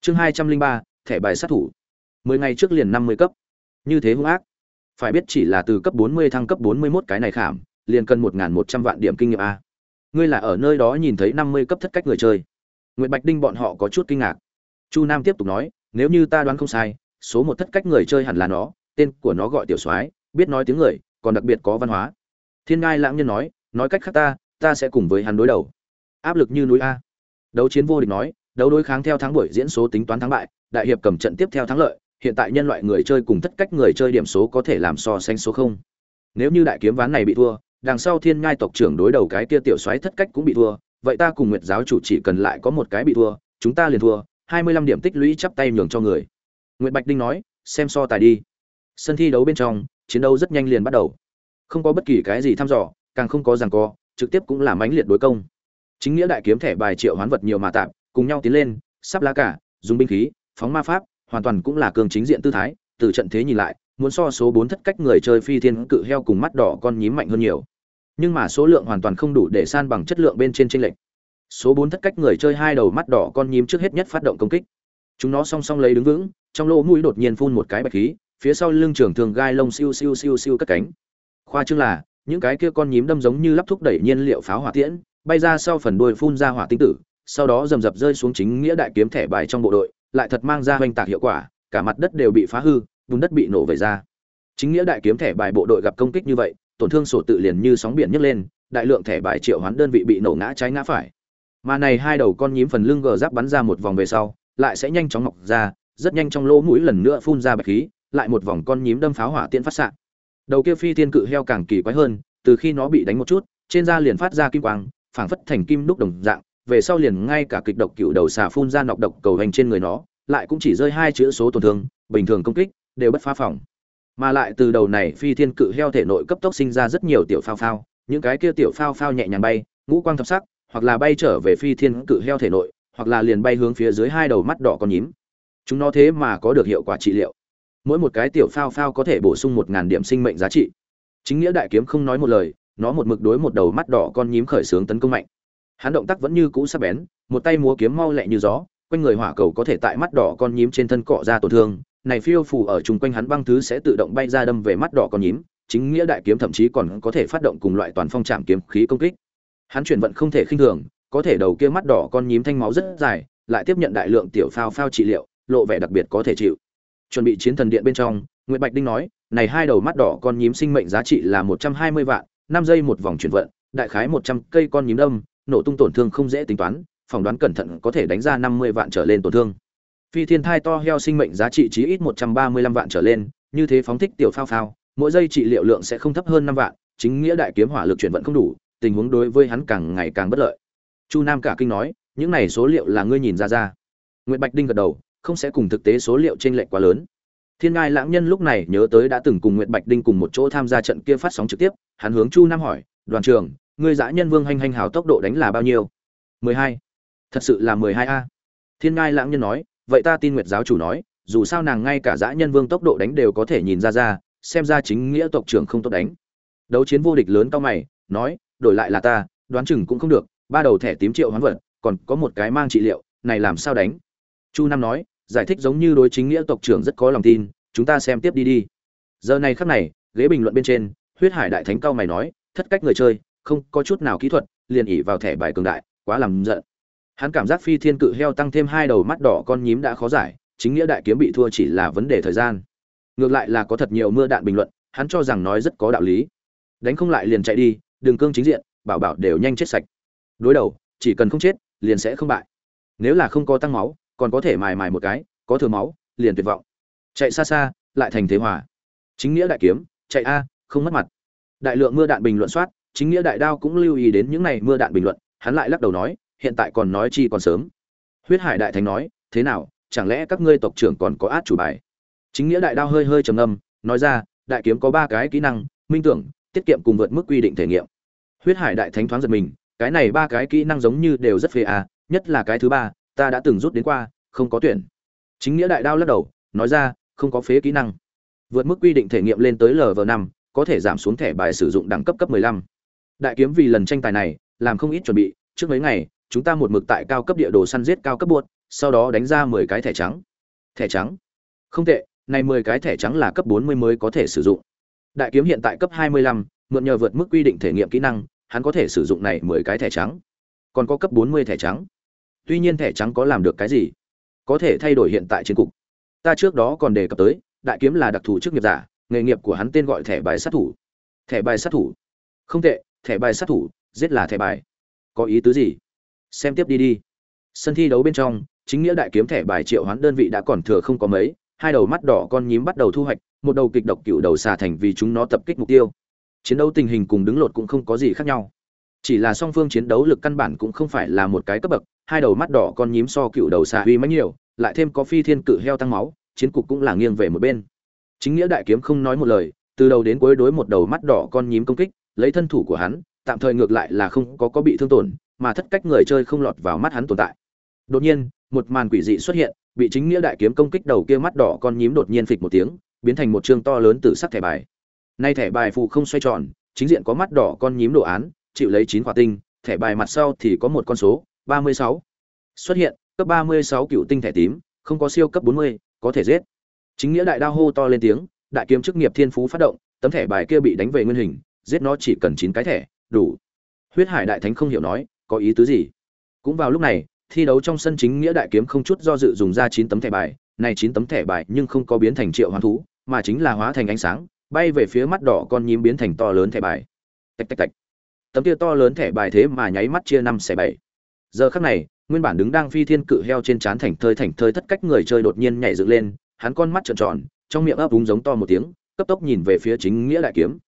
Chương hai trăm linh ba thẻ bài sát thủ. Mười ngày trước liền năm mươi cấp như thế hung ác phải biết chỉ là từ cấp 40 thăng cấp 41 cái này khảm, liền cần 1100 vạn điểm kinh nghiệm a. Ngươi là ở nơi đó nhìn thấy 50 cấp thất cách người chơi. Nguyệt Bạch Đinh bọn họ có chút kinh ngạc. Chu Nam tiếp tục nói, nếu như ta đoán không sai, số một thất cách người chơi hẳn là nó, tên của nó gọi Tiểu Soái, biết nói tiếng người, còn đặc biệt có văn hóa. Thiên Ngai Lãng Nhân nói, nói cách khác ta, ta sẽ cùng với hắn đối đầu. Áp lực như núi a. Đấu chiến vô địch nói, đấu đối kháng theo thắng buổi diễn số tính toán thắng bại, đại hiệp cầm trận tiếp theo thắng lợi, hiện tại nhân loại người chơi cùng tất cách người chơi điểm số có thể làm so sánh số không. Nếu như đại kiếm ván này bị thua, đằng sau thiên ngai tộc trưởng đối đầu cái kia tiểu xoáy thất cách cũng bị thua, vậy ta cùng nguyệt giáo chủ chỉ cần lại có một cái bị thua, chúng ta liền thua, hai mươi lăm điểm tích lũy chắp tay nhường cho người. Nguyệt bạch đinh nói, xem so tài đi. Sân thi đấu bên trong, chiến đấu rất nhanh liền bắt đầu. Không có bất kỳ cái gì thăm dò, càng không có giằng co, trực tiếp cũng là mãnh liệt đối công. Chính nghĩa đại kiếm thẻ bài triệu hoán vật nhiều mà tạm, cùng nhau tiến lên, sắp lá cả, dùng binh khí, phóng ma pháp hoàn toàn cũng là cường chính diện tư thái, từ trận thế nhìn lại, muốn so số bốn thất cách người chơi phi thiên cự heo cùng mắt đỏ con nhím mạnh hơn nhiều. Nhưng mà số lượng hoàn toàn không đủ để san bằng chất lượng bên trên tranh lệch. Số bốn thất cách người chơi hai đầu mắt đỏ con nhím trước hết nhất phát động công kích. Chúng nó song song lấy đứng vững, trong lỗ mũi đột nhiên phun một cái bạch khí, phía sau lưng trường thường gai lông siêu siêu siêu siêu cất cánh. Khoa trương là, những cái kia con nhím đâm giống như lắp thúc đẩy nhiên liệu pháo hỏa tiễn, bay ra sau phần đuôi phun ra hỏa tinh tử, sau đó rầm rập rơi xuống chính nghĩa đại kiếm thẻ bài trong bộ đội lại thật mang ra hoành tạc hiệu quả, cả mặt đất đều bị phá hư, vùng đất bị nổ về ra. Chính nghĩa đại kiếm thẻ bài bộ đội gặp công kích như vậy, tổn thương sổ tự liền như sóng biển nhấc lên, đại lượng thẻ bài triệu hoán đơn vị bị nổ ngã trái ngã phải. Mà này hai đầu con nhím phần lưng gờ giáp bắn ra một vòng về sau, lại sẽ nhanh chóng mọc ra, rất nhanh trong lỗ mũi lần nữa phun ra bạch khí, lại một vòng con nhím đâm pháo hỏa tiễn phát xạ. Đầu kia phi thiên cự heo càng kỳ quái hơn, từ khi nó bị đánh một chút, trên da liền phát ra kim quang, phảng phất thành kim đúc đồng dạng về sau liền ngay cả kịch độc cựu đầu xà phun ra nọc độc cầu hành trên người nó, lại cũng chỉ rơi hai chữ số tổn thương, bình thường công kích, đều bất phá phòng. Mà lại từ đầu này phi thiên cự heo thể nội cấp tốc sinh ra rất nhiều tiểu phao phao, những cái kia tiểu phao phao nhẹ nhàng bay, ngũ quang thập sắc, hoặc là bay trở về phi thiên cự heo thể nội, hoặc là liền bay hướng phía dưới hai đầu mắt đỏ con nhím. Chúng nó thế mà có được hiệu quả trị liệu. Mỗi một cái tiểu phao phao có thể bổ sung một ngàn điểm sinh mệnh giá trị. Chính nghĩa đại kiếm không nói một lời, nó một mực đối một đầu mắt đỏ con nhím khởi xướng tấn công mạnh hắn động tác vẫn như cũ sắc bén, một tay múa kiếm mau lẹ như gió, quanh người hỏa cầu có thể tại mắt đỏ con nhím trên thân cọ ra tổn thương, này phiêu phù ở chung quanh hắn băng thứ sẽ tự động bay ra đâm về mắt đỏ con nhím, chính nghĩa đại kiếm thậm chí còn có thể phát động cùng loại toàn phong trạm kiếm khí công kích. Hắn chuyển vận không thể khinh thường, có thể đầu kia mắt đỏ con nhím thanh máu rất dài, lại tiếp nhận đại lượng tiểu phao phao trị liệu, lộ vẻ đặc biệt có thể chịu. Chuẩn bị chiến thần điện bên trong nguyễn bạch đinh nói, này hai đầu mắt đỏ con nhím sinh mệnh giá trị là một trăm hai mươi vạn, năm giây một vòng chuyển vận, đại khái một trăm cây con nhím đâm nổ tung tổn thương không dễ tính toán, phỏng đoán cẩn thận có thể đánh ra năm mươi vạn trở lên tổn thương. Phi thiên thai to heo sinh mệnh giá trị chí ít một trăm ba mươi lăm vạn trở lên, như thế phóng thích tiểu phao phao, mỗi giây trị liệu lượng sẽ không thấp hơn năm vạn, chính nghĩa đại kiếm hỏa lực chuyển vận không đủ, tình huống đối với hắn càng ngày càng bất lợi. Chu nam cả kinh nói, những này số liệu là ngươi nhìn ra ra. Nguyễn bạch đinh gật đầu, không sẽ cùng thực tế số liệu trên lệch quá lớn. Thiên ngai lãng nhân lúc này nhớ tới đã từng cùng nguyễn bạch đinh cùng một chỗ tham gia trận kia phát sóng trực tiếp, hắn hướng chu nam hỏi, đoàn trưởng ngươi dã nhân vương hành hành hào tốc độ đánh là bao nhiêu? mười hai. Thật sự là mười hai a. Thiên ngai lãng nhân nói, vậy ta tin nguyệt giáo chủ nói, dù sao nàng ngay cả dã nhân vương tốc độ đánh đều có thể nhìn ra ra, xem ra chính nghĩa tộc trưởng không tốt đánh. Đấu chiến vô địch lớn cao mày, nói, đổi lại là ta, đoán chừng cũng không được, ba đầu thẻ tím triệu hoán vật, còn có một cái mang trị liệu, này làm sao đánh? Chu nam nói, giải thích giống như đối chính nghĩa tộc trưởng rất có lòng tin, chúng ta xem tiếp đi đi. Giờ này khắc này, ghế bình luận bên trên, huyết hải đại thánh cao mày nói, thất cách người chơi không có chút nào kỹ thuật, liền ỉ vào thẻ bài cường đại, quá làm giận. Hắn cảm giác phi thiên cự heo tăng thêm hai đầu mắt đỏ con nhím đã khó giải, chính nghĩa đại kiếm bị thua chỉ là vấn đề thời gian. Ngược lại là có thật nhiều mưa đạn bình luận, hắn cho rằng nói rất có đạo lý. Đánh không lại liền chạy đi, đường cương chính diện, bảo bảo đều nhanh chết sạch. Đối đầu, chỉ cần không chết, liền sẽ không bại. Nếu là không có tăng máu, còn có thể mài mài một cái, có thừa máu, liền tuyệt vọng. Chạy xa xa, lại thành thế hòa. Chính nghĩa đại kiếm, chạy a, không mất mặt. Đại lượng mưa đạn bình luận soát chính nghĩa đại đao cũng lưu ý đến những này mưa đạn bình luận, hắn lại lắc đầu nói, hiện tại còn nói chi còn sớm. Huyết hải đại thánh nói, thế nào, chẳng lẽ các ngươi tộc trưởng còn có át chủ bài? Chính nghĩa đại đao hơi hơi trầm âm nói ra, đại kiếm có ba cái kỹ năng, minh tưởng, tiết kiệm cùng vượt mức quy định thể nghiệm. Huyết hải đại thánh thoáng giật mình, cái này ba cái kỹ năng giống như đều rất phê à nhất là cái thứ ba, ta đã từng rút đến qua, không có tuyển. Chính nghĩa đại đao lắc đầu, nói ra, không có phế kỹ năng. Vượt mức quy định thể nghiệm lên tới lv năm, có thể giảm xuống thẻ bài sử dụng đẳng cấp cấp 15 đại kiếm vì lần tranh tài này làm không ít chuẩn bị trước mấy ngày chúng ta một mực tại cao cấp địa đồ săn giết cao cấp buốt sau đó đánh ra 10 cái thẻ trắng. Thẻ trắng? Không tệ này 10 cái thẻ trắng là cấp 40 mới có thể sử dụng. Đại kiếm hiện tại cấp 25, mượn nhờ vượt mức quy định thể nghiệm kỹ năng hắn có thể sử dụng này 10 cái thẻ trắng. Còn có cấp 40 thẻ trắng. Tuy nhiên thẻ trắng có làm được cái gì? Có thể thay đổi hiện tại chiến cục. Ta trước đó còn đề cập tới đại kiếm là đặc thù chức nghiệp giả nghề nghiệp của hắn tên gọi thẻ bài sát thủ. Thẻ bài sát thủ. Không tệ thẻ bài sát thủ, giết là thẻ bài. Có ý tứ gì? Xem tiếp đi đi. Sân thi đấu bên trong, chính nghĩa đại kiếm thẻ bài triệu hoán đơn vị đã còn thừa không có mấy, hai đầu mắt đỏ con nhím bắt đầu thu hoạch, một đầu kịch độc cựu đầu xà thành vì chúng nó tập kích mục tiêu. Chiến đấu tình hình cùng đứng lột cũng không có gì khác nhau. Chỉ là song phương chiến đấu lực căn bản cũng không phải là một cái cấp bậc, hai đầu mắt đỏ con nhím so cựu đầu xà uy mãnh nhiều, lại thêm có phi thiên cự heo tăng máu, chiến cục cũng là nghiêng về một bên. Chính nghĩa đại kiếm không nói một lời, từ đầu đến cuối đối một đầu mắt đỏ con nhím công kích lấy thân thủ của hắn, tạm thời ngược lại là không có có bị thương tổn, mà thất cách người chơi không lọt vào mắt hắn tồn tại. Đột nhiên, một màn quỷ dị xuất hiện, bị chính nghĩa đại kiếm công kích đầu kia mắt đỏ con nhím đột nhiên phịch một tiếng, biến thành một chương to lớn từ sắc thẻ bài. Nay thẻ bài phụ không xoay tròn, chính diện có mắt đỏ con nhím đồ án, chịu lấy chín quả tinh, thẻ bài mặt sau thì có một con số, ba mươi sáu. Xuất hiện, cấp ba mươi sáu cựu tinh thẻ tím, không có siêu cấp bốn mươi, có thể giết. Chính nghĩa đại đao hô to lên tiếng, đại kiếm chức nghiệp thiên phú phát động, tấm thẻ bài kia bị đánh về nguyên hình giết nó chỉ cần chín cái thẻ, đủ. Huyết hải đại thánh không hiểu nói, có ý tứ gì? Cũng vào lúc này, thi đấu trong sân chính nghĩa đại kiếm không chút do dự dùng ra chín tấm thẻ bài. Này chín tấm thẻ bài nhưng không có biến thành triệu hoán thú, mà chính là hóa thành ánh sáng, bay về phía mắt đỏ con nhím biến thành to lớn thẻ bài. Tạch tạch tạch. Tấm kia to lớn thẻ bài thế mà nháy mắt chia năm xẻ bảy. Giờ khắc này, nguyên bản đứng đang phi thiên cự heo trên trán thành thơi thành thơi thất cách người chơi đột nhiên nhảy dựng lên, hắn con mắt trợn tròn, trong miệng ấp úng giống to một tiếng, cấp tốc nhìn về phía chính nghĩa đại kiếm.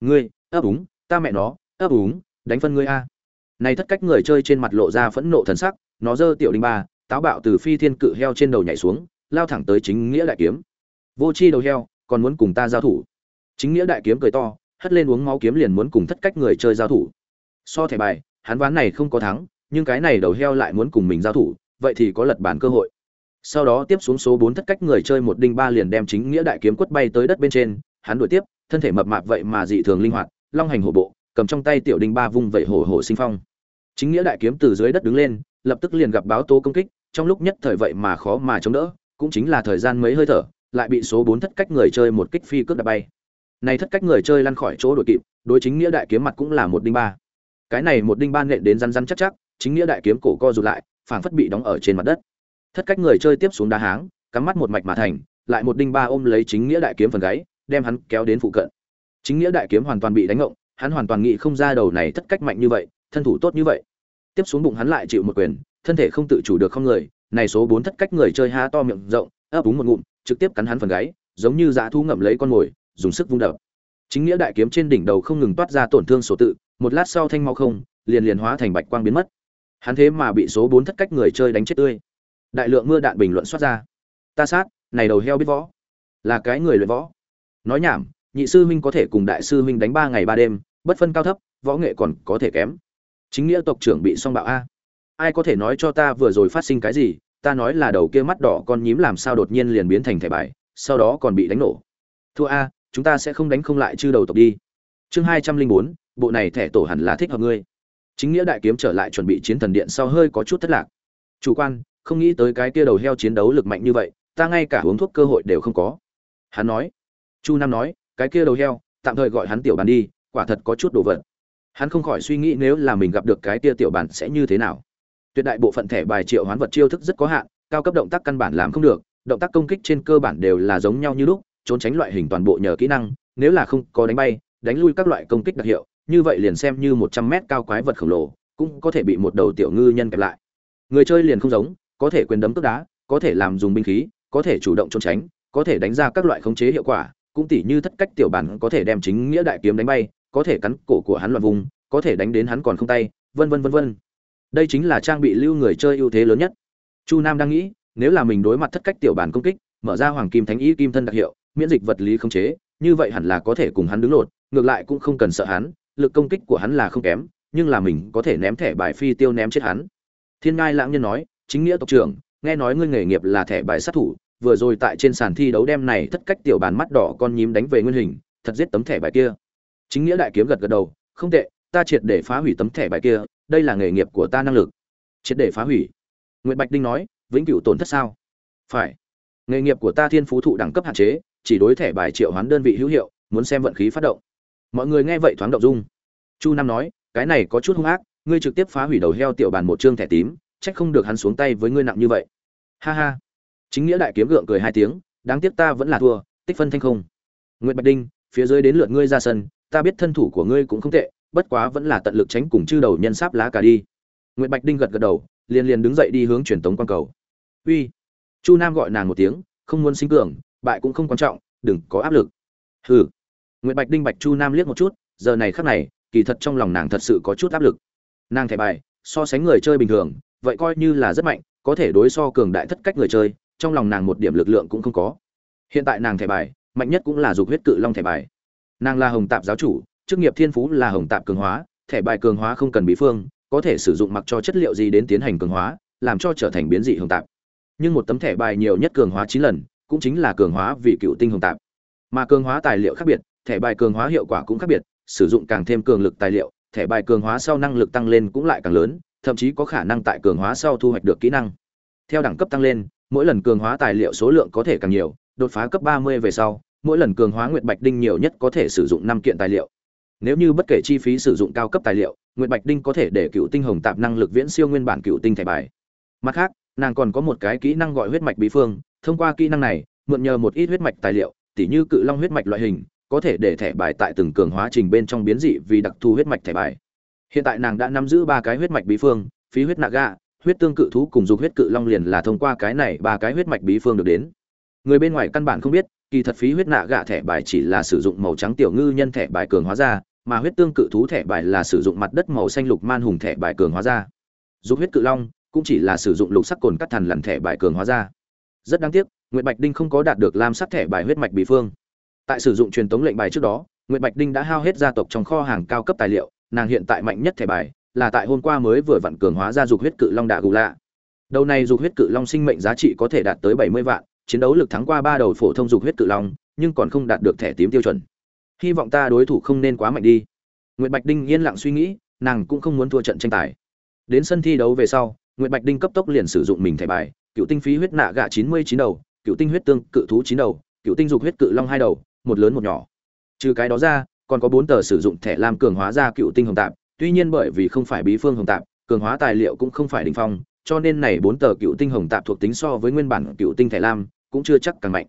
Ngươi ấp úng, ta mẹ nó, ấp úng, đánh phân ngươi a. Này thất cách người chơi trên mặt lộ ra phẫn nộ thần sắc, nó giơ tiểu đinh ba, táo bạo từ phi thiên cự heo trên đầu nhảy xuống, lao thẳng tới chính nghĩa đại kiếm. Vô chi đầu heo, còn muốn cùng ta giao thủ. Chính nghĩa đại kiếm cười to, hất lên uống máu kiếm liền muốn cùng thất cách người chơi giao thủ. So thẻ bài, hắn ván này không có thắng, nhưng cái này đầu heo lại muốn cùng mình giao thủ, vậy thì có lật bản cơ hội. Sau đó tiếp xuống số bốn thất cách người chơi một đinh ba liền đem chính nghĩa đại kiếm quất bay tới đất bên trên, hắn đuổi tiếp, thân thể mập mạp vậy mà dị thường linh hoạt long hành hổ bộ, cầm trong tay tiểu đinh ba vung vẩy hổ hổ sinh phong. Chính nghĩa đại kiếm từ dưới đất đứng lên, lập tức liền gặp báo tố công kích, trong lúc nhất thời vậy mà khó mà chống đỡ, cũng chính là thời gian mấy hơi thở, lại bị số bốn thất cách người chơi một kích phi cướp đập bay. Này thất cách người chơi lăn khỏi chỗ đội kịp, đối chính nghĩa đại kiếm mặt cũng là một đinh ba. Cái này một đinh ba nện đến răn răn chắc chắc, chính nghĩa đại kiếm cổ co rụt lại, phảng phất bị đóng ở trên mặt đất. Thất cách người chơi tiếp xuống đá háng, cắm mắt một mạch mà thành, lại một đinh ba ôm lấy chính nghĩa đại kiếm phần gáy, đem hắn kéo đến phụ cận chính nghĩa đại kiếm hoàn toàn bị đánh ngộng, hắn hoàn toàn nghĩ không ra đầu này thất cách mạnh như vậy, thân thủ tốt như vậy. Tiếp xuống bụng hắn lại chịu một quyền, thân thể không tự chủ được không người, này số bốn thất cách người chơi há to miệng rộng, ấp úng một ngụm, trực tiếp cắn hắn phần gáy, giống như dã thu ngậm lấy con mồi, dùng sức vung đập. Chính nghĩa đại kiếm trên đỉnh đầu không ngừng toát ra tổn thương sổ tự, một lát sau thanh mau không, liền liền hóa thành bạch quang biến mất. Hắn thế mà bị số bốn thất cách người chơi đánh chết tươi. Đại lượng mưa đạn bình luận xuất ra. Ta sát, này đầu heo biết võ. Là cái người luyện võ. Nói nhảm nhị sư huynh có thể cùng đại sư huynh đánh ba ngày ba đêm, bất phân cao thấp, võ nghệ còn có thể kém. Chính nghĩa tộc trưởng bị song bạo a. Ai có thể nói cho ta vừa rồi phát sinh cái gì, ta nói là đầu kia mắt đỏ con nhím làm sao đột nhiên liền biến thành thẻ bài, sau đó còn bị đánh nổ. Thua a, chúng ta sẽ không đánh không lại chư đầu tộc đi. Chương hai trăm linh bốn, bộ này thẻ tổ hẳn là thích hợp ngươi. Chính nghĩa đại kiếm trở lại chuẩn bị chiến thần điện sau hơi có chút thất lạc. Chủ quan, không nghĩ tới cái kia đầu heo chiến đấu lực mạnh như vậy, ta ngay cả uống thuốc cơ hội đều không có. Hắn nói. Chu nam nói cái kia đầu heo, tạm thời gọi hắn tiểu bàn đi, quả thật có chút đồ vật. Hắn không khỏi suy nghĩ nếu là mình gặp được cái kia tiểu bàn sẽ như thế nào. Tuyệt đại bộ phận thẻ bài triệu hoán vật chiêu thức rất có hạn, cao cấp động tác căn bản làm không được, động tác công kích trên cơ bản đều là giống nhau như lúc, trốn tránh loại hình toàn bộ nhờ kỹ năng, nếu là không có đánh bay, đánh lui các loại công kích đặc hiệu, như vậy liền xem như một trăm mét cao quái vật khổng lồ, cũng có thể bị một đầu tiểu ngư nhân kẹp lại. Người chơi liền không giống, có thể quyền đấm tức đá, có thể làm dùng binh khí, có thể chủ động trốn tránh, có thể đánh ra các loại khống chế hiệu quả cũng tỉ như thất cách tiểu bản có thể đem chính nghĩa đại kiếm đánh bay, có thể cắn cổ của hắn loạn vùng, có thể đánh đến hắn còn không tay, vân vân vân vân. Đây chính là trang bị lưu người chơi ưu thế lớn nhất. Chu nam đang nghĩ, nếu là mình đối mặt thất cách tiểu bản công kích, mở ra hoàng kim thánh ý kim thân đặc hiệu, miễn dịch vật lý khống chế, như vậy hẳn là có thể cùng hắn đứng lột, ngược lại cũng không cần sợ hắn, lực công kích của hắn là không kém, nhưng là mình có thể ném thẻ bài phi tiêu ném chết hắn. Thiên ngai lãng nhân nói, chính nghĩa tộc trưởng, nghe nói ngươi nghề nghiệp là thẻ bài sát thủ vừa rồi tại trên sàn thi đấu đem này thất cách tiểu bàn mắt đỏ con nhím đánh về nguyên hình, thật giết tấm thẻ bài kia. Chính nghĩa đại kiếm gật gật đầu, không tệ, ta triệt để phá hủy tấm thẻ bài kia, đây là nghề nghiệp của ta năng lực. Triệt để phá hủy? Nguyễn bạch đinh nói, vĩnh cửu tổn thất sao? Phải. Nghề nghiệp của ta thiên phú thụ đẳng cấp hạn chế, chỉ đối thẻ bài triệu hoán đơn vị hữu hiệu, muốn xem vận khí phát động. Mọi người nghe vậy thoáng động dung. Chu nam nói, cái này có chút hung ác, ngươi trực tiếp phá hủy đầu heo tiểu bàn một chương thẻ tím, trách không được hắn xuống tay với ngươi nặng như vậy. Ha ha chính nghĩa đại kiếm gượng cười hai tiếng, đáng tiếc ta vẫn là thua, tích phân thanh không. Nguyễn bạch đinh, phía dưới đến lượt ngươi ra sân, ta biết thân thủ của ngươi cũng không tệ, bất quá vẫn là tận lực tránh cùng chư đầu nhân sáp lá cả đi. Nguyễn bạch đinh gật gật đầu, liền liền đứng dậy đi hướng truyền tống quan cầu. Uy. Chu nam gọi nàng một tiếng, không muốn sinh cường, bại cũng không quan trọng, đừng có áp lực. Hừ. Nguyễn bạch đinh bạch chu nam liếc một chút, giờ này khắc này, kỳ thật trong lòng nàng thật sự có chút áp lực. Nàng thẻ bài, so sánh người chơi bình thường, vậy coi như là rất mạnh, có thể đối so cường đại thất cách người chơi trong lòng nàng một điểm lực lượng cũng không có. Hiện tại nàng thẻ bài, mạnh nhất cũng là dục huyết cự long thẻ bài. Nàng là hồng tạp giáo chủ, chức nghiệp thiên phú là hồng tạp cường hóa, thẻ bài cường hóa không cần bí phương, có thể sử dụng mặc cho chất liệu gì đến tiến hành cường hóa, làm cho trở thành biến dị hồng tạp. Nhưng một tấm thẻ bài nhiều nhất cường hóa chín lần, cũng chính là cường hóa vì cựu tinh hồng tạp. Mà cường hóa tài liệu khác biệt, thẻ bài cường hóa hiệu quả cũng khác biệt, sử dụng càng thêm cường lực tài liệu, thẻ bài cường hóa sau năng lực tăng lên cũng lại càng lớn, thậm chí có khả năng tại cường hóa sau thu hoạch được kỹ năng. Theo đẳng cấp tăng lên mỗi lần cường hóa tài liệu số lượng có thể càng nhiều, đột phá cấp 30 về sau, mỗi lần cường hóa nguyệt bạch đinh nhiều nhất có thể sử dụng năm kiện tài liệu. Nếu như bất kể chi phí sử dụng cao cấp tài liệu, nguyệt bạch đinh có thể để cựu tinh hồng tạp năng lực viễn siêu nguyên bản cựu tinh thẻ bài. Mặt khác, nàng còn có một cái kỹ năng gọi huyết mạch bí phương, thông qua kỹ năng này, mượn nhờ một ít huyết mạch tài liệu, tỉ như cự long huyết mạch loại hình, có thể để thẻ bài tại từng cường hóa trình bên trong biến dị vì đặc thù huyết mạch thẻ bài. Hiện tại nàng đã nắm giữ ba cái huyết mạch bí phương, phí huyết naga huyết tương cự thú cùng dục huyết cự long liền là thông qua cái này ba cái huyết mạch bí phương được đến. Người bên ngoài căn bản không biết kỳ thật phí huyết nạ gạ thẻ bài chỉ là sử dụng màu trắng tiểu ngư nhân thẻ bài cường hóa ra mà huyết tương cự thú thẻ bài là sử dụng mặt đất màu xanh lục man hùng thẻ bài cường hóa ra. Dục huyết cự long cũng chỉ là sử dụng lục sắc cồn cắt thần lằn thẻ bài cường hóa ra. Rất đáng tiếc nguyệt bạch đinh không có đạt được lam sắc thẻ bài huyết mạch bí phương. Tại sử dụng truyền tống lệnh bài trước đó Nguyệt Bạch Đinh đã hao hết gia tộc trong kho hàng cao cấp tài liệu, nàng hiện tại mạnh nhất thẻ bài, là tại hôm qua mới vừa vặn cường hóa ra dục huyết cự long đạ gù lạ. Đầu này dục huyết cự long sinh mệnh giá trị có thể đạt tới 70 vạn, chiến đấu lực thắng qua ba đầu phổ thông dục huyết cự long, nhưng còn không đạt được thẻ tím tiêu chuẩn. Hy vọng ta đối thủ không nên quá mạnh đi. Nguyệt Bạch Đinh yên lặng suy nghĩ, nàng cũng không muốn thua trận tranh tài. Đến sân thi đấu về sau, Nguyệt Bạch Đinh cấp tốc liền sử dụng mình thẻ bài, cựu tinh phí huyết nạ gạ 99 đầu, cựu tinh huyết tương cự thú chín đầu, cựu tinh dục huyết cự long hai đầu, một lớn một nhỏ. Trừ cái đó ra, còn có bốn tờ sử dụng thẻ làm cường hóa ra cựu tinh hồng tạp, tuy nhiên bởi vì không phải bí phương hồng tạp, cường hóa tài liệu cũng không phải đỉnh phong, cho nên này bốn tờ cựu tinh hồng tạp thuộc tính so với nguyên bản cựu tinh thẻ lam cũng chưa chắc càng mạnh.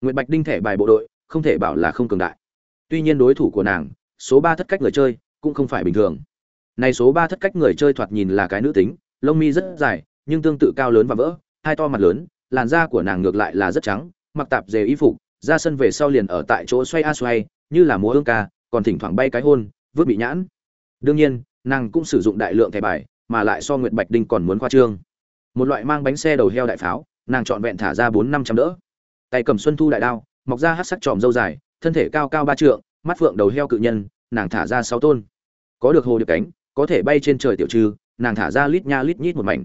Nguyệt Bạch Đinh thẻ bài bộ đội, không thể bảo là không cường đại. Tuy nhiên đối thủ của nàng, số ba thất cách người chơi, cũng không phải bình thường. Này số ba thất cách người chơi thoạt nhìn là cái nữ tính, lông mi rất dài, nhưng tương tự cao lớn và vỡ, hai to mặt lớn, làn da của nàng ngược lại là rất trắng, mặc tạp dề y phục, ra sân về sau liền ở tại chỗ xoay a xoay, như là múa ương ca, còn thỉnh thoảng bay cái hôn, vứt bị nhãn. Đương nhiên, nàng cũng sử dụng đại lượng thẻ bài, mà lại so Nguyệt Bạch Đinh còn muốn khoa trương. Một loại mang bánh xe đầu heo đại pháo, nàng chọn vẹn thả ra bốn năm trăm đỡ. Tay cầm xuân thu đại đao, mọc ra hắc sắc tròm dâu dài, thân thể cao cao ba trượng, mắt phượng đầu heo cự nhân, nàng thả ra sáu tôn. Có được hồ được cánh, có thể bay trên trời tiểu trừ nàng thả ra lít nha lít nhít một mảnh.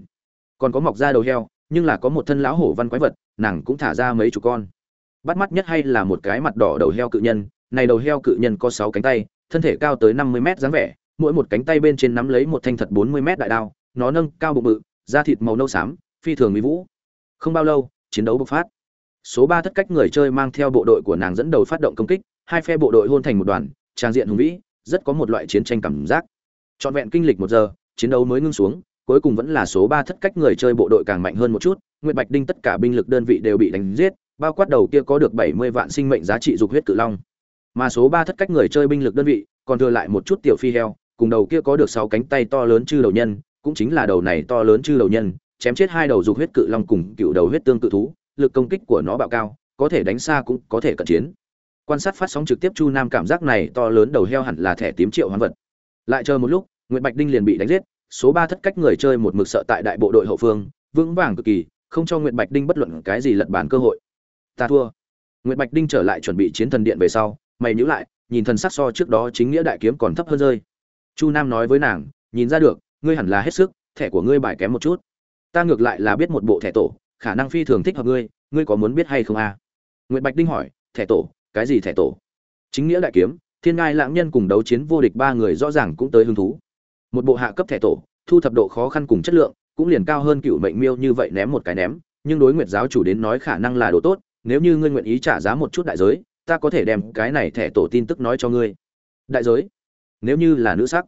Còn có mọc ra đầu heo, nhưng là có một thân lão hổ văn quái vật, nàng cũng thả ra mấy chục con. Bắt mắt nhất hay là một cái mặt đỏ đầu heo cự nhân, này đầu heo cự nhân có sáu cánh tay, thân thể cao tới năm mươi mét dáng vẻ, mỗi một cánh tay bên trên nắm lấy một thanh thật bốn mươi mét đại đao, nó nâng cao bụng bự, da thịt màu nâu xám, phi thường mỹ vũ. Không bao lâu, chiến đấu bộc phát. Số ba thất cách người chơi mang theo bộ đội của nàng dẫn đầu phát động công kích, hai phe bộ đội hôn thành một đoàn, trang diện hùng vĩ, rất có một loại chiến tranh cảm giác. Trọn vẹn kinh lịch một giờ, chiến đấu mới ngưng xuống, cuối cùng vẫn là số ba thất cách người chơi bộ đội càng mạnh hơn một chút, Nguyệt Bạch Đinh tất cả binh lực đơn vị đều bị đánh giết, bao quát đầu kia có được bảy mươi vạn sinh mệnh giá trị dục huyết cự long. Mà số ba thất cách người chơi binh lực đơn vị, còn thừa lại một chút tiểu phi heo, cùng đầu kia có được sáu cánh tay to lớn chư đầu nhân, cũng chính là đầu này to lớn chư đầu nhân, chém chết hai đầu dục huyết cự long cùng cựu đầu huyết tương cự thú, lực công kích của nó bạo cao, có thể đánh xa cũng có thể cận chiến. Quan sát phát sóng trực tiếp Chu Nam cảm giác này to lớn đầu heo hẳn là thẻ tím triệu hoán vật. Lại chờ một lúc, Nguyệt Bạch Đinh liền bị đánh giết, số ba thất cách người chơi một mực sợ tại đại bộ đội hậu phương, vững vàng cực kỳ, không cho Nguyệt Bạch Đinh bất luận cái gì lật bàn cơ hội. Ta thua. Nguyệt Bạch Đinh trở lại chuẩn bị chiến thần điện về sau, mày nhíu lại, nhìn thần sắc so trước đó chính nghĩa đại kiếm còn thấp hơn rơi. Chu Nam nói với nàng, nhìn ra được, ngươi hẳn là hết sức, thẻ của ngươi bài kém một chút. Ta ngược lại là biết một bộ thẻ tổ, khả năng phi thường thích hợp ngươi, ngươi có muốn biết hay không a? À? Nguyệt Bạch Đinh hỏi, thẻ tổ, cái gì thẻ tổ? Chính nghĩa đại kiếm, Thiên Ngai lãng nhân cùng đấu chiến vô địch ba người rõ ràng cũng tới hứng thú. Một bộ hạ cấp thẻ tổ, thu thập độ khó khăn cùng chất lượng, cũng liền cao hơn cựu mệnh miêu như vậy ném một cái ném, nhưng đối nguyệt giáo chủ đến nói khả năng là đồ tốt, nếu như ngươi nguyện ý trả giá một chút đại giới, ta có thể đem cái này thẻ tổ tin tức nói cho ngươi. Đại giới? Nếu như là nữ sắc.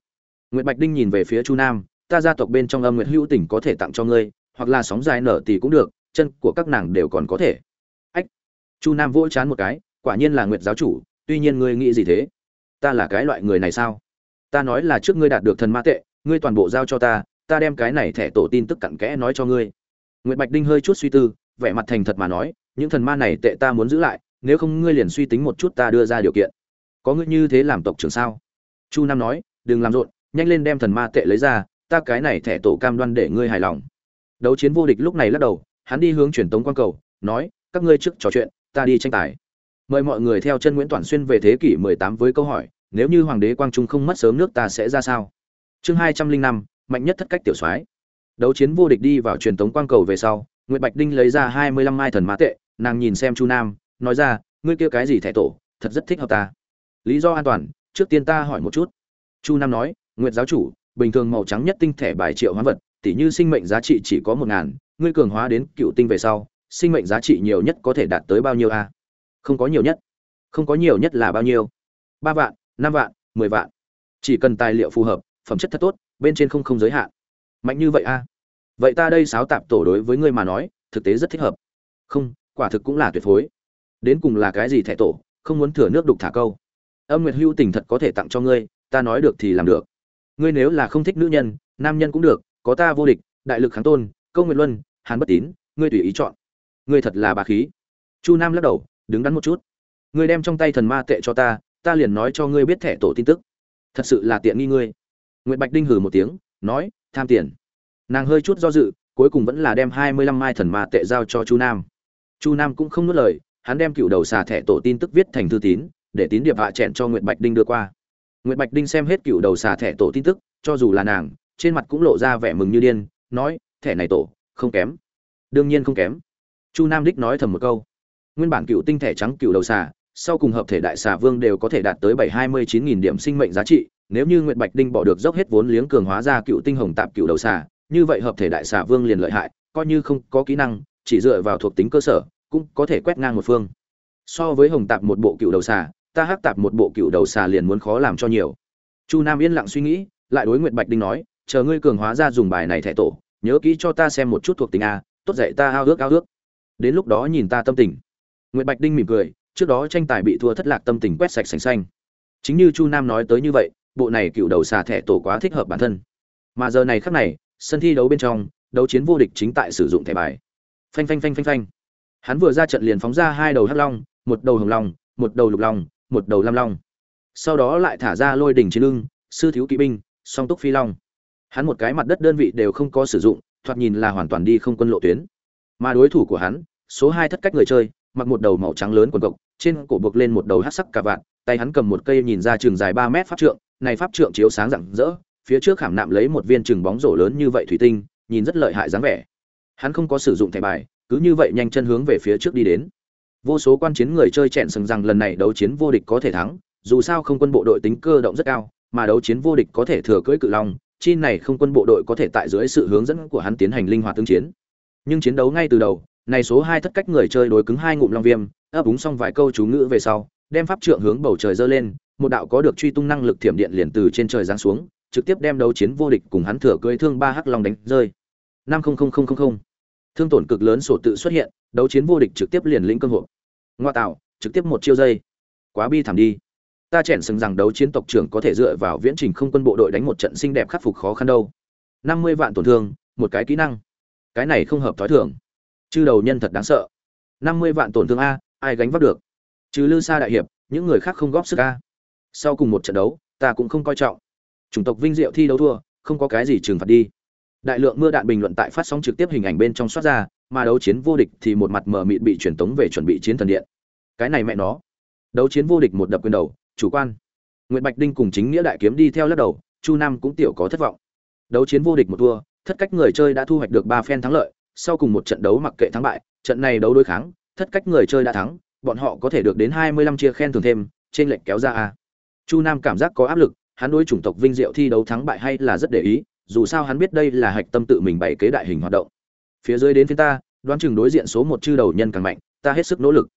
Nguyệt Bạch Đinh nhìn về phía Chu Nam, ta gia tộc bên trong âm Nguyệt Hữu Tỉnh có thể tặng cho ngươi, hoặc là sóng dài nở tỷ cũng được, chân của các nàng đều còn có thể. Ách. Chu Nam vỗ chán một cái, quả nhiên là Nguyệt giáo chủ, tuy nhiên ngươi nghĩ gì thế? Ta là cái loại người này sao? Ta nói là trước ngươi đạt được thần ma tệ, ngươi toàn bộ giao cho ta, ta đem cái này thẻ tổ tin tức cặn kẽ nói cho ngươi. Nguyệt Bạch Đinh hơi chút suy tư, vẻ mặt thành thật mà nói, những thần ma này tệ ta muốn giữ lại, nếu không ngươi liền suy tính một chút ta đưa ra điều kiện. Có ngươi như thế làm tộc trưởng sao? Chu Nam nói, đừng làm rộn, nhanh lên đem thần ma tệ lấy ra, ta cái này thẻ tổ cam đoan để ngươi hài lòng. Đấu chiến vô địch lúc này lắc đầu, hắn đi hướng truyền tống quan cầu, nói, các ngươi trước trò chuyện, ta đi tranh tài. Mời mọi người theo chân Nguyễn Toản xuyên về thế kỷ 18 với câu hỏi, nếu như hoàng đế quang trung không mất sớm nước ta sẽ ra sao? Chương 205, mạnh nhất thất cách tiểu soái. Đấu chiến vô địch đi vào truyền tống quang cầu về sau, Nguyệt Bạch Đinh lấy ra 25 mai thần ma tệ, nàng nhìn xem Chu Nam, nói ra, ngươi kia cái gì thẻ tổ, thật rất thích hợp ta. Lý do an toàn, trước tiên ta hỏi một chút. Chu Nam nói, Nguyệt giáo chủ, bình thường màu trắng nhất tinh thể bài triệu hoán vật, tỉ như sinh mệnh giá trị chỉ có một ngàn, ngươi cường hóa đến cựu tinh về sau, sinh mệnh giá trị nhiều nhất có thể đạt tới bao nhiêu a? Không có nhiều nhất. Không có nhiều nhất là bao nhiêu? ba vạn, năm vạn, 10 vạn. Chỉ cần tài liệu phù hợp, phẩm chất thật tốt, bên trên không không giới hạn. Mạnh như vậy a? Vậy ta đây sáo tạp tổ đối với ngươi mà nói, thực tế rất thích hợp. Không, quả thực cũng là tuyệt phối. Đến cùng là cái gì thẻ tổ, không muốn thừa nước đục thả câu. Âm Nguyệt Hưu tình thật có thể tặng cho ngươi, ta nói được thì làm được. Ngươi nếu là không thích nữ nhân nam nhân cũng được có ta vô địch đại lực kháng tôn câu nguyệt luân hàn bất tín ngươi tùy ý chọn. Ngươi thật là bà khí. Chu nam lắc đầu đứng đắn một chút. Ngươi đem trong tay thần ma tệ cho ta ta liền nói cho ngươi biết thẻ tổ tin tức. Thật sự là tiện nghi ngươi. Nguyệt bạch đinh hừ một tiếng nói tham tiền. Nàng hơi chút do dự cuối cùng vẫn là đem hai mươi lăm mai thần ma tệ giao cho chu nam. Chu nam cũng không nuốt lời hắn đem cựu đầu xà thẻ tổ tin tức viết thành thư tín để tín điệp hạ chẹn cho nguyệt bạch đinh đưa qua. Nguyệt bạch đinh xem hết cựu đầu xà thẻ tổ tin tức, cho dù là nàng, trên mặt cũng lộ ra vẻ mừng như điên, nói, thẻ này tổ, không kém. Đương nhiên không kém. Chu nam đích nói thầm một câu. Nguyên bản cựu tinh thẻ trắng cựu đầu xà, sau cùng hợp thể đại xà vương đều có thể đạt tới bảy hai mươi chín nghìn điểm sinh mệnh giá trị, nếu như nguyệt bạch đinh bỏ được dốc hết vốn liếng cường hóa ra cựu tinh hồng tạp cựu đầu xà, như vậy hợp thể đại xà vương liền lợi hại, coi như không có kỹ năng, chỉ dựa vào thuộc tính cơ sở, cũng có thể quét ngang một phương. So với hồng tạp một bộ cựu đầu xà ta hắc tạp một bộ cựu đầu xà liền muốn khó làm cho nhiều. Chu nam yên lặng suy nghĩ, lại đối nguyệt bạch đinh nói, chờ ngươi cường hóa ra dùng bài này thẻ tổ, nhớ kỹ cho ta xem một chút thuộc tính a, tốt dạy ta ao ước ao ước. Đến lúc đó nhìn ta tâm tình. Nguyệt bạch đinh mỉm cười, trước đó tranh tài bị thua thất lạc tâm tình quét sạch sành xanh. Chính như chu nam nói tới như vậy, bộ này cựu đầu xà thẻ tổ quá thích hợp bản thân. Mà giờ này khắc này, sân thi đấu bên trong, đấu chiến vô địch chính tại sử dụng thẻ bài. Phanh phanh phanh phanh phanh. Hắn vừa ra trận liền phóng ra hai đầu hắc long, một đầu hồng long, một đầu lục long một đầu lam long. Sau đó lại thả ra lôi đỉnh chiến lưng sư thiếu kỵ binh, song túc phi long. Hắn một cái mặt đất đơn vị đều không có sử dụng, thoạt nhìn là hoàn toàn đi không quân lộ tuyến. Mà đối thủ của hắn, số hai thất cách người chơi, mặc một đầu màu trắng lớn quần cộc, trên cổ buộc lên một đầu hát sắc cà vạn tay hắn cầm một cây nhìn ra trường dài ba mét pháp trượng, này pháp trượng chiếu sáng rạng rỡ, phía trước khảm nạm lấy một viên chừng bóng rổ lớn như vậy thủy tinh, nhìn rất lợi hại dáng vẻ. Hắn không có sử dụng thẻ bài, cứ như vậy nhanh chân hướng về phía trước đi đến vô số quan chiến người chơi chẹn sừng rằng lần này đấu chiến vô địch có thể thắng, dù sao không quân bộ đội tính cơ động rất cao, mà đấu chiến vô địch có thể thừa cưỡi cự long, chi này không quân bộ đội có thể tại dưới sự hướng dẫn của hắn tiến hành linh hoạt tương chiến. Nhưng chiến đấu ngay từ đầu, này số hai thất cách người chơi đối cứng hai ngụm long viêm, ấp úng xong vài câu chú ngữ về sau, đem pháp trượng hướng bầu trời dơ lên, một đạo có được truy tung năng lực thiểm điện liền từ trên trời giáng xuống, trực tiếp đem đấu chiến vô địch cùng hắn thừa cưỡi thương ba hắc long đánh rơi. Năm thương tổn cực lớn sổ tự xuất hiện, đấu chiến vô địch trực tiếp liền lĩnh cơ hội ngoa tạo, trực tiếp một chiêu dây. Quá bi thảm đi. Ta chèn sừng rằng đấu chiến tộc trưởng có thể dựa vào viễn trình không quân bộ đội đánh một trận xinh đẹp khắc phục khó khăn đâu. Năm mươi vạn tổn thương, một cái kỹ năng. Cái này không hợp thói thường. Chư đầu nhân thật đáng sợ. Năm mươi vạn tổn thương a, ai gánh vác được? Trừ lư xa đại hiệp, những người khác không góp sức a. Sau cùng một trận đấu, ta cũng không coi trọng. Chủng tộc vinh diệu thi đấu thua, không có cái gì trừng phạt đi. Đại lượng mưa đạn bình luận tại phát sóng trực tiếp hình ảnh bên trong soát ra, mà đấu chiến vô địch thì một mặt mờ mịt bị truyền tống về chuẩn bị chiến thần điện cái này mẹ nó. Đấu chiến vô địch một đập quyền đầu, chủ quan. Nguyễn bạch đinh cùng chính nghĩa đại kiếm đi theo lắc đầu, chu nam cũng tiểu có thất vọng. Đấu chiến vô địch một thua, thất cách người chơi đã thu hoạch được ba phen thắng lợi, sau cùng một trận đấu mặc kệ thắng bại, trận này đấu đối kháng, thất cách người chơi đã thắng, bọn họ có thể được đến hai mươi lăm chia khen thường thêm, trên lệnh kéo ra a. Chu nam cảm giác có áp lực, hắn đối chủng tộc vinh diệu thi đấu thắng bại hay là rất để ý, dù sao hắn biết đây là hạch tâm tự mình bày kế đại hình hoạt động. Phía dưới đến phía ta, đoán chừng đối diện số một chư đầu nhân càng mạnh, ta hết sức nỗ lực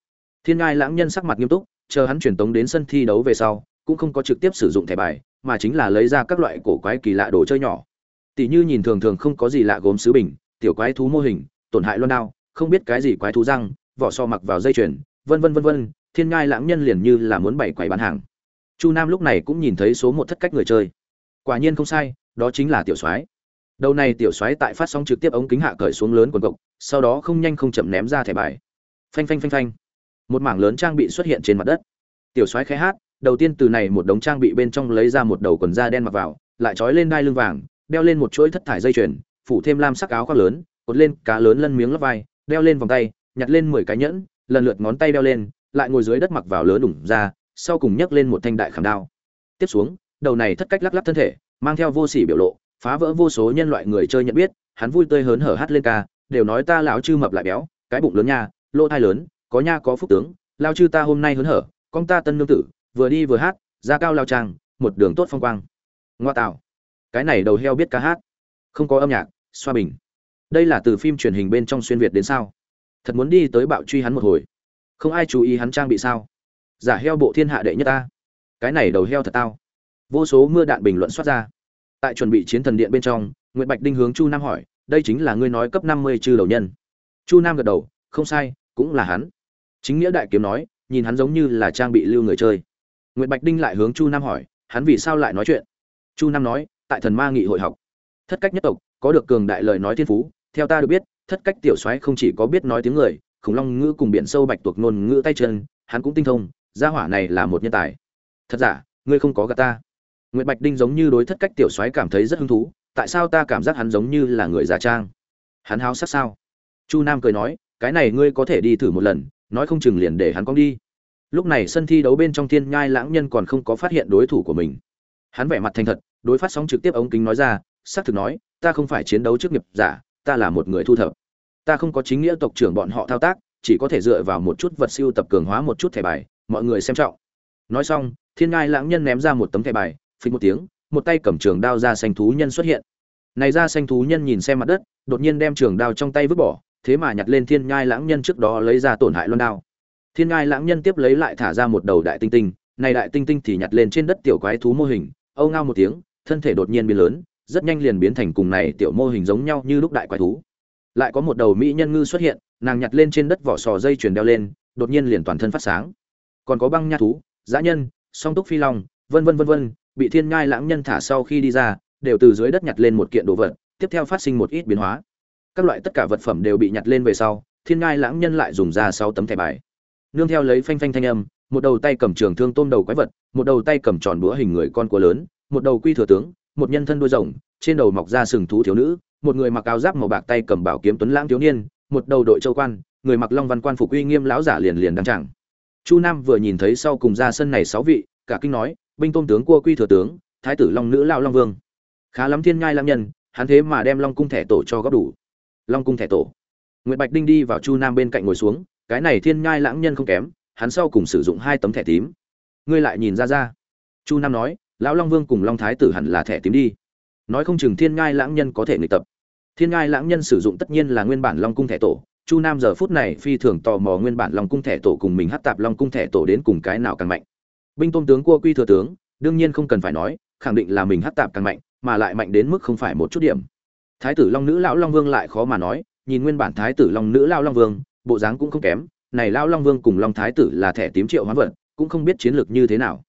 thiên ngai lãng nhân sắc mặt nghiêm túc, chờ hắn truyền tống đến sân thi đấu về sau, cũng không có trực tiếp sử dụng thẻ bài, mà chính là lấy ra các loại cổ quái kỳ lạ đồ chơi nhỏ. Tỷ như nhìn thường thường không có gì lạ gốm sứ bình, tiểu quái thú mô hình, tổn hại loan đao, không biết cái gì quái thú răng, vỏ so mặc vào dây chuyền, vân vân vân vân, thiên ngai lãng nhân liền như là muốn bày quầy bán hàng. Chu nam lúc này cũng nhìn thấy số một thất cách người chơi. Quả nhiên không sai, đó chính là tiểu soái. Đầu này tiểu soái tại phát sóng trực tiếp ống kính hạ cởi xuống lớn quần cộc, sau đó không nhanh không chậm ném ra thẻ bài. Phanh phanh phanh phanh một mảng lớn trang bị xuất hiện trên mặt đất. Tiểu soái khẽ hát, đầu tiên từ này một đống trang bị bên trong lấy ra một đầu quần da đen mặc vào, lại trói lên đai lưng vàng, đeo lên một chuỗi thất thải dây chuyền, phủ thêm lam sắc áo khoác lớn, cột lên cá lớn lân miếng lấp vai, đeo lên vòng tay, nhặt lên mười cái nhẫn, lần lượt ngón tay đeo lên, lại ngồi dưới đất mặc vào lớn đủng ra, sau cùng nhấc lên một thanh đại khảm đao. Tiếp xuống, đầu này thất cách lắc lắc thân thể, mang theo vô sỉ biểu lộ, phá vỡ vô số nhân loại người chơi nhận biết, hắn vui tươi hớn hở hát lên ca, đều nói ta lão chư mập lại béo, cái bụng lớn nha, lỗ thai lớn có nha có phúc tướng, lao chư ta hôm nay hớn hở, con ta tân nương tử, vừa đi vừa hát, ra cao lao trang một đường tốt phong quang. Ngoa tạo. Cái này đầu heo biết ca hát. Không có âm nhạc, xoa bình. Đây là từ phim truyền hình bên trong xuyên việt đến sao? Thật muốn đi tới bạo truy hắn một hồi. Không ai chú ý hắn trang bị sao? Giả heo bộ thiên hạ đệ nhất ta. Cái này đầu heo thật tao. Vô số mưa đạn bình luận xuất ra. Tại chuẩn bị chiến thần điện bên trong nguyễn bạch đinh hướng chu nam hỏi, đây chính là ngươi nói cấp năm mươi chư đầu nhân. Chu nam gật đầu, không sai, cũng là hắn chính nghĩa đại kiếm nói nhìn hắn giống như là trang bị lưu người chơi. Nguyễn bạch đinh lại hướng chu nam hỏi hắn vì sao lại nói chuyện? Chu nam nói tại thần ma nghị hội học. Thất cách nhất tộc có được cường đại lời nói thiên phú theo ta được biết thất cách tiểu soái không chỉ có biết nói tiếng người khủng long ngữ cùng biển sâu bạch tuộc ngôn ngữ tay chân hắn cũng tinh thông gia hỏa này là một nhân tài. Thật giả ngươi không có gà ta. Nguyệt Bạch Đinh giống như đối thất cách tiểu soái cảm thấy rất hứng thú, tại sao ta cảm giác hắn giống như là người giả trang? Hắn háo sắc sao? Chu Nam cười nói, cái này ngươi có thể đi thử một lần, nói không chừng liền để hắn cong đi. Lúc này sân thi đấu bên trong thiên nhai lãng nhân còn không có phát hiện đối thủ của mình. Hắn vẻ mặt thành thật, đối phát sóng trực tiếp ống kính nói ra, xác thực nói, ta không phải chiến đấu trước nghiệp giả, ta là một người thu thập. Ta không có chính nghĩa tộc trưởng bọn họ thao tác, chỉ có thể dựa vào một chút vật siêu tập cường hóa một chút thẻ bài, mọi người xem trọng. Nói xong, thiên ngai lãng nhân ném ra một tấm thẻ bài phình một tiếng, một tay cầm trường đao ra xanh thú nhân xuất hiện. Này ra xanh thú nhân nhìn xem mặt đất, đột nhiên đem trường đao trong tay vứt bỏ thế mà nhặt lên thiên ngai lãng nhân trước đó lấy ra tổn hại loan đao. Thiên ngai lãng nhân tiếp lấy lại thả ra một đầu đại tinh tinh, này đại tinh tinh thì nhặt lên trên đất tiểu quái thú mô hình, âu ngao một tiếng, thân thể đột nhiên biến lớn, rất nhanh liền biến thành cùng này tiểu mô hình giống nhau như lúc đại quái thú. Lại có một đầu mỹ nhân ngư xuất hiện, nàng nhặt lên trên đất vỏ sò dây chuyền đeo lên, đột nhiên liền toàn thân phát sáng. Còn có băng nha thú, dã nhân, song túc phi long, vân vân vân vân, bị thiên ngai lãng nhân thả sau khi đi ra, đều từ dưới đất nhặt lên một kiện đồ vật, tiếp theo phát sinh một ít biến hóa các loại tất cả vật phẩm đều bị nhặt lên về sau, thiên ngai lãng nhân lại dùng ra sáu tấm thẻ bài. Nương theo lấy phanh phanh thanh âm, một đầu tay cầm trường thương tôm đầu quái vật, một đầu tay cầm tròn búa hình người con cua lớn, một đầu quy thừa tướng, một nhân thân đuôi rồng, trên đầu mọc ra sừng thú thiếu nữ, một người mặc áo giáp màu bạc tay cầm bảo kiếm tuấn lãng thiếu niên, một đầu đội châu quan, người mặc long văn quan phục uy nghiêm lão giả liền liền đăng chẳng chu nam vừa nhìn thấy sau cùng ra sân này sáu vị, cả kinh nói, binh tôn tướng cua quy thừa tướng, thái tử long nữ lao long vương. Khá lắm thiên ngai lam nhân, hắn thế mà đem long cung thẻ tổ cho góp đủ long cung thẻ tổ. Nguyễn bạch đinh đi vào chu nam bên cạnh ngồi xuống, cái này thiên nhai lãng nhân không kém, hắn sau cùng sử dụng hai tấm thẻ tím. Ngươi lại nhìn ra ra. Chu nam nói, lão long vương cùng long thái tử hẳn là thẻ tím đi. Nói không chừng thiên nhai lãng nhân có thể nghịch tập. Thiên nhai lãng nhân sử dụng tất nhiên là nguyên bản long cung thẻ tổ. Chu nam giờ phút này phi thường tò mò nguyên bản long cung thẻ tổ cùng mình hát tạp long cung thẻ tổ đến cùng cái nào càng mạnh. Binh tôn tướng cua quy thừa tướng, đương nhiên không cần phải nói, khẳng định là mình hát tạp càng mạnh, mà lại mạnh đến mức không phải một chút điểm thái tử long nữ lão long vương lại khó mà nói nhìn nguyên bản thái tử long nữ lão long vương bộ dáng cũng không kém. Này lão long vương cùng long thái tử là thẻ tím triệu hoán vật cũng không biết chiến lược như thế nào.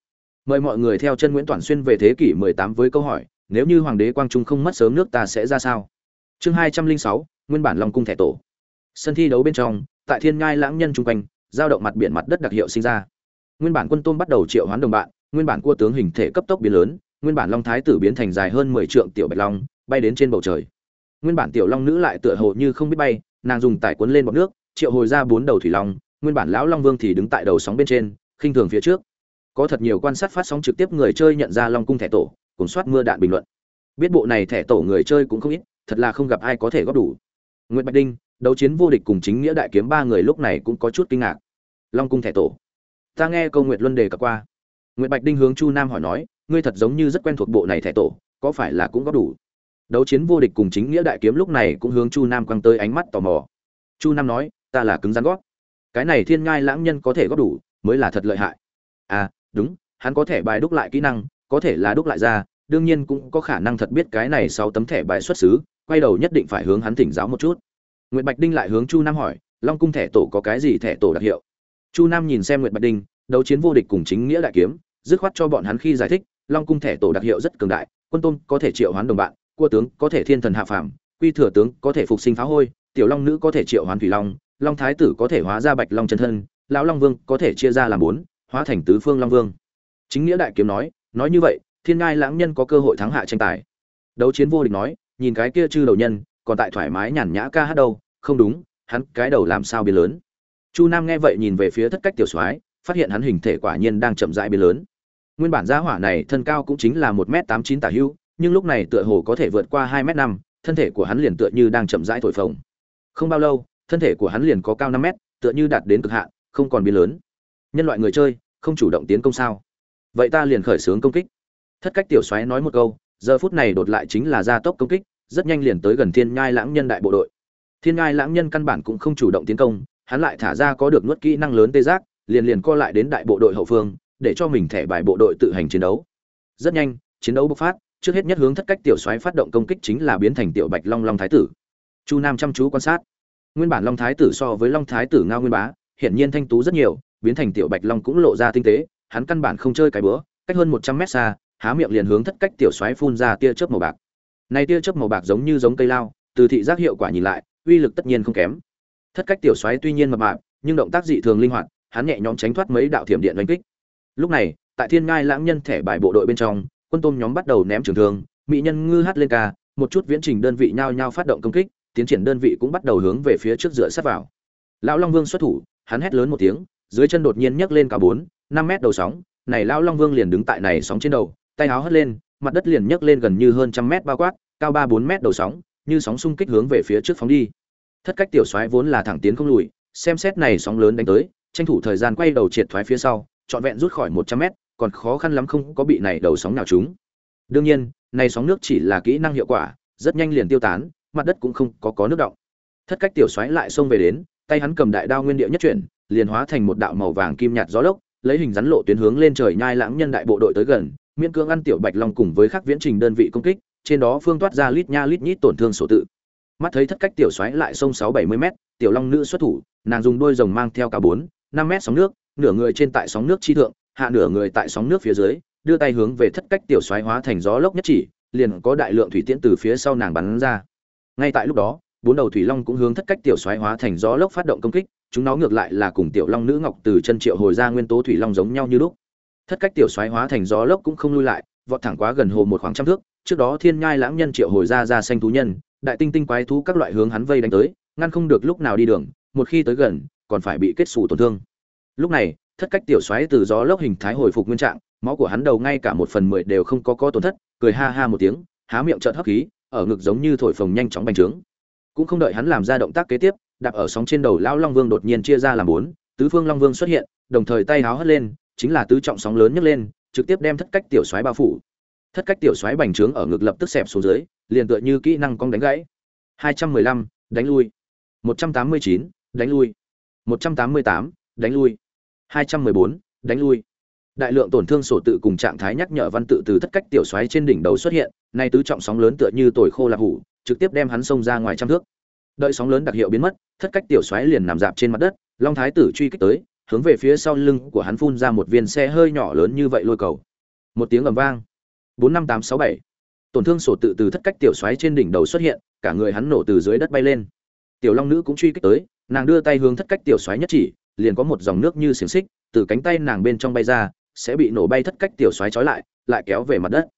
Mời mọi người theo chân nguyễn toàn xuyên về thế kỷ 18 với câu hỏi nếu như hoàng đế quang trung không mất sớm nước ta sẽ ra sao? Chương 206, nguyên bản long cung thẻ tổ. Sân thi đấu bên trong tại thiên ngai lãng nhân trung quanh giao động mặt biển mặt đất đặc hiệu sinh ra. Nguyên bản quân tôm bắt đầu triệu hoán đồng bạn nguyên bản cua tướng hình thể cấp tốc biến lớn nguyên bản long thái tử biến thành dài hơn mười trượng tiểu bạch long bay đến trên bầu trời nguyên bản tiểu long nữ lại tựa hồ như không biết bay, nàng dùng tải cuốn lên bọt nước, triệu hồi ra bốn đầu thủy long, nguyên bản lão long vương thì đứng tại đầu sóng bên trên, khinh thường phía trước. Có thật nhiều quan sát phát sóng trực tiếp người chơi nhận ra long cung thẻ tổ, cùng soát mưa đạn bình luận. Biết bộ này thẻ tổ người chơi cũng không ít, thật là không gặp ai có thể góp đủ. Nguyễn bạch đinh, đấu chiến vô địch cùng chính nghĩa đại kiếm ba người lúc này cũng có chút kinh ngạc. Long cung thẻ tổ. Ta nghe câu nguyệt luân đề cập qua. Nguyễn bạch đinh hướng chu nam hỏi nói, ngươi thật giống như rất quen thuộc bộ này thẻ tổ, có phải là cũng góp đủ? Đấu chiến vô địch cùng chính nghĩa đại kiếm lúc này cũng hướng chu nam quăng tới ánh mắt tò mò. Chu nam nói ta là cứng rắn gót, cái này thiên ngai lãng nhân có thể góp đủ mới là thật lợi hại. À đúng hắn có thể bài đúc lại kỹ năng có thể là đúc lại ra đương nhiên cũng có khả năng thật biết cái này sau tấm thẻ bài xuất xứ quay đầu nhất định phải hướng hắn thỉnh giáo một chút. Nguyệt Bạch Đinh lại hướng Chu Nam hỏi, Long cung thẻ tổ có cái gì thẻ tổ đặc hiệu? Chu Nam nhìn xem Nguyệt Bạch Đinh, đấu chiến vô địch cùng chính nghĩa đại kiếm, dứt khoát cho bọn hắn khi giải thích, Long cung thẻ tổ đặc hiệu rất cường đại, quân tôn có thể triệu hoán đồng bạn, cua tướng có thể thiên thần hạ phàm, quy thừa tướng có thể phục sinh phá hôi, tiểu long nữ có thể triệu hoán thủy long, long thái tử có thể hóa ra bạch long chân thân, lão long vương có thể chia ra làm bốn, hóa thành tứ phương long vương. Chính nghĩa đại kiếm nói, nói như vậy, thiên ngai lãng nhân có cơ hội thắng hạ tranh tài. Đấu chiến vô địch nói, nhìn cái kia chư đầu nhân, còn tại thoải mái nhàn nhã ca hát đâu không đúng hắn cái đầu làm sao biến lớn chu nam nghe vậy nhìn về phía thất cách tiểu soái phát hiện hắn hình thể quả nhiên đang chậm rãi biến lớn nguyên bản gia hỏa này thân cao cũng chính là một m tám chín tả hưu nhưng lúc này tựa hồ có thể vượt qua hai m năm, thân thể của hắn liền tựa như đang chậm rãi thổi phồng. Không bao lâu, thân thể của hắn liền có cao năm mét, tựa như đạt đến cực hạn, không còn biến lớn. Nhân loại người chơi, không chủ động tiến công sao? Vậy ta liền khởi xướng công kích. Thất cách tiểu xoáy nói một câu, giờ phút này đột lại chính là gia tốc công kích, rất nhanh liền tới gần thiên nhai lãng nhân đại bộ đội. Thiên nhai lãng nhân căn bản cũng không chủ động tiến công, hắn lại thả ra có được nuốt kỹ năng lớn tê giác, liền liền co lại đến đại bộ đội hậu phương, để cho mình thẻ bài bộ đội tự hành chiến đấu. Rất nhanh, chiến đấu bộc phát trước hết nhất hướng thất cách tiểu soái phát động công kích chính là biến thành tiểu bạch long long thái tử chu nam chăm chú quan sát nguyên bản long thái tử so với long thái tử ngao nguyên bá hiển nhiên thanh tú rất nhiều biến thành tiểu bạch long cũng lộ ra tinh tế hắn căn bản không chơi cái bữa cách hơn một trăm mét xa há miệng liền hướng thất cách tiểu soái phun ra tia chớp màu bạc này tia chớp màu bạc giống như giống cây lao, từ thị giác hiệu quả nhìn lại, uy lực tất nhiên không kém. Thất cách tiểu xoáy tuy nhiên mập mạp, nhưng động tác dị thường linh hoạt, hắn nhẹ nhõm tránh thoát mấy đạo thiểm điện đánh kích. Lúc này, tại Thiên Ngai lãng nhân thẻ bài bộ đội bên trong, quân tôm nhóm bắt đầu ném trường thương, mỹ nhân ngư hát lên ca, một chút viễn trình đơn vị nhao nhao phát động công kích, tiến triển đơn vị cũng bắt đầu hướng về phía trước dựa sát vào. Lão Long Vương xuất thủ, hắn hét lớn một tiếng dưới chân đột nhiên nhấc lên cả bốn năm mét đầu sóng này lão long vương liền đứng tại này sóng trên đầu tay áo hất lên mặt đất liền nhấc lên gần như hơn trăm mét bao quát cao ba bốn mét đầu sóng như sóng xung kích hướng về phía trước phóng đi thất cách tiểu soái vốn là thẳng tiến không lùi xem xét này sóng lớn đánh tới tranh thủ thời gian quay đầu triệt thoái phía sau trọn vẹn rút khỏi một trăm mét còn khó khăn lắm không có bị này đầu sóng nào trúng. Đương nhiên, này sóng nước chỉ là kỹ năng hiệu quả, rất nhanh liền tiêu tán, mặt đất cũng không có có nước động. Thất cách tiểu xoáy lại xông về đến, tay hắn cầm đại đao nguyên địa nhất chuyển, liền hóa thành một đạo màu vàng kim nhạt gió lốc, lấy hình rắn lộ tuyến hướng lên trời nhai lãng nhân đại bộ đội tới gần, miễn cưỡng ăn tiểu bạch long cùng với các viễn trình đơn vị công kích, trên đó phương toát ra lít nha lít nhít tổn thương sổ tự. Mắt thấy thất cách tiểu xoáy lại sông sáu bảy mươi m tiểu long nữ xuất thủ, nàng dùng đôi rồng mang theo cả bốn, năm mét sóng nước, nửa người trên tại sóng nước chi thượng hạ nửa người tại sóng nước phía dưới, đưa tay hướng về thất cách tiểu xoáy hóa thành gió lốc nhất chỉ, liền có đại lượng thủy tiễn từ phía sau nàng bắn ra. Ngay tại lúc đó, bốn đầu thủy long cũng hướng thất cách tiểu xoáy hóa thành gió lốc phát động công kích, chúng nó ngược lại là cùng tiểu long nữ ngọc từ chân triệu hồi ra nguyên tố thủy long giống nhau như lúc. Thất cách tiểu xoáy hóa thành gió lốc cũng không lui lại, vọt thẳng quá gần hồ một khoảng trăm thước, trước đó thiên nhai lãng nhân triệu hồi ra ra xanh thú nhân, đại tinh tinh quái thú các loại hướng hắn vây đánh tới, ngăn không được lúc nào đi đường, một khi tới gần, còn phải bị kết xù tổn thương. Lúc này thất cách tiểu xoáy từ gió lốc hình thái hồi phục nguyên trạng máu của hắn đầu ngay cả một phần mười đều không có có tổn thất cười ha ha một tiếng há miệng trợn hấp khí ở ngực giống như thổi phồng nhanh chóng bành trướng. Cũng không đợi hắn làm ra động tác kế tiếp đạp ở sóng trên đầu lão long vương đột nhiên chia ra làm bốn tứ phương long vương xuất hiện đồng thời tay háo hất lên chính là tứ trọng sóng lớn nhấc lên trực tiếp đem thất cách tiểu xoáy bao phủ. Thất cách tiểu xoáy bành trướng ở ngực lập tức xẹp xuống dưới liền tựa như kỹ năng cong đánh gãy. 215, đánh lui. 189, đánh lui. 188, đánh lui. 214, đánh lui. Đại lượng tổn thương sổ tự cùng trạng thái nhắc nhở văn tự từ thất cách tiểu xoáy trên đỉnh đầu xuất hiện nay tứ trọng sóng lớn tựa như tồi khô là hủ trực tiếp đem hắn xông ra ngoài trăm thước. Đợi sóng lớn đặc hiệu biến mất thất cách tiểu xoáy liền nằm dạp trên mặt đất long thái tử truy kích tới hướng về phía sau lưng của hắn phun ra một viên xe hơi nhỏ lớn như vậy lôi cầu. Một tiếng ầm vang. bốn năm tám sáu bảy. Tổn thương sổ tự từ thất cách tiểu xoáy trên đỉnh đầu xuất hiện cả người hắn nổ từ dưới đất bay lên. Tiểu long nữ cũng truy kích tới nàng đưa tay hướng thất cách tiểu xoáy nhất chỉ liền có một dòng nước như xiềng xích từ cánh tay nàng bên trong bay ra, sẽ bị nổ bay thất cách tiểu xoáy trói lại lại kéo về mặt đất.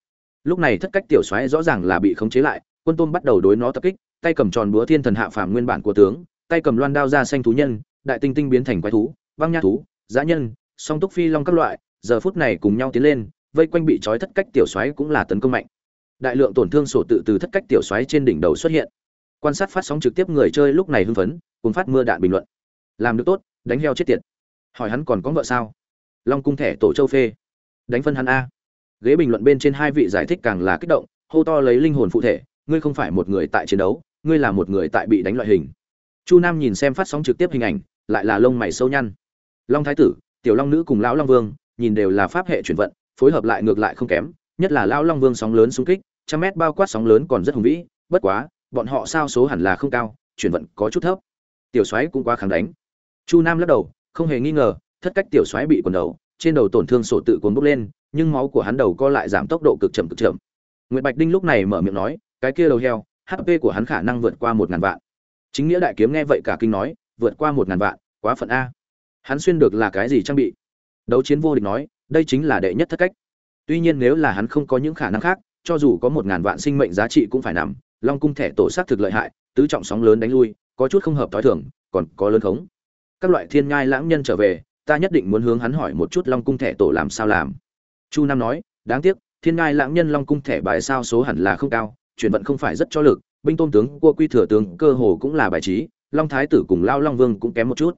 Lúc này thất cách tiểu xoáy rõ ràng là bị khống chế lại, quân tôm bắt đầu đối nó tập kích, tay cầm tròn búa thiên thần hạ phàm nguyên bản của tướng, tay cầm loan đao ra xanh thú nhân, đại tinh tinh biến thành quái thú, băng nha thú, dã nhân, song túc phi long các loại, giờ phút này cùng nhau tiến lên, vây quanh bị trói thất cách tiểu xoáy cũng là tấn công mạnh. Đại lượng tổn thương sổ tự từ thất cách tiểu xoáy trên đỉnh đầu xuất hiện. Quan sát phát sóng trực tiếp người chơi lúc này hưng phấn cùng phát mưa đạn bình luận. Làm được tốt đánh heo chết tiệt. Hỏi hắn còn có vợ sao? Long cung thẻ tổ châu phê. Đánh phân hắn a. Ghế bình luận bên trên hai vị giải thích càng là kích động, hô to lấy linh hồn phụ thể, ngươi không phải một người tại chiến đấu, ngươi là một người tại bị đánh loại hình. Chu nam nhìn xem phát sóng trực tiếp hình ảnh, lại là lông mày sâu nhăn. Long thái tử, tiểu long nữ cùng lão long vương, nhìn đều là pháp hệ chuyển vận, phối hợp lại ngược lại không kém, nhất là lão long vương sóng lớn xung kích, trăm mét bao quát sóng lớn còn rất hùng vĩ, bất quá, bọn họ sao số hẳn là không cao, chuyển vận có chút thấp. Tiểu soái cũng quá kháng đánh chu nam lắc đầu không hề nghi ngờ thất cách tiểu soái bị quần đầu trên đầu tổn thương sổ tự cuốn bốc lên nhưng máu của hắn đầu co lại giảm tốc độ cực chậm cực chậm Nguyệt Bạch Đinh lúc này mở miệng nói, cái kia đầu heo, HP của hắn khả năng vượt qua một ngàn vạn. Chính nghĩa đại kiếm nghe vậy cả kinh nói, vượt qua một ngàn vạn, quá phận a. Hắn xuyên được là cái gì trang bị? Đấu chiến vô địch nói, đây chính là đệ nhất thất cách. Tuy nhiên nếu là hắn không có những khả năng khác, cho dù có một ngàn vạn sinh mệnh giá trị cũng phải nằm. Long cung thẻ tổ sát thực lợi hại, tứ trọng sóng lớn đánh lui, có chút không hợp thói thường, còn có lớn khống. Các loại thiên ngai lãng nhân trở về, ta nhất định muốn hướng hắn hỏi một chút Long cung thẻ tổ làm sao làm. Chu Nam nói, đáng tiếc, thiên ngai lãng nhân long cung thẻ bài sao số hẳn là không cao chuyển vận không phải rất cho lực binh tôn tướng cua quy thừa tướng cơ hồ cũng là bài trí long thái tử cùng lao long vương cũng kém một chút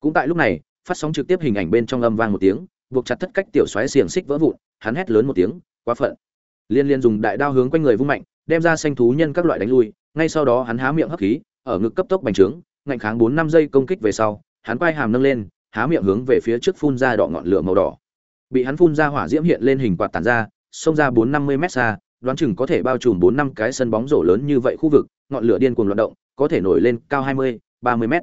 cũng tại lúc này phát sóng trực tiếp hình ảnh bên trong âm vang một tiếng buộc chặt thất cách tiểu xoáy xiềng xích vỡ vụn hắn hét lớn một tiếng quá phận liên liên dùng đại đao hướng quanh người vung mạnh đem ra xanh thú nhân các loại đánh lui ngay sau đó hắn há miệng hấp khí ở ngực cấp tốc bành trướng ngạnh kháng bốn năm giây công kích về sau hắn quay hàm nâng lên, há miệng hướng về phía trước phun ra đỏ ngọn lửa màu đỏ. Bị hắn phun ra hỏa diễm hiện lên hình quạt tản ra, xông ra bốn năm mươi mét xa, đoán chừng có thể bao trùm bốn năm cái sân bóng rổ lớn như vậy khu vực, ngọn lửa điên cuồng loạt động, có thể nổi lên cao hai mươi, ba mươi mét.